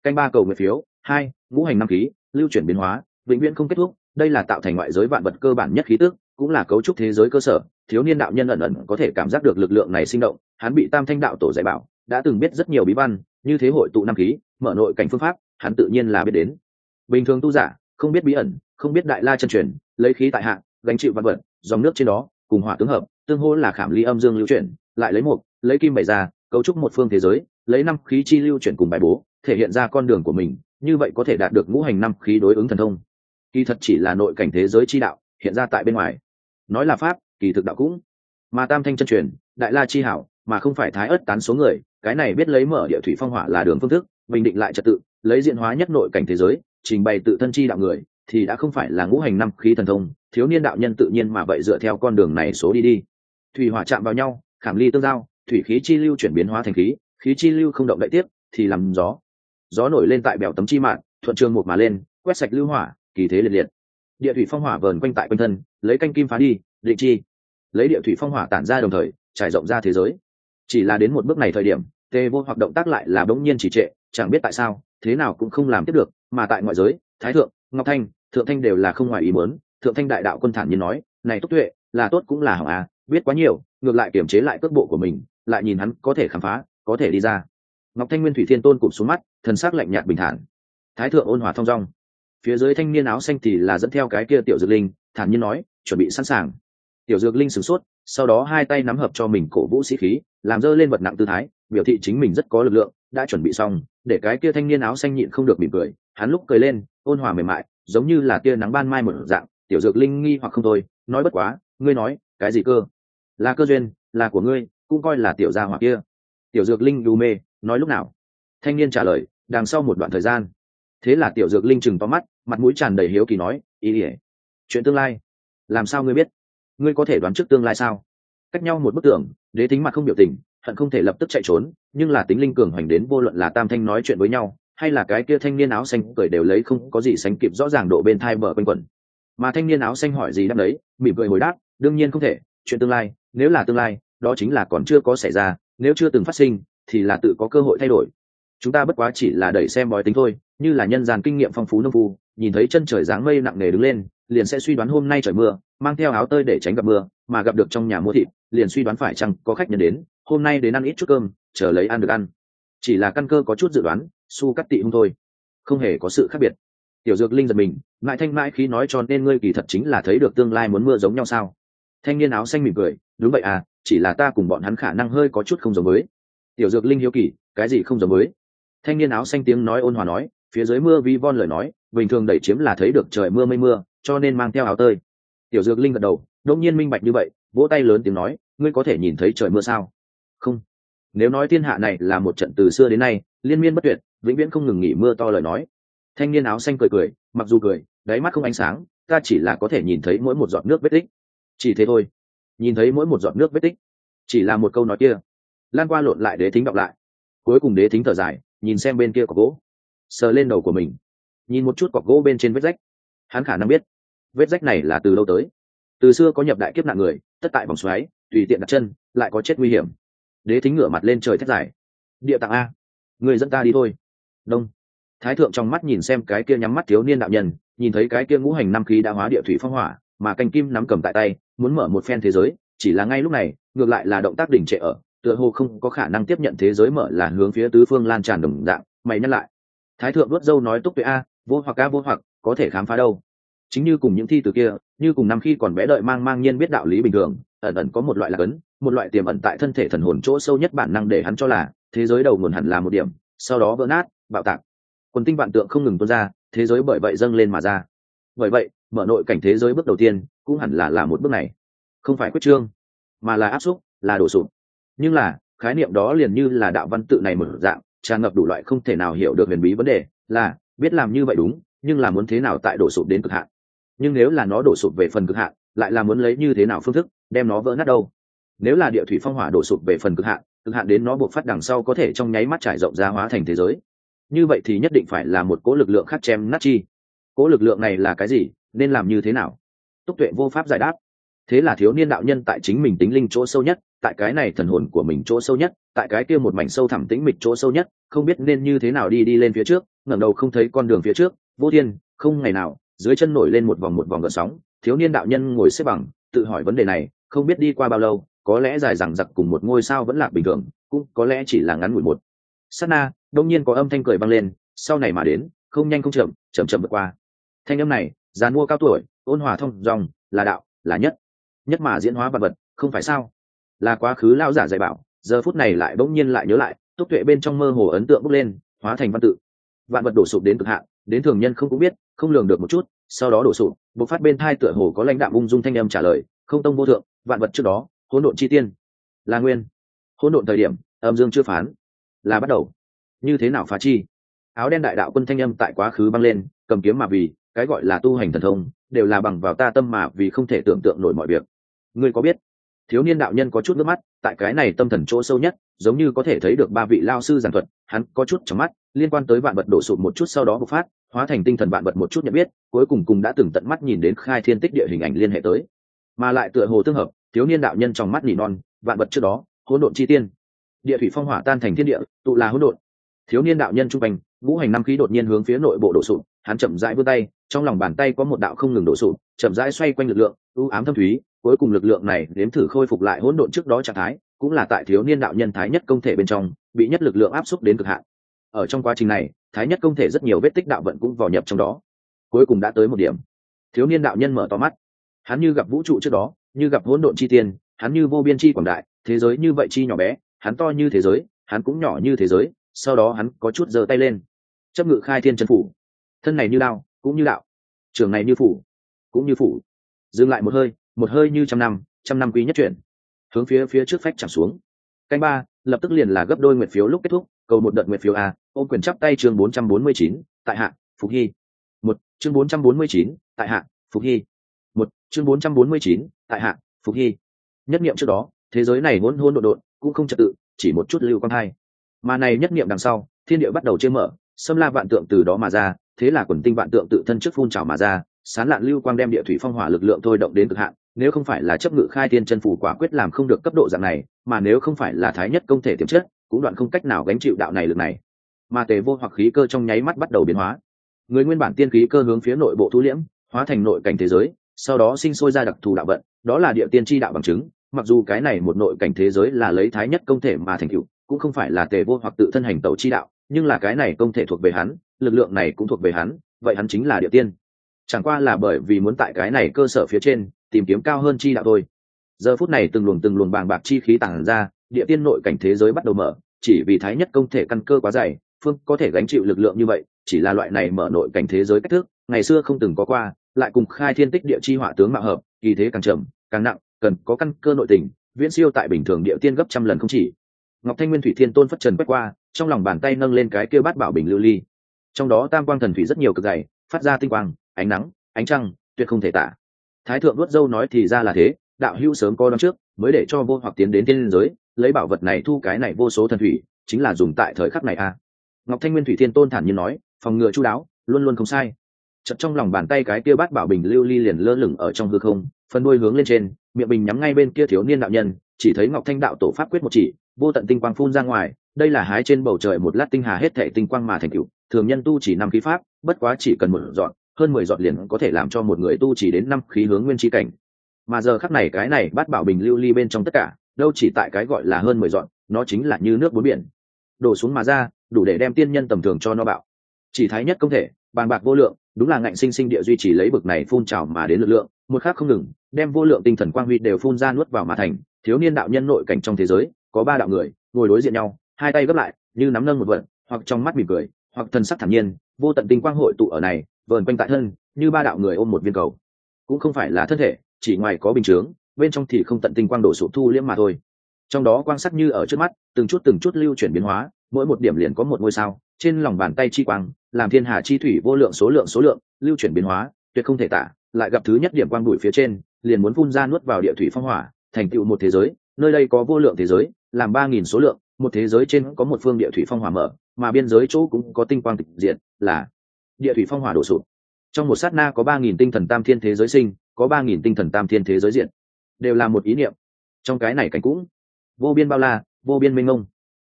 Canh ba cầu nguyện phiếu hai ngũ hành năm khí lưu chuyển biến hóa vĩnh viễn không kết thúc đây là tạo thành ngoại giới vạn vật cơ bản nhất khí tức, cũng là cấu trúc thế giới cơ sở. Thiếu niên đạo nhân ẩn ẩn có thể cảm giác được lực lượng này sinh động, hắn bị tam thanh đạo tổ dạy bảo, đã từng biết rất nhiều bí văn, như thế hội tụ năm khí, mở nội cảnh phương pháp, hắn tự nhiên là biết đến. Bình thường tu giả, không biết bí ẩn, không biết đại la chân truyền, lấy khí tại hạ, gánh chịu văn vật, dòng nước trên đó, cùng hỏa tướng hợp, tương hỗ là khảm ly âm dương lưu chuyển, lại lấy một, lấy kim bày ra, cấu trúc một phương thế giới, lấy năm khí chi lưu chuyển cùng bài bố, thể hiện ra con đường của mình, như vậy có thể đạt được ngũ hành năm khí đối ứng thần thông kỳ thật chỉ là nội cảnh thế giới chi đạo, hiện ra tại bên ngoài. Nói là pháp, kỳ thực đạo cũng. Mà tam thanh chân truyền, đại la chi hảo, mà không phải thái ớt tán số người, cái này biết lấy mở địa thủy phong hỏa là đường phương thức, bình định lại trật tự, lấy diện hóa nhất nội cảnh thế giới, trình bày tự thân chi đạo người, thì đã không phải là ngũ hành năm khí thần thông, thiếu niên đạo nhân tự nhiên mà vậy dựa theo con đường này số đi đi. Thủy hỏa chạm vào nhau, khảm ly tương giao, thủy khí chi lưu chuyển biến hóa thành khí khí chi lưu không động đậy tiếp, thì làm gió. Gió nổi lên tại bèo tấm chi mạng thuận trường một mà lên, quét sạch lưu hỏa kỳ thế liệt liệt. Địa thủy phong hỏa vờn quanh tại quanh thân, lấy canh kim phá đi, định chi. Lấy địa thủy phong hỏa tản ra đồng thời, trải rộng ra thế giới. Chỉ là đến một bước này thời điểm, tê vô hoặc động tác lại là bỗng nhiên chỉ trệ, chẳng biết tại sao, thế nào cũng không làm tiếp được, mà tại ngoại giới, thái thượng, ngọc thanh, thượng thanh đều là không ngoài ý muốn. Thượng thanh đại đạo quân thản nhiên nói, này tốt tuệ, là tốt cũng là hỏng à biết quá nhiều, ngược lại kiểm chế lại cước bộ của mình, lại nhìn hắn có thể khám phá, có thể đi ra. Ngọc thanh nguyên thủy thiên tôn cụp xuống mắt, thần sắc lạnh nhạt bình thản. Thái thượng ôn hòa thong dong phía dưới thanh niên áo xanh thì là dẫn theo cái kia tiểu dược linh, thản nhiên nói, chuẩn bị sẵn sàng. Tiểu dược linh sửng sốt, sau đó hai tay nắm hợp cho mình cổ vũ sĩ khí, làm dơ lên vật nặng tư thái, biểu thị chính mình rất có lực lượng, đã chuẩn bị xong, để cái kia thanh niên áo xanh nhịn không được mỉm cười, hắn lúc cười lên, ôn hòa mềm mại, giống như là tia nắng ban mai một dạng, tiểu dược linh nghi hoặc không thôi, nói bất quá, ngươi nói, cái gì cơ? Là cơ duyên, là của ngươi, cũng coi là tiểu gia hoặc kia. Tiểu dược linh đù mê, nói lúc nào? Thanh niên trả lời, đằng sau một đoạn thời gian thế là tiểu dược linh chừng to mắt, mặt mũi tràn đầy hiếu kỳ nói ý ỉa chuyện tương lai, làm sao ngươi biết? Ngươi có thể đoán trước tương lai sao? Cách nhau một bức tường, đế tính mặt không biểu tình, hận không thể lập tức chạy trốn, nhưng là tính linh cường hoành đến vô luận là tam thanh nói chuyện với nhau, hay là cái kia thanh niên áo xanh cười đều lấy không có gì sánh kịp rõ ràng độ bên thai bờ quanh quẩn. Mà thanh niên áo xanh hỏi gì đáp đấy, mỉm cười hồi đáp, đương nhiên không thể, chuyện tương lai, nếu là tương lai, đó chính là còn chưa có xảy ra, nếu chưa từng phát sinh, thì là tự có cơ hội thay đổi chúng ta bất quá chỉ là đẩy xem bói tính thôi, như là nhân gian kinh nghiệm phong phú nông phu, nhìn thấy chân trời dáng mây nặng nề đứng lên, liền sẽ suy đoán hôm nay trời mưa, mang theo áo tơi để tránh gặp mưa, mà gặp được trong nhà mua thịt, liền suy đoán phải chăng có khách nhân đến, hôm nay đến ăn ít chút cơm, chờ lấy ăn được ăn. Chỉ là căn cơ có chút dự đoán, su cắt tị hung thôi. Không hề có sự khác biệt. Tiểu dược linh giật mình mãi thanh mãi khi nói cho nên ngươi kỳ thật chính là thấy được tương lai muốn mưa giống nhau sao? Thanh niên áo xanh mỉm cười, đúng vậy à chỉ là ta cùng bọn hắn khả năng hơi có chút không giống với. Tiểu dược linh hiếu kỳ, cái gì không giống với? Thanh niên áo xanh tiếng nói ôn hòa nói, phía dưới mưa vi von lời nói, bình thường đẩy chiếm là thấy được trời mưa mây mưa, cho nên mang theo áo tơi. Tiểu dược linh gật đầu, đông nhiên minh bạch như vậy, vỗ tay lớn tiếng nói, ngươi có thể nhìn thấy trời mưa sao? Không. Nếu nói thiên hạ này là một trận từ xưa đến nay, liên miên bất tuyệt, vĩnh viễn không ngừng nghỉ mưa to lời nói. Thanh niên áo xanh cười cười, mặc dù cười, đáy mắt không ánh sáng, ta chỉ là có thể nhìn thấy mỗi một giọt nước vết tích. Chỉ thế thôi. Nhìn thấy mỗi một giọt nước vết tích. Chỉ là một câu nói kia. Lan qua lộn lại đế thính đọc lại. Cuối cùng đế thính thở dài nhìn xem bên kia có gỗ. Sờ lên đầu của mình. Nhìn một chút cọc gỗ bên trên vết rách. Hắn khả năng biết, vết rách này là từ lâu tới. Từ xưa có nhập đại kiếp nạn người, tất tại vòng xoáy, tùy tiện đặt chân, lại có chết nguy hiểm. Đế thính ngửa mặt lên trời thét dài. Địa tạng a, người dẫn ta đi thôi. Đông. Thái thượng trong mắt nhìn xem cái kia nhắm mắt thiếu niên đạo nhân, nhìn thấy cái kia ngũ hành năm khí đã hóa địa thủy phong hỏa, mà canh kim nắm cầm tại tay, muốn mở một phen thế giới, chỉ là ngay lúc này, ngược lại là động tác đỉnh trệ ở tựa hồ không có khả năng tiếp nhận thế giới mở là hướng phía tứ phương lan tràn đồng dạng, mày nhắc lại. Thái thượng vớt dâu nói túc tuệ a, vô hoặc a, vô hoặc, có thể khám phá đâu. Chính như cùng những thi từ kia, như cùng năm khi còn bé đợi mang mang nhiên biết đạo lý bình thường, ẩn ẩn có một loại lạc ấn, một loại tiềm ẩn tại thân thể thần hồn chỗ sâu nhất bản năng để hắn cho là, thế giới đầu nguồn hẳn là một điểm, sau đó vỡ nát, bạo tạc. Quần tinh vạn tượng không ngừng tuôn ra, thế giới bởi vậy dâng lên mà ra. Bởi vậy, mở nội cảnh thế giới bước đầu tiên, cũng hẳn là là một bước này. Không phải quyết trương, mà là áp xúc, là đổ sụp nhưng là, khái niệm đó liền như là đạo văn tự này mở dạng, tràn ngập đủ loại không thể nào hiểu được huyền bí vấn đề, là, biết làm như vậy đúng, nhưng là muốn thế nào tại đổ sụp đến cực hạn. Nhưng nếu là nó đổ sụp về phần cực hạn, lại là muốn lấy như thế nào phương thức, đem nó vỡ nát đâu? Nếu là địa thủy phong hỏa đổ sụp về phần cực hạn cực hạn đến nó buộc phát đằng sau có thể trong nháy mắt trải rộng ra hóa thành thế giới. Như vậy thì nhất định phải là một cố lực lượng khác chém nát chi. Cố lực lượng này là cái gì, nên làm như thế nào? Túc tuệ vô pháp giải đáp. Thế là thiếu niên đạo nhân tại chính mình tính linh chỗ sâu nhất tại cái này thần hồn của mình chỗ sâu nhất, tại cái kia một mảnh sâu thẳm tĩnh mịch chỗ sâu nhất, không biết nên như thế nào đi đi lên phía trước, ngẩng đầu không thấy con đường phía trước, vô thiên, không ngày nào, dưới chân nổi lên một vòng một vòng gợn sóng, thiếu niên đạo nhân ngồi xếp bằng, tự hỏi vấn đề này, không biết đi qua bao lâu, có lẽ dài rằng giặc cùng một ngôi sao vẫn là bình thường, cũng có lẽ chỉ là ngắn ngủi một. Sát na, đông nhiên có âm thanh cười vang lên, sau này mà đến, không nhanh không chậm chậm chậm vượt qua. Thanh âm này, già mua cao tuổi, ôn hòa thông dòng, là đạo, là nhất. Nhất mà diễn hóa vật vật, không phải sao? Là quá khứ lao giả dạy bảo, giờ phút này lại bỗng nhiên lại nhớ lại, túc tuệ bên trong mơ hồ ấn tượng bốc lên, hóa thành văn tự. Vạn vật đổ sụp đến cực hạn, đến thường nhân không cũng biết, không lường được một chút, sau đó đổ sụp, bộc phát bên thai tựa hồ có lãnh đạo ung dung thanh âm trả lời, không tông vô thượng, vạn vật trước đó, hỗn độn chi tiên. Là nguyên. Hỗn độn thời điểm, âm dương chưa phán, là bắt đầu. Như thế nào phá chi? Áo đen đại đạo quân thanh âm tại quá khứ băng lên, cầm kiếm mà vì, cái gọi là tu hành thần thông, đều là bằng vào ta tâm mà vì không thể tưởng tượng nổi mọi việc. Ngươi có biết? Thiếu niên đạo nhân có chút nước mắt tại cái này tâm thần chỗ sâu nhất giống như có thể thấy được ba vị lao sư giảng thuật hắn có chút trong mắt liên quan tới vạn vật đổ sụp một chút sau đó bộc phát hóa thành tinh thần vạn vật một chút nhận biết cuối cùng cùng đã từng tận mắt nhìn đến khai thiên tích địa hình ảnh liên hệ tới. Mà lại tựa hồ tương hợp thiếu niên đạo nhân trong mắt nỉ non vạn vật trước đó hỗn độn chi tiên. Địa thủy phong hỏa tan thành thiên địa tụ là hỗn độn. Thiếu niên đạo nhân trung bình, ngũ hành năm khí đột nhiên hướng phía nội bộ đổ sụp hắn chậm rãi vươn tay trong lòng bàn tay có một đạo không ngừng đổ sụp chậm rãi xoay quanh lực lượng u ám thâm thúy cuối cùng lực lượng này nếm thử khôi phục lại hỗn độn trước đó trạng thái, cũng là tại thiếu niên đạo nhân thái nhất công thể bên trong, bị nhất lực lượng áp xúc đến cực hạn. Ở trong quá trình này, thái nhất công thể rất nhiều vết tích đạo vận cũng vào nhập trong đó. Cuối cùng đã tới một điểm. Thiếu niên đạo nhân mở to mắt. Hắn như gặp vũ trụ trước đó, như gặp hỗn độn chi tiên, hắn như vô biên chi quảng đại, thế giới như vậy chi nhỏ bé, hắn to như thế giới, hắn cũng nhỏ như thế giới, sau đó hắn có chút giơ tay lên. Chấp ngự khai thiên chân phủ. Thân này như đao, cũng như đạo. Trường này như phủ, cũng như phủ. Dừng lại một hơi một hơi như trăm năm trăm năm quý nhất chuyển. Hướng phía phía trước phách chẳng xuống. Canh ba, lập tức liền là gấp đôi nguyệt phiếu lúc kết thúc, cầu một đợt nguyệt phiếu a, ô quyền chắp tay chương bốn trăm bốn mươi chín, tại hạ, phục hy. Một, chương bốn trăm bốn mươi chín, tại hạ, phục hy. Một, chương bốn trăm bốn mươi chín, tại hạ, phục hy. Nhất niệm trước đó, thế giới này hỗn hôn đột đột cũng không trật tự, chỉ một chút lưu quan hai. Mà này nhất niệm đằng sau, thiên địa bắt đầu chia mở, xâm la vạn tượng từ đó mà ra, thế là quần tinh vạn tượng tự thân trước phun trào mà ra sán lạn lưu quang đem địa thủy phong hỏa lực lượng thôi động đến cực hạn, nếu không phải là chấp ngự khai tiên chân phủ quả quyết làm không được cấp độ dạng này, mà nếu không phải là thái nhất công thể tiềm chất, cũng đoạn không cách nào gánh chịu đạo này lực này. Mà tề vô hoặc khí cơ trong nháy mắt bắt đầu biến hóa. Người nguyên bản tiên khí cơ hướng phía nội bộ thu liễm, hóa thành nội cảnh thế giới, sau đó sinh sôi ra đặc thù đạo vận, đó là địa tiên tri đạo bằng chứng, mặc dù cái này một nội cảnh thế giới là lấy thái nhất công thể mà thành cựu cũng không phải là tề vô hoặc tự thân hành tẩu chi đạo, nhưng là cái này công thể thuộc về hắn, lực lượng này cũng thuộc về hắn, vậy hắn chính là địa tiên chẳng qua là bởi vì muốn tại cái này cơ sở phía trên tìm kiếm cao hơn chi đạo thôi. Giờ phút này từng luồng từng luồng bàng bạc chi khí tản ra, địa tiên nội cảnh thế giới bắt đầu mở, chỉ vì thái nhất công thể căn cơ quá dày, phương có thể gánh chịu lực lượng như vậy, chỉ là loại này mở nội cảnh thế giới cách thức, ngày xưa không từng có qua, lại cùng khai thiên tích địa chi họa tướng mạo hợp, kỳ thế càng trầm càng nặng, cần có căn cơ nội tình, viễn siêu tại bình thường địa tiên gấp trăm lần không chỉ. Ngọc thanh nguyên thủy thiên tôn phất trần quét qua, trong lòng bàn tay nâng lên cái kêu bát bảo bình lưu ly. Trong đó tam quang thần thủy rất nhiều cực dày, phát ra tinh quang ánh nắng, ánh trăng, tuyệt không thể tả thái thượng vuốt dâu nói thì ra là thế, đạo hữu sớm coi đón trước, mới để cho vô hoặc tiến đến thiên giới, lấy bảo vật này thu cái này vô số thần thủy, chính là dùng tại thời khắc này a à. ngọc thanh nguyên thủy thiên tôn thản nhiên nói, phòng ngừa chu đáo, luôn luôn không sai chật trong lòng bàn tay cái kia bát bảo bình lưu ly liền lơ lửng ở trong hư không, phần đuôi hướng lên trên, miệng bình nhắm ngay bên kia thiếu niên đạo nhân, chỉ thấy ngọc thanh đạo tổ pháp quyết một chỉ, vô tận tinh quang phun ra ngoài, đây là hái trên bầu trời một lát tinh hà hết thể tinh quang mà thành cựu thường nhân tu chỉ năm khí pháp, bất quá chỉ cần một dọn hơn mười dọn liền có thể làm cho một người tu chỉ đến năm khí hướng nguyên chi cảnh. Mà giờ khắc này cái này bát bảo bình lưu ly bên trong tất cả đâu chỉ tại cái gọi là hơn mười dọn nó chính là như nước bốn biển. Đổ xuống mà ra đủ để đem tiên nhân tầm thường cho nó bạo. Chỉ thái nhất công thể bàn bạc vô lượng đúng là ngạnh sinh sinh địa duy trì lấy bực này phun trào mà đến lực lượng một khác không ngừng đem vô lượng tinh thần quang huy đều phun ra nuốt vào mà thành thiếu niên đạo nhân nội cảnh trong thế giới có ba đạo người ngồi đối diện nhau hai tay gấp lại như nắm nâng một vật, hoặc trong mắt mỉm cười hoặc thần sắc thản nhiên vô tận tinh quang hội tụ ở này, vờn quanh tại thân, như ba đạo người ôm một viên cầu. Cũng không phải là thân thể, chỉ ngoài có bình chướng, bên trong thì không tận tinh quang đổ sụp thu liễm mà thôi. Trong đó quang sắc như ở trước mắt, từng chút từng chút lưu chuyển biến hóa, mỗi một điểm liền có một ngôi sao, trên lòng bàn tay chi quang, làm thiên hà chi thủy vô lượng số lượng số lượng, lưu chuyển biến hóa, tuyệt không thể tả, lại gặp thứ nhất điểm quang bụi phía trên, liền muốn phun ra nuốt vào địa thủy phong hỏa, thành tựu một thế giới, nơi đây có vô lượng thế giới, làm ba nghìn số lượng một thế giới trên có một phương địa thủy phong hỏa mở, mà biên giới chỗ cũng có tinh quang tịch diện là địa thủy phong hỏa đổ sụp. Trong một sát na có ba nghìn tinh thần tam thiên thế giới sinh, có ba nghìn tinh thần tam thiên thế giới diện đều là một ý niệm. Trong cái này cảnh cũng, vô biên bao la, vô biên minh ngông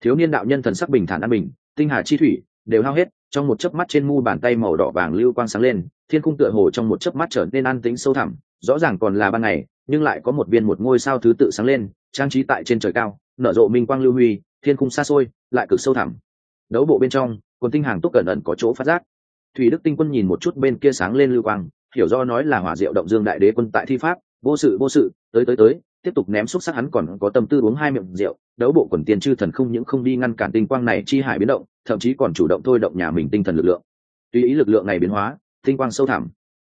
thiếu niên đạo nhân thần sắc bình thản an bình, tinh hà chi thủy, đều hao hết, trong một chớp mắt trên mu bàn tay màu đỏ vàng lưu quang sáng lên, thiên cung tựa hồ trong một chớp mắt trở nên an tĩnh sâu thẳm, rõ ràng còn là ban ngày, nhưng lại có một viên một ngôi sao thứ tự sáng lên, trang trí tại trên trời cao, nở rộ minh quang lưu huy thiên cung xa xôi, lại cực sâu thẳm. Đấu bộ bên trong, quần tinh hàng túc cẩn ẩn có chỗ phát giác. Thủy đức tinh quân nhìn một chút bên kia sáng lên lưu quang, hiểu do nói là hỏa diệu động dương đại đế quân tại thi pháp, vô sự vô sự, tới tới tới, tiếp tục ném xúc sắc hắn còn có tâm tư uống hai miệng rượu, đấu bộ quần tiền chư thần không những không đi ngăn cản tinh quang này chi hải biến động, thậm chí còn chủ động thôi động nhà mình tinh thần lực lượng. Tuy ý lực lượng này biến hóa, tinh quang sâu thẳm.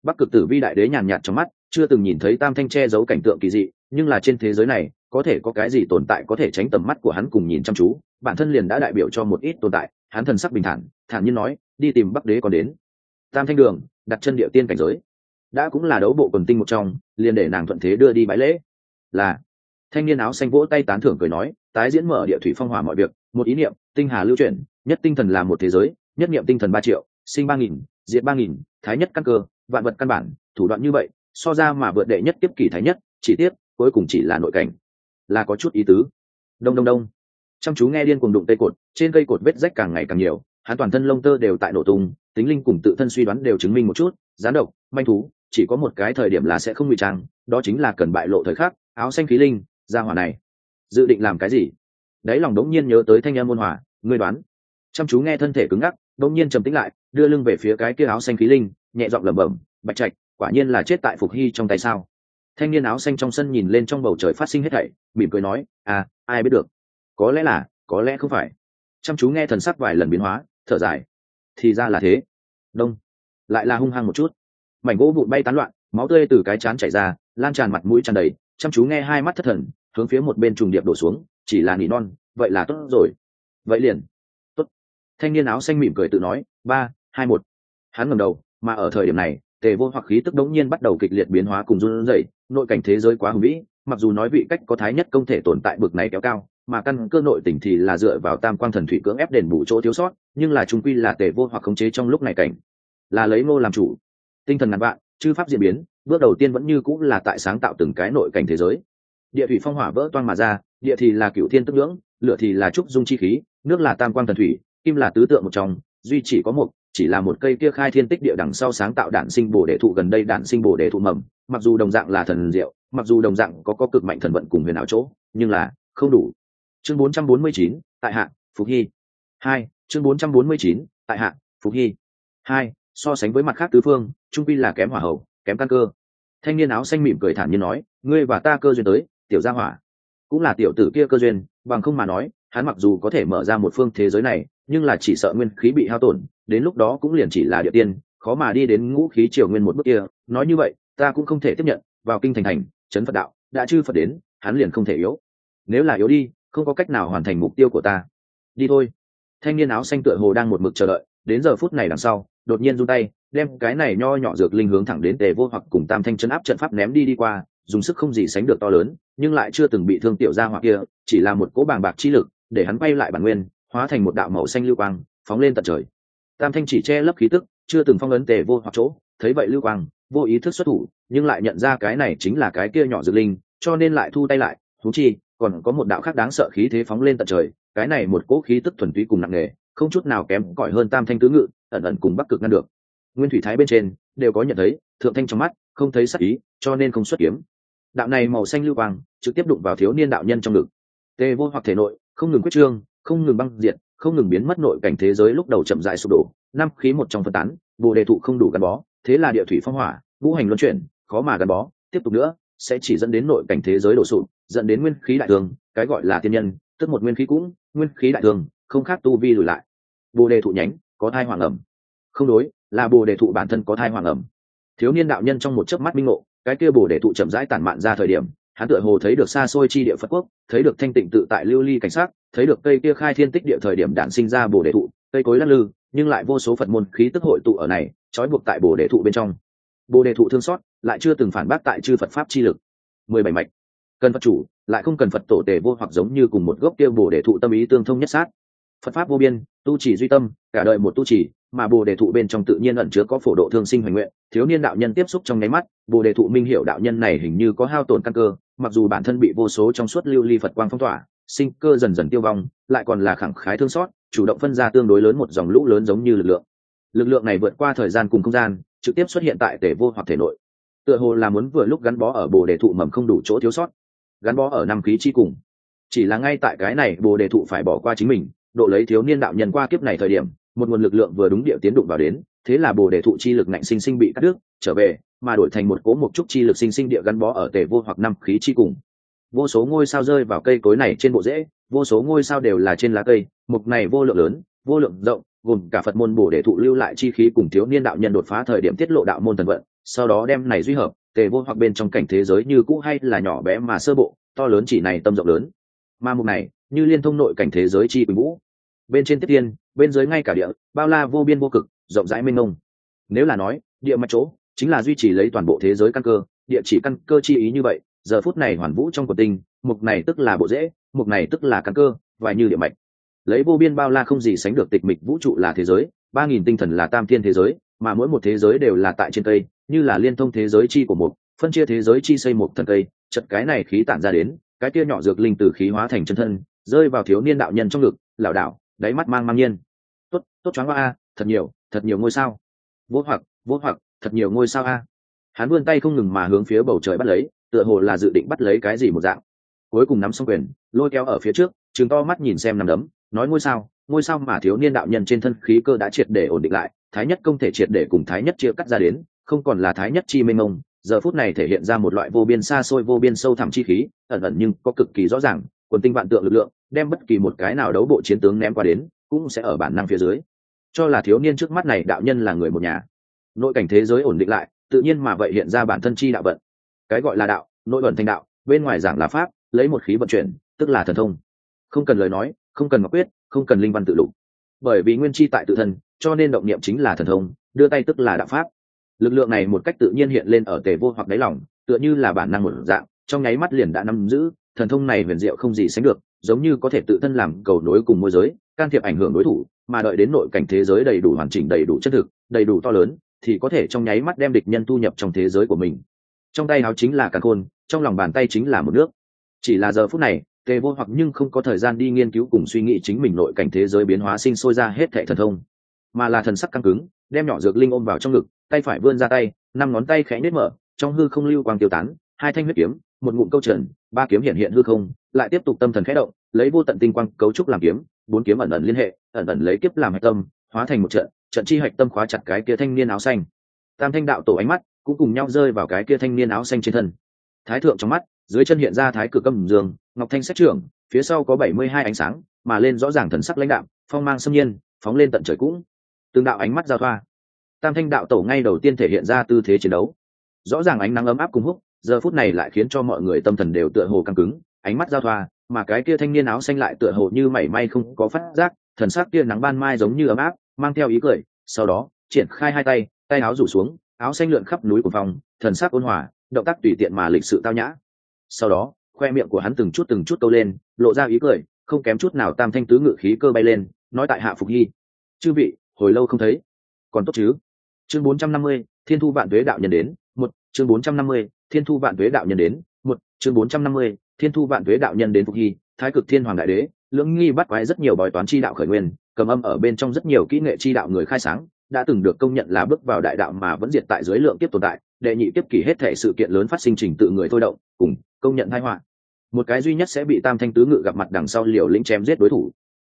Bắc cực tử vi đại đế nhàn nhạt trong mắt, chưa từng nhìn thấy tam thanh che giấu cảnh tượng kỳ dị, nhưng là trên thế giới này có thể có cái gì tồn tại có thể tránh tầm mắt của hắn cùng nhìn chăm chú, bản thân liền đã đại biểu cho một ít tồn tại, hắn thần sắc bình thản thản nhiên nói, đi tìm bắc đế còn đến. Tam thanh đường, đặt chân địa tiên cảnh giới. Đã cũng là đấu bộ quần tinh một trong, liền để nàng thuận thế đưa đi bãi lễ. Là, thanh niên áo xanh vỗ tay tán thưởng cười nói, tái diễn mở địa thủy phong hỏa mọi việc, một ý niệm, tinh hà lưu chuyển, nhất tinh thần là một thế giới, nhất niệm tinh thần ba triệu, sinh ba nghìn, diệt ba nghìn, thái nhất căn cơ, vạn vật căn bản, thủ đoạn như vậy, so ra mà vượt đệ nhất tiếp kỷ thái nhất, chỉ tiếp cuối cùng chỉ là nội cảnh là có chút ý tứ. Đông đông đông. Chăm chú nghe điên cuồng đụng tay cột, trên cây cột vết rách càng ngày càng nhiều, hắn toàn thân lông tơ đều tại nổ tung, tính linh cùng tự thân suy đoán đều chứng minh một chút, gián độc, manh thú, chỉ có một cái thời điểm là sẽ không ngụy trang, đó chính là cần bại lộ thời khắc, áo xanh khí linh, ra hỏa này. Dự định làm cái gì? Đấy lòng đống nhiên nhớ tới thanh em môn hòa ngươi đoán. Chăm chú nghe thân thể cứng ngắc, đống nhiên trầm tĩnh lại, đưa lưng về phía cái kia áo xanh khí linh, nhẹ giọng lẩm bẩm, bạch trạch, quả nhiên là chết tại phục hy trong tay sao? Thanh niên áo xanh trong sân nhìn lên trong bầu trời phát sinh hết thảy, mỉm cười nói à ai biết được? Có lẽ là, có lẽ không phải. Chăm chú nghe thần sắc vài lần biến hóa, thở dài. Thì ra là thế. Đông. Lại là hung hăng một chút. Mảnh gỗ vụn bay tán loạn, máu tươi từ cái chán chảy ra, lan tràn mặt mũi tràn đầy, chăm chú nghe hai mắt thất thần, hướng phía một bên trùng điệp đổ xuống, chỉ là nỉ non, vậy là tốt rồi. Vậy liền. Tốt. Thanh niên áo xanh mỉm cười tự nói, ba, hai, một. Hắn ngầm đầu, mà ở thời điểm này, tề vô hoặc khí tức đống nhiên bắt đầu kịch liệt biến hóa cùng run rẩy nội cảnh thế giới quá hùng vĩ, mặc dù nói vị cách có thái nhất công thể tồn tại bực này kéo cao, mà căn cơ nội tỉnh thì là dựa vào tam quang thần thủy cưỡng ép đền bù chỗ thiếu sót, nhưng là trung quy là tề vô hoặc khống chế trong lúc này cảnh. Là lấy ngô làm chủ. Tinh thần ngàn vạn, chư pháp diễn biến, bước đầu tiên vẫn như cũng là tại sáng tạo từng cái nội cảnh thế giới. Địa thủy phong hỏa vỡ toang mà ra, địa thì là cựu thiên tức ngưỡng, lửa thì là trúc dung chi khí, nước là tam quang thần thủy, kim là tứ tượng một trong, duy chỉ có một chỉ là một cây kia khai thiên tích địa đằng sau sáng tạo đản sinh bổ đề thụ gần đây đản sinh bổ đề thụ mầm mặc dù đồng dạng là thần diệu mặc dù đồng dạng có có cực mạnh thần vận cùng huyền ảo chỗ nhưng là không đủ. Chương 449, tại hạ phục hy. Hai chương 449, tại hạ phục hy. Hai so sánh với mặt khác tứ phương trung pi là kém hỏa hậu kém căn cơ. Thanh niên áo xanh mỉm cười thản nhiên nói ngươi và ta cơ duyên tới tiểu gia hỏa. Cũng là tiểu tử kia cơ duyên bằng không mà nói hắn mặc dù có thể mở ra một phương thế giới này nhưng là chỉ sợ nguyên khí bị hao tổn đến lúc đó cũng liền chỉ là địa tiên, khó mà đi đến ngũ khí triều nguyên một bước kia. Nói như vậy, ta cũng không thể tiếp nhận, vào kinh thành thành, chấn phật đạo, đã chư phật đến, hắn liền không thể yếu. Nếu là yếu đi, không có cách nào hoàn thành mục tiêu của ta. Đi thôi. Thanh niên áo xanh tựa hồ đang một mực chờ đợi, đến giờ phút này đằng sau, đột nhiên run tay, đem cái này nho nhỏ dược linh hướng thẳng đến tề vô hoặc cùng tam thanh chấn áp trận pháp ném đi đi qua, dùng sức không gì sánh được to lớn, nhưng lại chưa từng bị thương tiểu ra hoặc kia, chỉ là một cỗ bàng bạc chi lực, để hắn bay lại bản nguyên, hóa thành một đạo màu xanh lưu quang, phóng lên tận trời tam thanh chỉ che lấp khí tức, chưa từng phong ấn tề vô hoặc chỗ, thấy vậy lưu quang, vô ý thức xuất thủ, nhưng lại nhận ra cái này chính là cái kia nhỏ dược linh, cho nên lại thu tay lại thú chi, còn có một đạo khác đáng sợ khí thế phóng lên tận trời, cái này một cỗ khí tức thuần túy cùng nặng nề, không chút nào kém cỏi hơn tam thanh tứ ngự, ẩn ẩn cùng bắc cực ngăn được. Nguyên thủy thái bên trên, đều có nhận thấy, thượng thanh trong mắt, không thấy sắc ý, cho nên không xuất kiếm. Đạo này màu xanh lưu quang, trực tiếp đụng vào thiếu niên đạo nhân trong ngực. Tề vô hoặc thể nội, không ngừng quyết trương, không ngừng băng diệt không ngừng biến mất nội cảnh thế giới lúc đầu chậm rãi sụp đổ, năm khí một trong phân tán, bồ đề thụ không đủ gắn bó, thế là địa thủy phong hỏa vũ hành luân chuyển, khó mà gắn bó, tiếp tục nữa, sẽ chỉ dẫn đến nội cảnh thế giới đổ sụp, dẫn đến nguyên khí đại thương, cái gọi là tiên nhân, tức một nguyên khí cũng, nguyên khí đại thương, không khác tu vi lùi lại. Bồ đề thụ nhánh, có thai hoàng ẩm. Không đối, là bồ đề thụ bản thân có thai hoàng ẩm. Thiếu niên đạo nhân trong một chớp mắt minh ngộ, cái kia bồ đề thụ chậm rãi tản mạn ra thời điểm hắn tựa hồ thấy được xa xôi chi địa phật quốc, thấy được thanh tịnh tự tại lưu ly cảnh sát thấy được cây kia khai thiên tích địa thời điểm đản sinh ra bồ đề thụ, cây cối lắc lư, nhưng lại vô số phật môn khí tức hội tụ ở này, trói buộc tại bồ đề thụ bên trong. Bồ đề thụ thương xót, lại chưa từng phản bác tại chư phật pháp chi lực. Mười bảy mạch. Cần phật chủ, lại không cần phật tổ tề vô hoặc giống như cùng một gốc tiêu bồ đề thụ tâm ý tương thông nhất sát. Phật pháp vô biên, tu chỉ duy tâm, cả đời một tu chỉ, mà bồ đề thụ bên trong tự nhiên ẩn chứa có phổ độ thương sinh hoành nguyện, thiếu niên đạo nhân tiếp xúc trong nháy mắt, bồ đề thụ minh hiểu đạo nhân này hình như có hao tổn căn cơ mặc dù bản thân bị vô số trong suốt lưu ly phật quang phong tỏa, sinh cơ dần dần tiêu vong, lại còn là khẳng khái thương xót, chủ động phân ra tương đối lớn một dòng lũ lớn giống như lực lượng. Lực lượng này vượt qua thời gian cùng không gian, trực tiếp xuất hiện tại tể vô hoặc thể nội. Tựa hồ là muốn vừa lúc gắn bó ở bồ đề thụ mầm không đủ chỗ thiếu sót. Gắn bó ở năm khí chi cùng. Chỉ là ngay tại cái này, bồ đề thụ phải bỏ qua chính mình, độ lấy thiếu niên đạo nhân qua kiếp này thời điểm, một nguồn lực lượng vừa đúng địa tiến đụng vào đến, thế là bồ đề thụ chi lực nạnh sinh sinh bị cắt đứt, trở về mà đổi thành một cố một chút chi lực sinh sinh địa gắn bó ở tề vô hoặc năm khí chi cùng. Vô số ngôi sao rơi vào cây cối này trên bộ rễ, vô số ngôi sao đều là trên lá cây, mục này vô lượng lớn, vô lượng rộng, gồm cả phật môn bồ để thụ lưu lại chi khí cùng thiếu niên đạo nhân đột phá thời điểm tiết lộ đạo môn thần vận, sau đó đem này duy hợp, tề vô hoặc bên trong cảnh thế giới như cũ hay là nhỏ bé mà sơ bộ, to lớn chỉ này tâm rộng lớn. Mà mục này, như liên thông nội cảnh thế giới chi quỳnh vũ. Bên trên tiếp tiên, bên dưới ngay cả địa, bao la vô biên vô cực, rộng rãi mênh mông. Nếu là nói, địa mạch chỗ chính là duy trì lấy toàn bộ thế giới căn cơ, địa chỉ căn cơ chi ý như vậy, giờ phút này hoàn vũ trong quần tinh, mục này tức là bộ dễ mục này tức là căn cơ và như địa mạch. Lấy vô biên bao la không gì sánh được tịch mịch vũ trụ là thế giới, ba nghìn tinh thần là tam thiên thế giới, mà mỗi một thế giới đều là tại trên cây, như là liên thông thế giới chi của một phân chia thế giới chi xây một thần cây, chật cái này khí tản ra đến, cái kia nhỏ dược linh từ khí hóa thành chân thân, rơi vào thiếu niên đạo nhân trong ngực, lảo đảo, đáy mắt mang mang nhiên. Tốt tốt choáng a, thật nhiều thật nhiều ngôi sao. Vô hoặc vô hoặc thật nhiều ngôi sao a. Hắn vươn tay không ngừng mà hướng phía bầu trời bắt lấy, tựa hồ là dự định bắt lấy cái gì một dạng. Cuối cùng nắm xong quyền, lôi kéo ở phía trước chừng to mắt nhìn xem nằm đấm, nói ngôi sao ngôi sao mà thiếu niên đạo nhân trên thân khí cơ đã triệt để ổn định lại, thái nhất không thể triệt để cùng thái nhất chia cắt ra đến, không còn là thái nhất chi mênh mông, giờ phút này thể hiện ra một loại vô biên xa xôi vô biên sâu thẳm chi khí, ẩn ẩn nhưng có cực kỳ rõ ràng, quần tinh vạn tượng lực lượng, đem bất kỳ một cái nào đấu bộ chiến tướng ném qua đến, cũng sẽ ở bản năng phía dưới. Cho là thiếu niên trước mắt này đạo nhân là người một nhà nội cảnh thế giới ổn định lại, tự nhiên mà vậy hiện ra bản thân chi đạo vận. Cái gọi là đạo, nội vận thành đạo, bên ngoài giảng là pháp, lấy một khí vận chuyển, tức là thần thông. Không cần lời nói, không cần ngọc quyết, không cần linh văn tự lục. Bởi vì nguyên chi tại tự thân, cho nên động niệm chính là thần thông, đưa tay tức là đạo pháp. Lực lượng này một cách tự nhiên hiện lên ở tề vô hoặc đáy lòng, tựa như là bản năng một dạng, trong nháy mắt liền đã nắm giữ, thần thông này huyền diệu không gì sánh được, giống như có thể tự thân làm cầu nối cùng môi giới, can thiệp ảnh hưởng đối thủ, mà đợi đến nội cảnh thế giới đầy đủ hoàn chỉnh, đầy đủ chất thực, đầy đủ to lớn thì có thể trong nháy mắt đem địch nhân thu nhập trong thế giới của mình. Trong tay áo chính là càn khôn, trong lòng bàn tay chính là một nước. Chỉ là giờ phút này, tề vô hoặc nhưng không có thời gian đi nghiên cứu cùng suy nghĩ chính mình nội cảnh thế giới biến hóa sinh sôi ra hết thệ thần thông, mà là thần sắc căng cứng, đem nhỏ dược linh ôm vào trong ngực, tay phải vươn ra tay, năm ngón tay khẽ nết mở, trong hư không lưu quang tiêu tán, hai thanh huyết kiếm, một ngụm câu trần, ba kiếm hiện hiện hư không, lại tiếp tục tâm thần khẽ động, lấy vô tận tinh quang cấu trúc làm kiếm, bốn kiếm ẩn ẩn liên hệ, ẩn ẩn lấy kiếp làm hạch tâm, hóa thành một trận trận chi hạch tâm khóa chặt cái kia thanh niên áo xanh. Tam thanh đạo tổ ánh mắt cũng cùng nhau rơi vào cái kia thanh niên áo xanh trên thân. Thái thượng trong mắt, dưới chân hiện ra thái cực âm dương, ngọc thanh sách trưởng, phía sau có bảy mươi hai ánh sáng, mà lên rõ ràng thần sắc lãnh đạm, phong mang xâm nhiên, phóng lên tận trời cũng. Từng đạo ánh mắt giao thoa. Tam thanh đạo tổ ngay đầu tiên thể hiện ra tư thế chiến đấu. Rõ ràng ánh nắng ấm áp cùng húc, giờ phút này lại khiến cho mọi người tâm thần đều tựa hồ căng cứng, ánh mắt giao thoa, mà cái kia thanh niên áo xanh lại tựa hồ như mảy may không có phát giác, thần sắc kia nắng ban mai giống như ấm áp mang theo ý cười, sau đó, triển khai hai tay tay áo rủ xuống, áo xanh lượn khắp núi của phòng, thần sắc ôn hòa, động tác tùy tiện mà lịch sự tao nhã. Sau đó, khoe miệng của hắn từng chút từng chút câu lên, lộ ra ý cười, không kém chút nào tam thanh tứ ngự khí cơ bay lên, nói tại hạ phục hy. Chư vị, hồi lâu không thấy. Còn tốt chứ? Chương bốn trăm năm mươi, thiên thu vạn tuế đạo nhân đến, một, chương bốn trăm năm mươi, thiên thu vạn tuế đạo nhân đến, một, chương bốn trăm năm mươi, thiên thu vạn tuế đạo nhân đến phục hy, thái cực thiên hoàng đại đế, lưỡng nghi bắt quái rất nhiều bói toán chi đạo khởi nguyên cầm âm ở bên trong rất nhiều kỹ nghệ chi đạo người khai sáng, đã từng được công nhận là bước vào đại đạo mà vẫn diệt tại dưới lượng tiếp tồn tại, đệ nhị tiếp kỷ hết thể sự kiện lớn phát sinh trình tự người thôi động, cùng công nhận hai họa. Một cái duy nhất sẽ bị tam thanh tứ ngự gặp mặt đằng sau liều lĩnh chém giết đối thủ.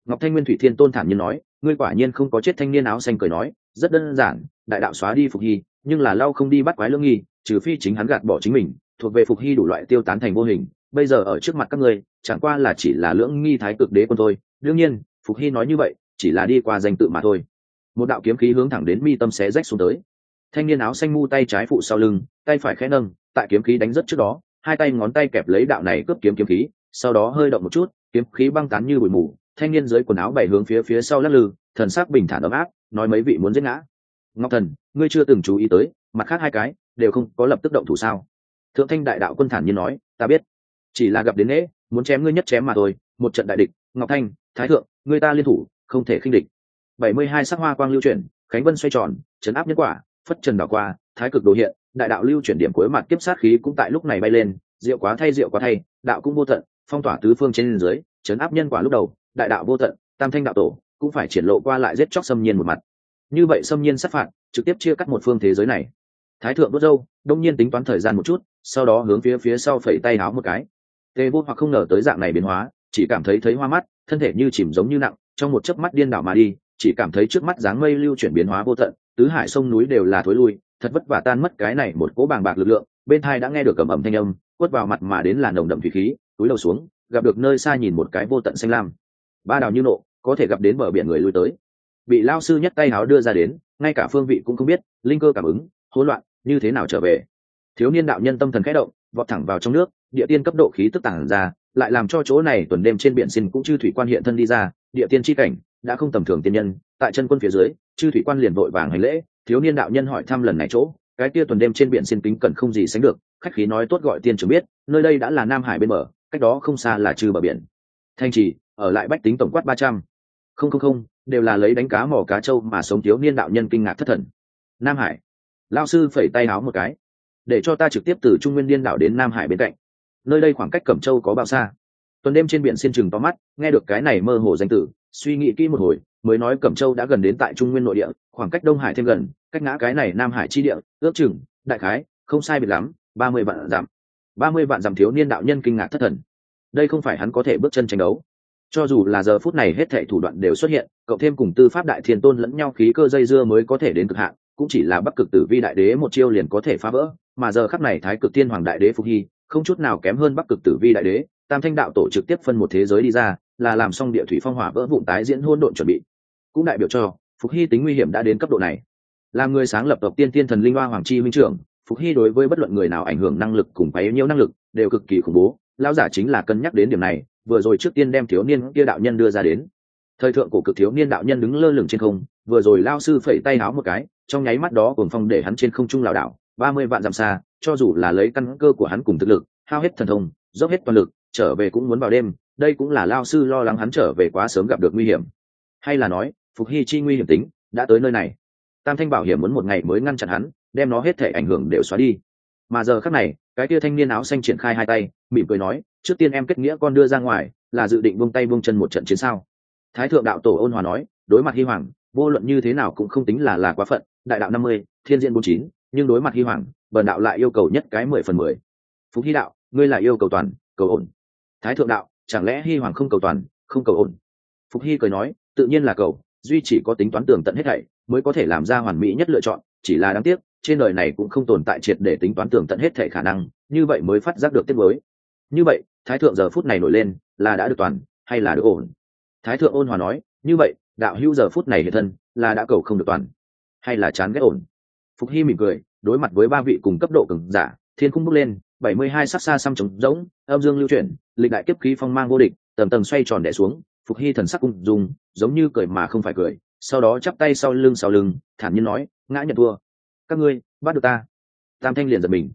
Ngọc thanh nguyên thủy thiên tôn thản nhiên nói, ngươi quả nhiên không có chết thanh niên áo xanh cười nói, rất đơn giản, đại đạo xóa đi phục hy, nhưng là lau không đi bắt quái lương nghi, trừ phi chính hắn gạt bỏ chính mình, thuộc về phục hy đủ loại tiêu tán thành vô hình, bây giờ ở trước mặt các ngươi, chẳng qua là chỉ là lưỡng nghi thái cực đế quân thôi. Đương nhiên, phục hy nói như vậy chỉ là đi qua danh tự mà thôi. Một đạo kiếm khí hướng thẳng đến mi tâm xé rách xuống tới. Thanh niên áo xanh mu tay trái phụ sau lưng, tay phải khẽ nâng, tại kiếm khí đánh rất trước đó, hai tay ngón tay kẹp lấy đạo này cướp kiếm kiếm khí, sau đó hơi động một chút, kiếm khí băng tán như bụi mù, thanh niên dưới quần áo bảy hướng phía phía sau lắc lư, thần sắc bình thản ấm áp, nói mấy vị muốn giết ngã. Ngọc thần, ngươi chưa từng chú ý tới, mặt khác hai cái, đều không có lập tức động thủ sao? Thượng thanh đại đạo quân thản nhiên nói, ta biết. Chỉ là gặp đến nễ, muốn chém ngươi nhất chém mà thôi, một trận đại địch, ngọc thanh, thái thượng, ngươi ta liên thủ không thể khinh địch. Bảy mươi hai sắc hoa quang lưu chuyển, khánh vân xoay tròn, chấn áp nhân quả, phất trần đảo qua, thái cực đồ hiện, đại đạo lưu chuyển điểm cuối mặt tiếp sát khí cũng tại lúc này bay lên, diệu quá thay diệu quá thay, đạo cũng vô tận, phong tỏa tứ phương trên dưới, chấn áp nhân quả lúc đầu, đại đạo vô tận, tam thanh đạo tổ cũng phải triển lộ qua lại giết chóc xâm nhiên một mặt. Như vậy xâm nhiên sát phạt, trực tiếp chia cắt một phương thế giới này. Thái thượng đốt dâu, đông nhiên tính toán thời gian một chút, sau đó hướng phía phía sau phẩy tay háo một cái. Tê vô hoặc không ngờ tới dạng này biến hóa, chỉ cảm thấy thấy hoa mắt, thân thể như chìm giống như nặng trong một chớp mắt điên đảo mà đi, chỉ cảm thấy trước mắt dáng mây lưu chuyển biến hóa vô tận, tứ hải sông núi đều là thối lui, thật vất vả tan mất cái này một cỗ bàng bạc lực lượng, bên thai đã nghe được cầm ẩm thanh âm, quất vào mặt mà đến là nồng đậm thủy khí, túi đầu xuống, gặp được nơi xa nhìn một cái vô tận xanh lam. Ba đào như nộ, có thể gặp đến bờ biển người lui tới. Bị lao sư nhất tay háo đưa ra đến, ngay cả phương vị cũng không biết, linh cơ cảm ứng, hỗn loạn, như thế nào trở về? Thiếu niên đạo nhân tâm thần khẽ động, vọt thẳng vào trong nước, địa tiên cấp độ khí tức tản ra lại làm cho chỗ này tuần đêm trên biển xin cũng chư thủy quan hiện thân đi ra, địa tiên chi cảnh, đã không tầm thường tiên nhân. Tại chân quân phía dưới, chư thủy quan liền vội vàng hành lễ, thiếu niên đạo nhân hỏi thăm lần này chỗ, cái kia tuần đêm trên biển xin tính cần không gì sánh được, khách khí nói tốt gọi tiên trưởng biết, nơi đây đã là nam hải bên bờ, cách đó không xa là trừ bờ biển. Thanh trì, ở lại bách tính tổng quát ba trăm. Không không không, đều là lấy đánh cá mỏ cá trâu mà sống thiếu niên đạo nhân kinh ngạc thất thần. Nam hải lao sư phẩy tay háo một cái, để cho ta trực tiếp từ trung nguyên điên đảo đến nam hải bên cạnh nơi đây khoảng cách cẩm châu có bao xa? Tuần đêm trên biển xin chừng to mắt, nghe được cái này mơ hồ danh tử, suy nghĩ kỹ một hồi, mới nói cẩm châu đã gần đến tại trung nguyên nội địa, khoảng cách đông hải thêm gần, cách ngã cái này nam hải chi địa, ước chừng, đại khái, không sai biệt lắm, ba mươi vạn giảm ba mươi vạn giảm thiếu niên đạo nhân kinh ngạc thất thần. Đây không phải hắn có thể bước chân tranh đấu. Cho dù là giờ phút này hết thệ thủ đoạn đều xuất hiện, cộng thêm cùng tư pháp đại thiên tôn lẫn nhau khí cơ dây dưa mới có thể đến cực hạn, cũng chỉ là bắc cực tử vi đại đế một chiêu liền có thể phá vỡ, mà giờ khắc này thái cực tiên hoàng đại đế phục hy không chút nào kém hơn bắc cực tử vi đại đế, tam thanh đạo tổ trực tiếp phân một thế giới đi ra, là làm xong địa thủy phong hỏa vỡ vụn tái diễn hôn độn chuẩn bị. Cũng đại biểu cho, phục hy tính nguy hiểm đã đến cấp độ này. Làm người sáng lập tộc tiên tiên thần linh hoa hoàng chi minh trưởng, phục hy đối với bất luận người nào ảnh hưởng năng lực cùng bấy nhiêu năng lực, đều cực kỳ khủng bố. Lão giả chính là cân nhắc đến điểm này, vừa rồi trước tiên đem thiếu niên kia đạo nhân đưa ra đến. Thời thượng cổ cực thiếu niên đạo nhân đứng lơ lửng trên không, vừa rồi lao sư phẩy tay háo một cái, trong nháy mắt đó cùng phong để hắn trên không trung lảo đảo ba mươi vạn dặm xa, cho dù là lấy căn cơ của hắn cùng thực lực, hao hết thần thông, dốc hết toàn lực, trở về cũng muốn vào đêm, đây cũng là lao sư lo lắng hắn trở về quá sớm gặp được nguy hiểm. Hay là nói, phục hy chi nguy hiểm tính, đã tới nơi này. Tam thanh bảo hiểm muốn một ngày mới ngăn chặn hắn, đem nó hết thể ảnh hưởng đều xóa đi. Mà giờ khác này, cái kia thanh niên áo xanh triển khai hai tay, mỉm cười nói, trước tiên em kết nghĩa con đưa ra ngoài, là dự định buông tay buông chân một trận chiến sao? Thái thượng đạo tổ ôn hòa nói, đối mặt hy hoàng, vô luận như thế nào cũng không tính là là quá phận, đại đạo năm mươi, thiên diện bốn chín nhưng đối mặt hy hoàng, bần đạo lại yêu cầu nhất cái mười phần mười. Phúc hy đạo, ngươi lại yêu cầu toàn, cầu ổn. Thái thượng đạo, chẳng lẽ hy hoàng không cầu toàn, không cầu ổn? Phục hy cười nói, tự nhiên là cầu, duy chỉ có tính toán tường tận hết thảy mới có thể làm ra hoàn mỹ nhất lựa chọn, chỉ là đáng tiếc, trên đời này cũng không tồn tại triệt để tính toán tường tận hết thảy khả năng, như vậy mới phát giác được tiết mới như vậy, thái thượng giờ phút này nổi lên, là đã được toàn, hay là được ổn? Thái thượng ôn hòa nói, như vậy, đạo hữu giờ phút này hiện thân, là đã cầu không được toàn, hay là chán ghét ổn? Phục hy mỉm cười, đối mặt với ba vị cùng cấp độ cường giả, thiên khung bước lên, bảy mươi hai sắc xa xăm trống rỗng, âm dương lưu chuyển, lịch đại kiếp khí phong mang vô địch tầm tầng xoay tròn đẻ xuống, phục hy thần sắc cung dùng giống như cười mà không phải cười, sau đó chắp tay sau lưng sau lưng, thản nhiên nói, ngã nhận thua. Các ngươi, bắt được ta. Tam thanh liền giật mình.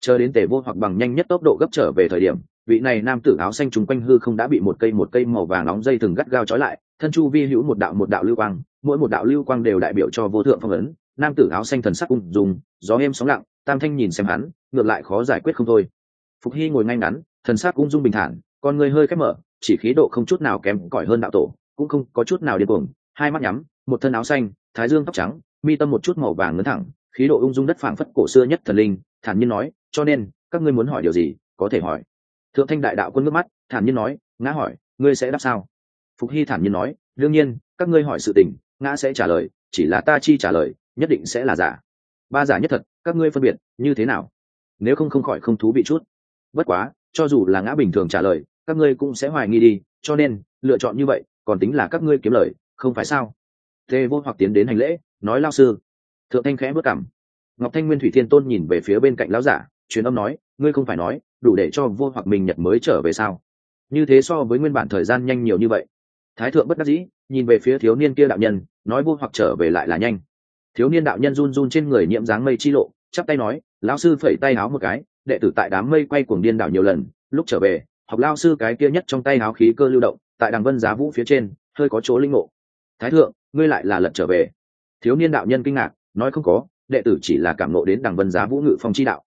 Chờ đến tể vô hoặc bằng nhanh nhất tốc độ gấp trở về thời điểm, vị này nam tử áo xanh trùng quanh hư không đã bị một cây một cây màu vàng nóng dây thừng gắt gao trói lại, thân chu vi hữu một đạo một đạo lưu quang, mỗi một đạo lưu quang đều đại biểu cho vô thượng phong ấn nam tử áo xanh thần sắc ung dùng gió êm sóng lặng, tam thanh nhìn xem hắn, ngược lại khó giải quyết không thôi. Phục hy ngồi ngay ngắn, thần sắc ung dung bình thản, con người hơi khép mở, chỉ khí độ không chút nào kém cỏi hơn đạo tổ, cũng không có chút nào điên cuồng, hai mắt nhắm, một thân áo xanh, thái dương tóc trắng, mi tâm một chút màu vàng ngấn thẳng, khí độ ung dung đất phảng phất cổ xưa nhất thần linh, thản nhiên nói, cho nên, các ngươi muốn hỏi điều gì, có thể hỏi. Thượng thanh đại đạo quân nước mắt, thản nhiên nói, ngã hỏi, ngươi sẽ đáp sao? Phục hy thản nhiên nói, đương nhiên, các ngươi hỏi sự tình, ngã sẽ trả lời, chỉ là ta chi trả lời nhất định sẽ là giả. Ba giả nhất thật, các ngươi phân biệt, như thế nào? Nếu không không khỏi không thú vị chút. Bất quá, cho dù là ngã bình thường trả lời, các ngươi cũng sẽ hoài nghi đi, cho nên, lựa chọn như vậy, còn tính là các ngươi kiếm lời, không phải sao? Tê vô hoặc tiến đến hành lễ, nói lao sư. Thượng thanh khẽ bước cảm ngọc thanh nguyên thủy thiên tôn nhìn về phía bên cạnh lão giả, truyền âm nói, ngươi không phải nói, đủ để cho vô hoặc mình nhật mới trở về sao? Như thế so với nguyên bản thời gian nhanh nhiều như vậy. Thái thượng bất đắc dĩ, nhìn về phía thiếu niên kia đạo nhân, nói vô hoặc trở về lại là nhanh thiếu niên đạo nhân run run trên người nhiễm dáng mây chi lộ, chắp tay nói, lão sư phẩy tay háo một cái, đệ tử tại đám mây quay cuồng điên đảo nhiều lần, lúc trở về, học lao sư cái kia nhất trong tay háo khí cơ lưu động, tại đằng vân giá vũ phía trên, hơi có chỗ linh ngộ. Thái thượng, ngươi lại là lật trở về. Thiếu niên đạo nhân kinh ngạc, nói, không có, đệ tử chỉ là cảm nộ đến đằng vân giá vũ ngự phong chi đạo.